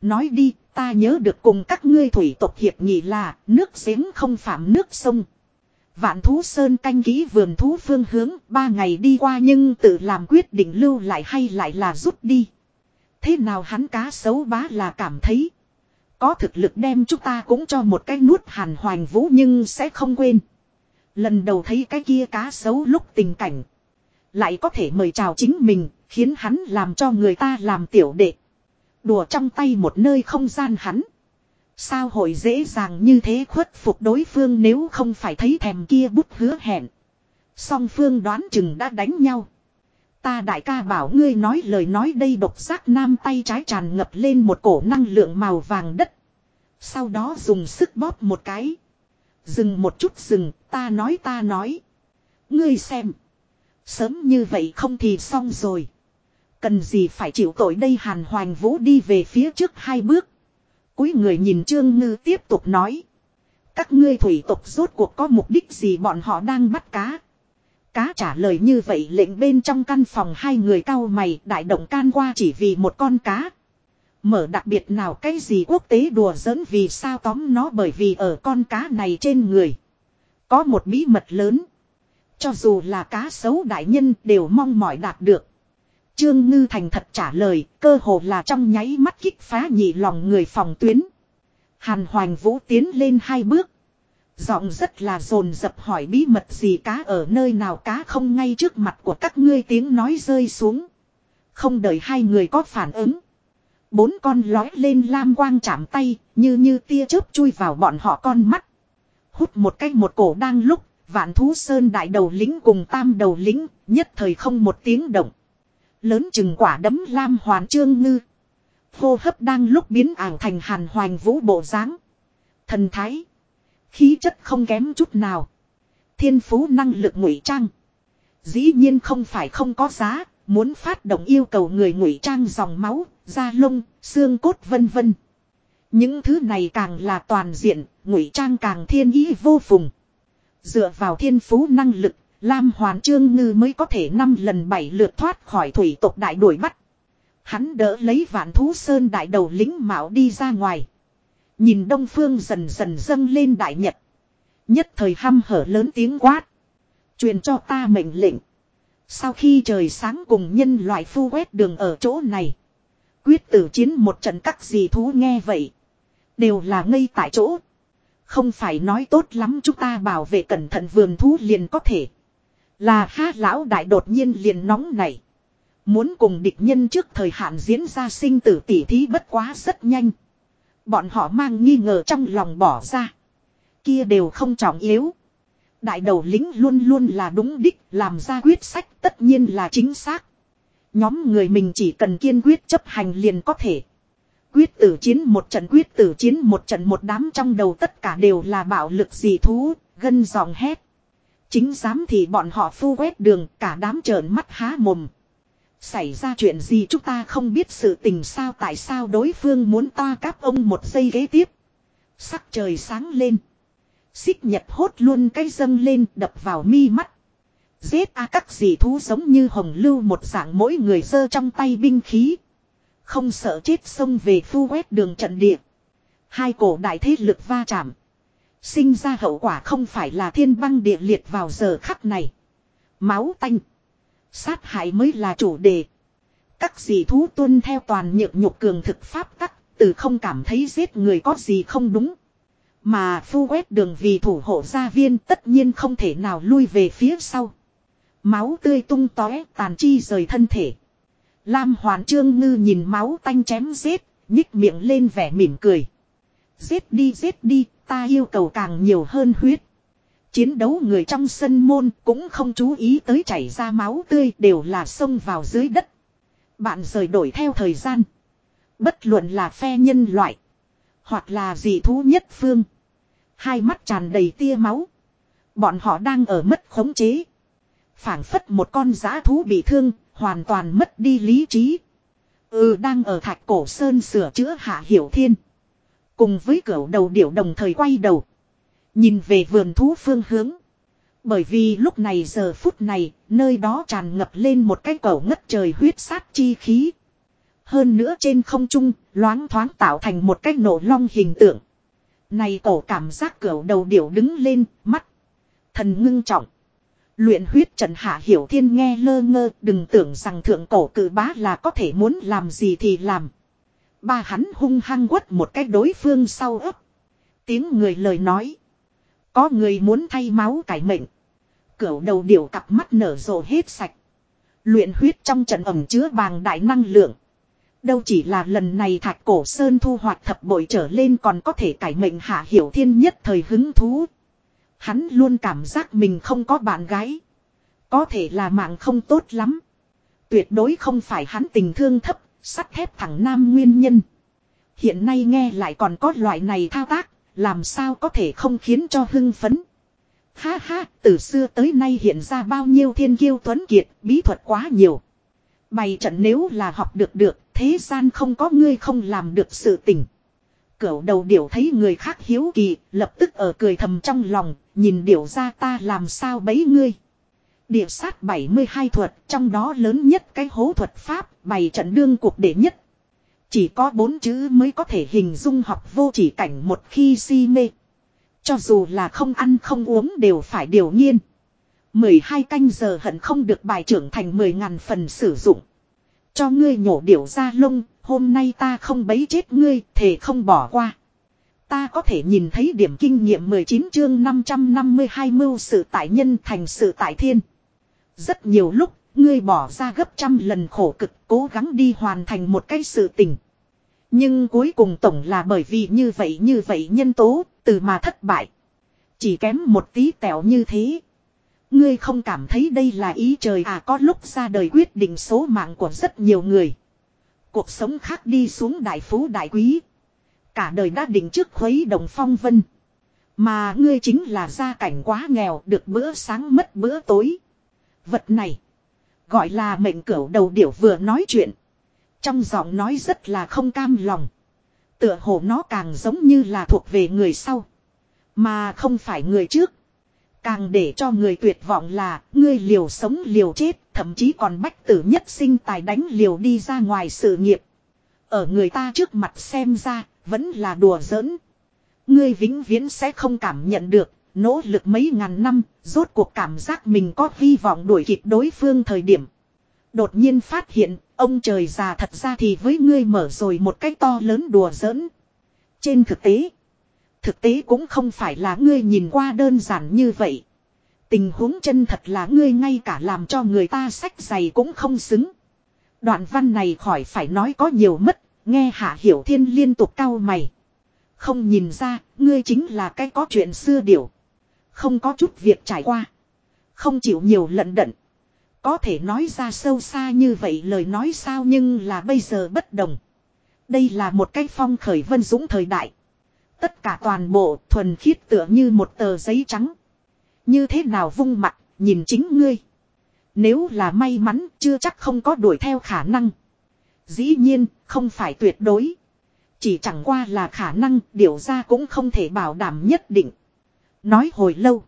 Nói đi, ta nhớ được cùng các ngươi thủy tộc hiệp nghị là nước giếng không phạm nước sông. Vạn thú sơn canh ký vườn thú phương hướng ba ngày đi qua nhưng tự làm quyết định lưu lại hay lại là rút đi. Thế nào hắn cá xấu bá là cảm thấy. Có thực lực đem chúng ta cũng cho một cái nuốt hàn hoành vũ nhưng sẽ không quên. Lần đầu thấy cái kia cá xấu lúc tình cảnh. Lại có thể mời chào chính mình, khiến hắn làm cho người ta làm tiểu đệ. Đùa trong tay một nơi không gian hắn. Sao hội dễ dàng như thế khuất phục đối phương nếu không phải thấy thèm kia bút hứa hẹn. Song phương đoán chừng đã đánh nhau. Ta đại ca bảo ngươi nói lời nói đây độc giác nam tay trái tràn ngập lên một cổ năng lượng màu vàng đất. Sau đó dùng sức bóp một cái. Dừng một chút dừng, ta nói ta nói. Ngươi xem. Sớm như vậy không thì xong rồi. Cần gì phải chịu tội đây hàn hoành vũ đi về phía trước hai bước. Cuối người nhìn Trương Ngư tiếp tục nói. Các ngươi thủy tộc rốt cuộc có mục đích gì bọn họ đang bắt cá. Cá trả lời như vậy lệnh bên trong căn phòng hai người cao mày đại động can qua chỉ vì một con cá. Mở đặc biệt nào cái gì quốc tế đùa giỡn vì sao tóm nó bởi vì ở con cá này trên người. Có một bí mật lớn. Cho dù là cá xấu đại nhân đều mong mỏi đạt được. Trương Ngư thành thật trả lời, cơ hồ là trong nháy mắt kích phá nhị lòng người phòng tuyến. Hàn Hoành Vũ tiến lên hai bước. Giọng rất là dồn dập hỏi bí mật gì cá ở nơi nào cá không ngay trước mặt của các ngươi tiếng nói rơi xuống. Không đợi hai người có phản ứng. Bốn con lói lên lam quang chạm tay, như như tia chớp chui vào bọn họ con mắt. Hút một cách một cổ đang lúc, vạn thú sơn đại đầu lính cùng tam đầu lính, nhất thời không một tiếng động. Lớn chừng quả đấm lam hoàn trương ngư. Hô hấp đang lúc biến ảo thành hàn hoành vũ bộ dáng Thần thái. Khí chất không kém chút nào. Thiên phú năng lực ngụy trang. Dĩ nhiên không phải không có giá, muốn phát động yêu cầu người ngụy trang dòng máu, da lông, xương cốt vân vân. Những thứ này càng là toàn diện, ngụy trang càng thiên ý vô phùng. Dựa vào thiên phú năng lực, Lam Hoàn Trương Ngư mới có thể năm lần bảy lượt thoát khỏi thủy tộc đại đuổi bắt. Hắn đỡ lấy vạn thú sơn đại đầu lính mạo đi ra ngoài. Nhìn đông phương dần dần dâng lên đại nhật. Nhất thời hăm hở lớn tiếng quát. Truyền cho ta mệnh lệnh. Sau khi trời sáng cùng nhân loại phu quét đường ở chỗ này. Quyết tử chiến một trận các gì thú nghe vậy. Đều là ngây tại chỗ. Không phải nói tốt lắm chúng ta bảo vệ cẩn thận vườn thú liền có thể. Là ha lão đại đột nhiên liền nóng này. Muốn cùng địch nhân trước thời hạn diễn ra sinh tử tỉ thí bất quá rất nhanh. Bọn họ mang nghi ngờ trong lòng bỏ ra. Kia đều không trọng yếu. Đại đầu lính luôn luôn là đúng đích, làm ra quyết sách tất nhiên là chính xác. Nhóm người mình chỉ cần kiên quyết chấp hành liền có thể. Quyết tử chiến một trận quyết tử chiến một trận một đám trong đầu tất cả đều là bạo lực dị thú, gân giọng hét. Chính dám thì bọn họ phu quét đường cả đám trợn mắt há mồm. Xảy ra chuyện gì chúng ta không biết sự tình sao, tại sao đối phương muốn ta cáp ông một giây ghế tiếp. Sắc trời sáng lên. Xích nhật hốt luôn cái dâng lên, đập vào mi mắt. Giết a các dị thú giống như hồng lưu một dạng, mỗi người giơ trong tay binh khí. Không sợ chết xông về phu quét đường trận địa. Hai cổ đại thế lực va chạm. Sinh ra hậu quả không phải là thiên băng địa liệt vào giờ khắc này. Máu tanh. Sát hại mới là chủ đề. Các dị thú tuân theo toàn nhược nhục cường thực pháp tắc, từ không cảm thấy giết người có gì không đúng. Mà phu quét đường vì thủ hộ gia viên tất nhiên không thể nào lui về phía sau. Máu tươi tung tóe tàn chi rời thân thể. Lam Hoàn Trương Ngư nhìn máu tanh chém giết, nhích miệng lên vẻ mỉm cười. Giết đi giết đi, ta yêu cầu càng nhiều hơn huyết. Chiến đấu người trong sân môn cũng không chú ý tới chảy ra máu tươi đều là xông vào dưới đất. Bạn rời đổi theo thời gian. Bất luận là phe nhân loại. Hoặc là dị thú nhất phương. Hai mắt tràn đầy tia máu. Bọn họ đang ở mất khống chế. phảng phất một con giã thú bị thương, hoàn toàn mất đi lý trí. Ừ đang ở thạch cổ sơn sửa chữa hạ hiểu thiên. Cùng với cửa đầu điểu đồng thời quay đầu. Nhìn về vườn thú phương hướng. Bởi vì lúc này giờ phút này, nơi đó tràn ngập lên một cái cầu ngất trời huyết sát chi khí. Hơn nữa trên không trung, loáng thoáng tạo thành một cái nổ long hình tượng. Này cổ cảm giác cửa đầu điểu đứng lên, mắt. Thần ngưng trọng. Luyện huyết trần hạ hiểu thiên nghe lơ ngơ, đừng tưởng rằng thượng cổ cử bá là có thể muốn làm gì thì làm. Ba hắn hung hăng quất một cái đối phương sau ấp. Tiếng người lời nói. Có người muốn thay máu cải mệnh. Cửu đầu điểu cặp mắt nở rộ hết sạch. Luyện huyết trong trận ẩm chứa bàng đại năng lượng. Đâu chỉ là lần này thạch cổ sơn thu hoạch thập bội trở lên còn có thể cải mệnh hạ hiểu thiên nhất thời hứng thú. Hắn luôn cảm giác mình không có bạn gái. Có thể là mạng không tốt lắm. Tuyệt đối không phải hắn tình thương thấp, sắt thép thẳng nam nguyên nhân. Hiện nay nghe lại còn có loại này thao tác, làm sao có thể không khiến cho hưng phấn. Ha ha, từ xưa tới nay hiện ra bao nhiêu thiên kiêu tuấn kiệt, bí thuật quá nhiều. Bày trận nếu là học được được, thế gian không có ngươi không làm được sự tình. Cửu đầu điểu thấy người khác hiếu kỳ, lập tức ở cười thầm trong lòng, nhìn điểu ra ta làm sao bấy ngươi. Địa sát 72 thuật, trong đó lớn nhất cái hố thuật pháp, bày trận đương cuộc đệ nhất. Chỉ có bốn chữ mới có thể hình dung học vô chỉ cảnh một khi si mê. Cho dù là không ăn không uống đều phải điều nghiên. 12 canh giờ hận không được bài trưởng thành 10 ngàn phần sử dụng. Cho ngươi nhổ điểu ra lông, hôm nay ta không bấy chết ngươi, thể không bỏ qua. Ta có thể nhìn thấy điểm kinh nghiệm 19 chương 552 mưu sự tại nhân thành sự tại thiên. Rất nhiều lúc, ngươi bỏ ra gấp trăm lần khổ cực cố gắng đi hoàn thành một cái sự tình. Nhưng cuối cùng tổng là bởi vì như vậy như vậy nhân tố, từ mà thất bại. Chỉ kém một tí tẹo như thế. Ngươi không cảm thấy đây là ý trời à có lúc ra đời quyết định số mạng của rất nhiều người. Cuộc sống khác đi xuống đại phú đại quý. Cả đời đã định trước khuấy đồng phong vân. Mà ngươi chính là gia cảnh quá nghèo được bữa sáng mất bữa tối. Vật này. Gọi là mệnh cửu đầu điểu vừa nói chuyện. Trong giọng nói rất là không cam lòng. Tựa hồ nó càng giống như là thuộc về người sau. Mà không phải người trước. Càng để cho người tuyệt vọng là ngươi liều sống liều chết, thậm chí còn bách tử nhất sinh tài đánh liều đi ra ngoài sự nghiệp. Ở người ta trước mặt xem ra, vẫn là đùa giỡn. Ngươi vĩnh viễn sẽ không cảm nhận được, nỗ lực mấy ngàn năm, rốt cuộc cảm giác mình có hy vọng đuổi kịp đối phương thời điểm. Đột nhiên phát hiện, ông trời già thật ra thì với ngươi mở rồi một cách to lớn đùa giỡn. Trên thực tế, thực tế cũng không phải là ngươi nhìn qua đơn giản như vậy. Tình huống chân thật là ngươi ngay cả làm cho người ta sách giày cũng không xứng. Đoạn văn này khỏi phải nói có nhiều mất, nghe Hạ Hiểu Thiên liên tục cau mày. Không nhìn ra, ngươi chính là cái có chuyện xưa điểu. Không có chút việc trải qua. Không chịu nhiều lận đận. Có thể nói ra sâu xa như vậy lời nói sao nhưng là bây giờ bất đồng. Đây là một cái phong khởi vân dũng thời đại. Tất cả toàn bộ thuần khiết tựa như một tờ giấy trắng. Như thế nào vung mặt, nhìn chính ngươi. Nếu là may mắn, chưa chắc không có đuổi theo khả năng. Dĩ nhiên, không phải tuyệt đối. Chỉ chẳng qua là khả năng, điều ra cũng không thể bảo đảm nhất định. Nói hồi lâu.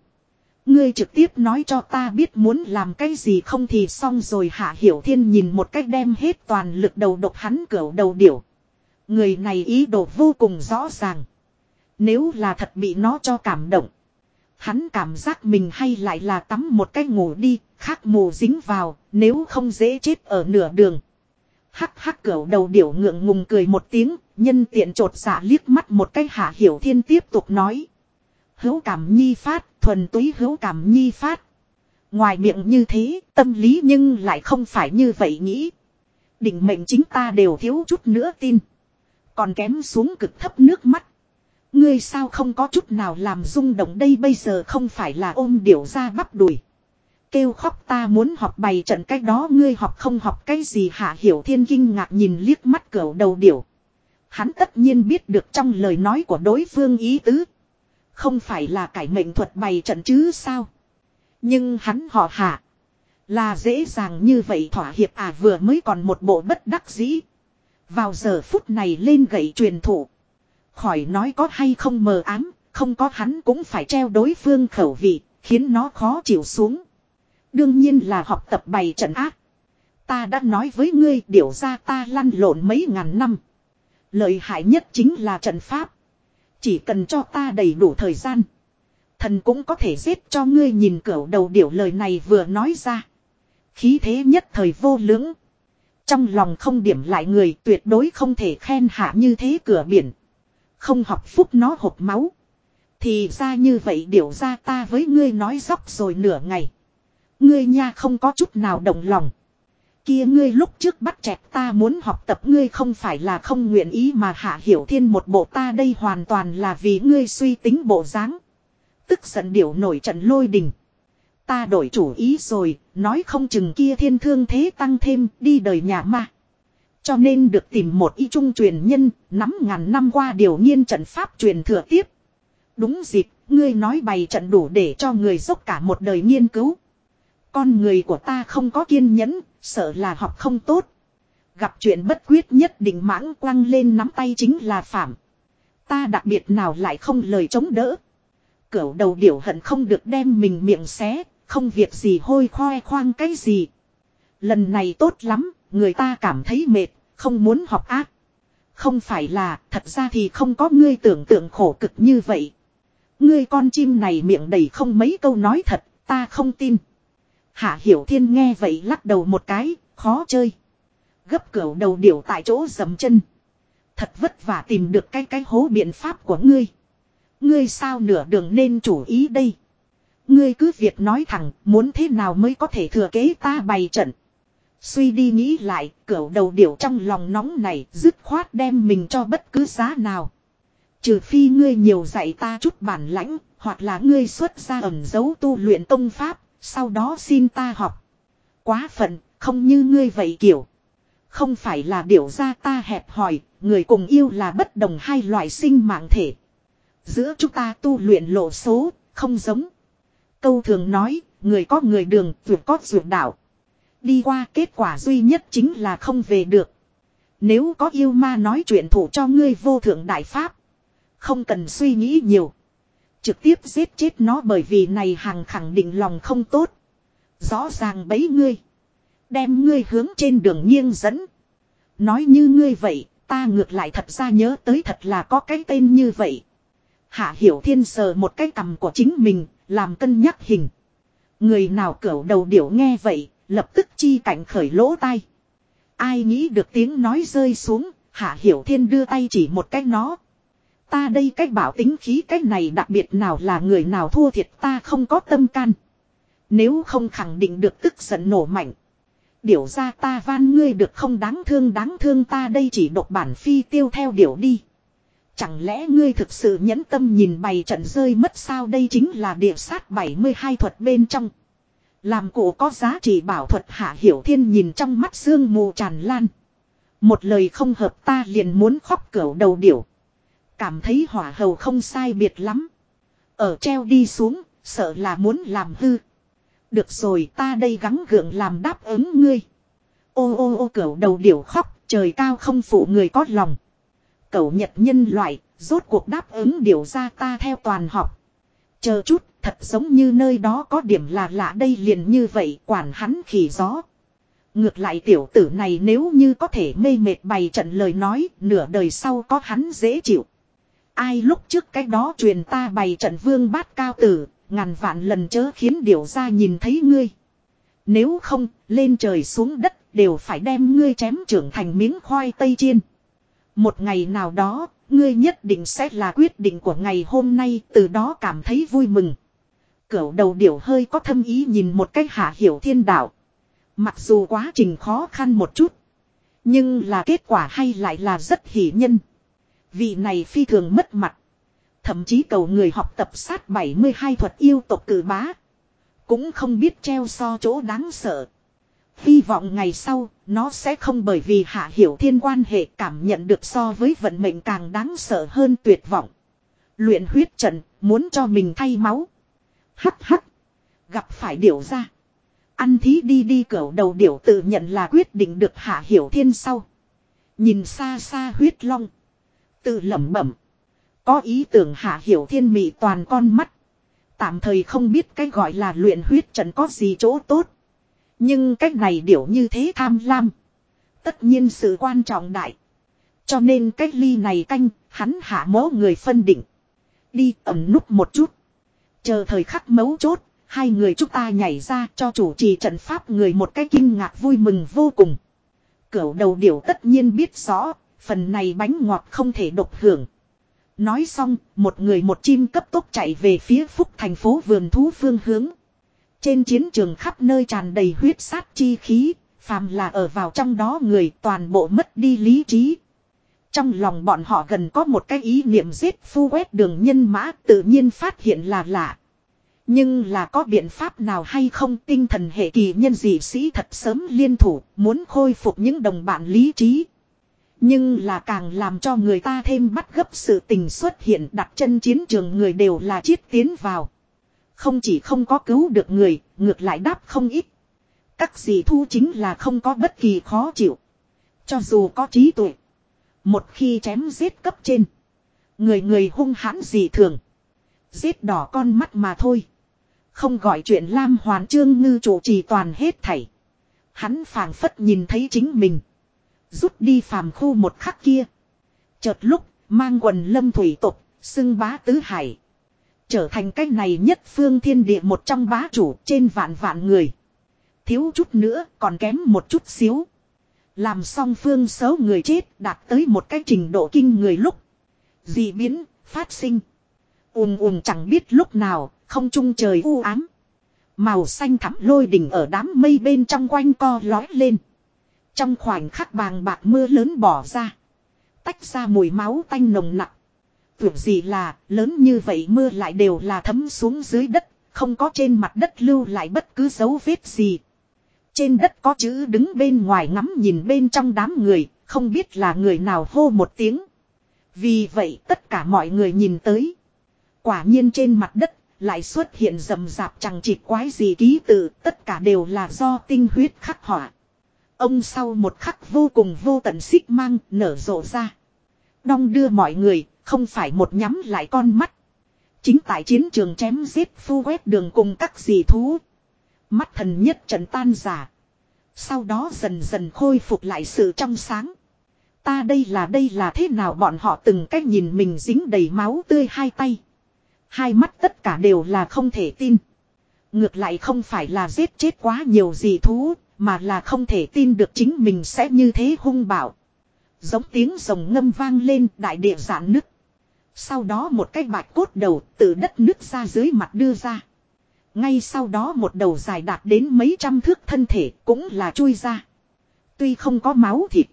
Ngươi trực tiếp nói cho ta biết muốn làm cái gì không thì xong rồi hạ hiểu thiên nhìn một cách đem hết toàn lực đầu độc hắn cửu đầu điểu. Người này ý đồ vô cùng rõ ràng. Nếu là thật bị nó cho cảm động. Hắn cảm giác mình hay lại là tắm một cái ngủ đi, khác mù dính vào, nếu không dễ chết ở nửa đường. Hắc hắc cửu đầu điểu ngượng ngùng cười một tiếng, nhân tiện trột dạ liếc mắt một cái hạ hiểu thiên tiếp tục nói. Hữu cảm nhi phát, thuần túy hữu cảm nhi phát. Ngoài miệng như thế, tâm lý nhưng lại không phải như vậy nghĩ. Định mệnh chính ta đều thiếu chút nữa tin. Còn kém xuống cực thấp nước mắt. Ngươi sao không có chút nào làm rung động đây bây giờ không phải là ôm điểu ra bắp đùi. Kêu khóc ta muốn học bày trận cách đó ngươi học không học cái gì hạ hiểu thiên kinh ngạc nhìn liếc mắt cửa đầu điểu. Hắn tất nhiên biết được trong lời nói của đối phương ý tứ. Không phải là cải mệnh thuật bày trận chứ sao. Nhưng hắn họ hạ. Là dễ dàng như vậy thỏa hiệp à vừa mới còn một bộ bất đắc dĩ. Vào giờ phút này lên gậy truyền thủ. Khỏi nói có hay không mờ ám, không có hắn cũng phải treo đối phương khẩu vị, khiến nó khó chịu xuống. Đương nhiên là học tập bày trận ác. Ta đã nói với ngươi điều ra ta lăn lộn mấy ngàn năm. Lợi hại nhất chính là trận pháp. Chỉ cần cho ta đầy đủ thời gian. Thần cũng có thể giết cho ngươi nhìn cửa đầu điểu lời này vừa nói ra. Khí thế nhất thời vô lưỡng. Trong lòng không điểm lại người tuyệt đối không thể khen hạ như thế cửa biển. Không học phúc nó hộp máu. Thì ra như vậy điểu ra ta với ngươi nói dóc rồi nửa ngày. Ngươi nha không có chút nào động lòng. Kia ngươi lúc trước bắt chẹt ta muốn học tập ngươi không phải là không nguyện ý mà hạ hiểu thiên một bộ ta đây hoàn toàn là vì ngươi suy tính bộ dáng. Tức giận điểu nổi trận lôi đình. Ta đổi chủ ý rồi, nói không chừng kia thiên thương thế tăng thêm đi đời nhà ma. Cho nên được tìm một y trung truyền nhân, nắm ngàn năm qua điều nghiên trận pháp truyền thừa tiếp. Đúng dịp, ngươi nói bày trận đủ để cho người dốc cả một đời nghiên cứu. Con người của ta không có kiên nhẫn, sợ là học không tốt. Gặp chuyện bất quyết nhất định mãng quăng lên nắm tay chính là phạm. Ta đặc biệt nào lại không lời chống đỡ. Cửu đầu điểu hận không được đem mình miệng xé, không việc gì hôi khoe khoang cái gì. Lần này tốt lắm, người ta cảm thấy mệt, không muốn học ác. Không phải là, thật ra thì không có ngươi tưởng tượng khổ cực như vậy. Ngươi con chim này miệng đầy không mấy câu nói thật, ta không tin. Hạ Hiểu Thiên nghe vậy lắc đầu một cái, khó chơi. Gấp cửa đầu điểu tại chỗ dầm chân. Thật vất vả tìm được cái cái hố biện pháp của ngươi. Ngươi sao nửa đường nên chủ ý đây. Ngươi cứ việc nói thẳng, muốn thế nào mới có thể thừa kế ta bày trận. Suy đi nghĩ lại, cửa đầu điểu trong lòng nóng này dứt khoát đem mình cho bất cứ giá nào. Trừ phi ngươi nhiều dạy ta chút bản lãnh, hoặc là ngươi xuất ra ẩn dấu tu luyện tông pháp, sau đó xin ta học. Quá phận, không như ngươi vậy kiểu. Không phải là điều ra ta hẹp hòi, người cùng yêu là bất đồng hai loại sinh mạng thể. Giữa chúng ta tu luyện lộ số, không giống. Câu thường nói, người có người đường, vượt có vượt đạo. Đi qua kết quả duy nhất chính là không về được. Nếu có yêu ma nói chuyện thủ cho ngươi vô thượng đại pháp. Không cần suy nghĩ nhiều. Trực tiếp giết chết nó bởi vì này hàng khẳng định lòng không tốt. Rõ ràng bấy ngươi. Đem ngươi hướng trên đường nghiêng dẫn. Nói như ngươi vậy, ta ngược lại thật ra nhớ tới thật là có cái tên như vậy. Hạ Hiểu Thiên sờ một cái cầm của chính mình, làm cân nhắc hình. Người nào cẩu đầu điểu nghe vậy, lập tức chi cảnh khởi lỗ tai. Ai nghĩ được tiếng nói rơi xuống, Hạ Hiểu Thiên đưa tay chỉ một cái nó. Ta đây cách bảo tính khí cách này đặc biệt nào là người nào thua thiệt ta không có tâm can. Nếu không khẳng định được tức giận nổ mạnh. Điểu ra ta van ngươi được không đáng thương đáng thương ta đây chỉ độc bản phi tiêu theo điểu đi. Chẳng lẽ ngươi thực sự nhẫn tâm nhìn bày trận rơi mất sao đây chính là địa sát 72 thuật bên trong. Làm cụ có giá trị bảo thuật hạ hiểu thiên nhìn trong mắt sương mù tràn lan. Một lời không hợp ta liền muốn khóc cỡ đầu điểu. Cảm thấy hỏa hầu không sai biệt lắm. Ở treo đi xuống, sợ là muốn làm hư. Được rồi ta đây gắng gượng làm đáp ứng ngươi. Ô ô ô cẩu đầu điểu khóc, trời cao không phụ người có lòng. cẩu nhật nhân loại, rốt cuộc đáp ứng điều ra ta theo toàn học. Chờ chút, thật giống như nơi đó có điểm là lạ đây liền như vậy, quản hắn khỉ gió. Ngược lại tiểu tử này nếu như có thể mê mệt bày trận lời nói, nửa đời sau có hắn dễ chịu. Ai lúc trước cái đó truyền ta bày trận vương bát cao tử, ngàn vạn lần chớ khiến điểu ra nhìn thấy ngươi. Nếu không, lên trời xuống đất, đều phải đem ngươi chém trưởng thành miếng khoai tây chiên. Một ngày nào đó, ngươi nhất định sẽ là quyết định của ngày hôm nay, từ đó cảm thấy vui mừng. Cửu đầu điểu hơi có thâm ý nhìn một cách hạ hiểu thiên đạo. Mặc dù quá trình khó khăn một chút, nhưng là kết quả hay lại là rất hỷ nhân. Vị này phi thường mất mặt. Thậm chí cầu người học tập sát 72 thuật yêu tộc cử bá. Cũng không biết treo so chỗ đáng sợ. Hy vọng ngày sau, nó sẽ không bởi vì hạ hiểu thiên quan hệ cảm nhận được so với vận mệnh càng đáng sợ hơn tuyệt vọng. Luyện huyết trận, muốn cho mình thay máu. Hắc hắc. Gặp phải điều ra. Ăn thí đi đi cẩu đầu điểu tự nhận là quyết định được hạ hiểu thiên sau. Nhìn xa xa huyết long. Tự lẩm bẩm. Có ý tưởng hạ hiểu thiên mị toàn con mắt. Tạm thời không biết cái gọi là luyện huyết trận có gì chỗ tốt. Nhưng cách này điểu như thế tham lam. Tất nhiên sự quan trọng đại. Cho nên cách ly này canh, hắn hạ mố người phân định. Đi ẩm núp một chút. Chờ thời khắc mấu chốt, hai người chúng ta nhảy ra cho chủ trì trận pháp người một cái kinh ngạc vui mừng vô cùng. Cửu đầu điểu tất nhiên biết rõ, phần này bánh ngọt không thể độc hưởng. Nói xong, một người một chim cấp tốc chạy về phía phúc thành phố vườn thú phương hướng. Trên chiến trường khắp nơi tràn đầy huyết sát chi khí, phàm là ở vào trong đó người toàn bộ mất đi lý trí. Trong lòng bọn họ gần có một cái ý niệm giết phu quét đường nhân mã tự nhiên phát hiện là lạ. Nhưng là có biện pháp nào hay không tinh thần hệ kỳ nhân dị sĩ thật sớm liên thủ muốn khôi phục những đồng bạn lý trí. Nhưng là càng làm cho người ta thêm bắt gấp sự tình xuất hiện đặt chân chiến trường người đều là chiết tiến vào. Không chỉ không có cứu được người, ngược lại đáp không ít. Các gì thu chính là không có bất kỳ khó chịu. Cho dù có trí tuệ. Một khi chém giết cấp trên. Người người hung hãn gì thường. Giết đỏ con mắt mà thôi. Không gọi chuyện Lam Hoàn Trương Ngư chủ trì toàn hết thảy. Hắn phảng phất nhìn thấy chính mình. Rút đi phàm khu một khắc kia. Chợt lúc, mang quần lâm thủy tục, xưng bá tứ hải. Trở thành cái này nhất phương thiên địa một trong bá chủ trên vạn vạn người. Thiếu chút nữa còn kém một chút xíu. Làm xong phương xấu người chết đạt tới một cái trình độ kinh người lúc. Dị biến, phát sinh. ùm ùm chẳng biết lúc nào, không trung trời u ám. Màu xanh thẳm lôi đỉnh ở đám mây bên trong quanh co lói lên. Trong khoảnh khắc bàng bạc mưa lớn bỏ ra. Tách ra mùi máu tanh nồng nặng. Tưởng gì là lớn như vậy mưa lại đều là thấm xuống dưới đất. Không có trên mặt đất lưu lại bất cứ dấu vết gì. Trên đất có chữ đứng bên ngoài ngắm nhìn bên trong đám người. Không biết là người nào hô một tiếng. Vì vậy tất cả mọi người nhìn tới. Quả nhiên trên mặt đất lại xuất hiện rầm rạp chẳng chịt quái gì ký tự, tất cả đều là do tinh huyết khắc họa. Ông sau một khắc vô cùng vô tận xích mang nở rộ ra. Đong đưa mọi người, không phải một nhắm lại con mắt. Chính tại chiến trường chém giết phu quét đường cùng các dì thú. Mắt thần nhất trận tan giả. Sau đó dần dần khôi phục lại sự trong sáng. Ta đây là đây là thế nào bọn họ từng cách nhìn mình dính đầy máu tươi hai tay. Hai mắt tất cả đều là không thể tin. Ngược lại không phải là giết chết quá nhiều dì thú, mà là không thể tin được chính mình sẽ như thế hung bạo. Giống tiếng rồng ngâm vang lên, đại địa giãn nứt. Sau đó một cái bạch cốt đầu từ đất nứt ra dưới mặt đưa ra. Ngay sau đó một đầu dài đạt đến mấy trăm thước thân thể cũng là chui ra. Tuy không có máu thịt.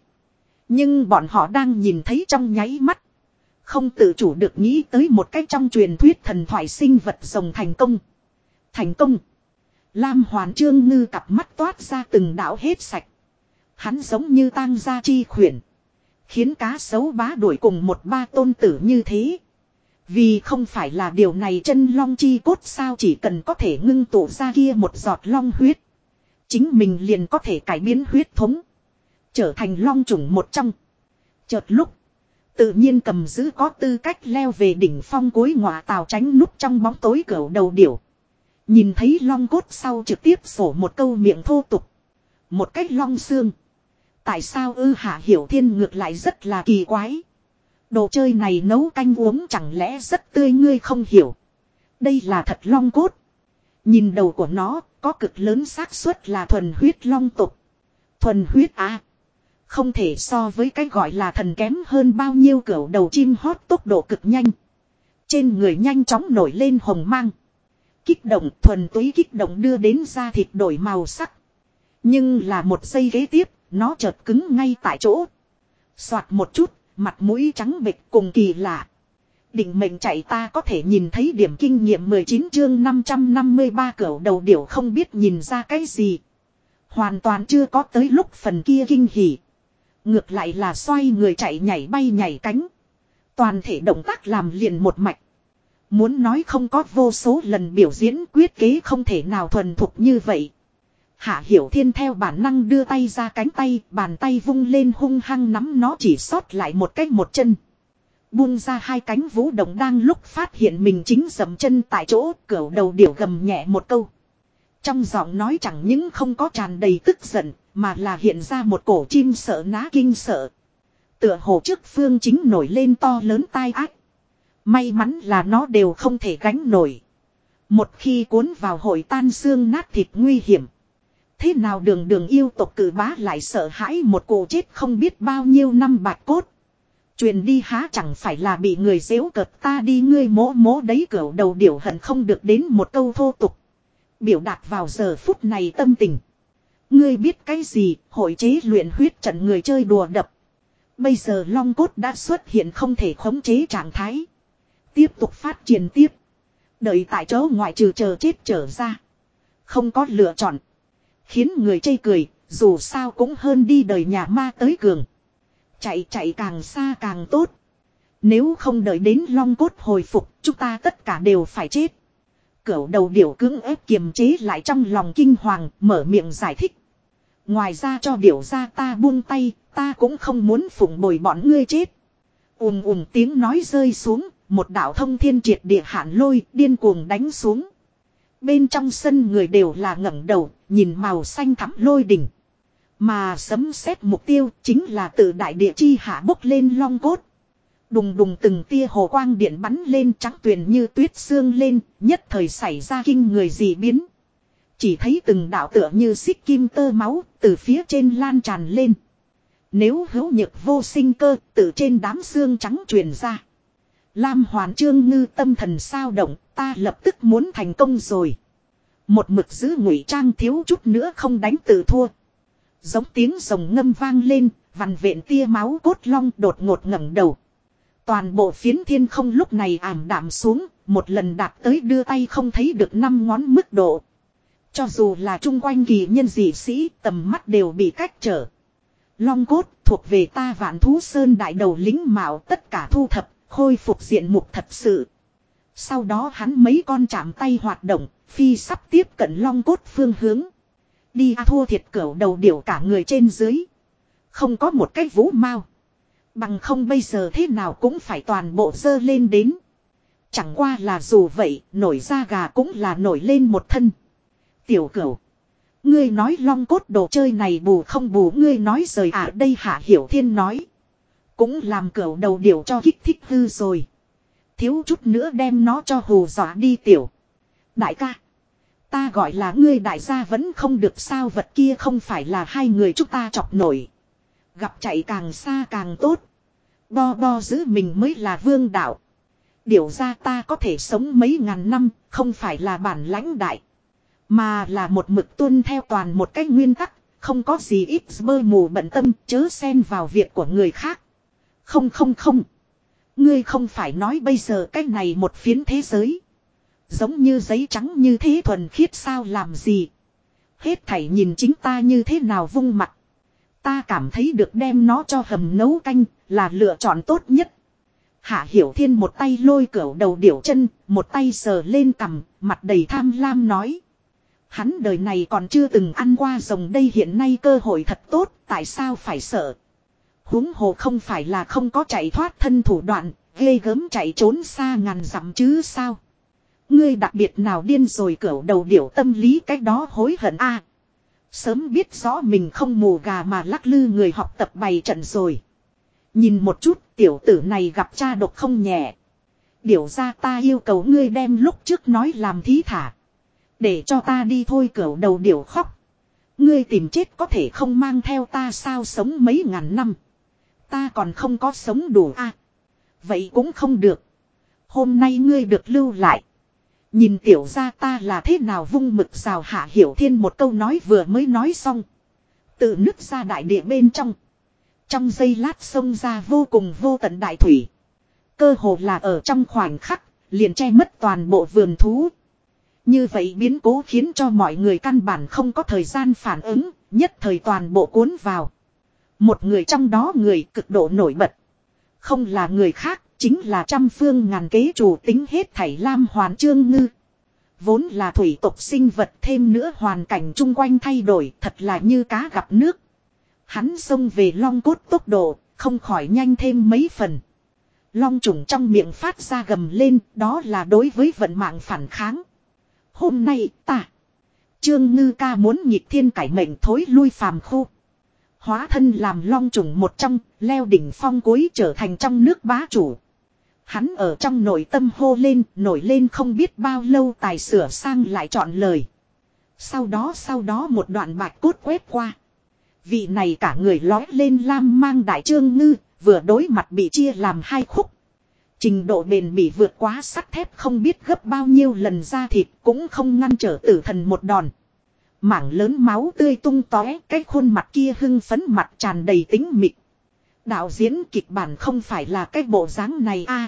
Nhưng bọn họ đang nhìn thấy trong nháy mắt. Không tự chủ được nghĩ tới một cách trong truyền thuyết thần thoại sinh vật rồng thành công. Thành công. Lam hoàn trương ngư cặp mắt toát ra từng đảo hết sạch. Hắn giống như tang gia chi khuyển. Khiến cá sấu bá đuổi cùng một ba tôn tử như thế. Vì không phải là điều này chân long chi cốt sao chỉ cần có thể ngưng tụ ra kia một giọt long huyết. Chính mình liền có thể cải biến huyết thống. Trở thành long trùng một trong. Chợt lúc. Tự nhiên cầm giữ có tư cách leo về đỉnh phong cuối ngọa tàu tránh núp trong bóng tối cửa đầu điểu. Nhìn thấy long cốt sau trực tiếp sổ một câu miệng thô tục. Một cách long xương. Tại sao ư hạ hiểu thiên ngược lại rất là kỳ quái. Đồ chơi này nấu canh uống chẳng lẽ rất tươi ngươi không hiểu. Đây là thật long cốt. Nhìn đầu của nó, có cực lớn xác suất là thuần huyết long tục. Thuần huyết à. Không thể so với cái gọi là thần kém hơn bao nhiêu cửu đầu chim hót tốc độ cực nhanh. Trên người nhanh chóng nổi lên hồng mang. Kích động thuần túy kích động đưa đến da thịt đổi màu sắc. Nhưng là một giây ghế tiếp, nó chợt cứng ngay tại chỗ. Soạt một chút, mặt mũi trắng bệch cùng kỳ lạ. Định mệnh chạy ta có thể nhìn thấy điểm kinh nghiệm 19 chương 553 cửa đầu điểu không biết nhìn ra cái gì. Hoàn toàn chưa có tới lúc phần kia kinh hỉ. Ngược lại là xoay người chạy nhảy bay nhảy cánh. Toàn thể động tác làm liền một mạch. Muốn nói không có vô số lần biểu diễn quyết kế không thể nào thuần thục như vậy. Hạ Hiểu Thiên theo bản năng đưa tay ra cánh tay, bàn tay vung lên hung hăng nắm nó chỉ sót lại một cách một chân. Buông ra hai cánh vũ động đang lúc phát hiện mình chính dầm chân tại chỗ, cửa đầu điểu gầm nhẹ một câu. Trong giọng nói chẳng những không có tràn đầy tức giận, mà là hiện ra một cổ chim sợ ná kinh sợ. Tựa hồ trước phương chính nổi lên to lớn tai ác. May mắn là nó đều không thể gánh nổi. Một khi cuốn vào hội tan xương nát thịt nguy hiểm. Thế nào đường đường yêu tộc cử bá lại sợ hãi một cổ chết không biết bao nhiêu năm bạc cốt. Truyền đi há chẳng phải là bị người dễu cợt ta đi ngươi mố mố đấy cửa đầu điểu hận không được đến một câu thô tục. Biểu đạt vào giờ phút này tâm tình. Ngươi biết cái gì, hội chế luyện huyết trận người chơi đùa đập. Bây giờ long cốt đã xuất hiện không thể khống chế trạng thái. Tiếp tục phát triển tiếp. Đợi tại chỗ ngoại trừ chờ chết trở ra. Không có lựa chọn. Khiến người chây cười, dù sao cũng hơn đi đời nhà ma tới cường. Chạy chạy càng xa càng tốt. Nếu không đợi đến long cốt hồi phục, chúng ta tất cả đều phải chết. Cửu đầu điểu cứng ép kiềm chế lại trong lòng kinh hoàng, mở miệng giải thích. Ngoài ra cho điểu ra ta buông tay, ta cũng không muốn phụng bồi bọn ngươi chết. ùm ùm tiếng nói rơi xuống, một đạo thông thiên triệt địa hạn lôi điên cuồng đánh xuống. Bên trong sân người đều là ngẩng đầu, nhìn màu xanh thắm lôi đỉnh. Mà sấm xét mục tiêu chính là từ đại địa chi hạ bốc lên long cốt. Đùng đùng từng tia hồ quang điện bắn lên trắng tuyền như tuyết xương lên, nhất thời xảy ra kinh người gì biến. Chỉ thấy từng đạo tựa như xích kim tơ máu, từ phía trên lan tràn lên. Nếu hữu nhược vô sinh cơ, từ trên đám xương trắng truyền ra. Lam Hoàn Trương ngư tâm thần sao động, ta lập tức muốn thành công rồi. Một mực giữ ngụy trang thiếu chút nữa không đánh từ thua. Giống tiếng rồng ngâm vang lên, vằn vện tia máu cốt long đột ngột ngẩng đầu. Toàn bộ phiến thiên không lúc này ảm đạm xuống, một lần đạt tới đưa tay không thấy được năm ngón mức độ. Cho dù là chung quanh kỳ nhân dị sĩ, tầm mắt đều bị cách trở. Long cốt thuộc về ta vạn thú sơn đại đầu lính mạo tất cả thu thập, khôi phục diện mục thật sự. Sau đó hắn mấy con chạm tay hoạt động, phi sắp tiếp cận long cốt phương hướng. Đi à thua thiệt cẩu đầu điểu cả người trên dưới. Không có một cái vũ mau. Bằng không bây giờ thế nào cũng phải toàn bộ dơ lên đến. Chẳng qua là dù vậy, nổi da gà cũng là nổi lên một thân. Tiểu cửu. Ngươi nói long cốt đồ chơi này bù không bù ngươi nói rời à đây hạ hiểu thiên nói. Cũng làm cửu đầu điểu cho kích thích hư rồi. Thiếu chút nữa đem nó cho hù dọa đi tiểu. Đại ca. Ta gọi là ngươi đại gia vẫn không được sao vật kia không phải là hai người chúng ta chọc nổi. Gặp chạy càng xa càng tốt. Bo bo giữ mình mới là vương đạo. Điều ra ta có thể sống mấy ngàn năm, không phải là bản lãnh đại. Mà là một mực tuân theo toàn một cách nguyên tắc, không có gì ít bơ mù bận tâm, chớ xen vào việc của người khác. Không không không. Ngươi không phải nói bây giờ cái này một phiến thế giới. Giống như giấy trắng như thế thuần khiết sao làm gì. Hết thảy nhìn chính ta như thế nào vung mặt. Ta cảm thấy được đem nó cho hầm nấu canh là lựa chọn tốt nhất. Hạ Hiểu Thiên một tay lôi cửa đầu điểu chân, một tay sờ lên cằm, mặt đầy tham lam nói. Hắn đời này còn chưa từng ăn qua rồng đây hiện nay cơ hội thật tốt, tại sao phải sợ? Huống hồ không phải là không có chạy thoát thân thủ đoạn, ghê gớm chạy trốn xa ngàn dặm chứ sao? Ngươi đặc biệt nào điên rồi cẩu đầu điểu tâm lý cách đó hối hận a Sớm biết rõ mình không mù gà mà lắc lư người học tập bày trận rồi. Nhìn một chút tiểu tử này gặp cha độc không nhẹ. Điều ra ta yêu cầu ngươi đem lúc trước nói làm thí thả. Để cho ta đi thôi cẩu đầu điểu khóc. Ngươi tìm chết có thể không mang theo ta sao sống mấy ngàn năm. Ta còn không có sống đủ a Vậy cũng không được. Hôm nay ngươi được lưu lại. Nhìn tiểu ra ta là thế nào vung mực xào hạ hiểu thiên một câu nói vừa mới nói xong. Tự nứt ra đại địa bên trong. Trong giây lát xông ra vô cùng vô tận đại thủy. Cơ hồ là ở trong khoảnh khắc, liền che mất toàn bộ vườn thú. Như vậy biến cố khiến cho mọi người căn bản không có thời gian phản ứng, nhất thời toàn bộ cuốn vào. Một người trong đó người cực độ nổi bật. Không là người khác, chính là trăm phương ngàn kế chủ tính hết thảy lam hoàn trương ngư. Vốn là thủy tộc sinh vật thêm nữa hoàn cảnh chung quanh thay đổi thật là như cá gặp nước. Hắn xông về long cốt tốc độ, không khỏi nhanh thêm mấy phần. Long trùng trong miệng phát ra gầm lên, đó là đối với vận mạng phản kháng. Hôm nay ta, Trương Ngư ca muốn nhịp thiên cải mệnh thối lui phàm khu. Hóa thân làm long trùng một trong, leo đỉnh phong cuối trở thành trong nước bá chủ. Hắn ở trong nội tâm hô lên, nổi lên không biết bao lâu tài sửa sang lại chọn lời. Sau đó sau đó một đoạn bạch cốt quét qua. Vị này cả người lói lên lam mang đại trương ngư, vừa đối mặt bị chia làm hai khúc. Trình độ bền bỉ vượt quá sắt thép không biết gấp bao nhiêu lần ra thịt cũng không ngăn trở tử thần một đòn. Mảng lớn máu tươi tung tóe, cái khuôn mặt kia hưng phấn mặt tràn đầy tính mịt. Đạo diễn kịch bản không phải là cái bộ dáng này a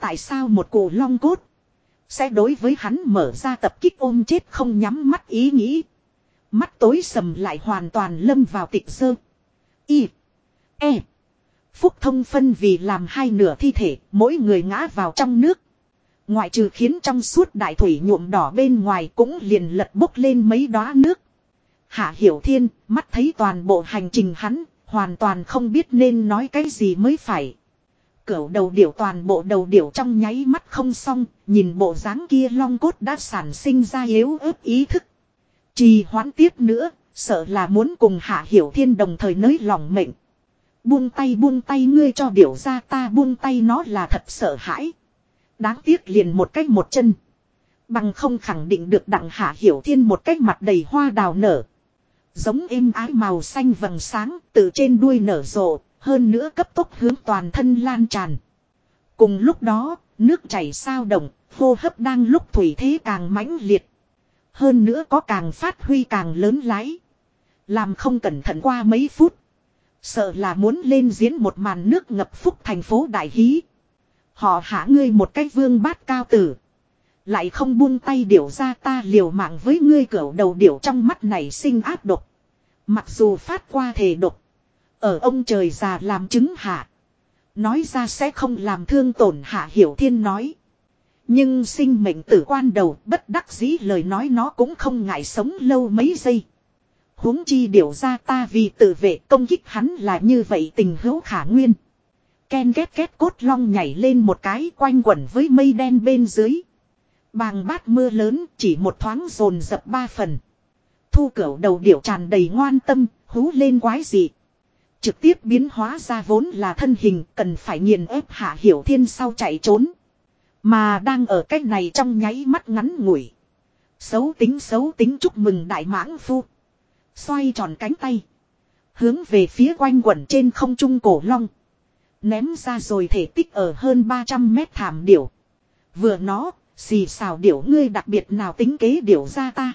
Tại sao một cổ long cốt sẽ đối với hắn mở ra tập kích ôm chết không nhắm mắt ý nghĩ. Mắt tối sầm lại hoàn toàn lâm vào tịch sơ. Y. E. Phúc thông phân vì làm hai nửa thi thể, mỗi người ngã vào trong nước. Ngoại trừ khiến trong suốt đại thủy nhuộm đỏ bên ngoài cũng liền lật bốc lên mấy đóa nước. Hạ Hiểu Thiên, mắt thấy toàn bộ hành trình hắn, hoàn toàn không biết nên nói cái gì mới phải. Cửu đầu điểu toàn bộ đầu điểu trong nháy mắt không xong, nhìn bộ dáng kia long cốt đã sản sinh ra yếu ớt ý thức. Trì hoãn tiếp nữa, sợ là muốn cùng Hạ Hiểu Thiên đồng thời nới lòng mệnh. Buông tay buông tay ngươi cho điểu ra ta buông tay nó là thật sợ hãi. Đáng tiếc liền một cách một chân. Bằng không khẳng định được đặng hạ hiểu thiên một cách mặt đầy hoa đào nở. Giống êm ái màu xanh vầng sáng từ trên đuôi nở rộ, hơn nữa cấp tốc hướng toàn thân lan tràn. Cùng lúc đó, nước chảy sao động, hô hấp đang lúc thủy thế càng mãnh liệt. Hơn nữa có càng phát huy càng lớn lái. Làm không cẩn thận qua mấy phút. Sợ là muốn lên diễn một màn nước ngập phúc thành phố Đại Hí. Họ hạ ngươi một cái vương bát cao tử. Lại không buông tay điểu ra ta liều mạng với ngươi cẩu đầu điểu trong mắt này sinh áp độc. Mặc dù phát qua thể độc. Ở ông trời già làm chứng hạ. Nói ra sẽ không làm thương tổn hạ hiểu thiên nói. Nhưng sinh mệnh tử quan đầu bất đắc dĩ lời nói nó cũng không ngại sống lâu mấy giây. huống chi điều ra ta vì tự vệ công kích hắn là như vậy tình hữu khả nguyên. Ken két két cốt long nhảy lên một cái quanh quẩn với mây đen bên dưới. Bàng bát mưa lớn chỉ một thoáng rồn dập ba phần. Thu cửu đầu điểu tràn đầy ngoan tâm, hú lên quái dị. Trực tiếp biến hóa ra vốn là thân hình cần phải nghiền ép hạ hiểu thiên sau chạy trốn. Mà đang ở cách này trong nháy mắt ngắn ngủi. Xấu tính xấu tính chúc mừng đại mãng phu. Xoay tròn cánh tay. Hướng về phía quanh quẩn trên không trung cổ long. Ném ra rồi thể tích ở hơn 300 mét thảm điểu. Vừa nó, xì xào điểu ngươi đặc biệt nào tính kế điểu ra ta.